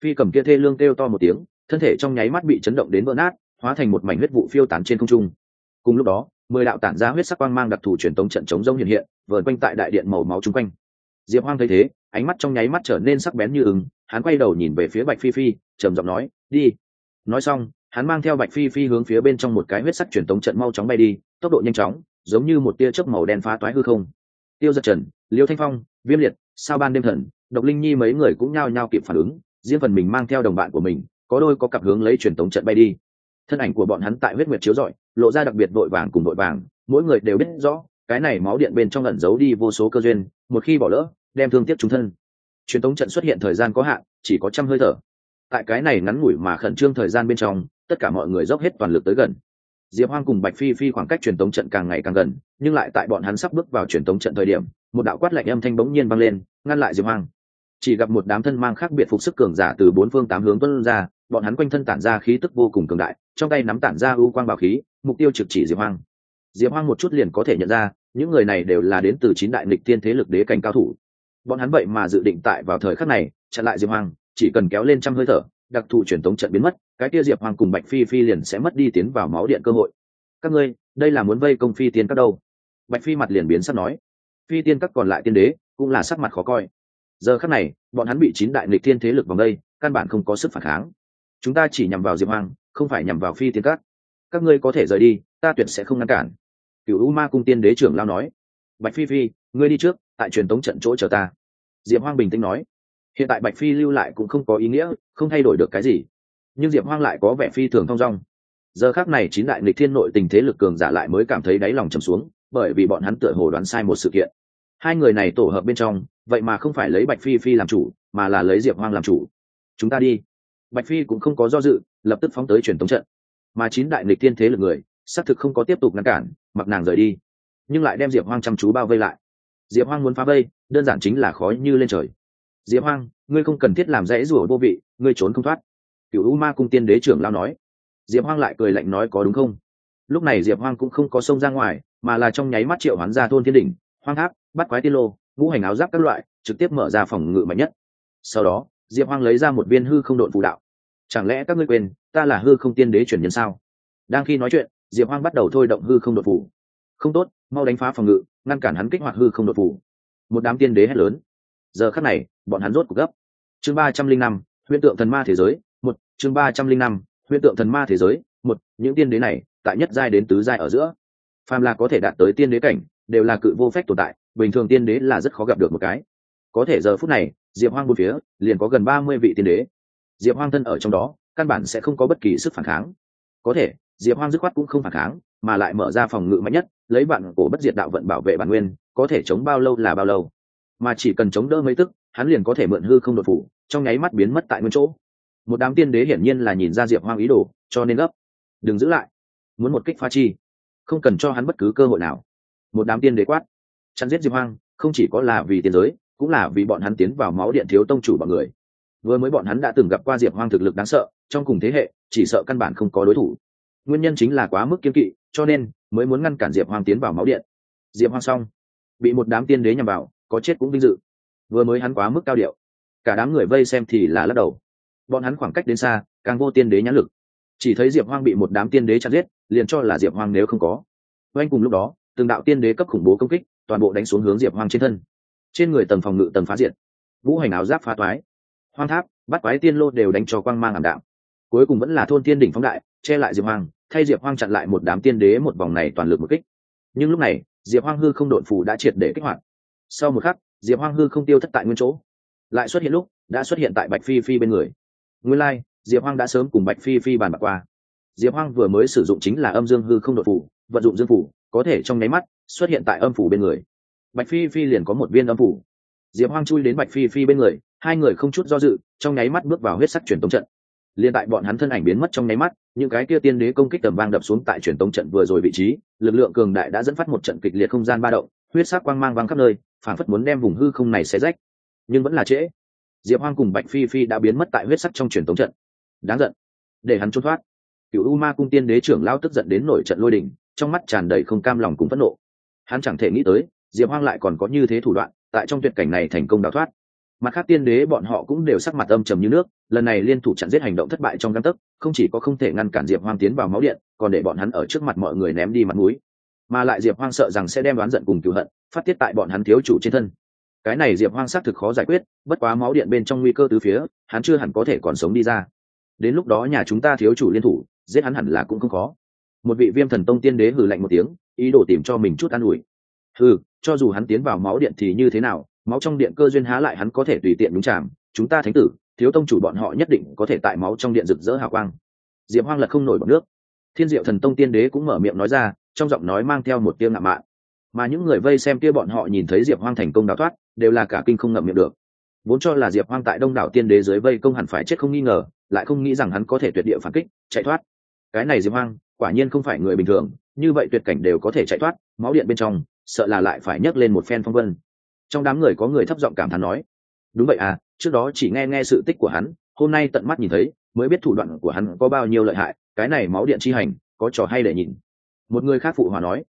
Speaker 1: phi cầm kia thê lương kêu to một tiếng, thân thể trong nháy mắt bị chấn động đến vỡ nát, hóa thành một mảnh huyết vụ phiêu tán trên không trung. Cùng lúc đó, mười đạo tản ra huyết sắc quang mang đặc thù truyền tống trận chống rông hiện hiện, vờn quanh tại đại điện màu máu chung quanh. Diệp hoang thấy thế, ánh mắt trong nháy mắt trở nên sắc bén như ứng hắn quay đầu nhìn về phía bạch phi phi, trầm giọng nói, đi. Nói xong, hắn mang theo bạch phi phi hướng phía bên trong một cái huyết sắc truyền tống trận mau chóng bay đi, tốc độ nhanh chóng, giống như một tia chớp màu đen phá toái hư không. Tiêu giật trần, liêu thanh phong, viêm liệt, sao ban đêm thần, độc linh nhi mấy người cũng nhao nhao kịp phản ứng riêng phần mình mang theo đồng bạn của mình, có đôi có cặp hướng lấy truyền tống trận bay đi. Thân ảnh của bọn hắn tại huyết nguyệt chiếu rọi, lộ ra đặc biệt vội vàng cùng vội vàng, mỗi người đều biết rõ, cái này máu điện bên trong ẩn giấu đi vô số cơ duyên, một khi bỏ lỡ, đem thương tiếc chúng thân. Truyền tống trận xuất hiện thời gian có hạn, chỉ có trăm hơi thở. Tại cái này ngắn ngủi mà khẩn trương thời gian bên trong, tất cả mọi người dốc hết toàn lực tới gần. Diệp hoang cùng bạch phi phi khoảng cách truyền tống trận càng ngày càng gần, nhưng lại tại bọn hắn sắp bước vào truyền tống trận thời điểm, một đạo quát lạnh âm thanh bỗng nhiên vang lên, ngăn lại diệp hoang chỉ gặp một đám thân mang khác biệt phục sức cường giả từ bốn phương tám hướng tuân ra, bọn hắn quanh thân tản ra khí tức vô cùng cường đại, trong tay nắm tản ra ưu quang bảo khí, mục tiêu trực chỉ diệp hoang. Diệp hoang một chút liền có thể nhận ra, những người này đều là đến từ chín đại nghịch tiên thế lực đế cảnh cao thủ. Bọn hắn vậy mà dự định tại vào thời khắc này, chặn lại diệp hoang, chỉ cần kéo lên trăm hơi thở, đặc thù truyền tống trận biến mất, cái kia diệp hoang cùng bạch phi phi liền sẽ mất đi tiến vào máu điện cơ hội. Các ngươi, đây là muốn vây công phi tiên các đâu? Bạch phi mặt liền biến sắc nói. Phi tiên các còn lại tiên đế, cũng là sắc mặt khó coi giờ khắc này, bọn hắn bị chín đại nghịch thiên thế lực vòng đây, căn bản không có sức phản kháng. Chúng ta chỉ nhằm vào diệp hoang, không phải nhằm vào phi tiên cát các ngươi có thể rời đi, ta tuyệt sẽ không ngăn cản. Cựu u ma cung tiên đế trưởng lao nói. Bạch phi phi, ngươi đi trước, tại truyền tống trận chỗ chờ ta. Diệp hoang bình tĩnh nói. Hiện tại bạch phi lưu lại cũng không có ý nghĩa, không thay đổi được cái gì. Nhưng diệp hoang lại có vẻ phi thường thong dong. Giờ khác này chín đại nghịch thiên nội tình thế lực cường giả lại mới cảm thấy đáy lòng trầm xuống, bởi vì bọn hắn tựa hồ đoán sai một sự kiện hai người này tổ hợp bên trong, vậy mà không phải lấy bạch phi phi làm chủ, mà là lấy diệp hoang làm chủ. Chúng ta đi. Bạch phi cũng không có do dự, lập tức phóng tới truyền thống trận. Mà chín đại nghịch thiên thế lực người, xác thực không có tiếp tục ngăn cản, mặc nàng rời đi. Nhưng lại đem diệp hoang chăm chú bao vây lại. Diệp hoang muốn phá vây, đơn giản chính là khó như lên trời. Diệp hoang, ngươi không cần thiết làm rẽ rủa vô vị, ngươi trốn không thoát. Cựu u ma cung tiên đế trưởng lao nói. Diệp hoang lại cười lạnh nói có đúng không? Lúc này diệp hoang cũng không có sông ra ngoài, mà là trong nháy mắt triệu hoán ra thôn thiên đỉnh, hoang tháp bắt quái tiên lô, ngũ hành áo giáp các loại, trực tiếp mở ra phòng ngự mạnh nhất. Sau đó, diệp hoang lấy ra một viên hư không độn phụ đạo. Chẳng lẽ các ngươi quên, ta là hư không tiên đế chuyển nhân sao? Đang khi nói chuyện, diệp hoang bắt đầu thôi động hư không đột phủ không tốt, mau đánh phá phòng ngự, ngăn cản hắn kích hoạt hư không đột phủ một đám tiên đế hét lớn. Giờ khắc này, bọn hắn rốt cuộc gấp. Chương ba trăm linh năm, huyễn tượng thần ma thế giới, một, chương ba trăm linh năm, huyễn tượng thần ma thế giới, một, những tiên đế này, tại nhất giai đến tứ giai ở giữa. Phàm là có thể đạt tới tiên đế cảnh, đều là cự vô phép tồn tại bình thường tiên đế là rất khó gặp được một cái. Có thể giờ phút này, diệp hoang bốn phía, liền có gần ba mươi vị tiên đế. Diệp hoang thân ở trong đó, căn bản sẽ không có bất kỳ sức phản kháng. Có thể, diệp hoang dứt khoát cũng không phản kháng, mà lại mở ra phòng ngự mạnh nhất, lấy bạn cổ bất diệt đạo vận bảo vệ bản nguyên, có thể chống bao lâu là bao lâu. Mà chỉ cần chống đỡ mấy tức, hắn liền có thể mượn hư không đột phủ, trong nháy mắt biến mất tại nguyên chỗ. Một đám tiên đế hiển nhiên là nhìn ra diệp hoang ý đồ, cho nên gấp. Đừng giữ lại. Muốn một kích phá chi. Không cần cho hắn bất cứ cơ hội nào. Một đám tiên đế quát chặn giết diệp hoang, không chỉ có là vì tiền giới, cũng là vì bọn hắn tiến vào máu điện thiếu tông chủ bọn người. Vừa mới bọn hắn đã từng gặp qua diệp hoang thực lực đáng sợ, trong cùng thế hệ, chỉ sợ căn bản không có đối thủ. Nguyên nhân chính là quá mức kiên kỵ, cho nên mới muốn ngăn cản diệp hoang tiến vào máu điện. Diệp hoang xong, bị một đám tiên đế nhằm vào, có chết cũng vinh dự. Vừa mới hắn quá mức cao điệu, cả đám người vây xem thì là lắc đầu. Bọn hắn khoảng cách đến xa, càng vô tiên đế nhãn lực. Chỉ thấy diệp hoang bị một đám tiên đế chặt giết, liền cho là diệp hoang nếu không có. Oanh cùng lúc đó, từng đạo tiên đế cấp khủng bố công kích toàn bộ đánh xuống hướng diệp hoang trên thân. Trên người tầng phòng ngự tầng phá diệt vũ hành áo giáp phá toái hoang tháp bắt quái tiên lô đều đánh cho quang mang ảm đạm. Cuối cùng vẫn là thôn tiên đỉnh phóng đại che lại diệp hoang thay diệp hoang chặn lại một đám tiên đế một vòng này toàn lực một kích. Nhưng lúc này diệp hoang hư không đột phủ đã triệt để kích hoạt. Sau một khắc diệp hoang hư không tiêu thất tại nguyên chỗ. Lại xuất hiện lúc đã xuất hiện tại bạch phi phi bên người. Nguyên lai、like, diệp hoang đã sớm cùng bạch phi phi bàn bạc qua. Diệp hoang vừa mới sử dụng chính là âm dương hư không đột phủ vận dụng dương phủ có thể trong nháy mắt xuất hiện tại âm phủ bên người. Bạch phi phi liền có một viên âm phủ. Diệp hoang chui đến bạch phi phi bên người, hai người không chút do dự, trong nháy mắt bước vào huyết sắc truyền tống trận. Liền tại bọn hắn thân ảnh biến mất trong nháy mắt, những cái kia tiên đế công kích tầm vang đập xuống tại truyền tống trận vừa rồi vị trí, lực lượng cường đại đã dẫn phát một trận kịch liệt không gian ba động, huyết sắc quang mang vang khắp nơi phản phất muốn đem vùng hư không này xé rách. Nhưng vẫn là trễ. Diệp hoang cùng bạch phi phi đã biến mất tại huyết sắc trong truyền tống trận. Đáng giận. Để hắn trốn thoát. Cựu u ma cung tiên đế trưởng lao tức giận đến nổi trận lôi đỉnh trong mắt tràn đầy không cam lòng cùng phẫn nộ hắn chẳng thể nghĩ tới, diệp hoang lại còn có như thế thủ đoạn, tại trong tuyệt cảnh này thành công đào thoát. Mặt khác tiên đế bọn họ cũng đều sắc mặt âm trầm như nước, lần này liên thủ chặn giết hành động thất bại trong găng tấc, không chỉ có không thể ngăn cản diệp hoang tiến vào máu điện, còn để bọn hắn ở trước mặt mọi người ném đi mặt mũi. Mà lại diệp hoang sợ rằng sẽ đem đoán giận cùng cựu hận, phát tiết tại bọn hắn thiếu chủ trên thân. Cái này diệp hoang xác thực khó giải quyết, bất quá máu điện bên trong nguy cơ từ phía, hắn chưa hẳn có thể còn sống đi ra. Đến lúc đó nhà chúng ta thiếu chủ liên thủ, giết hắn hẳn là cũng không khó. Một vị viêm thần tông tiên đế hử lạnh một tiếng ý đồ tìm cho mình chút an ủi. Hừ, cho dù hắn tiến vào máu điện thì như thế nào, máu trong điện cơ duyên há lại hắn có thể tùy tiện đúng chạm chúng ta thánh tử, thiếu tông chủ bọn họ nhất định có thể tại máu trong điện rực rỡ hào quang. Diệp hoang lật không nổi bọc nước. Thiên diệu thần tông tiên đế cũng mở miệng nói ra, trong giọng nói mang theo một tiếng ngạo mạn. Mà những người vây xem kia bọn họ nhìn thấy diệp hoang thành công đào thoát, đều là cả kinh không ngậm miệng được. Vốn cho là diệp hoang tại đông đảo tiên đế dưới vây công hẳn phải chết không nghi ngờ, lại không nghĩ rằng hắn có thể tuyệt địa phản kích, chạy thoát. Cái này diệp hoang, quả nhiên không phải người bình thường như vậy tuyệt cảnh đều có thể chạy thoát, máu điện bên trong, sợ là lại phải nhấc lên một phen phong vân. Trong đám người có người thấp giọng cảm thán nói, đúng vậy à trước đó chỉ nghe nghe sự tích của hắn, hôm nay tận mắt nhìn thấy, mới biết thủ đoạn của hắn có bao nhiêu lợi hại, cái này máu điện chi hành, có trò hay để nhìn. Một người khác phụ hòa nói,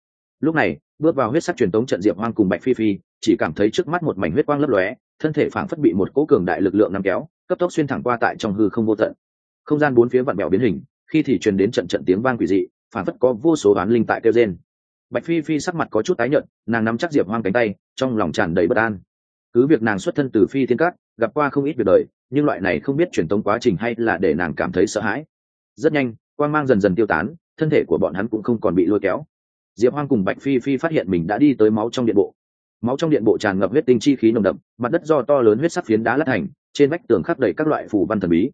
Speaker 1: lúc này, bước vào huyết sắc truyền tống trận diệp hoang cùng bạch phi phi, chỉ cảm thấy trước mắt một mảnh huyết quang lấp lóe, thân thể phảng phất bị một cỗ cường đại lực lượng nắm kéo, cấp tốc xuyên thẳng qua tại trong hư không vô tận. Không gian bốn phía vặn bèo biến hình, khi thì truyền đến trận trận tiếng vang quỷ dị Phản phất có vô số oán linh tại kêu trên bạch phi phi sắc mặt có chút tái nhợt, nàng nắm chắc diệp hoang cánh tay, trong lòng tràn đầy bất an. Cứ việc nàng xuất thân từ phi thiên cát, gặp qua không ít việc đời, nhưng loại này không biết truyền tống quá trình hay là để nàng cảm thấy sợ hãi. Rất nhanh, quang mang dần dần tiêu tán, thân thể của bọn hắn cũng không còn bị lôi kéo. Diệp hoang cùng bạch phi phi phát hiện mình đã đi tới máu trong điện bộ. Máu trong điện bộ tràn ngập huyết tinh chi khí nồng đậm, mặt đất do to lớn huyết sắc phiến đá lát thành, trên vách tường khắc đầy các loại phù văn thần bí.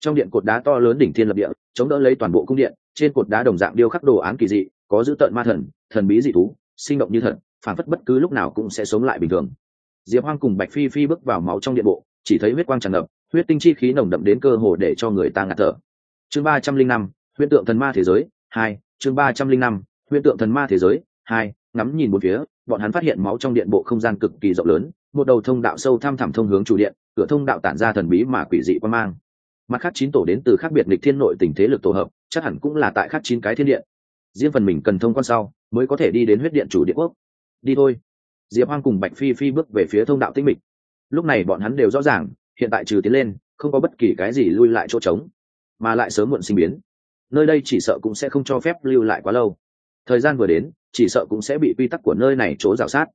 Speaker 1: Trong điện cột đá to lớn đỉnh thiên lập địa chống đỡ lấy toàn bộ cung điện, trên cột đá đồng dạng điêu khắc đồ án kỳ dị, có giữ tợn ma thần thần bí dị thú, sinh động như thật phản phất bất cứ lúc nào cũng sẽ sống lại bình thường. Diệp hoang cùng bạch phi phi bước vào máu trong điện bộ, chỉ thấy huyết quang tràn ngập, huyết tinh chi khí nồng đậm đến cơ hồ để cho người ta ngạt thở. Chương ba trăm linh năm huyễn tượng thần ma thế giới, hai, chương ba trăm linh năm huyễn tượng thần ma thế giới, hai, ngắm nhìn một phía, bọn hắn phát hiện máu trong điện bộ không gian cực kỳ rộng lớn, một đầu thông đạo sâu thăm thẳm thông hướng chủ điện, cửa thông đạo tản ra thần bí mà quỷ dị quan mang mặt khác chín tổ đến từ khác biệt lịch thiên nội tình thế lực tổ hợp, chắc hẳn cũng là tại khác chín cái thiên điện. Riêng phần mình cần thông quan sau, mới có thể đi đến huyết điện chủ điện quốc. Đi thôi. Diệp hoang cùng bạch phi phi bước về phía thông đạo tinh mịch. Lúc này bọn hắn đều rõ ràng, hiện tại trừ tiến lên, không có bất kỳ cái gì lui lại chỗ trống, mà lại sớm muộn sinh biến. Nơi đây chỉ sợ cũng sẽ không cho phép lưu lại quá lâu. Thời gian vừa đến, chỉ sợ cũng sẽ bị quy tắc của nơi này chỗ rào sát.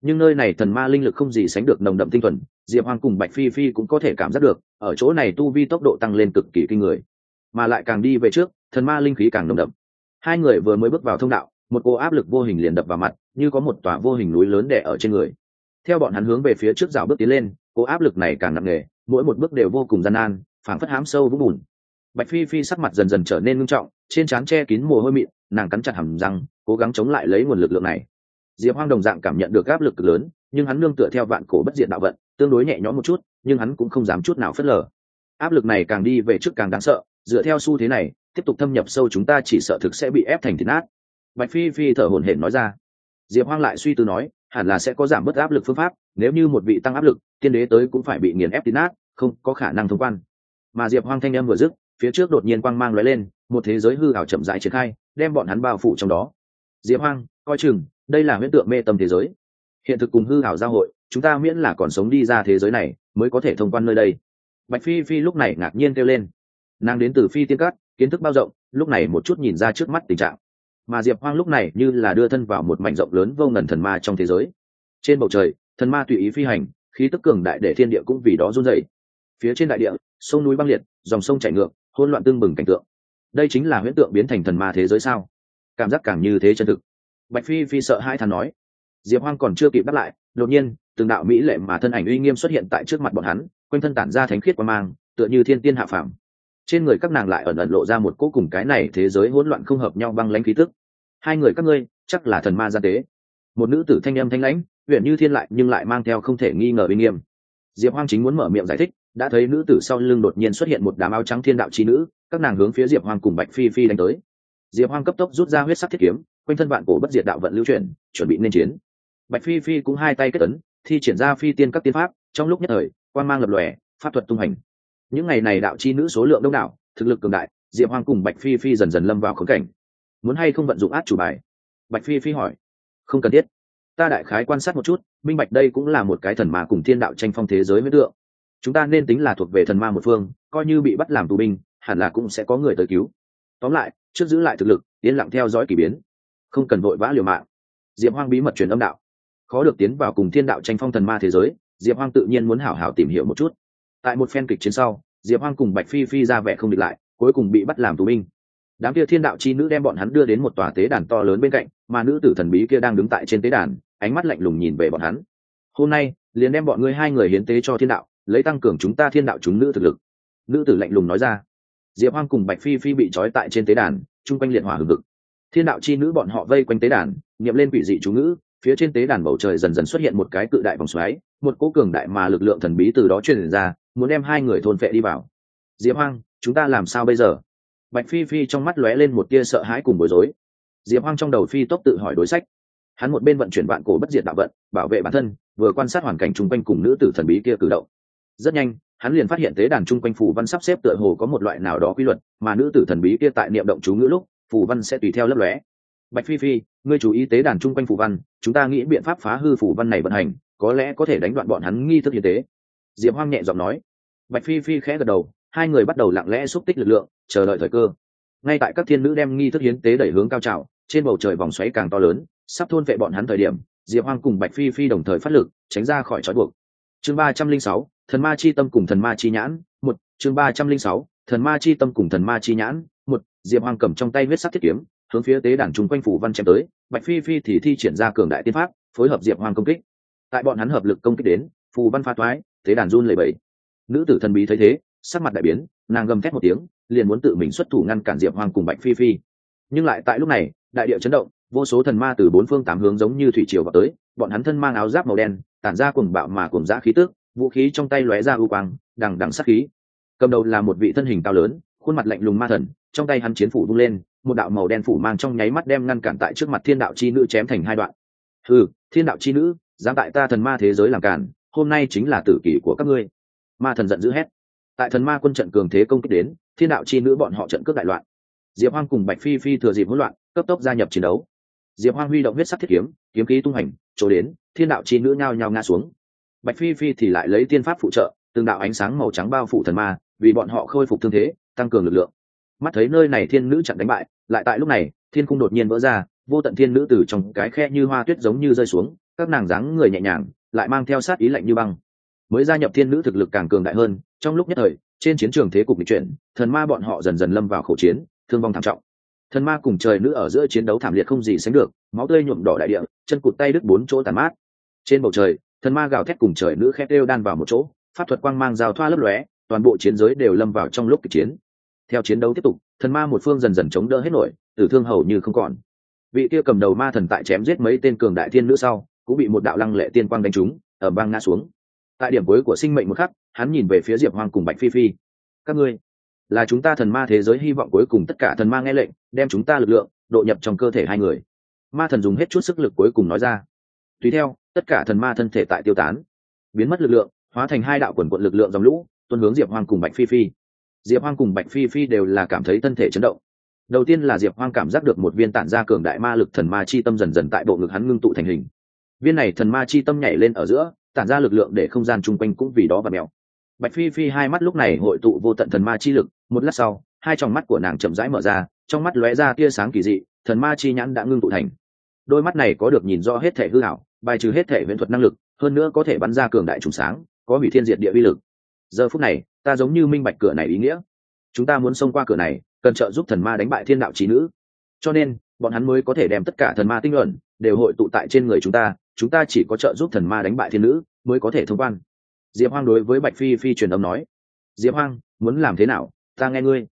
Speaker 1: Nhưng nơi này thần ma linh lực không gì sánh được nồng đậm tinh thuần diệp hoang cùng bạch phi phi cũng có thể cảm giác được, ở chỗ này tu vi tốc độ tăng lên cực kỳ kinh người, mà lại càng đi về trước, thần ma linh khí càng nồng đậm. Hai người vừa mới bước vào thông đạo, một cô áp lực vô hình liền đập vào mặt, như có một tòa vô hình núi lớn đè ở trên người. Theo bọn hắn hướng về phía trước rào bước tiến lên, cô áp lực này càng nặng nề, mỗi một bước đều vô cùng gian nan, phảng phất hám sâu vũng bùn. Bạch phi phi sắc mặt dần dần trở nên nghiêm trọng, trên trán che kín mồ hôi mịn, nàng cắn chặt hầm răng, cố gắng chống lại lấy nguồn lực lượng này. Diệp hoang đồng dạng cảm nhận được áp lực cực lớn, nhưng hắn nương tựa theo vạn cổ bất diệt đạo vận tương đối nhẹ nhõm một chút, nhưng hắn cũng không dám chút nào phớt lờ. Áp lực này càng đi về trước càng đáng sợ, dựa theo xu thế này, tiếp tục thâm nhập sâu chúng ta chỉ sợ thực sẽ bị ép thành thịt nát. Bạch phi phi thở hổn hển nói ra. Diệp hoang lại suy tư nói, hẳn là sẽ có giảm bớt áp lực phương pháp, nếu như một vị tăng áp lực, tiên đế tới cũng phải bị nghiền ép thịt nát, không có khả năng thông quan. Mà diệp hoang thanh âm vừa dứt, phía trước đột nhiên quang mang lóe lên, một thế giới hư ảo chậm rãi triển khai, đem bọn hắn bao phủ trong đó. Diệp hoang, coi chừng, đây là huyễn tượng mê tâm thế giới. Hiện thực cùng hư ảo giao hội chúng ta miễn là còn sống đi ra thế giới này, mới có thể thông quan nơi đây. Bạch phi phi lúc này ngạc nhiên kêu lên. Nàng đến từ phi tiên cát, kiến thức bao rộng, lúc này một chút nhìn ra trước mắt tình trạng. Mà diệp hoang lúc này như là đưa thân vào một mảnh rộng lớn vô ngần thần ma trong thế giới. Trên bầu trời, thần ma tùy ý phi hành, khí tức cường đại để thiên địa cũng vì đó run dậy phía trên đại địa, sông núi băng liệt, dòng sông chảy ngược, hỗn loạn tương bừng cảnh tượng. Đây chính là huyễn tượng biến thành thần ma thế giới sao? Cảm giác càng như thế chân thực. Bạch phi phi sợ hai thằng nói. Diệp hoang còn chưa kịp đáp lại, đột nhiên từng đạo mỹ lệ mà thân ảnh uy nghiêm xuất hiện tại trước mặt bọn hắn, quanh thân tản ra thánh khiết qua mang, tựa như thiên tiên hạ phàm. Trên người các nàng lại ẩn ẩn lộ ra một cỗ cùng cái này thế giới hỗn loạn không hợp nhau băng lãnh khí tức. Hai người các ngươi, chắc là thần ma gia tế. Một nữ tử thanh âm thanh lãnh huyện như thiên lại nhưng lại mang theo không thể nghi ngờ uy nghiêm. Diệp hoang chính muốn mở miệng giải thích, đã thấy nữ tử sau lưng đột nhiên xuất hiện một đám áo trắng thiên đạo trí nữ, các nàng hướng phía diệp hoang cùng bạch phi phi đánh tới. Diệp hoang cấp tốc rút ra huyết sắc thiết kiếm, quanh thân bạn cổ bất diệt đạo vận lưu chuyển, chuẩn bị nên chiến. Bạch phi phi cũng hai tay kết ấn thi triển ra phi tiên các tiên pháp, trong lúc nhất thời quan mang lập lòe, pháp thuật tung hành những ngày này đạo chi nữ số lượng đông đảo, thực lực cường đại, diệp hoang cùng bạch phi phi dần dần lâm vào khống cảnh. Muốn hay không vận dụng át chủ bài? Bạch phi phi hỏi. Không cần thiết. Ta đại khái quan sát một chút, minh bạch đây cũng là một cái thần ma cùng thiên đạo tranh phong thế giới với tượng chúng ta nên tính là thuộc về thần ma một phương, coi như bị bắt làm tù binh, hẳn là cũng sẽ có người tới cứu. Tóm lại, trước giữ lại thực lực, yên lặng theo dõi k ỳ biến. Không cần vội vã liều mạng. Diệp hoang bí mật truyền âm đạo khó được tiến vào cùng thiên đạo tranh phong thần ma thế giới, diệp hoang tự nhiên muốn hảo hảo tìm hiểu một chút. Tại một phen kịch chiến sau, diệp hoang cùng bạch phi phi ra vẻ không địch lại, cuối cùng bị bắt làm tù binh. Đám kia thiên đạo chi nữ đem bọn hắn đưa đến một tòa tế đàn to lớn bên cạnh, mà nữ tử thần bí kia đang đứng tại trên tế đàn, ánh mắt lạnh lùng nhìn về bọn hắn. Hôm nay, liền đem bọn ngươi hai người hiến tế cho thiên đạo, lấy tăng cường chúng ta thiên đạo chúng nữ thực lực. Nữ tử lạnh lùng nói ra. Diệp hoang cùng bạch phi phi bị trói tại trên tế đàn, chung quanh liệt hỏa hừng hực. Thiên đạo chi nữ bọn họ vây quanh tế đàn nghiệm lên quỷ dị chú ngữ phía trên tế đàn bầu trời dần dần xuất hiện một cái cự đại vòng xoáy, một cỗ cường đại mà lực lượng thần bí từ đó truyền ra, muốn đem hai người thôn phệ đi vào. Diệp hoang, chúng ta làm sao bây giờ? Bạch phi phi trong mắt lóe lên một tia sợ hãi cùng bối rối. Diệp hoang trong đầu phi tốc tự hỏi đối sách. Hắn một bên vận chuyển vạn cổ bất diệt đạo vận, bảo vệ bản thân, vừa quan sát hoàn cảnh chung quanh cùng nữ tử thần bí kia cử động. Rất nhanh, hắn liền phát hiện tế đàn chung quanh phù văn sắp xếp tựa hồ có một loại nào đó quy luật, mà nữ tử thần bí kia tại niệm động chú ngữ lúc, phù văn sẽ tùy theo lấp lóe bạch phi phi, ngươi chú ý tế đàn chung quanh phủ văn, chúng ta nghĩ biện pháp phá hư phủ văn này vận hành, có lẽ có thể đánh đoạn bọn hắn nghi thức hiến tế. Diệp hoang nhẹ giọng nói. Bạch phi phi khẽ gật đầu, hai người bắt đầu lặng lẽ xúc tích lực lượng, chờ đợi thời cơ. Ngay tại các thiên nữ đem nghi thức hiến tế đẩy hướng cao trào, trên bầu trời vòng xoáy càng to lớn, sắp thôn vệ bọn hắn thời điểm, diệp hoang cùng bạch phi phi đồng thời phát lực, tránh ra khỏi trói buộc. Chương ba trăm linh sáu, thần ma chi tâm cùng thần ma chi nhãn, một, chương ba trăm linh sáu, thần ma chi tâm cùng thần ma chi nhãn, một, diệp Hoang cầm trong tay huyết sắc thiết kiếm hướng phía tế đàn chúng quanh phủ văn chém tới, bạch phi phi thì thi triển ra cường đại tiên pháp, phối hợp diệp hoàng công kích. Tại bọn hắn hợp lực công kích đến, phù văn pha toái tế đàn run lẩy bẩy. Nữ tử thần bí thấy thế, sắc mặt đại biến, nàng gầm thét một tiếng, liền muốn tự mình xuất thủ ngăn cản diệp hoàng cùng bạch phi phi. Nhưng lại tại lúc này, đại địa chấn động, vô số thần ma từ bốn phương tám hướng giống như thủy triều vào tới, bọn hắn thân mang áo giáp màu đen, tản ra cùng bạo mà cùng giã khí tước vũ khí trong tay lóe ra ưu quang, đằng đằng sắc khí. Cầm đầu là một vị thân hình cao lớn, khuôn mặt lạnh lùng ma thần, trong tay hắn chiến phủ vung lên một đạo màu đen phủ mang trong nháy mắt đem ngăn cản tại trước mặt thiên đạo chi nữ chém thành hai đoạn. Ừ thiên đạo chi nữ, dám tại ta thần ma thế giới làm cản hôm nay chính là tử kỷ của các ngươi. Ma thần giận dữ hét. Tại thần ma quân trận cường thế công kích đến, thiên đạo chi nữ bọn họ trận cướp đại loạn. Diệp hoang cùng bạch phi phi thừa dịp hỗn loạn, cấp tốc gia nhập chiến đấu. Diệp hoang huy động huyết sắc thiết kiếm kiếm khí tung hành, chỗ đến, thiên đạo chi nữ nhao nhao ngã xuống. Bạch phi phi thì lại lấy tiên pháp phụ trợ, từng đạo ánh sáng màu trắng bao phủ thần ma, vì bọn họ khôi phục thương thế, tăng cường lực lượng. Mắt thấy nơi này thiên nữ chặn đánh bại lại tại lúc này, thiên cung đột nhiên vỡ ra, vô tận thiên nữ từ trong cái khe như hoa tuyết giống như rơi xuống, các nàng dáng người nhẹ nhàng, lại mang theo sát ý lạnh như băng. Mới gia nhập thiên nữ thực lực càng cường đại hơn, trong lúc nhất thời, trên chiến trường thế cục bị chuyển, thần ma bọn họ dần dần lâm vào khẩu chiến, thương vong thảm trọng. Thần ma cùng trời nữ ở giữa chiến đấu thảm liệt không gì sánh được, máu tươi nhuộm đỏ đại địa, chân cụt tay đứt bốn chỗ tàn mát. Trên bầu trời, thần ma gào thét cùng trời nữ khét đều đan vào một chỗ, pháp thuật quang mang rào thoa lấp lóe, toàn bộ chiến giới đều lâm vào trong lúc kịch chiến. Theo chiến đấu tiếp tục thần ma một phương dần dần chống đỡ hết nổi, tử thương hầu như không còn. Vị kia cầm đầu ma thần tại chém giết mấy tên cường đại thiên nữ sau, cũng bị một đạo lăng lệ tiên quang đánh trúng, ở băng ngã xuống. Tại điểm cuối của sinh mệnh một khắc, hắn nhìn về phía diệp hoang cùng bạch phi phi. Các ngươi, là chúng ta thần ma thế giới hy vọng cuối cùng tất cả thần ma nghe lệnh, đem chúng ta lực lượng, độ nhập trong cơ thể hai người. Ma thần dùng hết chút sức lực cuối cùng nói ra. Tùy theo, tất cả thần ma thân thể tại tiêu tán, biến mất lực lượng, hóa thành hai đạo quần quận lực lượng dòng lũ tuân hướng diệp hoang cùng bạch phi phi diệp hoang cùng bạch phi phi đều là cảm thấy thân thể chấn động. Đầu tiên là diệp hoang cảm giác được một viên tản ra cường đại ma lực thần ma chi tâm dần dần tại bộ ngực hắn ngưng tụ thành hình. Viên này thần ma chi tâm nhảy lên ở giữa, tản ra lực lượng để không gian chung quanh cũng vì đó và mèo. Bạch phi phi hai mắt lúc này hội tụ vô tận thần ma chi lực, một lát sau, hai tròng mắt của nàng chậm rãi mở ra, trong mắt lóe ra tia sáng kỳ dị, thần ma chi nhãn đã ngưng tụ thành. Đôi mắt này có được nhìn rõ hết thể hư hảo bài trừ hết thể viễn thuật năng lực, hơn nữa có thể bắn ra cường đại trùng sáng, có hủy thiên diệt địa vi lực. Giờ phút này ta giống như minh bạch cửa này ý nghĩa. Chúng ta muốn xông qua cửa này, cần trợ giúp thần ma đánh bại thiên đạo trí nữ. Cho nên, bọn hắn mới có thể đem tất cả thần ma tinh luận đều hội tụ tại trên người chúng ta chúng ta chỉ có trợ giúp thần ma đánh bại thiên nữ mới có thể thông quan. Diệp hoang đối với bạch phi phi truyền âm nói, diệp hoang, muốn làm thế nào? Ta nghe ngươi.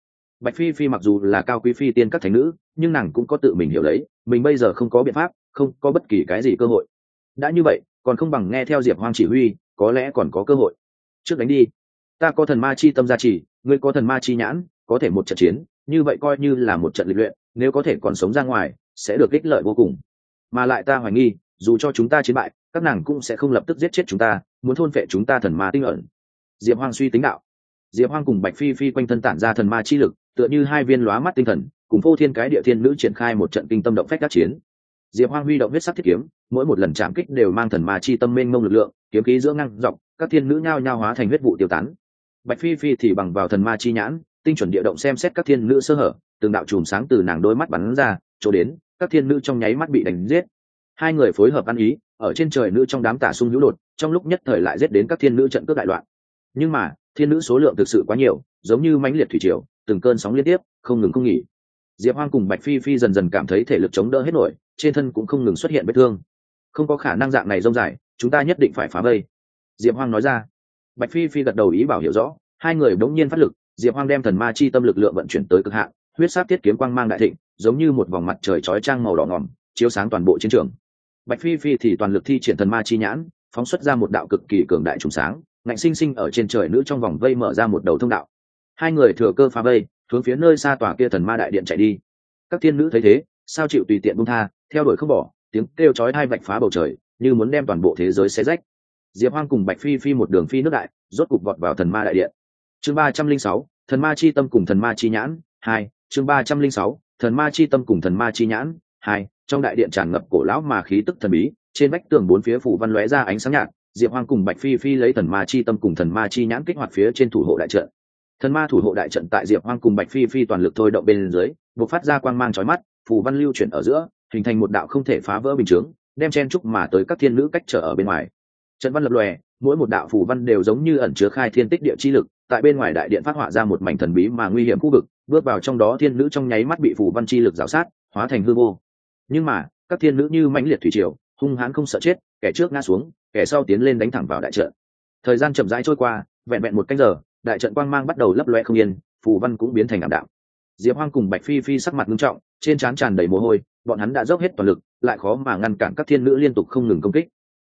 Speaker 1: Bạch phi phi mặc dù là cao quý phi tiên các thánh nữ, nhưng nàng cũng có tự mình hiểu lấy, mình bây giờ không có biện pháp, không có bất kỳ cái gì cơ hội. Đã như vậy, còn không bằng nghe theo diệp hoang chỉ huy, có lẽ còn có cơ hội. Trước đánh đi ta có thần ma chi tâm gia trì, ngươi có thần ma chi nhãn, có thể một trận chiến, như vậy coi như là một trận lịch luyện, nếu có thể còn sống ra ngoài, sẽ được ích lợi vô cùng. Mà lại ta hoài nghi, dù cho chúng ta chiến bại, các nàng cũng sẽ không lập tức giết chết chúng ta, muốn thôn phệ chúng ta thần ma tinh ẩn. Diệp hoang suy tính đạo. Diệp hoang cùng bạch phi phi quanh thân tản ra thần ma chi lực, tựa như hai viên lóa mắt tinh thần, cùng vô thiên cái địa thiên nữ triển khai một trận kinh tâm động phách các chiến. Diệp hoang huy động huyết sắc thiết kiếm, mỗi một lần chạm kích đều mang thần ma chi tâm mênh mông lực lượng, kiếm khí giữa ngang dọc, các thiên nữ nhao nhao hóa thành huyết vụ tiêu tán bạch phi phi thì bằng vào thần ma chi nhãn, tinh chuẩn địa động xem xét các thiên nữ sơ hở, từng đạo chùm sáng từ nàng đôi mắt bắn ra, chỗ đến, các thiên nữ trong nháy mắt bị đánh giết. Hai người phối hợp ăn ý, ở trên trời nữ trong đám tả sung hữu đột, trong lúc nhất thời lại giết đến các thiên nữ trận cướp đại loạn. Nhưng mà, thiên nữ số lượng thực sự quá nhiều, giống như mãnh liệt thủy triều, từng cơn sóng liên tiếp, không ngừng không nghỉ. Diệp hoang cùng bạch phi phi dần dần cảm thấy thể lực chống đỡ hết nổi, trên thân cũng không ngừng xuất hiện vết thương. Không có khả năng dạng này rông dài, chúng ta nhất định phải phá vây. Diệp hoang nói ra bạch phi phi gật đầu ý bảo hiểu rõ, hai người đống nhiên phát lực, diệp hoang đem thần ma chi tâm lực lượng vận chuyển tới cực hạn, huyết sát tiết kiếm quang mang đại thịnh, giống như một vòng mặt trời chói trang màu đỏ ngỏm chiếu sáng toàn bộ chiến trường. Bạch phi phi thì toàn lực thi triển thần ma chi nhãn, phóng xuất ra một đạo cực kỳ cường đại trùng sáng, ngạnh sinh sinh ở trên trời nữ trong vòng vây mở ra một đầu thông đạo. Hai người thừa cơ phá vây, hướng phía nơi xa tòa kia thần ma đại điện chạy đi. Các thiên nữ thấy thế, sao chịu tùy tiện bung tha, theo đuổi không bỏ, tiếng kêu chói hai vạch phá bầu trời, như muốn đem toàn bộ thế giới xé rách diệp hoang cùng bạch phi phi một đường phi nước đại, rốt cục vọt vào thần ma đại điện. Chương ba trăm linh sáu, thần ma chi tâm cùng thần ma chi nhãn, hai, chương ba trăm linh sáu, thần ma chi tâm cùng thần ma chi nhãn, hai, trong đại điện tràn ngập cổ lão mà khí tức thần bí, trên vách tường bốn phía phủ văn lóe ra ánh sáng nhạt, diệp hoang cùng bạch phi phi lấy thần ma chi tâm cùng thần ma chi nhãn kích hoạt phía trên thủ hộ đại trận. Thần ma thủ hộ đại trận tại diệp hoang cùng bạch phi phi toàn lực thôi động bên dưới buộc phát ra quang mang trói mắt phủ văn lưu chuyển ở giữa, hình thành một đạo không thể phá vỡ bình chướng, đem chen trúc mà tới các thiên nữ cách trở ở bên ngoài trận văn lập lòe, mỗi một đạo phủ văn đều giống như ẩn chứa khai thiên tích địa chi lực, tại bên ngoài đại điện phát họa ra một mảnh thần bí mà nguy hiểm khu vực, bước vào trong đó thiên nữ trong nháy mắt bị phủ văn chi lực rào sát, hóa thành hư vô. Nhưng mà, các thiên nữ như mãnh liệt thủy triều, hung hãn không sợ chết, kẻ trước ngã xuống, kẻ sau tiến lên đánh thẳng vào đại trận. Thời gian chậm rãi trôi qua, vẹn vẹn một canh giờ, đại trận quang mang bắt đầu lấp loe không yên, phù văn cũng biến thành ảm đạm. Diệp hoang cùng bạch phi phi sắc mặt nghiêm trọng, trên trán tràn đầy mồ hôi, bọn hắn đã dốc hết toàn lực, lại khó mà ngăn cản các thiên nữ liên tục không ngừng công kích.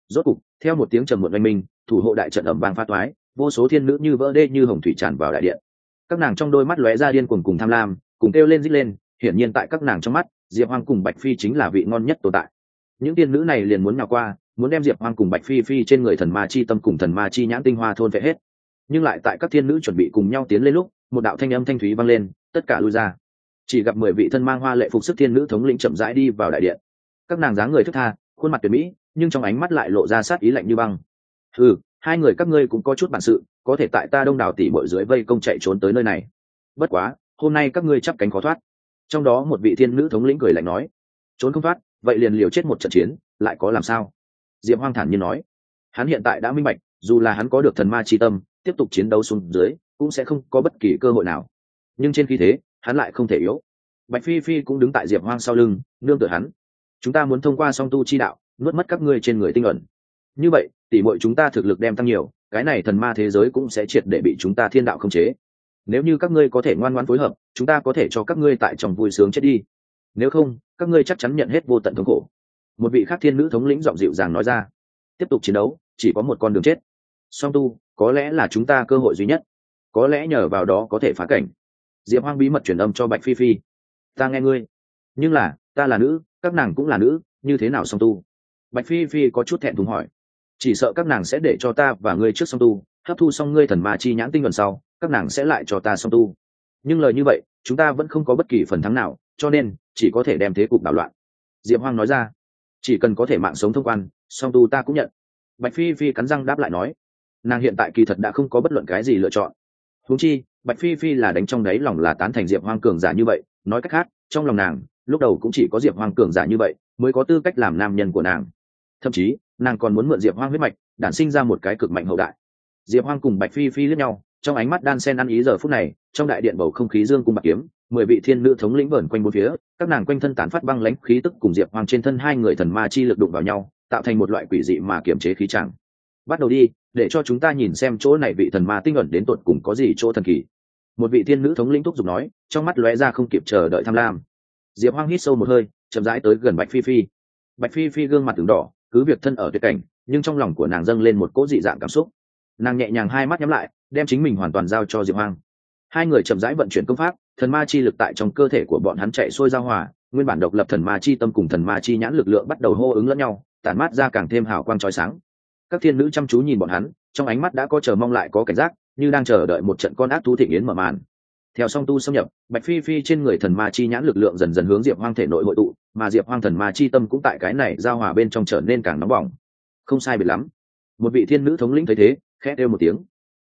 Speaker 1: Rốt cục theo một tiếng trầm muộn oanh minh, thủ hộ đại trận ẩm vang pha toái, vô số thiên nữ như vỡ đê như hồng thủy tràn vào đại điện. Các nàng trong đôi mắt lóe ra điên cuồng cùng tham lam, cùng kêu lên rít lên, hiển nhiên tại các nàng trong mắt, diệp hoang cùng bạch phi chính là vị ngon nhất tồn tại. Những tiên nữ này liền muốn nào qua, muốn đem diệp hoang cùng bạch phi phi trên người thần ma chi tâm cùng thần ma chi nhãn tinh hoa thôn vệ hết. Nhưng lại tại các thiên nữ chuẩn bị cùng nhau tiến lên lúc, một đạo thanh âm thanh thúy vang lên, tất cả lui ra. Chỉ gặp mười vị thân mang hoa lệ phục sức thiên nữ thống lĩnh chậm rãi đi vào đại điện. Các nàng dáng người thức tha, khuôn mặt tuyệt mỹ nhưng trong ánh mắt lại lộ ra sát ý lạnh như băng. Ừ hai người các ngươi cũng có chút bản sự, có thể tại ta đông đảo tỉ bội dưới vây công chạy trốn tới nơi này. Bất quá, hôm nay các ngươi chắp cánh khó thoát. Trong đó một vị thiên nữ thống lĩnh cười lạnh nói, trốn không thoát, vậy liền liều chết một trận chiến, lại có làm sao? Diệp hoang thản nhiên nói, hắn hiện tại đã minh bạch, dù là hắn có được thần ma chi tâm, tiếp tục chiến đấu xuống dưới, cũng sẽ không có bất kỳ cơ hội nào. Nhưng trên khi thế, hắn lại không thể yếu. Bạch phi phi cũng đứng tại diệp hoang sau lưng, nương tựa hắn. Chúng ta muốn thông qua song tu chi đạo nuốt mất các ngươi trên người tinh ẩn. Như vậy tỷ muội chúng ta thực lực đem tăng nhiều, cái này thần ma thế giới cũng sẽ triệt để bị chúng ta thiên đạo khống chế. Nếu như các ngươi có thể ngoan ngoãn phối hợp, chúng ta có thể cho các ngươi tại trong vui sướng chết đi. Nếu không, các ngươi chắc chắn nhận hết vô tận thống khổ. Một vị khác thiên nữ thống lĩnh giọng dịu dàng nói ra. Tiếp tục chiến đấu, chỉ có một con đường chết. Song tu, có lẽ là chúng ta cơ hội duy nhất. Có lẽ nhờ vào đó có thể phá cảnh. Diệp hoang bí mật truyền âm cho bạch phi phi. Ta nghe ngươi. Nhưng là, ta là nữ, các nàng cũng là nữ, như thế nào song tu? Bạch phi phi có chút thẹn thùng hỏi. Chỉ sợ các nàng sẽ để cho ta và ngươi trước song tu, hấp thu xong ngươi thần ma chi nhãn tinh vần sau, các nàng sẽ lại cho ta song tu. Nhưng lời như vậy, chúng ta vẫn không có bất kỳ phần thắng nào, cho nên, chỉ có thể đem thế cục đảo loạn. Diệp hoang nói ra. Chỉ cần có thể mạng sống thông quan, song tu ta cũng nhận. Bạch phi phi cắn răng đáp lại nói. Nàng hiện tại kỳ thật đã không có bất luận cái gì lựa chọn. Húng chi, bạch phi phi là đánh trong đáy lòng là tán thành diệp hoang cường giả như vậy, nói cách khác, trong lòng nàng, lúc đầu cũng chỉ có diệp hoang cường giả như vậy, mới có tư cách làm nam nhân của nàng thậm chí, nàng còn muốn mượn diệp hoang huyết mạch, đản sinh ra một cái cực mạnh hậu đại. Diệp hoang cùng bạch phi phi lướt nhau, trong ánh mắt đan sen ăn ý giờ phút này, trong đại điện bầu không khí dương cung bạc kiếm, mười vị thiên nữ thống lĩnh vờn quanh bốn phía, các nàng quanh thân tán phát băng lãnh khí tức cùng diệp hoang trên thân hai người thần ma chi lực đụng vào nhau, tạo thành một loại quỷ dị mà kiềm chế khí chẳng bắt đầu đi, để cho chúng ta nhìn xem chỗ này vị thần ma tinh ẩn đến tột cùng có gì chỗ thần kỳ. Một vị thiên nữ thống lĩnh thúc giục nói, trong mắt lóe ra không kịp chờ đợi tham lam. Diệp hoang hít sâu một hơi, chậm rãi tới gần bạch phi phi. Bạch phi phi gương mặt từng đỏ cứ việc thân ở tuyệt cảnh, nhưng trong lòng của nàng dâng lên một cỗ dị dạng cảm xúc. Nàng nhẹ nhàng hai mắt nhắm lại, đem chính mình hoàn toàn giao cho diệp hoang. Hai người chậm rãi vận chuyển công pháp, thần ma chi lực tại trong cơ thể của bọn hắn chạy xuôi ra hòa, nguyên bản độc lập thần ma chi tâm cùng thần ma chi nhãn lực lượng bắt đầu hô ứng lẫn nhau, tản mát ra càng thêm hào quang trói sáng. Các thiên nữ chăm chú nhìn bọn hắn, trong ánh mắt đã có chờ mong lại có cảnh giác, như đang chờ đợi một trận con ác thú thị yến mở màn theo song tu xâm nhập, bạch phi phi trên người thần ma chi nhãn lực lượng dần dần hướng diệp hoang thể nội hội tụ, mà diệp hoang thần ma chi tâm cũng tại cái này giao hòa bên trong trở nên càng nóng bỏng. Không sai biệt lắm. Một vị thiên nữ thống lĩnh thấy thế, khẽ đeo một tiếng.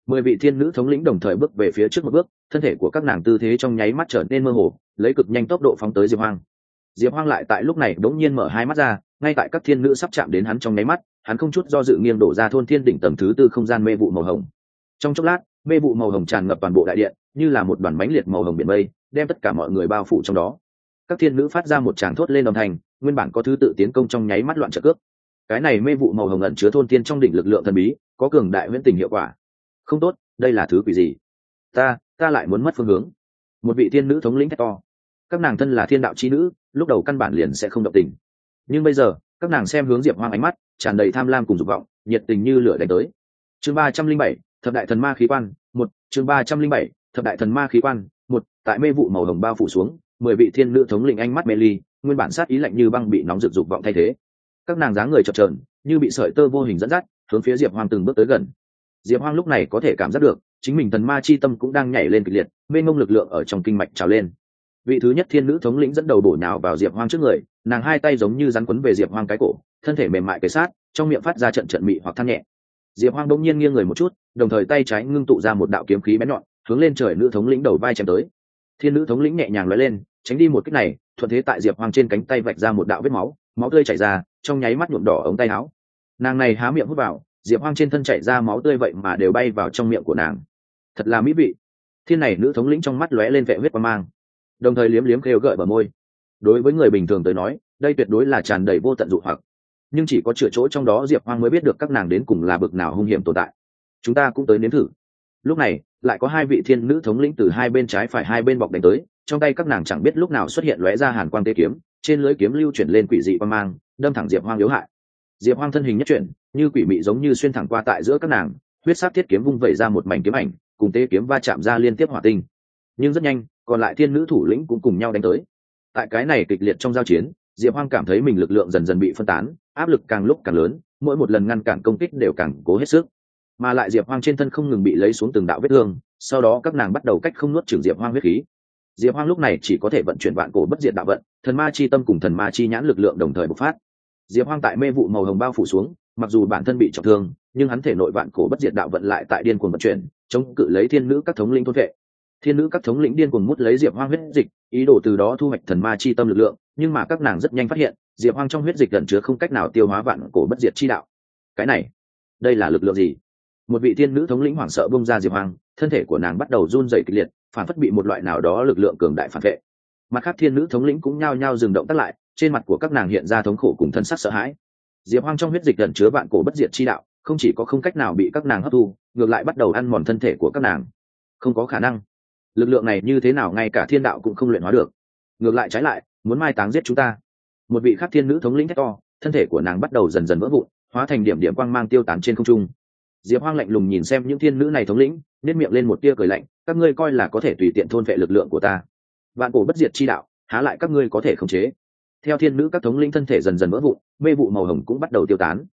Speaker 1: Mười vị thiên nữ thống lĩnh đồng thời bước về phía trước một bước, thân thể của các nàng tư thế trong nháy mắt trở nên mơ hồ, lấy cực nhanh tốc độ phóng tới diệp hoang. Diệp hoang lại tại lúc này đ ố n g nhiên mở hai mắt ra, ngay tại các thiên nữ sắp chạm đến hắn trong nháy mắt, hắn không chút do dự nghiêng đổ ra thôn thiên đỉnh tầng thứ tư không gian mê vụ màu hồng. Trong chốc lát, mê vụ màu hồng tràn ngập toàn bộ đại điện như là một đoàn bánh liệt màu hồng biển mây, đem tất cả mọi người bao phủ trong đó. Các thiên nữ phát ra một tràng thốt lên đồng thành nguyên bản có thứ tự tiến công trong nháy mắt loạn trợ cướp. Cái này mê vụ màu hồng ẩn chứa thôn tiên trong đỉnh lực lượng thần bí, có cường đại huyễn tình hiệu quả. Không tốt, đây là thứ quỷ gì? Ta ta lại muốn mất phương hướng. Một vị thiên nữ thống lĩnh thét to. Các nàng thân là thiên đạo chi nữ, lúc đầu căn bản liền sẽ không động tình. Nhưng bây giờ, các nàng xem hướng diệp hoang ánh mắt, tràn đầy tham lam cùng dục vọng, nhiệt tình như lửa đánh tới. Chương ba trăm linh bảy, thập đại thần ma khí quan, một, chương ba trăm linh bảy thập đại thần ma khí quan, một, tại mê vụ màu hồng bao phủ xuống, mười vị thiên nữ thống lĩnh ánh mắt mê ly, nguyên bản sát ý lạnh như băng bị nóng rực dục vọng thay thế. Các nàng dáng người chập trờn như bị sợi tơ vô hình dẫn dắt, hướng phía diệp hoang từng bước tới gần. Diệp hoang lúc này có thể cảm giác được, chính mình thần ma chi tâm cũng đang nhảy lên kịch liệt, mê ngông lực lượng ở trong kinh mạch trào lên. Vị thứ nhất thiên nữ thống lĩnh dẫn đầu bổ nhào vào diệp hoang trước người, nàng hai tay giống như rắn quấn về diệp hoang cái cổ, thân thể mềm mại kế sát, trong miệng phát ra trận trận mị hoặc than nhẹ. Diệp hoang đông nhiên nghiêng người một chút, đồng thời tay trái ngưng tụ ra một đạo kiếm khí bén nhọn hướng lên trời nữ thống lĩnh đầu vai chém tới. Thiên nữ thống lĩnh nhẹ nhàng nói lên, tránh đi một cách này, thuận thế tại diệp hoang trên cánh tay vạch ra một đạo vết máu máu tươi chảy ra, trong nháy mắt nhuộm đỏ ống tay áo. Nàng này há miệng hút vào, diệp hoang trên thân chảy ra máu tươi vậy mà đều bay vào trong miệng của nàng. Thật là mỹ vị. Thiên này nữ thống lĩnh trong mắt lóe lên vệ huyết quan mang, đồng thời liếm liếm kêu gợi bờ môi. Đối với người bình thường tới nói, đây tuyệt đối là tràn đầy vô tận dụ hoặc. Nhưng chỉ có chữa chỗ trong đó diệp hoang mới biết được các nàng đến cùng là bực nào hung hiểm tồn tại. Chúng ta cũng tới nếm thử. Lúc này lại có hai vị thiên nữ thống lĩnh từ hai bên trái phải hai bên bọc đánh tới, trong tay các nàng chẳng biết lúc nào xuất hiện lóe ra hàn quang tê kiếm, trên lưới kiếm lưu chuyển lên quỷ dị quan mang, đâm thẳng diệp hoang yếu hại. Diệp hoang thân hình nhất chuyển, như quỷ mị giống như xuyên thẳng qua tại giữa các nàng, huyết sát thiết kiếm vung vẩy ra một mảnh kiếm ảnh, cùng tê kiếm va chạm ra liên tiếp hỏa tinh. Nhưng rất nhanh, còn lại thiên nữ thủ lĩnh cũng cùng nhau đánh tới. Tại cái này kịch liệt trong giao chiến, diệp hoang cảm thấy mình lực lượng dần dần bị phân tán, áp lực càng lúc càng lớn, mỗi một lần ngăn cản công kích đều càng cố hết sức mà lại diệp hoang trên thân không ngừng bị lấy xuống từng đạo vết thương, sau đó các nàng bắt đầu cách không nuốt trừng diệp hoang huyết khí. Diệp hoang lúc này chỉ có thể vận chuyển vạn cổ bất diệt đạo vận, thần ma chi tâm cùng thần ma chi nhãn lực lượng đồng thời bộc phát. Diệp hoang tại mê vụ màu hồng bao phủ xuống, mặc dù bản thân bị trọng thương, nhưng hắn thể nội vạn cổ bất diệt đạo vận lại tại điên cuồng vận chuyển, chống cự lấy thiên nữ các thống lĩnh thôn vệ. Thiên nữ các thống lĩnh điên cuồng mút lấy diệp hoang huyết dịch, ý đồ từ đó thu hoạch thần ma chi tâm lực lượng, nhưng mà các nàng rất nhanh phát hiện, diệp hoang trong huyết dịch gần chứa không cách nào tiêu hóa vạn cổ bất diệt chi đạo. Cái này, đây là lực lượng gì? Một vị thiên nữ thống lĩnh hoảng sợ bông ra diệp Hoàng, thân thể của nàng bắt đầu run rẩy kịch liệt phản phất bị một loại nào đó lực lượng cường đại phản vệ. Mặt khác thiên nữ thống lĩnh cũng nhao nhao dừng động tắt lại trên mặt của các nàng hiện ra thống khổ cùng thân sắc sợ hãi. Diệp hoang trong huyết dịch gần chứa vạn cổ bất diệt chi đạo không chỉ có không cách nào bị các nàng hấp thu ngược lại bắt đầu ăn mòn thân thể của các nàng. Không có khả năng. Lực lượng này như thế nào ngay cả thiên đạo cũng không luyện hóa được. Ngược lại trái lại muốn mai táng giết chúng ta. Một vị khắc thiên nữ thống lĩnh thét to thân thể của nàng bắt đầu dần dần vỡ vụn hóa thành điểm điểm quang mang tiêu tán trên không trung diệp hoang lạnh lùng nhìn xem những thiên nữ này thống lĩnh nếp miệng lên một tia cười lạnh, các ngươi coi là có thể tùy tiện thôn vệ lực lượng của ta. Vạn cổ bất diệt chi đạo, há lại các ngươi có thể khống chế? Theo thiên nữ các thống lĩnh thân thể dần dần vỡ vụn, mê vụ màu hồng cũng bắt đầu tiêu tán.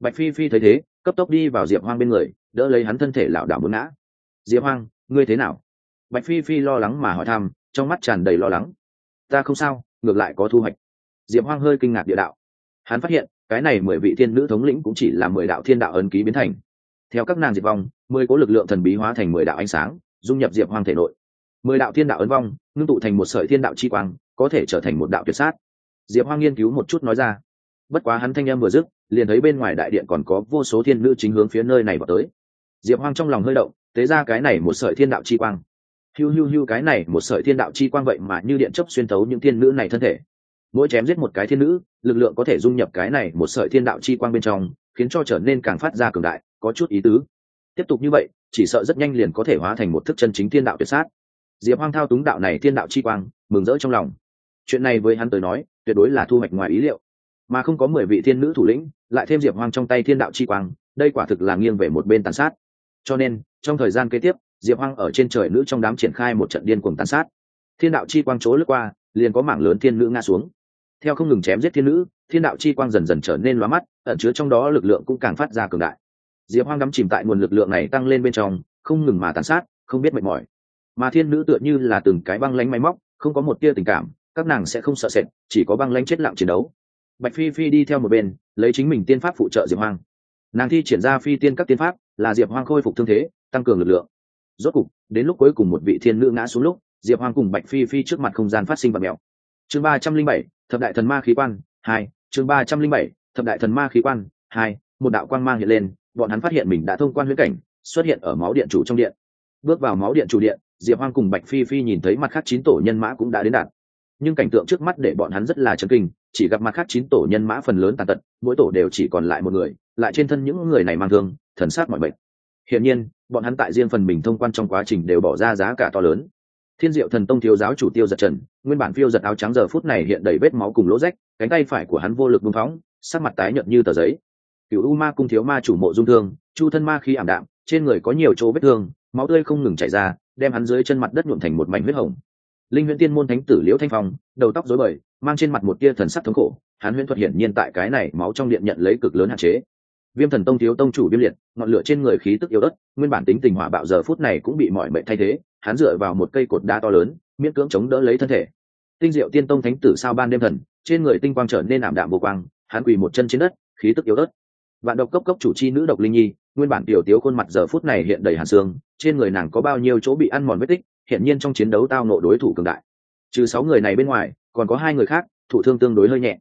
Speaker 1: Bạch phi phi thấy thế, cấp tốc đi vào diệp hoang bên người, đỡ lấy hắn thân thể lảo đảo muốn ngã. Diệp hoang, ngươi thế nào? Bạch phi phi lo lắng mà hỏi thăm, trong mắt tràn đầy lo lắng. Ta không sao, ngược lại có thu hoạch. Diệp hoang hơi kinh ngạc địa đạo. Hắn phát hiện, cái này mười vị thiên nữ thống lĩnh cũng chỉ là mười đạo thiên đạo ấn ký biến thành theo các nàng diệt vong, mười cố lực lượng thần bí hóa thành mười đạo ánh sáng, dung nhập diệp hoang thể nội. Mười đạo thiên đạo ấn vong, ngưng tụ thành một sợi thiên đạo chi quang, có thể trở thành một đạo tuyệt sát. Diệp hoang nghiên cứu một chút nói ra. Bất quá hắn thanh em vừa dứt, liền thấy bên ngoài đại điện còn có vô số thiên nữ chính hướng phía nơi này vào tới. Diệp hoang trong lòng hơi động, tế ra cái này một sợi thiên đạo chi quang. Hiu hiu hiu cái này một sợi thiên đạo chi quang vậy mà như điện chấp xuyên tấu những thiên nữ này thân thể. Mỗi chém giết một cái thiên nữ, lực lượng có thể dung nhập cái này một sợi thiên đạo chi quang bên trong, khiến cho trở nên càng phát ra cường đại có chút ý tứ. Tiếp tục như vậy, chỉ sợ rất nhanh liền có thể hóa thành một thức chân chính thiên đạo tuyệt sát. Diệp hoang thao túng đạo này thiên đạo chi quang, mừng rỡ trong lòng. Chuyện này với hắn tới nói, tuyệt đối là thu hoạch ngoài ý liệu. Mà không có mười vị thiên nữ thủ lĩnh, lại thêm diệp hoang trong tay thiên đạo chi quang, đây quả thực là nghiêng về một bên tàn sát. Cho nên, trong thời gian kế tiếp, diệp hoang ở trên trời nữ trong đám triển khai một trận điên cuồng tàn sát. Thiên đạo chi quang chỗ lướt qua, liền có mảng lớn thiên nữ ngã xuống. Theo không ngừng chém giết thiên nữ, thiên đạo chi quang dần dần trở nên loa mắt, ẩn chứa trong đó lực lượng cũng càng phát ra cường đại diệp hoang đắm chìm tại nguồn lực lượng này tăng lên bên trong, không ngừng mà tàn sát, không biết mệt mỏi. Mà thiên nữ tựa như là từng cái băng lánh máy móc, không có một tia tình cảm, các nàng sẽ không sợ sệt, chỉ có băng lánh chết lặng chiến đấu. Bạch phi phi đi theo một bên, lấy chính mình tiên pháp phụ trợ diệp hoang. Nàng thi triển ra phi tiên các tiên pháp, là diệp hoang khôi phục thương thế, tăng cường lực lượng. Rốt cục, đến lúc cuối cùng một vị thiên nữ ngã xuống lúc, diệp hoang cùng bạch phi phi trước mặt không gian phát sinh vật mèo chương ba trăm linh bảy, thập đại thần ma khí quan hai, chương ba trăm linh bảy, thập đại thần ma khí quan hai, một đạo quang mang hiện lên bọn hắn phát hiện mình đã thông quan huyễn cảnh, xuất hiện ở máu điện chủ trong điện. Bước vào máu điện chủ điện, diệp hoang cùng bạch phi phi nhìn thấy mặt khác chín tổ nhân mã cũng đã đến đạt nhưng cảnh tượng trước mắt để bọn hắn rất là chấn kinh, chỉ gặp mặt khác chín tổ nhân mã phần lớn tàn tật, mỗi tổ đều chỉ còn lại một người, lại trên thân những người này mang thương, thần sát mọi bệnh hiển nhiên, bọn hắn tại riêng phần mình thông quan trong quá trình đều bỏ ra giá cả to lớn. Thiên diệu thần tông thiếu giáo chủ tiêu giật trần, nguyên bản phiêu giật áo trắng giờ phút này hiện đầy vết máu cùng lỗ rách, cánh tay phải của hắn vô lực bung phóng, sắc mặt tái nhợt như tờ giấy cựu u ma cung thiếu ma chủ mộ dung thương, chu thân ma khí ảm đạm, trên người có nhiều chỗ vết thương, máu tươi không ngừng chảy ra, đem hắn dưới chân mặt đất nhuộm thành một mảnh huyết hồng. Linh huyễn tiên môn thánh tử liễu thanh phong, đầu tóc rối bời, mang trên mặt một tia thần sắc thống khổ, hắn huyễn thuật hiển nhiên tại cái này máu trong điện nhận lấy cực lớn hạn chế. Viêm thần tông thiếu tông chủ viêm liệt, ngọn lửa trên người khí tức yếu đất nguyên bản tính tình hỏa bạo giờ phút này cũng bị mọi mệnh thay thế, hắn dựa vào một cây cột đá to lớn, miễn cưỡng chống đỡ lấy thân thể. Tinh diệu tiên tông thánh tử sao ban đêm thần, trên người tinh quang trở nên ảm đạm vô quang, hắn quỳ một chân trên đất, khí tức yếu đất vạn độc cốc cốc chủ chi nữ độc linh nhi, nguyên bản tiểu tiếu khuôn mặt giờ phút này hiện đầy hàn xương, trên người nàng có bao nhiêu chỗ bị ăn mòn vết tích hiện nhiên trong chiến đấu tao nộ đối thủ cường đại. Trừ sáu người này bên ngoài, còn có hai người khác, thủ thương tương đối hơi nhẹ.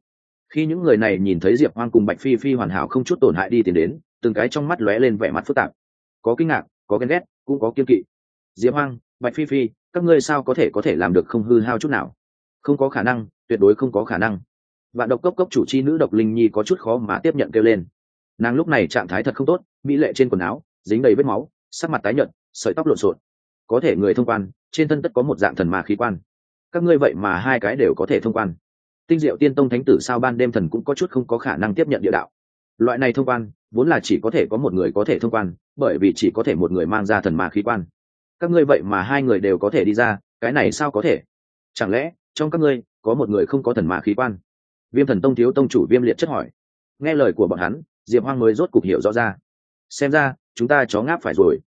Speaker 1: Khi những người này nhìn thấy diệp hoang cùng bạch phi phi hoàn hảo không chút tổn hại đi tìm đến, từng cái trong mắt lóe lên vẻ mặt phức tạp. Có kinh ngạc, có ghen ghét, cũng có kiên kỵ. Diệp hoang, bạch phi phi, các ngươi sao có thể có thể làm được không hư hao chút nào? Không có khả năng, tuyệt đối không có khả năng. Vạn độc cốc cốc chủ chi nữ độc linh nhi có chút khó mà tiếp nhận kêu lên nàng lúc này trạng thái thật không tốt, mỹ lệ trên quần áo, dính đầy vết máu, sắc mặt tái nhợt, sợi tóc lộn xộn. Có thể người thông quan, trên thân tất có một dạng thần ma khí quan. Các ngươi vậy mà hai cái đều có thể thông quan. Tinh diệu tiên tông thánh tử sao ban đêm thần cũng có chút không có khả năng tiếp nhận địa đạo. Loại này thông quan, vốn là chỉ có thể có một người có thể thông quan, bởi vì chỉ có thể một người mang ra thần ma khí quan. Các ngươi vậy mà hai người đều có thể đi ra, cái này sao có thể? Chẳng lẽ, trong các ngươi, có một người không có thần ma khí quan? Viêm thần tông thiếu tông chủ viêm liệt chất hỏi. Nghe lời của bọn hắn diệp hoang mới rốt cục hiểu rõ ra. Xem ra, chúng ta chó ngáp phải rồi.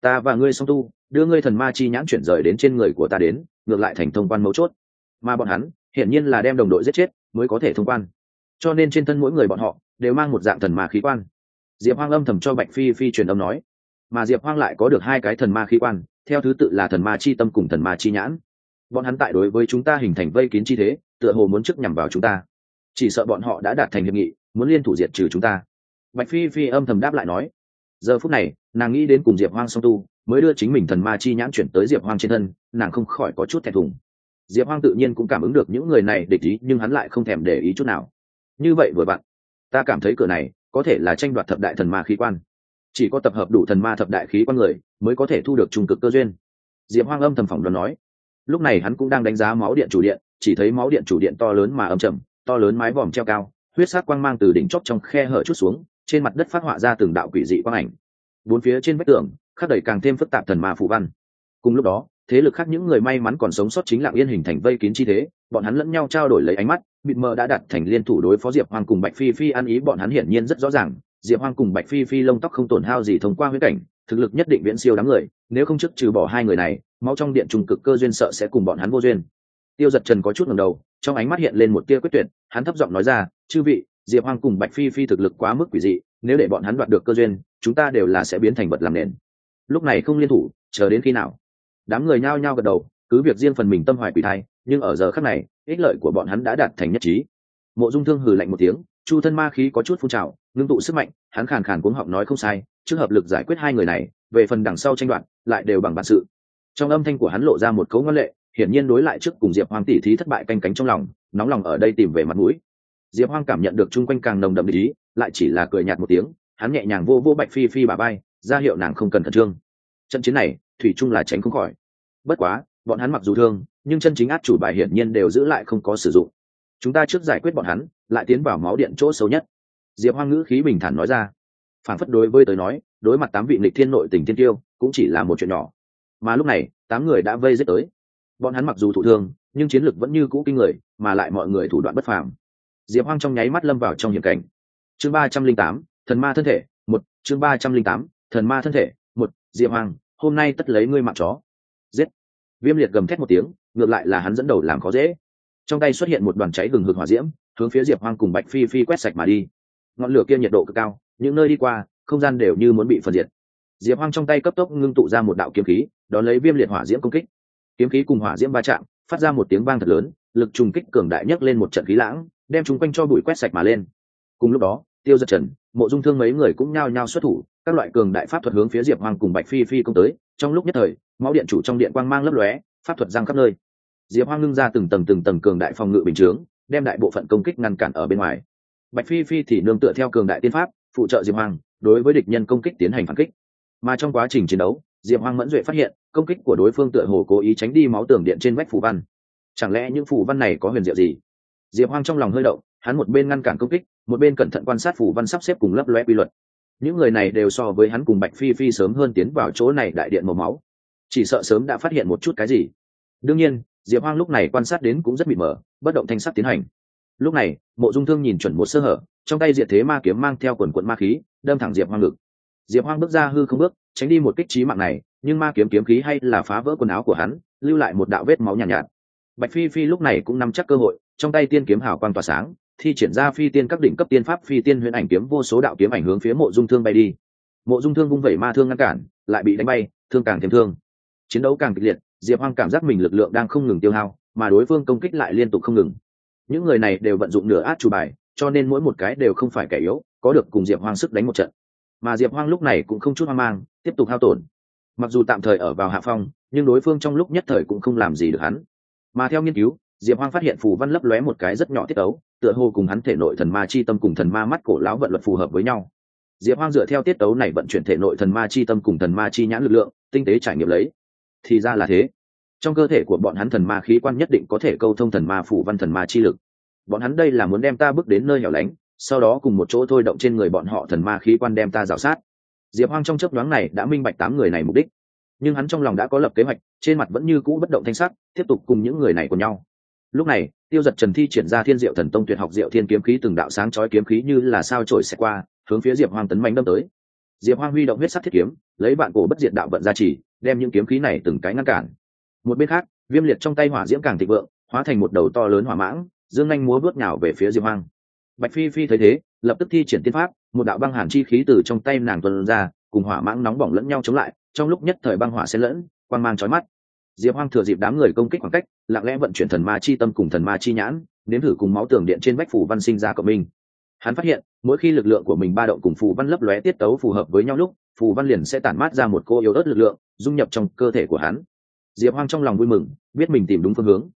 Speaker 1: Ta và ngươi song tu, đưa ngươi thần ma chi nhãn chuyển rời đến trên người của ta đến, ngược lại thành thông quan mấu chốt. Mà bọn hắn, hiển nhiên là đem đồng đội giết chết, mới có thể thông quan. Cho nên trên thân mỗi người bọn họ, đều mang một dạng thần ma khí quan. Diệp hoang âm thầm cho bạch phi phi truyền âm nói. Mà diệp hoang lại có được hai cái thần ma khí quan, theo thứ tự là thần ma chi tâm cùng thần ma chi nhãn. Bọn hắn tại đối với chúng ta hình thành vây kín chi thế, tựa hồ muốn trước nhằm vào chúng ta. Chỉ sợ bọn họ đã đạt thành hiệp nghị, muốn liên thủ diệt trừ chúng ta bạch phi phi âm thầm đáp lại nói, giờ phút này, nàng nghĩ đến cùng diệp hoang song tu, mới đưa chính mình thần ma chi nhãn chuyển tới diệp hoang trên thân, nàng không khỏi có chút thẹn thùng. Diệp hoang tự nhiên cũng cảm ứng được những người này địch ý, nhưng hắn lại không thèm để ý chút nào. Như vậy vừa bạn, ta cảm thấy cửa này có thể là tranh đoạt thập đại thần ma khí quan. Chỉ có tập hợp đủ thần ma thập đại khí quan người, mới có thể thu được trung cực cơ duyên. Diệp hoang âm thầm phỏng đoán nói. Lúc này hắn cũng đang đánh giá máu điện chủ điện, chỉ thấy máu điện chủ điện to lớn mà âm trầm, to lớn mái vòm treo cao, huyết sát quang mang từ đỉnh chóp trong khe hở chút xuống trên mặt đất phát họa ra từng đạo quỷ dị quang ảnh. Bốn phía trên vách tường, khắc đầy càng thêm phức tạp thần ma phù văn. Cùng lúc đó, thế lực khác những người may mắn còn sống sót chính lạng yên hình thành vây kín chi thế, bọn hắn lẫn nhau trao đổi lấy ánh mắt, bịt mờ đã đặt thành liên thủ đối phó diệp hoàng cùng bạch phi phi ăn ý bọn hắn hiển nhiên rất rõ ràng, diệp hoàng cùng bạch phi phi lông tóc không tổn hao gì thông qua huyết cảnh, thực lực nhất định viễn siêu đám người, nếu không trước trừ bỏ hai người này, máu trong điện trùng cực cơ duyên sợ sẽ cùng bọn hắn vô duyên. Tiêu giật trần có chút ngầm đầu, trong ánh mắt hiện lên một tia quyết tuyệt, hắn thấp giọng nói ra, chư vị diệp Hoang cùng bạch phi phi thực lực quá mức quỷ dị, nếu để bọn hắn đoạt được cơ duyên, chúng ta đều là sẽ biến thành vật làm nền. Lúc này không liên thủ, chờ đến khi nào? Đám người nhao nhao gật đầu, cứ việc riêng phần mình tâm hoài quỷ thai, nhưng ở giờ khắc này, ích lợi của bọn hắn đã đạt thành nhất trí. Mộ dung thương hừ lạnh một tiếng, chu thân ma khí có chút phun trào, ngưng tụ sức mạnh, hắn khàn khàn cuống họng nói không sai, trước hợp lực giải quyết hai người này, về phần đằng sau tranh đoạt, lại đều bằng bản sự. Trong âm thanh của hắn lộ ra một cấu ngân lệ, hiển nhiên đối lại trước cùng diệp hoang tỷ thí thất bại canh cánh trong lòng, nóng lòng ở đây tìm về mặt mũi diệp hoang cảm nhận được chung quanh càng nồng đậm ý, lại chỉ là cười nhạt một tiếng, hắn nhẹ nhàng vô vô bạch phi phi bà bay ra hiệu nàng không cần khẩn trương. Trận chiến này, thủy chung là tránh không khỏi. Bất quá, bọn hắn mặc dù thương, nhưng chân chính át chủ bài hiển nhiên đều giữ lại không có sử dụng. Chúng ta trước giải quyết bọn hắn, lại tiến vào máu điện chỗ xấu nhất. Diệp hoang ngữ khí bình thản nói ra. Phản phất đối với tới nói, đối mặt tám vị lịch thiên nội tình thiên tiêu, cũng chỉ là một chuyện nhỏ. Mà lúc này, tám người đã vây giết tới. Bọn hắn mặc dù thụ thương, nhưng chiến lược vẫn như cũ kinh người, mà lại mọi người thủ đoạn bất phàm diệp hoang trong nháy mắt lâm vào trong hiểm cảnh. Chương ba trăm linh tám, thần ma thân thể, một, chương ba trăm linh tám, thần ma thân thể, một, diệp hoang, hôm nay tất lấy ngươi mạng chó. Giết. Viêm liệt gầm thét một tiếng, ngược lại là hắn dẫn đầu làm khó dễ. Trong tay xuất hiện một đoàn cháy gừng hực hỏa diễm, hướng phía diệp hoang cùng bạch phi phi quét sạch mà đi. Ngọn lửa kia nhiệt độ cực cao, những nơi đi qua, không gian đều như muốn bị phân diệt. Diệp hoang trong tay cấp tốc ngưng tụ ra một đạo kiếm khí, đón lấy viêm liệt hỏa diễm công kích. Kiếm khí cùng hỏa diễm va chạm, phát ra một tiếng vang thật lớn, lực trùng kích cường đại nhất lên một trận khí lãng đem chúng quanh cho bụi quét sạch mà lên. Cùng lúc đó, tiêu giật trần, mộ dung thương mấy người cũng nhao nhao xuất thủ, các loại cường đại pháp thuật hướng phía diệp hoàng cùng bạch phi phi công tới. Trong lúc nhất thời, máu điện chủ trong điện quang mang lấp lóe, pháp thuật giang khắp nơi. Diệp hoang ngưng ra từng tầng từng tầng cường đại phòng ngự bình chướng, đem đại bộ phận công kích ngăn cản ở bên ngoài. Bạch phi phi thì nương tựa theo cường đại tiên pháp, phụ trợ diệp hoàng đối với địch nhân công kích tiến hành phản kích. Mà trong quá trình chiến đấu, diệp hoang mẫn duệ phát hiện, công kích của đối phương tựa hồ cố ý tránh đi máu tường điện trên vách phù văn. Chẳng lẽ những phù văn này có huyền diệu gì? Diệp hoang trong lòng hơi động hắn một bên ngăn cản công kích một bên cẩn thận quan sát phủ văn sắp xếp cùng lấp loe quy luật. Những người này đều so với hắn cùng bạch phi phi sớm hơn tiến vào chỗ này đại điện màu máu. Chỉ sợ sớm đã phát hiện một chút cái gì. Đương nhiên diệp hoang lúc này quan sát đến cũng rất bị mờ, bất động thanh sắc tiến hành. Lúc này mộ dung thương nhìn chuẩn một sơ hở trong tay diệt thế ma kiếm mang theo quần quận ma khí đâm thẳng diệp hoang ngực. Diệp hoang bước ra hư không bước tránh đi một kích trí mạng này nhưng ma kiếm kiếm khí hay là phá vỡ quần áo của hắn lưu lại một đạo vết máu nhàn nhạt, nhạt. Bạch phi phi lúc này cũng nắm chắc cơ hội trong tay tiên kiếm hào quang tỏa sáng, thi triển ra phi tiên các đỉnh cấp tiên pháp phi tiên huyền ảnh kiếm vô số đạo kiếm ảnh hướng phía mộ dung thương bay đi. Mộ dung thương vung vẩy ma thương ngăn cản, lại bị đánh bay, thương càng thêm thương. Chiến đấu càng kịch liệt, diệp hoang cảm giác mình lực lượng đang không ngừng tiêu hao, mà đối phương công kích lại liên tục không ngừng. Những người này đều vận dụng nửa át chủ bài, cho nên mỗi một cái đều không phải kẻ yếu, có được cùng diệp hoang sức đánh một trận. Mà diệp hoang lúc này cũng không chút hoang mang, tiếp tục hao tổn. Mặc dù tạm thời ở vào hạ phong, nhưng đối phương trong lúc nhất thời cũng không làm gì được hắn. Mà theo nghiên cứu diệp hoang phát hiện phù văn lấp lóe một cái rất nhỏ tiết ấu tựa hồ cùng hắn thể nội thần ma chi tâm cùng thần ma mắt cổ lão vận luật phù hợp với nhau. Diệp hoang dựa theo tiết tấu này vận chuyển thể nội thần ma chi tâm cùng thần ma chi nhãn lực lượng, tinh tế trải nghiệm lấy. Thì ra là thế. Trong cơ thể của bọn hắn thần ma khí quan nhất định có thể câu thông thần ma phủ văn thần ma chi lực. Bọn hắn đây là muốn đem ta bước đến nơi hẻo lánh, sau đó cùng một chỗ thôi động trên người bọn họ thần ma khí quan đem ta rào sát. Diệp hoang trong chấp đoán này đã minh bạch tám người này mục đích. Nhưng hắn trong lòng đã có lập kế hoạch, trên mặt vẫn như cũ bất động thanh sắc, tiếp tục cùng những người này của nhau lúc này, tiêu giật trần thi triển ra thiên diệu thần tông tuyệt học diệu thiên kiếm khí từng đạo sáng chói kiếm khí như là sao trổi xẹt qua, hướng phía diệp hoang tấn mạnh đâm tới. Diệp hoang huy động huyết sắc thiết kiếm, lấy bạn cổ bất diệt đạo vận ra chỉ, đem những kiếm khí này từng cái ngăn cản. Một bên khác, viêm liệt trong tay hỏa diễm càng thịnh vượng, hóa thành một đầu to lớn hỏa mãng, dương anh múa vớt nhào về phía diệp hoang. Bạch phi phi thấy thế, lập tức thi triển tiên pháp, một đạo băng hàn chi khí từ trong tay nàng tuân ra, cùng hỏa mãng nóng bỏng lẫn nhau chống lại, trong lúc nhất thời băng hỏa xen lẫn, quang mang chói mắt diệp hoang thừa dịp đám người công kích khoảng cách, lặng lẽ vận chuyển thần ma chi tâm cùng thần ma chi nhãn, nếm thử cùng máu tường điện trên bách phủ văn sinh ra cộng minh. Hắn phát hiện, mỗi khi lực lượng của mình ba động cùng phù văn lấp lóe tiết tấu phù hợp với nhau lúc, phù văn liền sẽ tản mát ra một cô yếu ớt lực lượng, dung nhập trong cơ thể của hắn. Diệp hoang trong lòng vui mừng, biết mình tìm đúng phương hướng.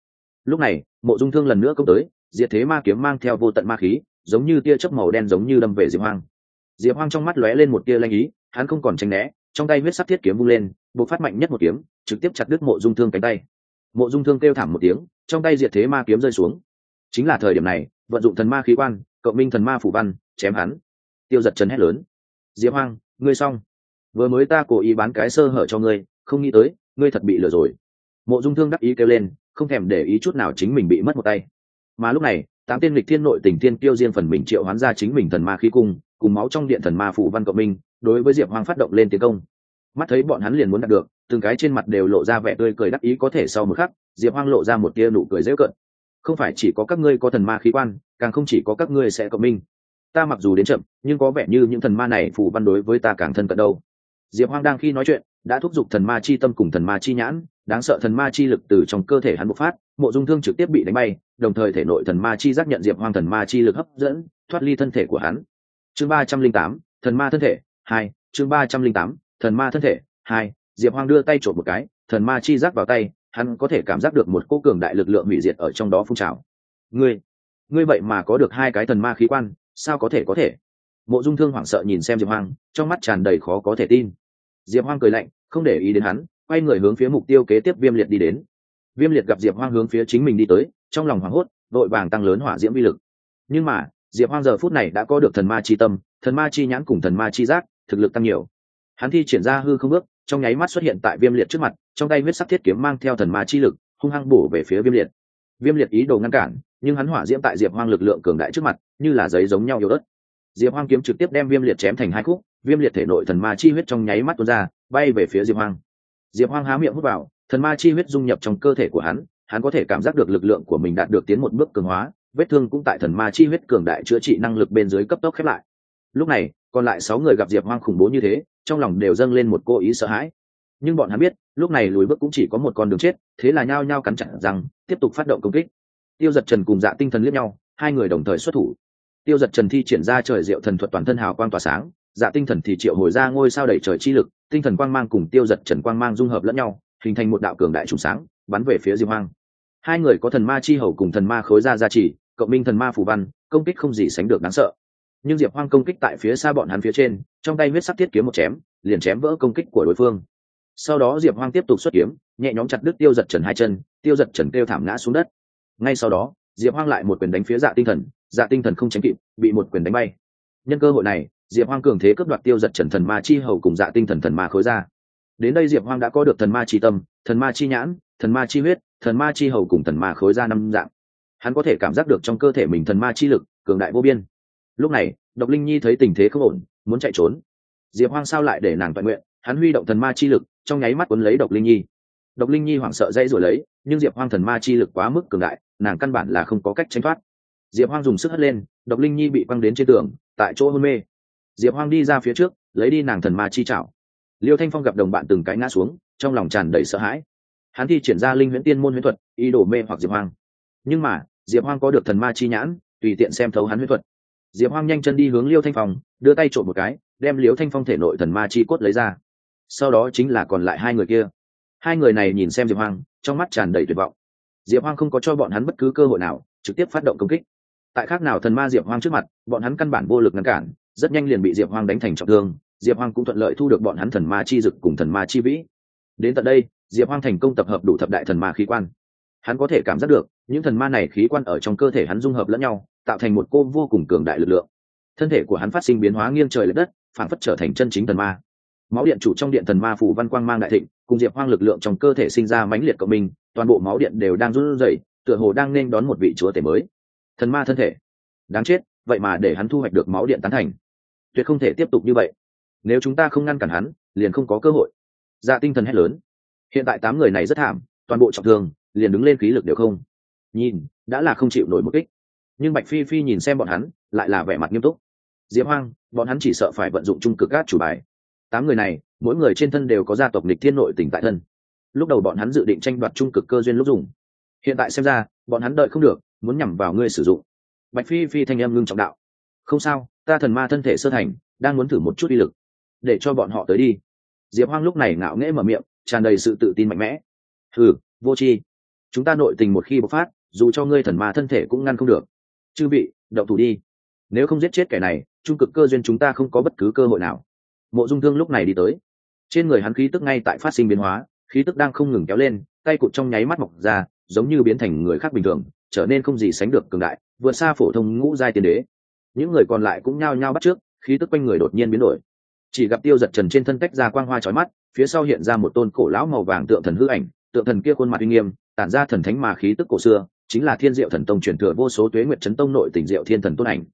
Speaker 1: Lúc này, mộ dung thương lần nữa công tới, diệt thế ma kiếm mang theo vô tận ma khí, giống như tia chớp màu đen giống như đâm về diệp hoang. Diệp hoang trong mắt lóe lên một tia lanh ý, hắn không còn tránh né, trong tay huyết sắc thiết kiếm vung lên buộc phát mạnh nhất một kiếm, trực tiếp chặt đứt mộ dung thương cánh tay. Mộ dung thương kêu thảm một tiếng, trong tay diệt thế ma kiếm rơi xuống. Chính là thời điểm này, vận dụng thần ma khí quan, cộng minh thần ma phủ văn, chém hắn. Tiêu giật trần hét lớn. Diệp hoang, ngươi xong. Vừa mới ta cố ý bán cái sơ hở cho ngươi, không nghĩ tới, ngươi thật bị lừa rồi. Mộ dung thương đắc ý kêu lên, không thèm để ý chút nào chính mình bị mất một tay. Mà lúc này, tám tiên lịch thiên nội tình tiên tiêu riêng phần mình triệu hoán ra chính mình thần ma khí cung, cùng máu trong điện thần ma phủ văn cộng minh, đối với diệp hoang phát động lên tiến công mắt thấy bọn hắn liền muốn đạt được, từng cái trên mặt đều lộ ra vẻ tươi cười đắc ý có thể sau một khắc, diệp hoang lộ ra một tia nụ cười dễ cận không phải chỉ có các ngươi có thần ma khí quan, càng không chỉ có các ngươi sẽ cộng minh. Ta mặc dù đến chậm, nhưng có vẻ như những thần ma này phù văn đối với ta càng thân cận đâu. Diệp hoang đang khi nói chuyện, đã thúc giục thần ma chi tâm cùng thần ma chi nhãn, đáng sợ thần ma chi lực từ trong cơ thể hắn bộc phát, mộ dung thương trực tiếp bị đánh bay, đồng thời thể nội thần ma chi giác nhận diệp hoang thần ma chi lực hấp dẫn, thoát ly thân thể của hắn. Chương ba trăm linh tám, thần ma thân thể, hai, chương ba trăm linh tám thần ma thân thể, hai, diệp hoang đưa tay trộm một cái, thần ma chi giác vào tay, hắn có thể cảm giác được một cô cường đại lực lượng hủy diệt ở trong đó phun trào. Ngươi ngươi vậy mà có được hai cái thần ma khí quan, sao có thể có thể? Mộ dung thương hoảng sợ nhìn xem diệp hoang, trong mắt tràn đầy khó có thể tin. Diệp hoang cười lạnh, không để ý đến hắn, quay người hướng phía mục tiêu kế tiếp viêm liệt đi đến. Viêm liệt gặp diệp hoang hướng phía chính mình đi tới, trong lòng hoảng hốt vội vàng tăng lớn hỏa diễm vi lực. Nhưng mà, diệp hoang giờ phút này đã có được thần ma chi tâm, thần ma chi nhãn cùng thần ma chi giác, thực lực tăng nhiều hắn thi triển ra hư không bước, trong nháy mắt xuất hiện tại viêm liệt trước mặt, trong tay huyết sắc thiết kiếm mang theo thần ma chi lực, hung hăng bổ về phía viêm liệt. Viêm liệt ý đồ ngăn cản, nhưng hắn hỏa diễm tại diệp hoang lực lượng cường đại trước mặt, như là giấy giống nhau yếu ớt. Diệp hoang kiếm trực tiếp đem viêm liệt chém thành hai khúc, viêm liệt thể nội thần ma chi huyết trong nháy mắt tuôn ra, bay về phía diệp hoang. Diệp hoang há miệng hút vào, thần ma chi huyết dung nhập trong cơ thể của hắn hắn có thể cảm giác được lực lượng của mình đạt được tiến một bước cường hóa, vết thương cũng tại thần ma chi huyết cường đại chữa trị năng lực bên dưới cấp tốc khép lại. Lúc này còn lại sáu người gặp diệp hoang khủng bố như thế, trong lòng đều dâng lên một cô ý sợ hãi. Nhưng bọn hắn biết, lúc này lùi bước cũng chỉ có một con đường chết, thế là nhao nhao cắn chặt rằng tiếp tục phát động công kích. Tiêu giật trần cùng dạ tinh thần liếc nhau, hai người đồng thời xuất thủ. Tiêu giật trần thi triển ra trời diệu thần thuật toàn thân hào quang tỏa sáng dạ tinh thần thì triệu hồi ra ngôi sao đẩy trời chi lực, tinh thần quang mang cùng tiêu giật trần quang mang dung hợp lẫn nhau, hình thành một đạo cường đại trùng sáng, bắn về phía diệp hoang. Hai người có thần ma chi hầu cùng thần ma khối ra gia trì, cộng minh thần ma phù văn, công kích không gì sánh được đáng sợ nhưng diệp hoang công kích tại phía xa bọn hắn phía trên, trong tay huyết sắc thiết kiếm một chém, liền chém vỡ công kích của đối phương. Sau đó diệp hoang tiếp tục xuất kiếm, nhẹ nhóm chặt đứt tiêu giật trần hai chân, tiêu giật trần kêu thảm ngã xuống đất. Ngay sau đó, diệp hoang lại một quyền đánh phía dạ tinh thần dạ tinh thần không tránh kịp, bị một quyền đánh bay. Nhân cơ hội này, diệp hoang cường thế cướp đoạt tiêu giật trần thần ma chi hầu cùng dạ tinh thần thần ma khối ra. Đến đây diệp hoang đã có được thần ma chi tâm, thần ma chi nhãn, thần ma chi huyết, thần ma chi hầu cùng thần ma khối ra năm dạng. Hắn có thể cảm giác được trong cơ thể mình thần ma chi lực, cường đại vô biên lúc này, độc linh nhi thấy tình thế không ổn, muốn chạy trốn. Diệp hoang sao lại để nàng toàn nguyện? Hắn huy động thần ma chi lực, trong nháy mắt quấn lấy độc linh nhi. Độc linh nhi hoảng sợ dây rồi lấy, nhưng diệp hoang thần ma chi lực quá mức cường đại, nàng căn bản là không có cách tránh thoát. Diệp hoang dùng sức hất lên, độc linh nhi bị quăng đến trên tường, tại chỗ hôn mê. Diệp hoang đi ra phía trước, lấy đi nàng thần ma chi chảo liêu thanh phong gặp đồng bạn từng cái ngã xuống, trong lòng tràn đầy sợ hãi. Hắn thi triển ra linh huyễn tiên môn huyễn thuật, ý đồ mê hoặc diệp hoang. Nhưng mà, diệp hoang có được thần ma chi nhãn, tùy tiện xem thấu hắn huyễn thuật diệp hoang nhanh chân đi hướng liêu thanh phong, đưa tay trộm một cái, đem liêu thanh phong thể nội thần ma chi cốt lấy ra. Sau đó chính là còn lại hai người kia. Hai người này nhìn xem diệp hoang, trong mắt tràn đầy tuyệt vọng. Diệp hoang không có cho bọn hắn bất cứ cơ hội nào, trực tiếp phát động công kích. Tại khác nào thần ma diệp hoang trước mặt, bọn hắn căn bản vô lực ngăn cản, rất nhanh liền bị diệp hoang đánh thành trọng thương. Diệp hoang cũng thuận lợi thu được bọn hắn thần ma chi dực cùng thần ma chi vĩ. Đến tận đây, diệp hoang thành công tập hợp đủ thập đại thần ma khí quan. Hắn có thể cảm giác được những thần ma này khí quan ở trong cơ thể hắn dung hợp lẫn nhau, tạo thành một cô vô cùng cường đại lực lượng. Thân thể của hắn phát sinh biến hóa nghiêng trời l ệ đất phản phất trở thành chân chính thần ma. Máu điện chủ trong điện thần ma phủ văn quang mang đại thịnh, cùng diệp hoang lực lượng trong cơ thể sinh ra mãnh liệt cộng minh, toàn bộ máu điện đều đang run rẩy, tựa hồ đang nên đón một vị chúa tể mới. Thần ma thân thể. Đáng chết, vậy mà để hắn thu hoạch được máu điện tán thành. Tuyệt không thể tiếp tục như vậy. Nếu chúng ta không ngăn cản hắn, liền không có cơ hội. Dạ tinh thần hét lớn. Hiện tại tám người này rất thảm, toàn bộ trọng thương, liền đứng lên khí lực đều không nhìn, đã là không chịu nổi một kích. Nhưng bạch phi phi nhìn xem bọn hắn, lại là vẻ mặt nghiêm túc. Diễm hoang, bọn hắn chỉ sợ phải vận dụng trung cực gác chủ bài. Tám người này, mỗi người trên thân đều có gia tộc nịch thiên nội tỉnh tại thân. Lúc đầu bọn hắn dự định tranh đoạt trung cực cơ duyên lúc dùng. Hiện tại xem ra, bọn hắn đợi không được, muốn nhằm vào ngươi sử dụng. Bạch phi phi thanh em ngưng trọng đạo. Không sao, ta thần ma thân thể sơ thành, đang muốn thử một chút uy lực. Để cho bọn họ tới đi. Diệp hoang lúc này ngạo nghễ mở miệng, tràn đầy sự tự tin mạnh mẽ. Thử vô tri. Chúng ta nội tình một khi bộc phát dù cho ngươi thần ma thân thể cũng ngăn không được. Chư vị đậu thủ đi. Nếu không giết chết kẻ này, trung cực cơ duyên chúng ta không có bất cứ cơ hội nào. Mộ dung thương lúc này đi tới. Trên người hắn khí tức ngay tại phát sinh biến hóa, khí tức đang không ngừng kéo lên, tay cụt trong nháy mắt mọc ra, giống như biến thành người khác bình thường, trở nên không gì sánh được cường đại, vượt xa phổ thông ngũ giai tiên đế. Những người còn lại cũng nhao nhao bắt trước, khí tức quanh người đột nhiên biến đổi. Chỉ gặp tiêu giật trần trên thân tách ra quang hoa trói mắt, phía sau hiện ra một tôn cổ lão màu vàng tượng thần hư ảnh, tượng thần kia khuôn mặt uy nghiêm, tản ra thần thánh mà khí tức cổ xưa chính là thiên diệu thần tông truyền thừa vô số tuế nguyệt chấn tông nội tỉnh diệu thiên thần tôn ảnh.